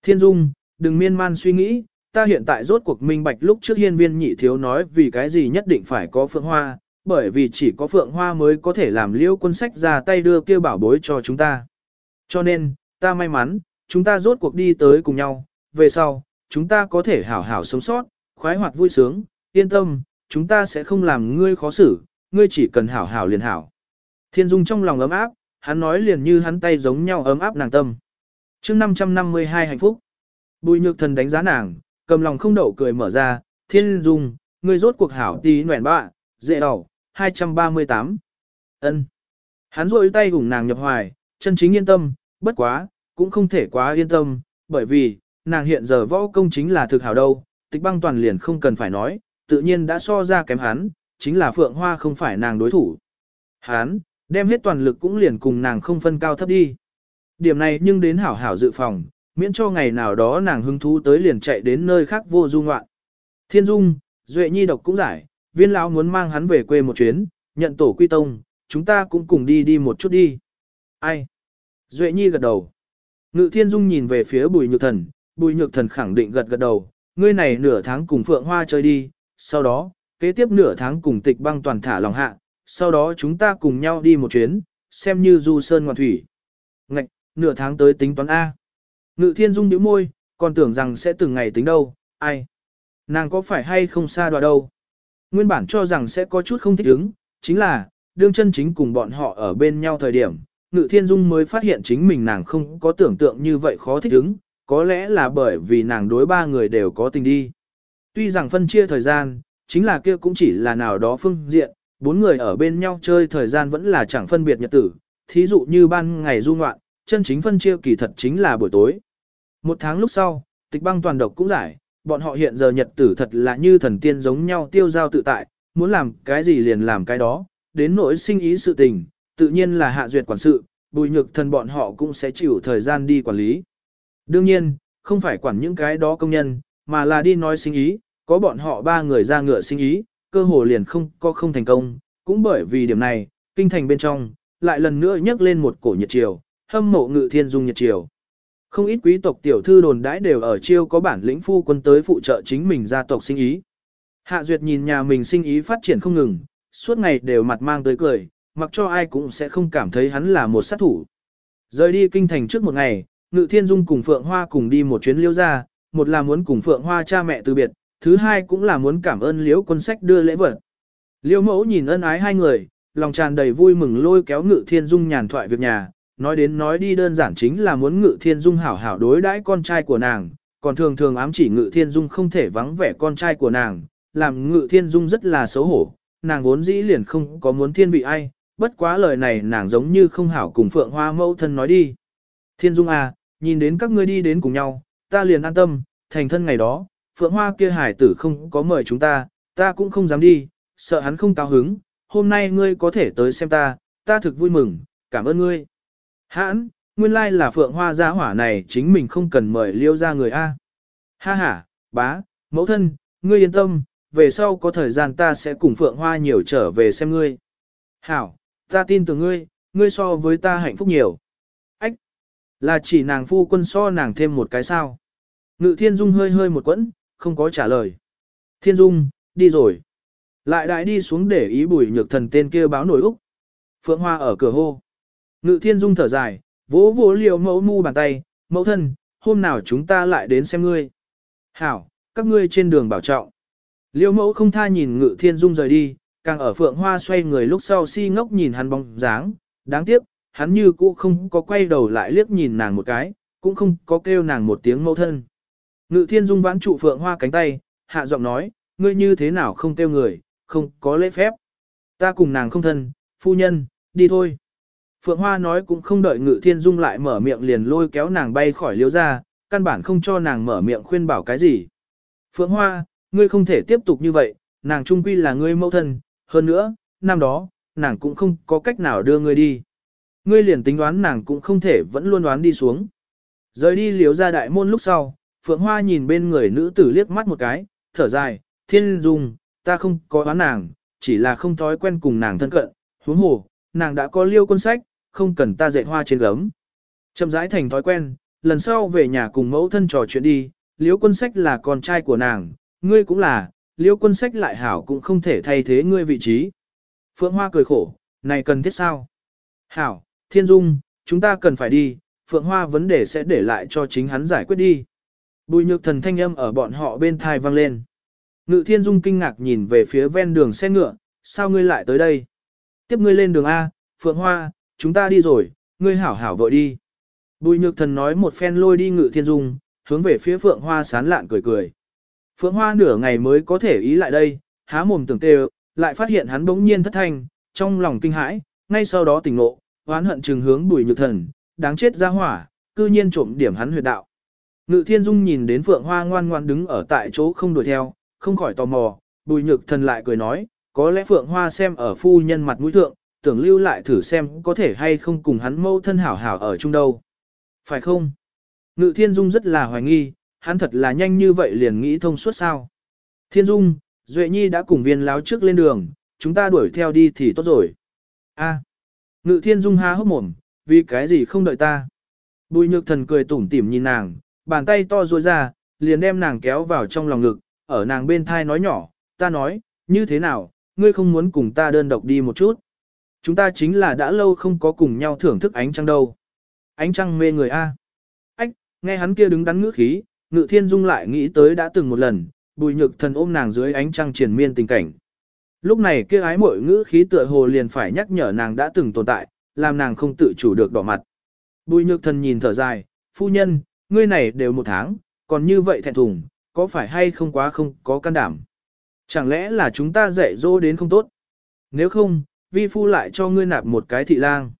Thiên dung, đừng miên man suy nghĩ, ta hiện tại rốt cuộc minh bạch lúc trước hiên viên nhị thiếu nói vì cái gì nhất định phải có phượng hoa, bởi vì chỉ có phượng hoa mới có thể làm liễu quân sách ra tay đưa kia bảo bối cho chúng ta. Cho nên, ta may mắn, chúng ta rốt cuộc đi tới cùng nhau, về sau, chúng ta có thể hảo hảo sống sót, khoái hoạt vui sướng, yên tâm, chúng ta sẽ không làm ngươi khó xử, ngươi chỉ cần hảo hảo liền hảo. Thiên Dung trong lòng ấm áp, hắn nói liền như hắn tay giống nhau ấm áp nàng tâm. chương 552 hạnh phúc. Bùi nhược thần đánh giá nàng, cầm lòng không đậu cười mở ra, Thiên Dung, người rốt cuộc hảo tí nguyện bạ, dễ đỏ, 238. ân Hắn rôi tay gủng nàng nhập hoài, chân chính yên tâm, bất quá, cũng không thể quá yên tâm, bởi vì, nàng hiện giờ võ công chính là thực hảo đâu, tịch băng toàn liền không cần phải nói, tự nhiên đã so ra kém hắn, chính là Phượng Hoa không phải nàng đối thủ. Hắn, đem hết toàn lực cũng liền cùng nàng không phân cao thấp đi. Điểm này nhưng đến hảo hảo dự phòng, miễn cho ngày nào đó nàng hứng thú tới liền chạy đến nơi khác vô dung ngoạn. Thiên Dung, Duệ Nhi độc cũng giải, viên lão muốn mang hắn về quê một chuyến, nhận tổ quy tông, chúng ta cũng cùng đi đi một chút đi. Ai? Duệ Nhi gật đầu. Ngự Thiên Dung nhìn về phía Bùi Nhược Thần, Bùi Nhược Thần khẳng định gật gật đầu, ngươi này nửa tháng cùng Phượng Hoa chơi đi, sau đó, kế tiếp nửa tháng cùng tịch băng toàn thả lòng hạ, sau đó chúng ta cùng nhau đi một chuyến, xem như du sơn ngoạn thủy. Ngạch, nửa tháng tới tính toán A. Ngự Thiên Dung nhíu môi, còn tưởng rằng sẽ từng ngày tính đâu, ai. Nàng có phải hay không xa đoạ đâu. Nguyên bản cho rằng sẽ có chút không thích ứng, chính là, đương chân chính cùng bọn họ ở bên nhau thời điểm, Ngự Thiên Dung mới phát hiện chính mình nàng không có tưởng tượng như vậy khó thích ứng, có lẽ là bởi vì nàng đối ba người đều có tình đi. Tuy rằng phân chia thời gian, chính là kia cũng chỉ là nào đó phương diện, bốn người ở bên nhau chơi thời gian vẫn là chẳng phân biệt nhật tử, thí dụ như ban ngày du ngoạn, chân chính phân chia kỳ thật chính là buổi tối. Một tháng lúc sau, tịch băng toàn độc cũng giải, bọn họ hiện giờ nhật tử thật là như thần tiên giống nhau tiêu giao tự tại, muốn làm cái gì liền làm cái đó, đến nỗi sinh ý sự tình, tự nhiên là hạ duyệt quản sự, bùi nhược thần bọn họ cũng sẽ chịu thời gian đi quản lý. Đương nhiên, không phải quản những cái đó công nhân, mà là đi nói sinh ý, có bọn họ ba người ra ngựa sinh ý, cơ hồ liền không có không thành công, cũng bởi vì điểm này, kinh thành bên trong, lại lần nữa nhấc lên một cổ nhiệt triều, hâm mộ ngự thiên dung nhiệt triều. Không ít quý tộc tiểu thư đồn đãi đều ở chiêu có bản lĩnh phu quân tới phụ trợ chính mình gia tộc sinh ý. Hạ Duyệt nhìn nhà mình sinh ý phát triển không ngừng, suốt ngày đều mặt mang tới cười, mặc cho ai cũng sẽ không cảm thấy hắn là một sát thủ. Rời đi kinh thành trước một ngày, Ngự Thiên Dung cùng Phượng Hoa cùng đi một chuyến liêu ra, một là muốn cùng Phượng Hoa cha mẹ từ biệt, thứ hai cũng là muốn cảm ơn liễu quân sách đưa lễ vật. Liễu mẫu nhìn ân ái hai người, lòng tràn đầy vui mừng lôi kéo Ngự Thiên Dung nhàn thoại việc nhà, nói đến nói đi đơn giản chính là muốn Ngự Thiên Dung hảo hảo đối đãi con trai của nàng, còn thường thường ám chỉ Ngự Thiên Dung không thể vắng vẻ con trai của nàng, làm Ngự Thiên Dung rất là xấu hổ, nàng vốn dĩ liền không có muốn thiên vị ai, bất quá lời này nàng giống như không hảo cùng Phượng Hoa mẫu thân nói đi. Thiên Dung à, nhìn đến các ngươi đi đến cùng nhau, ta liền an tâm, thành thân ngày đó, Phượng Hoa kia hải tử không có mời chúng ta, ta cũng không dám đi, sợ hắn không cao hứng, hôm nay ngươi có thể tới xem ta, ta thực vui mừng, cảm ơn ngươi. Hãn, nguyên lai là Phượng Hoa gia hỏa này chính mình không cần mời liêu ra người A. Ha ha, bá, mẫu thân, ngươi yên tâm, về sau có thời gian ta sẽ cùng Phượng Hoa nhiều trở về xem ngươi. Hảo, ta tin tưởng ngươi, ngươi so với ta hạnh phúc nhiều. Ách, là chỉ nàng phu quân so nàng thêm một cái sao. Ngự thiên dung hơi hơi một quẫn, không có trả lời. Thiên dung, đi rồi. Lại đại đi xuống để ý bùi nhược thần tên kia báo nổi Úc. Phượng Hoa ở cửa hô. Ngự thiên dung thở dài, vỗ vỗ liều mẫu mu bàn tay, mẫu thân, hôm nào chúng ta lại đến xem ngươi. Hảo, các ngươi trên đường bảo trọng. Liêu mẫu không tha nhìn ngự thiên dung rời đi, càng ở phượng hoa xoay người lúc sau si ngốc nhìn hắn bóng dáng, đáng tiếc, hắn như cũ không có quay đầu lại liếc nhìn nàng một cái, cũng không có kêu nàng một tiếng mẫu thân. Ngự thiên dung vãn trụ phượng hoa cánh tay, hạ giọng nói, ngươi như thế nào không kêu người, không có lễ phép. Ta cùng nàng không thân, phu nhân, đi thôi. Phượng Hoa nói cũng không đợi Ngự Thiên Dung lại mở miệng liền lôi kéo nàng bay khỏi liếu ra, căn bản không cho nàng mở miệng khuyên bảo cái gì. Phượng Hoa, ngươi không thể tiếp tục như vậy, nàng trung quy là ngươi mẫu thân, hơn nữa, năm đó, nàng cũng không có cách nào đưa ngươi đi. Ngươi liền tính đoán nàng cũng không thể vẫn luôn đoán đi xuống. Rời đi liếu ra đại môn lúc sau, Phượng Hoa nhìn bên người nữ tử liếc mắt một cái, thở dài, thiên dung, ta không có oán nàng, chỉ là không thói quen cùng nàng thân cận, Huống hồ, nàng đã có liêu quân sách, không cần ta dạy hoa trên gấm. Chậm rãi thành thói quen, lần sau về nhà cùng mẫu thân trò chuyện đi, liêu quân sách là con trai của nàng, ngươi cũng là, liêu quân sách lại hảo cũng không thể thay thế ngươi vị trí. Phượng Hoa cười khổ, này cần thiết sao? Hảo, Thiên Dung, chúng ta cần phải đi, Phượng Hoa vấn đề sẽ để lại cho chính hắn giải quyết đi. Bùi nhược thần thanh âm ở bọn họ bên thai vang lên. Ngự Thiên Dung kinh ngạc nhìn về phía ven đường xe ngựa, sao ngươi lại tới đây? Tiếp ngươi lên đường A, Phượng Hoa, chúng ta đi rồi, ngươi hảo hảo vội đi. Bùi nhược thần nói một phen lôi đi Ngự Thiên Dung, hướng về phía Phượng Hoa sán lạn cười cười. Phượng Hoa nửa ngày mới có thể ý lại đây, há mồm tưởng tê lại phát hiện hắn bỗng nhiên thất thanh, trong lòng kinh hãi, ngay sau đó tỉnh ngộ, oán hận trừng hướng bùi nhược thần, đáng chết ra hỏa, cư nhiên trộm điểm hắn huyệt đạo. Ngự thiên dung nhìn đến phượng hoa ngoan ngoan đứng ở tại chỗ không đuổi theo, không khỏi tò mò, bùi nhược thần lại cười nói, có lẽ phượng hoa xem ở phu nhân mặt mũi thượng, tưởng lưu lại thử xem có thể hay không cùng hắn mâu thân hảo hảo ở chung đâu. Phải không? Ngự thiên dung rất là hoài nghi, hắn thật là nhanh như vậy liền nghĩ thông suốt sao. Thiên dung, Duệ Nhi đã cùng viên láo trước lên đường, chúng ta đuổi theo đi thì tốt rồi. A. Ngự thiên dung há hốc mồm, vì cái gì không đợi ta. Bùi nhược thần cười tủm tỉm nhìn nàng, bàn tay to ruôi ra, liền đem nàng kéo vào trong lòng ngực, ở nàng bên thai nói nhỏ, ta nói, như thế nào, ngươi không muốn cùng ta đơn độc đi một chút. Chúng ta chính là đã lâu không có cùng nhau thưởng thức ánh trăng đâu. Ánh trăng mê người A. Ách, nghe hắn kia đứng đắn ngữ khí, ngự thiên dung lại nghĩ tới đã từng một lần, bùi nhược thần ôm nàng dưới ánh trăng triển miên tình cảnh. Lúc này kia ái mội ngữ khí tựa hồ liền phải nhắc nhở nàng đã từng tồn tại, làm nàng không tự chủ được đỏ mặt. Bùi nhược thần nhìn thở dài, phu nhân, ngươi này đều một tháng, còn như vậy thẹn thùng, có phải hay không quá không có can đảm. Chẳng lẽ là chúng ta dạy dỗ đến không tốt? Nếu không, vi phu lại cho ngươi nạp một cái thị lang.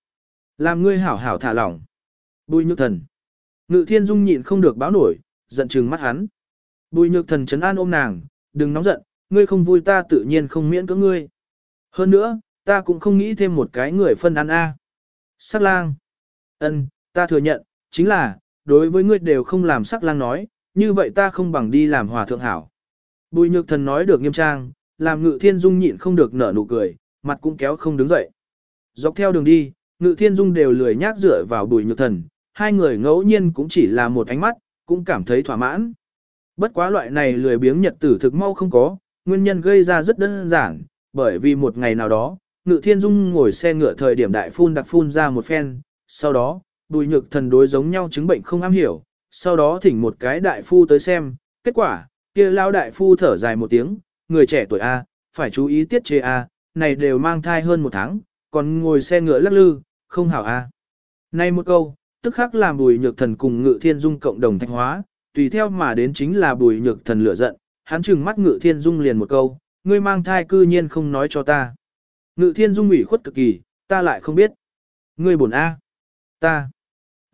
Làm ngươi hảo hảo thả lỏng. Bùi nhược thần. Ngự thiên dung nhịn không được báo nổi, giận trừng mắt hắn. Bùi nhược thần chấn an ôm nàng, đừng nóng giận, ngươi không vui ta tự nhiên không miễn cưỡng ngươi. Hơn nữa, ta cũng không nghĩ thêm một cái người phân ăn a. Sắc lang. ân, ta thừa nhận, chính là, đối với ngươi đều không làm sắc lang nói, như vậy ta không bằng đi làm hòa thượng hảo. Bùi nhược thần nói được nghiêm trang, làm ngự thiên dung nhịn không được nở nụ cười, mặt cũng kéo không đứng dậy. Dọc theo đường đi, ngự thiên dung đều lười nhác dựa vào bùi nhược thần, hai người ngẫu nhiên cũng chỉ là một ánh mắt, cũng cảm thấy thỏa mãn. Bất quá loại này lười biếng nhật tử thực mau không có, nguyên nhân gây ra rất đơn giản, bởi vì một ngày nào đó, Ngự Thiên Dung ngồi xe ngựa thời điểm đại phun đặc phun ra một phen, sau đó, bùi nhược thần đối giống nhau chứng bệnh không am hiểu, sau đó thỉnh một cái đại phu tới xem, kết quả, kia lao đại phu thở dài một tiếng, người trẻ tuổi A, phải chú ý tiết chế A, này đều mang thai hơn một tháng, còn ngồi xe ngựa lắc lư, không hảo A. Nay một câu, tức khắc làm bùi nhược thần cùng ngự thiên dung cộng đồng thanh hóa, tùy theo mà đến chính là bùi nhược thần lửa giận, hắn trừng mắt ngự thiên dung liền một câu, ngươi mang thai cư nhiên không nói cho ta. Ngự thiên dung ủy khuất cực kỳ, ta lại không biết. Ngươi buồn A. Ta.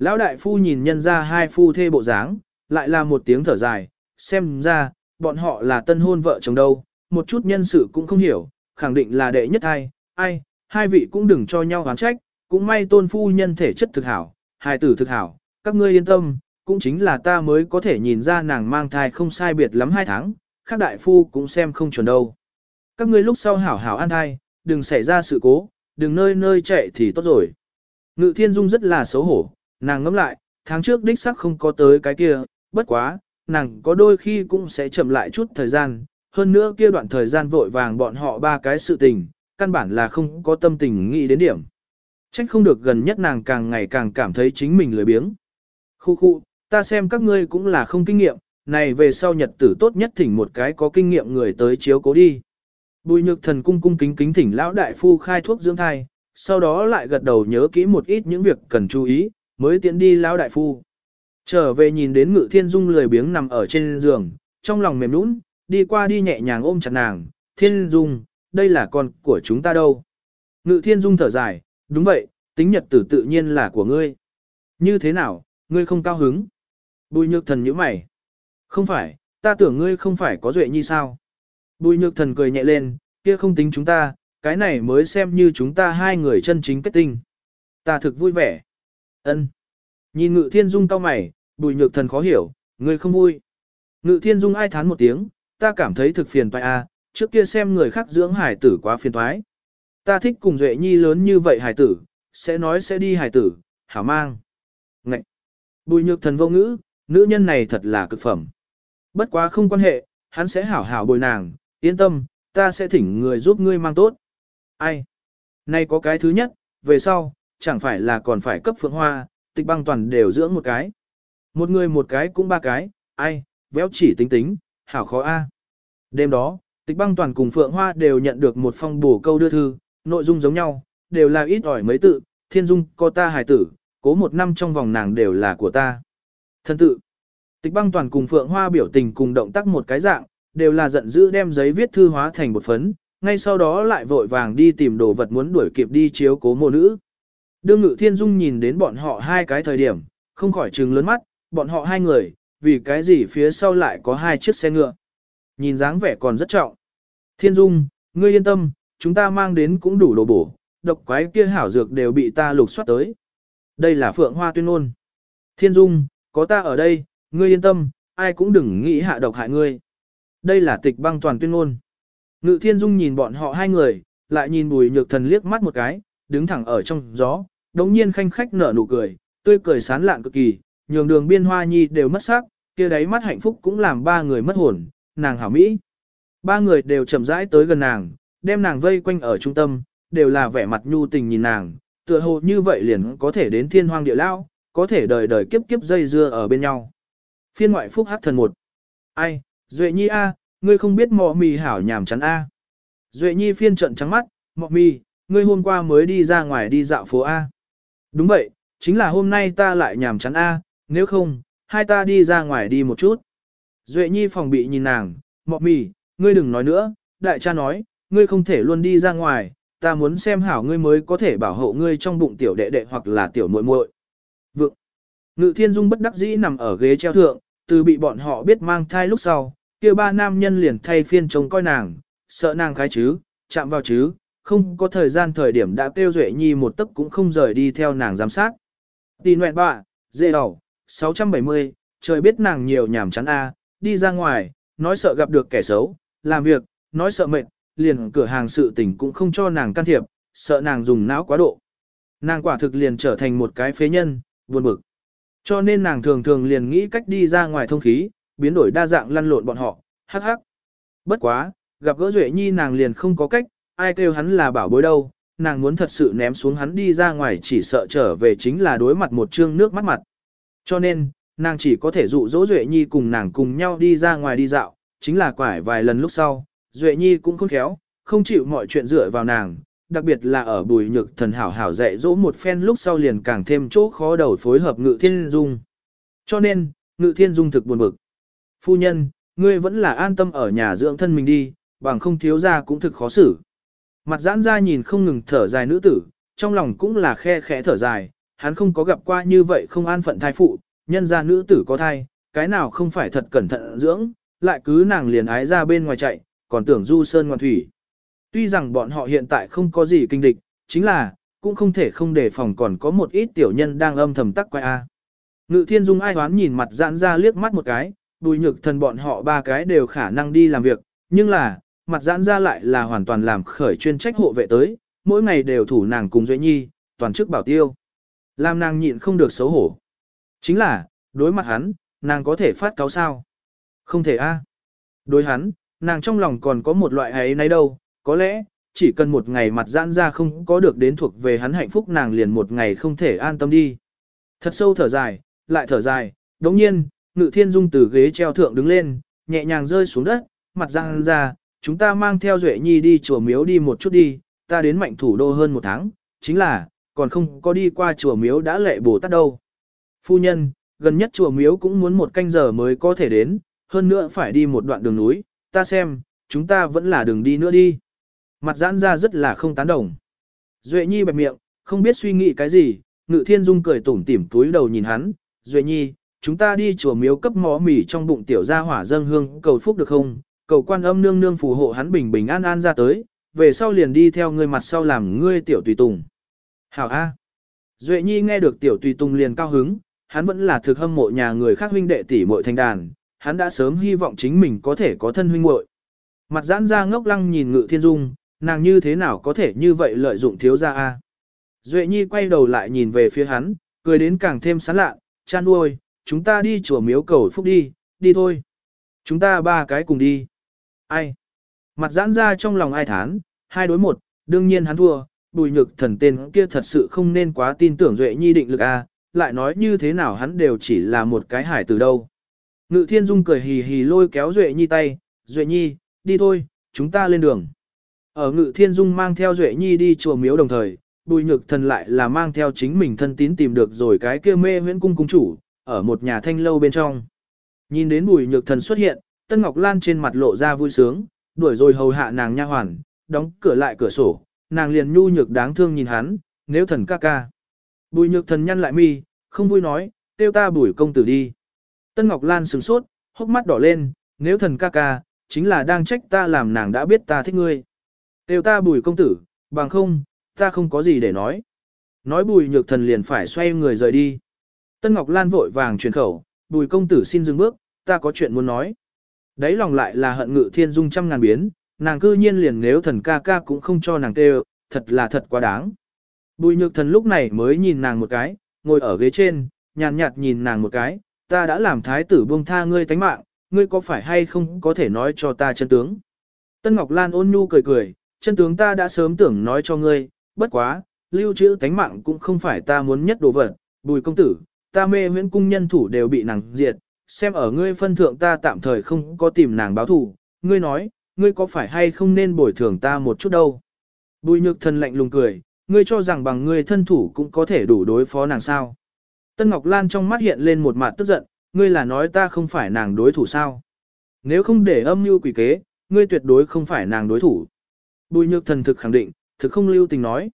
Lão đại phu nhìn nhân ra hai phu thê bộ dáng, lại là một tiếng thở dài, xem ra, bọn họ là tân hôn vợ chồng đâu, một chút nhân sự cũng không hiểu, khẳng định là đệ nhất ai, ai, hai vị cũng đừng cho nhau oán trách, cũng may tôn phu nhân thể chất thực hảo, hài tử thực hảo, các ngươi yên tâm, cũng chính là ta mới có thể nhìn ra nàng mang thai không sai biệt lắm hai tháng, khác đại phu cũng xem không chuẩn đâu. Các ngươi lúc sau hảo hảo an thai, đừng xảy ra sự cố, đừng nơi nơi chạy thì tốt rồi. Ngự thiên dung rất là xấu hổ, nàng ngẫm lại, tháng trước đích sắc không có tới cái kia, bất quá, nàng có đôi khi cũng sẽ chậm lại chút thời gian, hơn nữa kia đoạn thời gian vội vàng bọn họ ba cái sự tình, căn bản là không có tâm tình nghĩ đến điểm. Trách không được gần nhất nàng càng ngày càng cảm thấy chính mình lười biếng. Khu khu, ta xem các ngươi cũng là không kinh nghiệm, này về sau nhật tử tốt nhất thỉnh một cái có kinh nghiệm người tới chiếu cố đi. Bùi nhược thần cung cung kính kính thỉnh lão đại phu khai thuốc dưỡng thai, sau đó lại gật đầu nhớ kỹ một ít những việc cần chú ý, mới tiến đi lão đại phu. Trở về nhìn đến ngự thiên dung lười biếng nằm ở trên giường, trong lòng mềm nũng, đi qua đi nhẹ nhàng ôm chặt nàng, thiên dung, đây là con của chúng ta đâu. Ngự thiên dung thở dài, đúng vậy, tính nhật tử tự nhiên là của ngươi. Như thế nào, ngươi không cao hứng? Bùi nhược thần nhíu mày. Không phải, ta tưởng ngươi không phải có duệ nhi sao? Bùi nhược thần cười nhẹ lên, kia không tính chúng ta, cái này mới xem như chúng ta hai người chân chính kết tinh. Ta thực vui vẻ. Ân. Nhìn ngự thiên dung cau mày, bùi nhược thần khó hiểu, ngươi không vui. Ngự thiên dung ai thán một tiếng, ta cảm thấy thực phiền toái a, trước kia xem người khác dưỡng hải tử quá phiền toái. Ta thích cùng Duệ Nhi lớn như vậy hải tử, sẽ nói sẽ đi hải tử, hảo mang. Ngậy! Bùi nhược thần vô ngữ, nữ nhân này thật là cực phẩm. Bất quá không quan hệ, hắn sẽ hảo hảo bồi nàng, yên tâm, ta sẽ thỉnh người giúp ngươi mang tốt. Ai? Nay có cái thứ nhất, về sau, chẳng phải là còn phải cấp phượng hoa, tịch băng toàn đều dưỡng một cái. Một người một cái cũng ba cái, ai, véo chỉ tính tính, hảo khó a. Đêm đó, tịch băng toàn cùng phượng hoa đều nhận được một phong bổ câu đưa thư, nội dung giống nhau, đều là ít ỏi mấy tự, thiên dung có ta hài tử, cố một năm trong vòng nàng đều là của ta. Thân tự, tịch băng toàn cùng phượng hoa biểu tình cùng động tác một cái dạng, đều là giận dữ đem giấy viết thư hóa thành một phấn, ngay sau đó lại vội vàng đi tìm đồ vật muốn đuổi kịp đi chiếu cố mô nữ. Đương ngự thiên dung nhìn đến bọn họ hai cái thời điểm, không khỏi trừng lớn mắt, bọn họ hai người, vì cái gì phía sau lại có hai chiếc xe ngựa. Nhìn dáng vẻ còn rất trọng. Thiên dung, ngươi yên tâm, chúng ta mang đến cũng đủ đồ bổ, độc quái kia hảo dược đều bị ta lục soát tới. Đây là phượng hoa tuyên ngôn. Thiên dung, có ta ở đây, ngươi yên tâm, ai cũng đừng nghĩ hạ độc hại ngươi. Đây là tịch băng toàn tuyên ngôn. Ngự thiên dung nhìn bọn họ hai người, lại nhìn bùi nhược thần liếc mắt một cái, đứng thẳng ở trong gió, đống nhiên khanh khách nở nụ cười, tươi cười sán lạn cực kỳ, nhường đường biên hoa nhi đều mất sắc, kia đáy mắt hạnh phúc cũng làm ba người mất hồn, nàng hảo mỹ. Ba người đều chậm rãi tới gần nàng, đem nàng vây quanh ở trung tâm, đều là vẻ mặt nhu tình nhìn nàng, tựa hồ như vậy liền có thể đến thiên hoang địa lao, có thể đời đời kiếp kiếp dây dưa ở bên nhau. Phiên ngoại phúc hắc thần một. Ai, Duệ Nhi A, ngươi không biết mọ mì hảo nhảm chắn A. Duệ Nhi phiên trận trắng mắt, mọ mì, ngươi hôm qua mới đi ra ngoài đi dạo phố A. Đúng vậy, chính là hôm nay ta lại nhảm chán A, nếu không, hai ta đi ra ngoài đi một chút. Duệ Nhi phòng bị nhìn nàng, mọc mì, ngươi đừng nói nữa, đại cha nói, ngươi không thể luôn đi ra ngoài, ta muốn xem hảo ngươi mới có thể bảo hộ ngươi trong bụng tiểu đệ đệ hoặc là tiểu muội muội. Vượng. Ngự Thiên Dung bất đắc dĩ nằm ở ghế treo thượng, từ bị bọn họ biết mang thai lúc sau, kia ba nam nhân liền thay phiên trông coi nàng, sợ nàng khái chứ, chạm vào chứ, không có thời gian thời điểm đã kêu Duệ Nhi một tấc cũng không rời đi theo nàng giám sát. Tì nguyện bạ, dễ đầu, 670, trời biết nàng nhiều nhảm chán a, đi ra ngoài, nói sợ gặp được kẻ xấu, làm việc, nói sợ mệt, liền cửa hàng sự tình cũng không cho nàng can thiệp, sợ nàng dùng não quá độ. Nàng quả thực liền trở thành một cái phế nhân, buồn bực. Cho nên nàng thường thường liền nghĩ cách đi ra ngoài thông khí, biến đổi đa dạng lăn lộn bọn họ, hắc hắc. Bất quá, gặp gỡ Duệ Nhi nàng liền không có cách, ai kêu hắn là bảo bối đâu, nàng muốn thật sự ném xuống hắn đi ra ngoài chỉ sợ trở về chính là đối mặt một trương nước mắt mặt. Cho nên, nàng chỉ có thể dụ dỗ Duệ Nhi cùng nàng cùng nhau đi ra ngoài đi dạo, chính là quải vài lần lúc sau, Duệ Nhi cũng khôn khéo, không chịu mọi chuyện dựa vào nàng, đặc biệt là ở bùi nhược thần hảo hảo dạy dỗ một phen lúc sau liền càng thêm chỗ khó đầu phối hợp ngự thiên dung. Cho nên, ngự thiên dung thực buồn bực. Phu nhân, ngươi vẫn là an tâm ở nhà dưỡng thân mình đi, bằng không thiếu ra cũng thực khó xử. Mặt giãn ra nhìn không ngừng thở dài nữ tử, trong lòng cũng là khe khẽ thở dài, hắn không có gặp qua như vậy không an phận thai phụ, nhân ra nữ tử có thai, cái nào không phải thật cẩn thận dưỡng, lại cứ nàng liền ái ra bên ngoài chạy, còn tưởng du sơn ngoan thủy. Tuy rằng bọn họ hiện tại không có gì kinh địch, chính là, cũng không thể không đề phòng còn có một ít tiểu nhân đang âm thầm tắc quay a. Ngự thiên dung ai hoán nhìn mặt giãn ra liếc mắt một cái, đùi nhược thần bọn họ ba cái đều khả năng đi làm việc, nhưng là, mặt giãn ra lại là hoàn toàn làm khởi chuyên trách hộ vệ tới, mỗi ngày đều thủ nàng cùng Duệ Nhi, toàn chức bảo tiêu. Làm nàng nhịn không được xấu hổ. Chính là, đối mặt hắn, nàng có thể phát cáo sao? Không thể a. Đối hắn, nàng trong lòng còn có một loại ấy nấy đâu, có lẽ, chỉ cần một ngày mặt giãn ra không có được đến thuộc về hắn hạnh phúc nàng liền một ngày không thể an tâm đi. Thật sâu thở dài, lại thở dài, đống nhiên, ngự thiên dung từ ghế treo thượng đứng lên, nhẹ nhàng rơi xuống đất, mặt giãn ra, chúng ta mang theo Duệ Nhi đi chùa miếu đi một chút đi, ta đến mạnh thủ đô hơn một tháng, chính là, còn không có đi qua chùa miếu đã lệ Bồ tát đâu. Phu nhân, gần nhất chùa miếu cũng muốn một canh giờ mới có thể đến, hơn nữa phải đi một đoạn đường núi, ta xem, chúng ta vẫn là đường đi nữa đi. Mặt giãn ra rất là không tán đồng. Duệ Nhi bẹp miệng, không biết suy nghĩ cái gì, Ngự Thiên Dung cười tủm tỉm túi đầu nhìn hắn, Duệ Nhi, chúng ta đi chùa miếu cấp mó mì trong bụng tiểu gia hỏa dâng hương cầu phúc được không? Cầu quan âm nương nương phù hộ hắn bình bình an an ra tới, về sau liền đi theo ngươi mặt sau làm ngươi tiểu tùy tùng. Hảo A. Duệ Nhi nghe được tiểu tùy tùng liền cao hứng, hắn vẫn là thực hâm mộ nhà người khác huynh đệ tỷ muội thành đàn, hắn đã sớm hy vọng chính mình có thể có thân huynh muội. Mặt giãn ra ngốc lăng nhìn Ngự Thiên Dung, nàng như thế nào có thể như vậy lợi dụng thiếu gia a? Duệ Nhi quay đầu lại nhìn về phía hắn, cười đến càng thêm sán lạ, chan nuôi, chúng ta đi chùa miếu cầu phúc đi, đi thôi. Chúng ta ba cái cùng đi. Ai? Mặt giãn ra trong lòng ai thán, hai đối một, đương nhiên hắn thua, bùi nhược thần tên kia thật sự không nên quá tin tưởng Duệ Nhi định lực a, lại nói như thế nào hắn đều chỉ là một cái hải từ đâu. Ngự thiên dung cười hì hì lôi kéo Duệ Nhi tay, Duệ Nhi, đi thôi, chúng ta lên đường. Ở ngự thiên dung mang theo Duệ Nhi đi chùa miếu đồng thời, bùi nhược thần lại là mang theo chính mình thân tín tìm được rồi cái kia mê huyễn cung cung chủ, ở một nhà thanh lâu bên trong. Nhìn đến bùi nhược thần xuất hiện, Tân Ngọc Lan trên mặt lộ ra vui sướng, đuổi rồi hầu hạ nàng nha hoàn, đóng cửa lại cửa sổ, nàng liền nhu nhược đáng thương nhìn hắn, nếu thần ca ca. Bùi nhược thần nhăn lại mi, không vui nói, tiêu ta bùi công tử đi. Tân Ngọc Lan sửng sốt, hốc mắt đỏ lên, nếu thần ca ca, chính là đang trách ta làm nàng đã biết ta thích ngươi. Tiêu ta bùi công tử, bằng không, ta không có gì để nói. Nói bùi nhược thần liền phải xoay người rời đi. Tân Ngọc Lan vội vàng truyền khẩu, bùi công tử xin dừng bước, ta có chuyện muốn nói. Đấy lòng lại là hận ngự thiên dung trăm ngàn biến, nàng cư nhiên liền nếu thần ca ca cũng không cho nàng kêu, thật là thật quá đáng. Bùi nhược thần lúc này mới nhìn nàng một cái, ngồi ở ghế trên, nhàn nhạt nhìn nàng một cái, ta đã làm thái tử buông tha ngươi tánh mạng, ngươi có phải hay không có thể nói cho ta chân tướng. Tân Ngọc Lan ôn nhu cười cười, chân tướng ta đã sớm tưởng nói cho ngươi, bất quá, lưu trữ tánh mạng cũng không phải ta muốn nhất đồ vật, bùi công tử, ta mê huyễn cung nhân thủ đều bị nàng diệt, xem ở ngươi phân thượng ta tạm thời không có tìm nàng báo thù, ngươi nói, ngươi có phải hay không nên bồi thường ta một chút đâu. Bùi nhược thần lạnh lùng cười, ngươi cho rằng bằng ngươi thân thủ cũng có thể đủ đối phó nàng sao. Tân Ngọc Lan trong mắt hiện lên một mặt tức giận, ngươi là nói ta không phải nàng đối thủ sao. Nếu không để âm mưu quỷ kế, ngươi tuyệt đối không phải nàng đối thủ. Bùi nhược thần thực khẳng định, thực không lưu tình nói.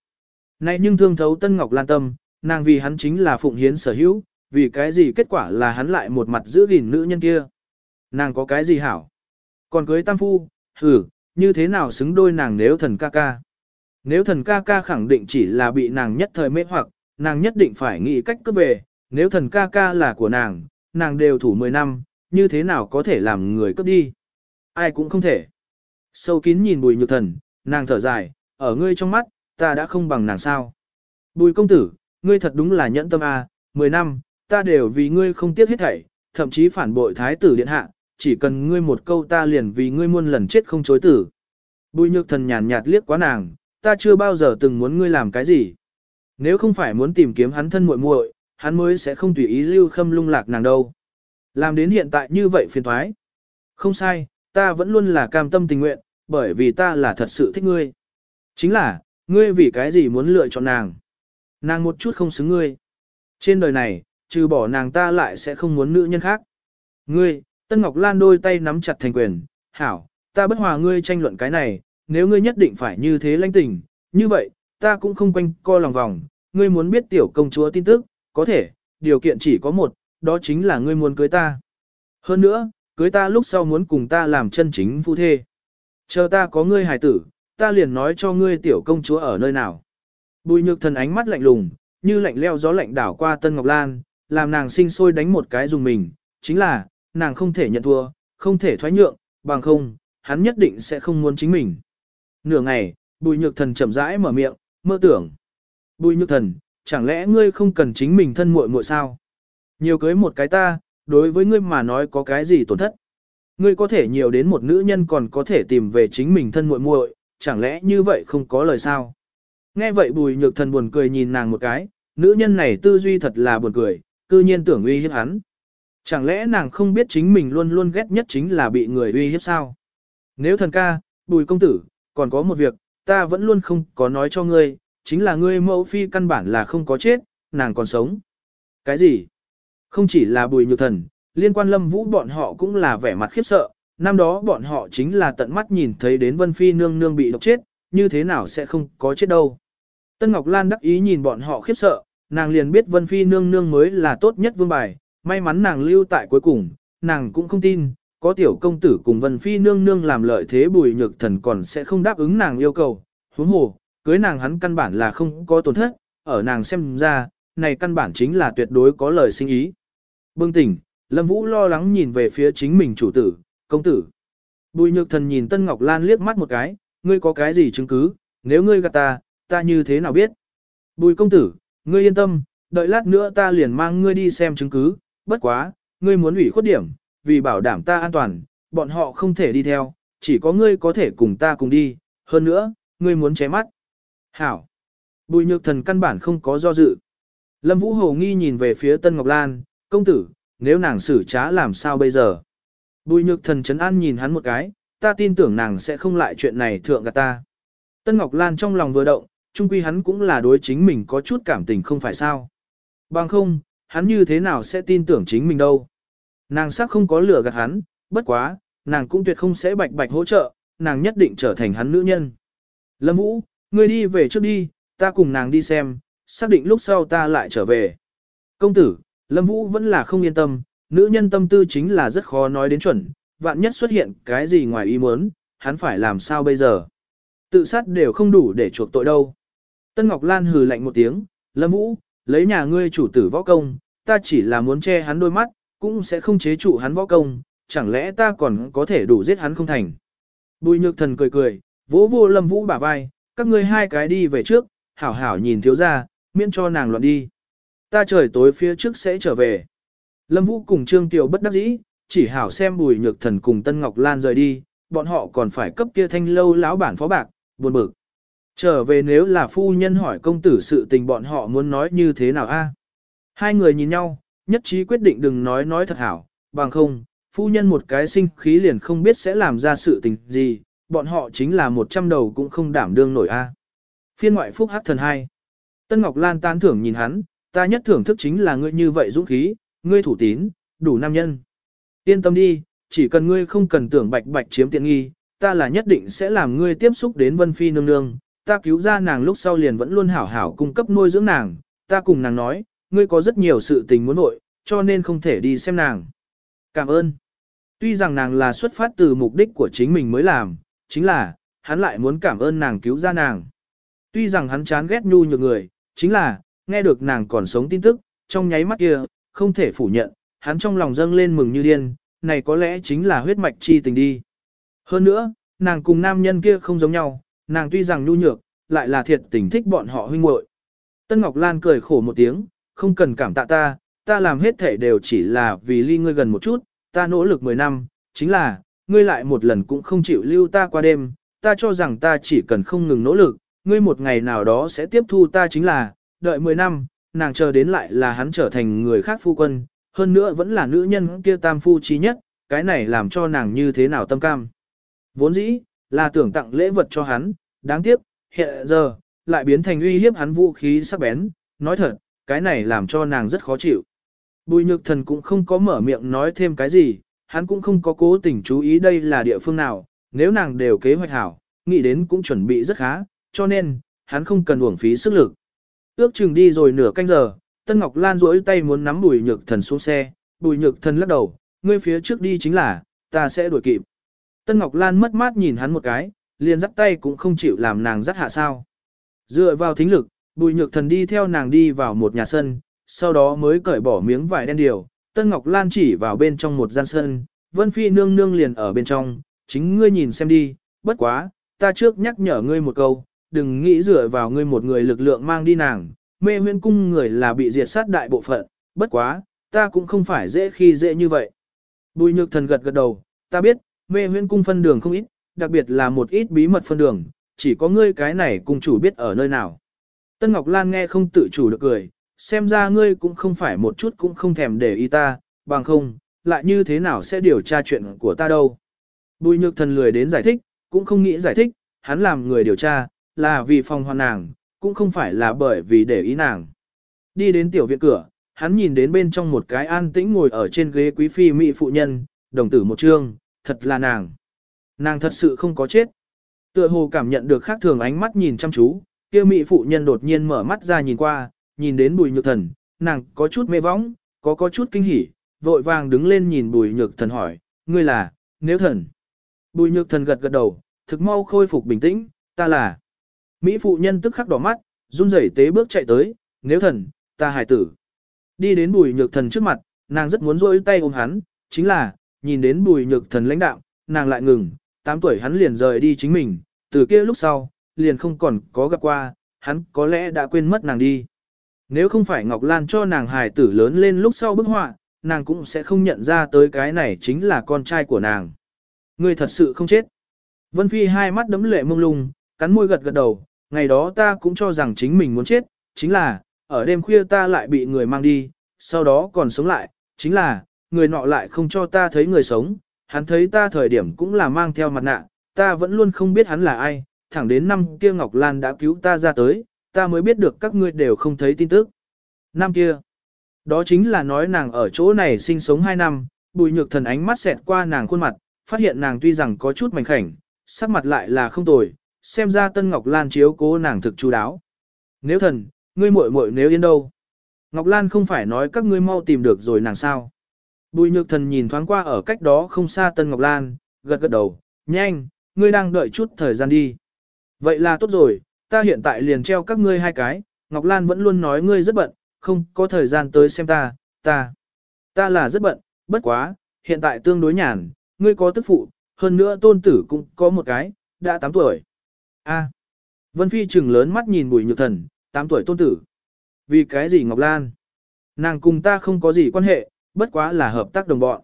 Này nhưng thương thấu Tân Ngọc Lan tâm, nàng vì hắn chính là phụng hiến sở hữu, vì cái gì kết quả là hắn lại một mặt giữ gìn nữ nhân kia. Nàng có cái gì hảo? Còn cưới tam phu, hử, như thế nào xứng đôi nàng nếu thần ca ca? Nếu thần ca ca khẳng định chỉ là bị nàng nhất thời mê hoặc, nàng nhất định phải nghĩ cách cướp về, nếu thần ca ca là của nàng, nàng đều thủ 10 năm, như thế nào có thể làm người cướp đi? Ai cũng không thể. Sâu kín nhìn bùi nhược thần, nàng thở dài, ở ngươi trong mắt, ta đã không bằng nàng sao. Bùi công tử, ngươi thật đúng là nhẫn tâm a, à, 10 năm, ta đều vì ngươi không tiếc hết thảy, thậm chí phản bội thái tử điện hạ, chỉ cần ngươi một câu ta liền vì ngươi muôn lần chết không chối tử. Bùi nhược thần nhàn nhạt liếc quá nàng, ta chưa bao giờ từng muốn ngươi làm cái gì. Nếu không phải muốn tìm kiếm hắn thân muội muội, hắn mới sẽ không tùy ý lưu khâm lung lạc nàng đâu. Làm đến hiện tại như vậy phiền thoái. Không sai, ta vẫn luôn là cam tâm tình nguyện, bởi vì ta là thật sự thích ngươi. Chính là, ngươi vì cái gì muốn lựa chọn nàng. Nàng một chút không xứng ngươi. Trên đời này, trừ bỏ nàng ta lại sẽ không muốn nữ nhân khác. Ngươi, Tân Ngọc Lan đôi tay nắm chặt thành quyền, hảo, ta bất hòa ngươi tranh luận cái này, nếu ngươi nhất định phải như thế lãnh tình, như vậy, ta cũng không quanh co lòng vòng, ngươi muốn biết tiểu công chúa tin tức, có thể, điều kiện chỉ có một, đó chính là ngươi muốn cưới ta. Hơn nữa, cưới ta lúc sau muốn cùng ta làm chân chính phu thê. Chờ ta có ngươi hài tử, ta liền nói cho ngươi tiểu công chúa ở nơi nào. Bùi nhược thần ánh mắt lạnh lùng, như lạnh leo gió lạnh đảo qua Tân Ngọc Lan, làm nàng sinh sôi đánh một cái dùng mình, chính là, nàng không thể nhận thua, không thể thoái nhượng, bằng không, hắn nhất định sẽ không muốn chính mình. Nửa ngày, bùi nhược thần chậm rãi mở miệng, mơ tưởng. Bùi nhược thần, chẳng lẽ ngươi không cần chính mình thân muội muội sao? Nhiều cưới một cái ta, đối với ngươi mà nói có cái gì tổn thất? Ngươi có thể nhiều đến một nữ nhân còn có thể tìm về chính mình thân muội muội, chẳng lẽ như vậy không có lời sao? Nghe vậy bùi nhược thần buồn cười nhìn nàng một cái, nữ nhân này tư duy thật là buồn cười, cư nhiên tưởng uy hiếp hắn. Chẳng lẽ nàng không biết chính mình luôn luôn ghét nhất chính là bị người uy hiếp sao? Nếu thần ca, bùi công tử, còn có một việc, ta vẫn luôn không có nói cho ngươi, chính là ngươi mẫu phi căn bản là không có chết, nàng còn sống. Cái gì? Không chỉ là bùi nhược thần, liên quan lâm vũ bọn họ cũng là vẻ mặt khiếp sợ, năm đó bọn họ chính là tận mắt nhìn thấy đến vân phi nương nương bị độc chết, như thế nào sẽ không có chết đâu. Tân Ngọc Lan đắc ý nhìn bọn họ khiếp sợ, nàng liền biết vân phi nương nương mới là tốt nhất vương bài, may mắn nàng lưu tại cuối cùng, nàng cũng không tin, có tiểu công tử cùng Vân Phi nương nương làm lợi thế bùi nhược thần còn sẽ không đáp ứng nàng yêu cầu, huống hồ, cưới nàng hắn căn bản là không có tổn thất, ở nàng xem ra, này căn bản chính là tuyệt đối có lời sinh ý. Bưng tỉnh, Lâm Vũ lo lắng nhìn về phía chính mình chủ tử, công tử. Bùi nhược thần nhìn Tân Ngọc Lan liếc mắt một cái, ngươi có cái gì chứng cứ, nếu ngươi gạt ta, ta như thế nào biết? Bùi công tử, ngươi yên tâm, đợi lát nữa ta liền mang ngươi đi xem chứng cứ, bất quá, ngươi muốn ủy khuất điểm, vì bảo đảm ta an toàn, bọn họ không thể đi theo, chỉ có ngươi có thể cùng ta cùng đi, hơn nữa, ngươi muốn ché mắt. Hảo. Bùi nhược thần căn bản không có do dự. Lâm Vũ Hồ nghi nhìn về phía Tân Ngọc Lan, công tử, nếu nàng xử trá làm sao bây giờ? Bùi nhược thần chấn an nhìn hắn một cái, ta tin tưởng nàng sẽ không lại chuyện này thượng gạt ta. Tân Ngọc Lan trong lòng vừa động, chung quy hắn cũng là đối chính mình có chút cảm tình không phải sao. Bằng không, hắn như thế nào sẽ tin tưởng chính mình đâu. Nàng sắc không có lửa gạt hắn, bất quá, nàng cũng tuyệt không sẽ bạch bạch hỗ trợ, nàng nhất định trở thành hắn nữ nhân. Lâm Vũ, ngươi đi về trước đi, ta cùng nàng đi xem, xác định lúc sau ta lại trở về. Công tử, Lâm Vũ vẫn là không yên tâm, nữ nhân tâm tư chính là rất khó nói đến chuẩn, vạn nhất xuất hiện cái gì ngoài ý muốn, hắn phải làm sao bây giờ. Tự sát đều không đủ để chuộc tội đâu. Tân Ngọc Lan hừ lạnh một tiếng, Lâm Vũ, lấy nhà ngươi chủ tử võ công, ta chỉ là muốn che hắn đôi mắt, cũng sẽ không chế trụ hắn võ công, chẳng lẽ ta còn có thể đủ giết hắn không thành. Bùi nhược thần cười cười, vỗ vô Lâm Vũ bả vai, các ngươi hai cái đi về trước, hảo hảo nhìn thiếu ra, miễn cho nàng loạn đi. Ta trời tối phía trước sẽ trở về. Lâm Vũ cùng Trương Tiểu bất đắc dĩ, chỉ hảo xem bùi nhược thần cùng Tân Ngọc Lan rời đi, bọn họ còn phải cấp kia thanh lâu lão bản phó bạc, buồn bực. Trở về nếu là phu nhân hỏi công tử sự tình bọn họ muốn nói như thế nào a? Hai người nhìn nhau, nhất trí quyết định đừng nói nói thật hảo, bằng không, phu nhân một cái sinh khí liền không biết sẽ làm ra sự tình gì, bọn họ chính là một trăm đầu cũng không đảm đương nổi a. Phiên ngoại phúc hắc thần hai. Tân Ngọc Lan tán thưởng nhìn hắn, ta nhất thưởng thức chính là ngươi như vậy dũng khí, ngươi thủ tín, đủ nam nhân. Yên tâm đi, chỉ cần ngươi không cần tưởng bạch bạch chiếm tiện nghi, ta là nhất định sẽ làm ngươi tiếp xúc đến Vân Phi nương nương, ta cứu ra nàng lúc sau liền vẫn luôn hảo hảo cung cấp nuôi dưỡng nàng, ta cùng nàng nói, ngươi có rất nhiều sự tình muốn nội, cho nên không thể đi xem nàng. Cảm ơn. Tuy rằng nàng là xuất phát từ mục đích của chính mình mới làm, chính là, hắn lại muốn cảm ơn nàng cứu ra nàng. Tuy rằng hắn chán ghét nhu nhược người, chính là, nghe được nàng còn sống tin tức, trong nháy mắt kia, không thể phủ nhận, hắn trong lòng dâng lên mừng như điên, này có lẽ chính là huyết mạch chi tình đi. Hơn nữa, nàng cùng nam nhân kia không giống nhau, nàng tuy rằng nhu nhược, lại là thiệt tình thích bọn họ huynh muội. Tân Ngọc Lan cười khổ một tiếng, không cần cảm tạ ta, ta làm hết thể đều chỉ là vì ly ngươi gần một chút, ta nỗ lực 10 năm, chính là, ngươi lại một lần cũng không chịu lưu ta qua đêm, ta cho rằng ta chỉ cần không ngừng nỗ lực, ngươi một ngày nào đó sẽ tiếp thu ta chính là, đợi 10 năm, nàng chờ đến lại là hắn trở thành người khác phu quân, hơn nữa vẫn là nữ nhân kia tam phu trí nhất, cái này làm cho nàng như thế nào tâm cam. Vốn dĩ, là tưởng tặng lễ vật cho hắn, đáng tiếc, hiện giờ, lại biến thành uy hiếp hắn vũ khí sắc bén, nói thật, cái này làm cho nàng rất khó chịu. Bùi nhược thần cũng không có mở miệng nói thêm cái gì, hắn cũng không có cố tình chú ý đây là địa phương nào, nếu nàng đều kế hoạch hảo, nghĩ đến cũng chuẩn bị rất khá, cho nên, hắn không cần uổng phí sức lực. Ước chừng đi rồi nửa canh giờ, Tân Ngọc Lan duỗi tay muốn nắm bùi nhược thần xuống xe, bùi nhược thần lắc đầu, ngươi phía trước đi chính là, ta sẽ đuổi kịp. Tân Ngọc Lan mất mát nhìn hắn một cái, liền dắt tay cũng không chịu làm nàng dắt hạ sao. Dựa vào thính lực, bùi nhược thần đi theo nàng đi vào một nhà sân, sau đó mới cởi bỏ miếng vải đen điều. Tân Ngọc Lan chỉ vào bên trong một gian sân, Vân Phi nương nương liền ở bên trong, chính ngươi nhìn xem đi, bất quá, ta trước nhắc nhở ngươi một câu, đừng nghĩ dựa vào ngươi một người lực lượng mang đi nàng, mê huyên cung người là bị diệt sát đại bộ phận, bất quá, ta cũng không phải dễ khi dễ như vậy. Bùi nhược thần gật gật đầu, ta biết, mê huyên cung phân đường không ít, đặc biệt là một ít bí mật phân đường, chỉ có ngươi cái này cùng chủ biết ở nơi nào. Tân Ngọc Lan nghe không tự chủ được cười, xem ra ngươi cũng không phải một chút cũng không thèm để ý ta, bằng không, lại như thế nào sẽ điều tra chuyện của ta đâu. Bùi nhược thần lười đến giải thích, cũng không nghĩ giải thích, hắn làm người điều tra, là vì phòng hoàn nàng, cũng không phải là bởi vì để ý nàng. Đi đến tiểu viện cửa, hắn nhìn đến bên trong một cái an tĩnh ngồi ở trên ghế quý phi mỹ phụ nhân, đồng tử một trương, thật là nàng. Nàng thật sự không có chết. Tựa hồ cảm nhận được khác thường ánh mắt nhìn chăm chú, kia mỹ phụ nhân đột nhiên mở mắt ra nhìn qua, nhìn đến bùi nhược thần, nàng có chút mê võng, có có chút kinh hỉ, vội vàng đứng lên nhìn bùi nhược thần hỏi, ngươi là, nếu thần. Bùi nhược thần gật gật đầu, thực mau khôi phục bình tĩnh, ta là. Mỹ phụ nhân tức khắc đỏ mắt, run rẩy tế bước chạy tới, nếu thần, ta hải tử. Đi đến bùi nhược thần trước mặt, nàng rất muốn rôi tay ôm hắn, chính là, nhìn đến bùi nhược thần lãnh đạo, nàng lại ngừng, 8 tuổi hắn liền rời đi chính mình, từ kia lúc sau, liền không còn có gặp qua, hắn có lẽ đã quên mất nàng đi. Nếu không phải Ngọc Lan cho nàng hài tử lớn lên lúc sau bức họa, nàng cũng sẽ không nhận ra tới cái này chính là con trai của nàng. Ngươi thật sự không chết. Vân Phi hai mắt đấm lệ mông lung, cắn môi gật gật đầu, ngày đó ta cũng cho rằng chính mình muốn chết, chính là, ở đêm khuya ta lại bị người mang đi, sau đó còn sống lại, chính là, người nọ lại không cho ta thấy người sống, hắn thấy ta thời điểm cũng là mang theo mặt nạ, ta vẫn luôn không biết hắn là ai, thẳng đến năm kia Ngọc Lan đã cứu ta ra tới, ta mới biết được các ngươi đều không thấy tin tức. Năm kia, đó chính là nói nàng ở chỗ này sinh sống 2 năm, bùi nhược thần ánh mắt xẹt qua nàng khuôn mặt, phát hiện nàng tuy rằng có chút mảnh khảnh, sắc mặt lại là không tồi, xem ra Tân Ngọc Lan chiếu cố nàng thực chú đáo. Nếu thần, ngươi muội muội nếu yên đâu? Ngọc Lan không phải nói các ngươi mau tìm được rồi nàng sao? Bùi nhược thần nhìn thoáng qua ở cách đó không xa Tân Ngọc Lan, gật gật đầu, nhanh, ngươi đang đợi chút thời gian đi. Vậy là tốt rồi, ta hiện tại liền treo các ngươi hai cái, Ngọc Lan vẫn luôn nói ngươi rất bận, không có thời gian tới xem ta, ta. Ta là rất bận, bất quá, hiện tại tương đối nhàn, ngươi có tức phụ, hơn nữa tôn tử cũng có một cái, đã 8 tuổi. A. Vân Phi trừng lớn mắt nhìn bùi nhược thần, 8 tuổi tôn tử. Vì cái gì Ngọc Lan? Nàng cùng ta không có gì quan hệ, bất quá là hợp tác đồng bọn.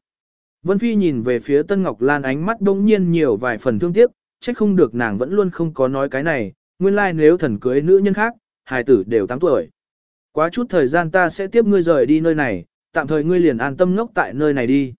Vân Phi nhìn về phía Tân Ngọc Lan ánh mắt đông nhiên nhiều vài phần thương tiếc, trách không được nàng vẫn luôn không có nói cái này, nguyên lai like nếu thần cưới nữ nhân khác, hài tử đều 8 tuổi. Quá chút thời gian ta sẽ tiếp ngươi rời đi nơi này, tạm thời ngươi liền an tâm ngốc tại nơi này đi.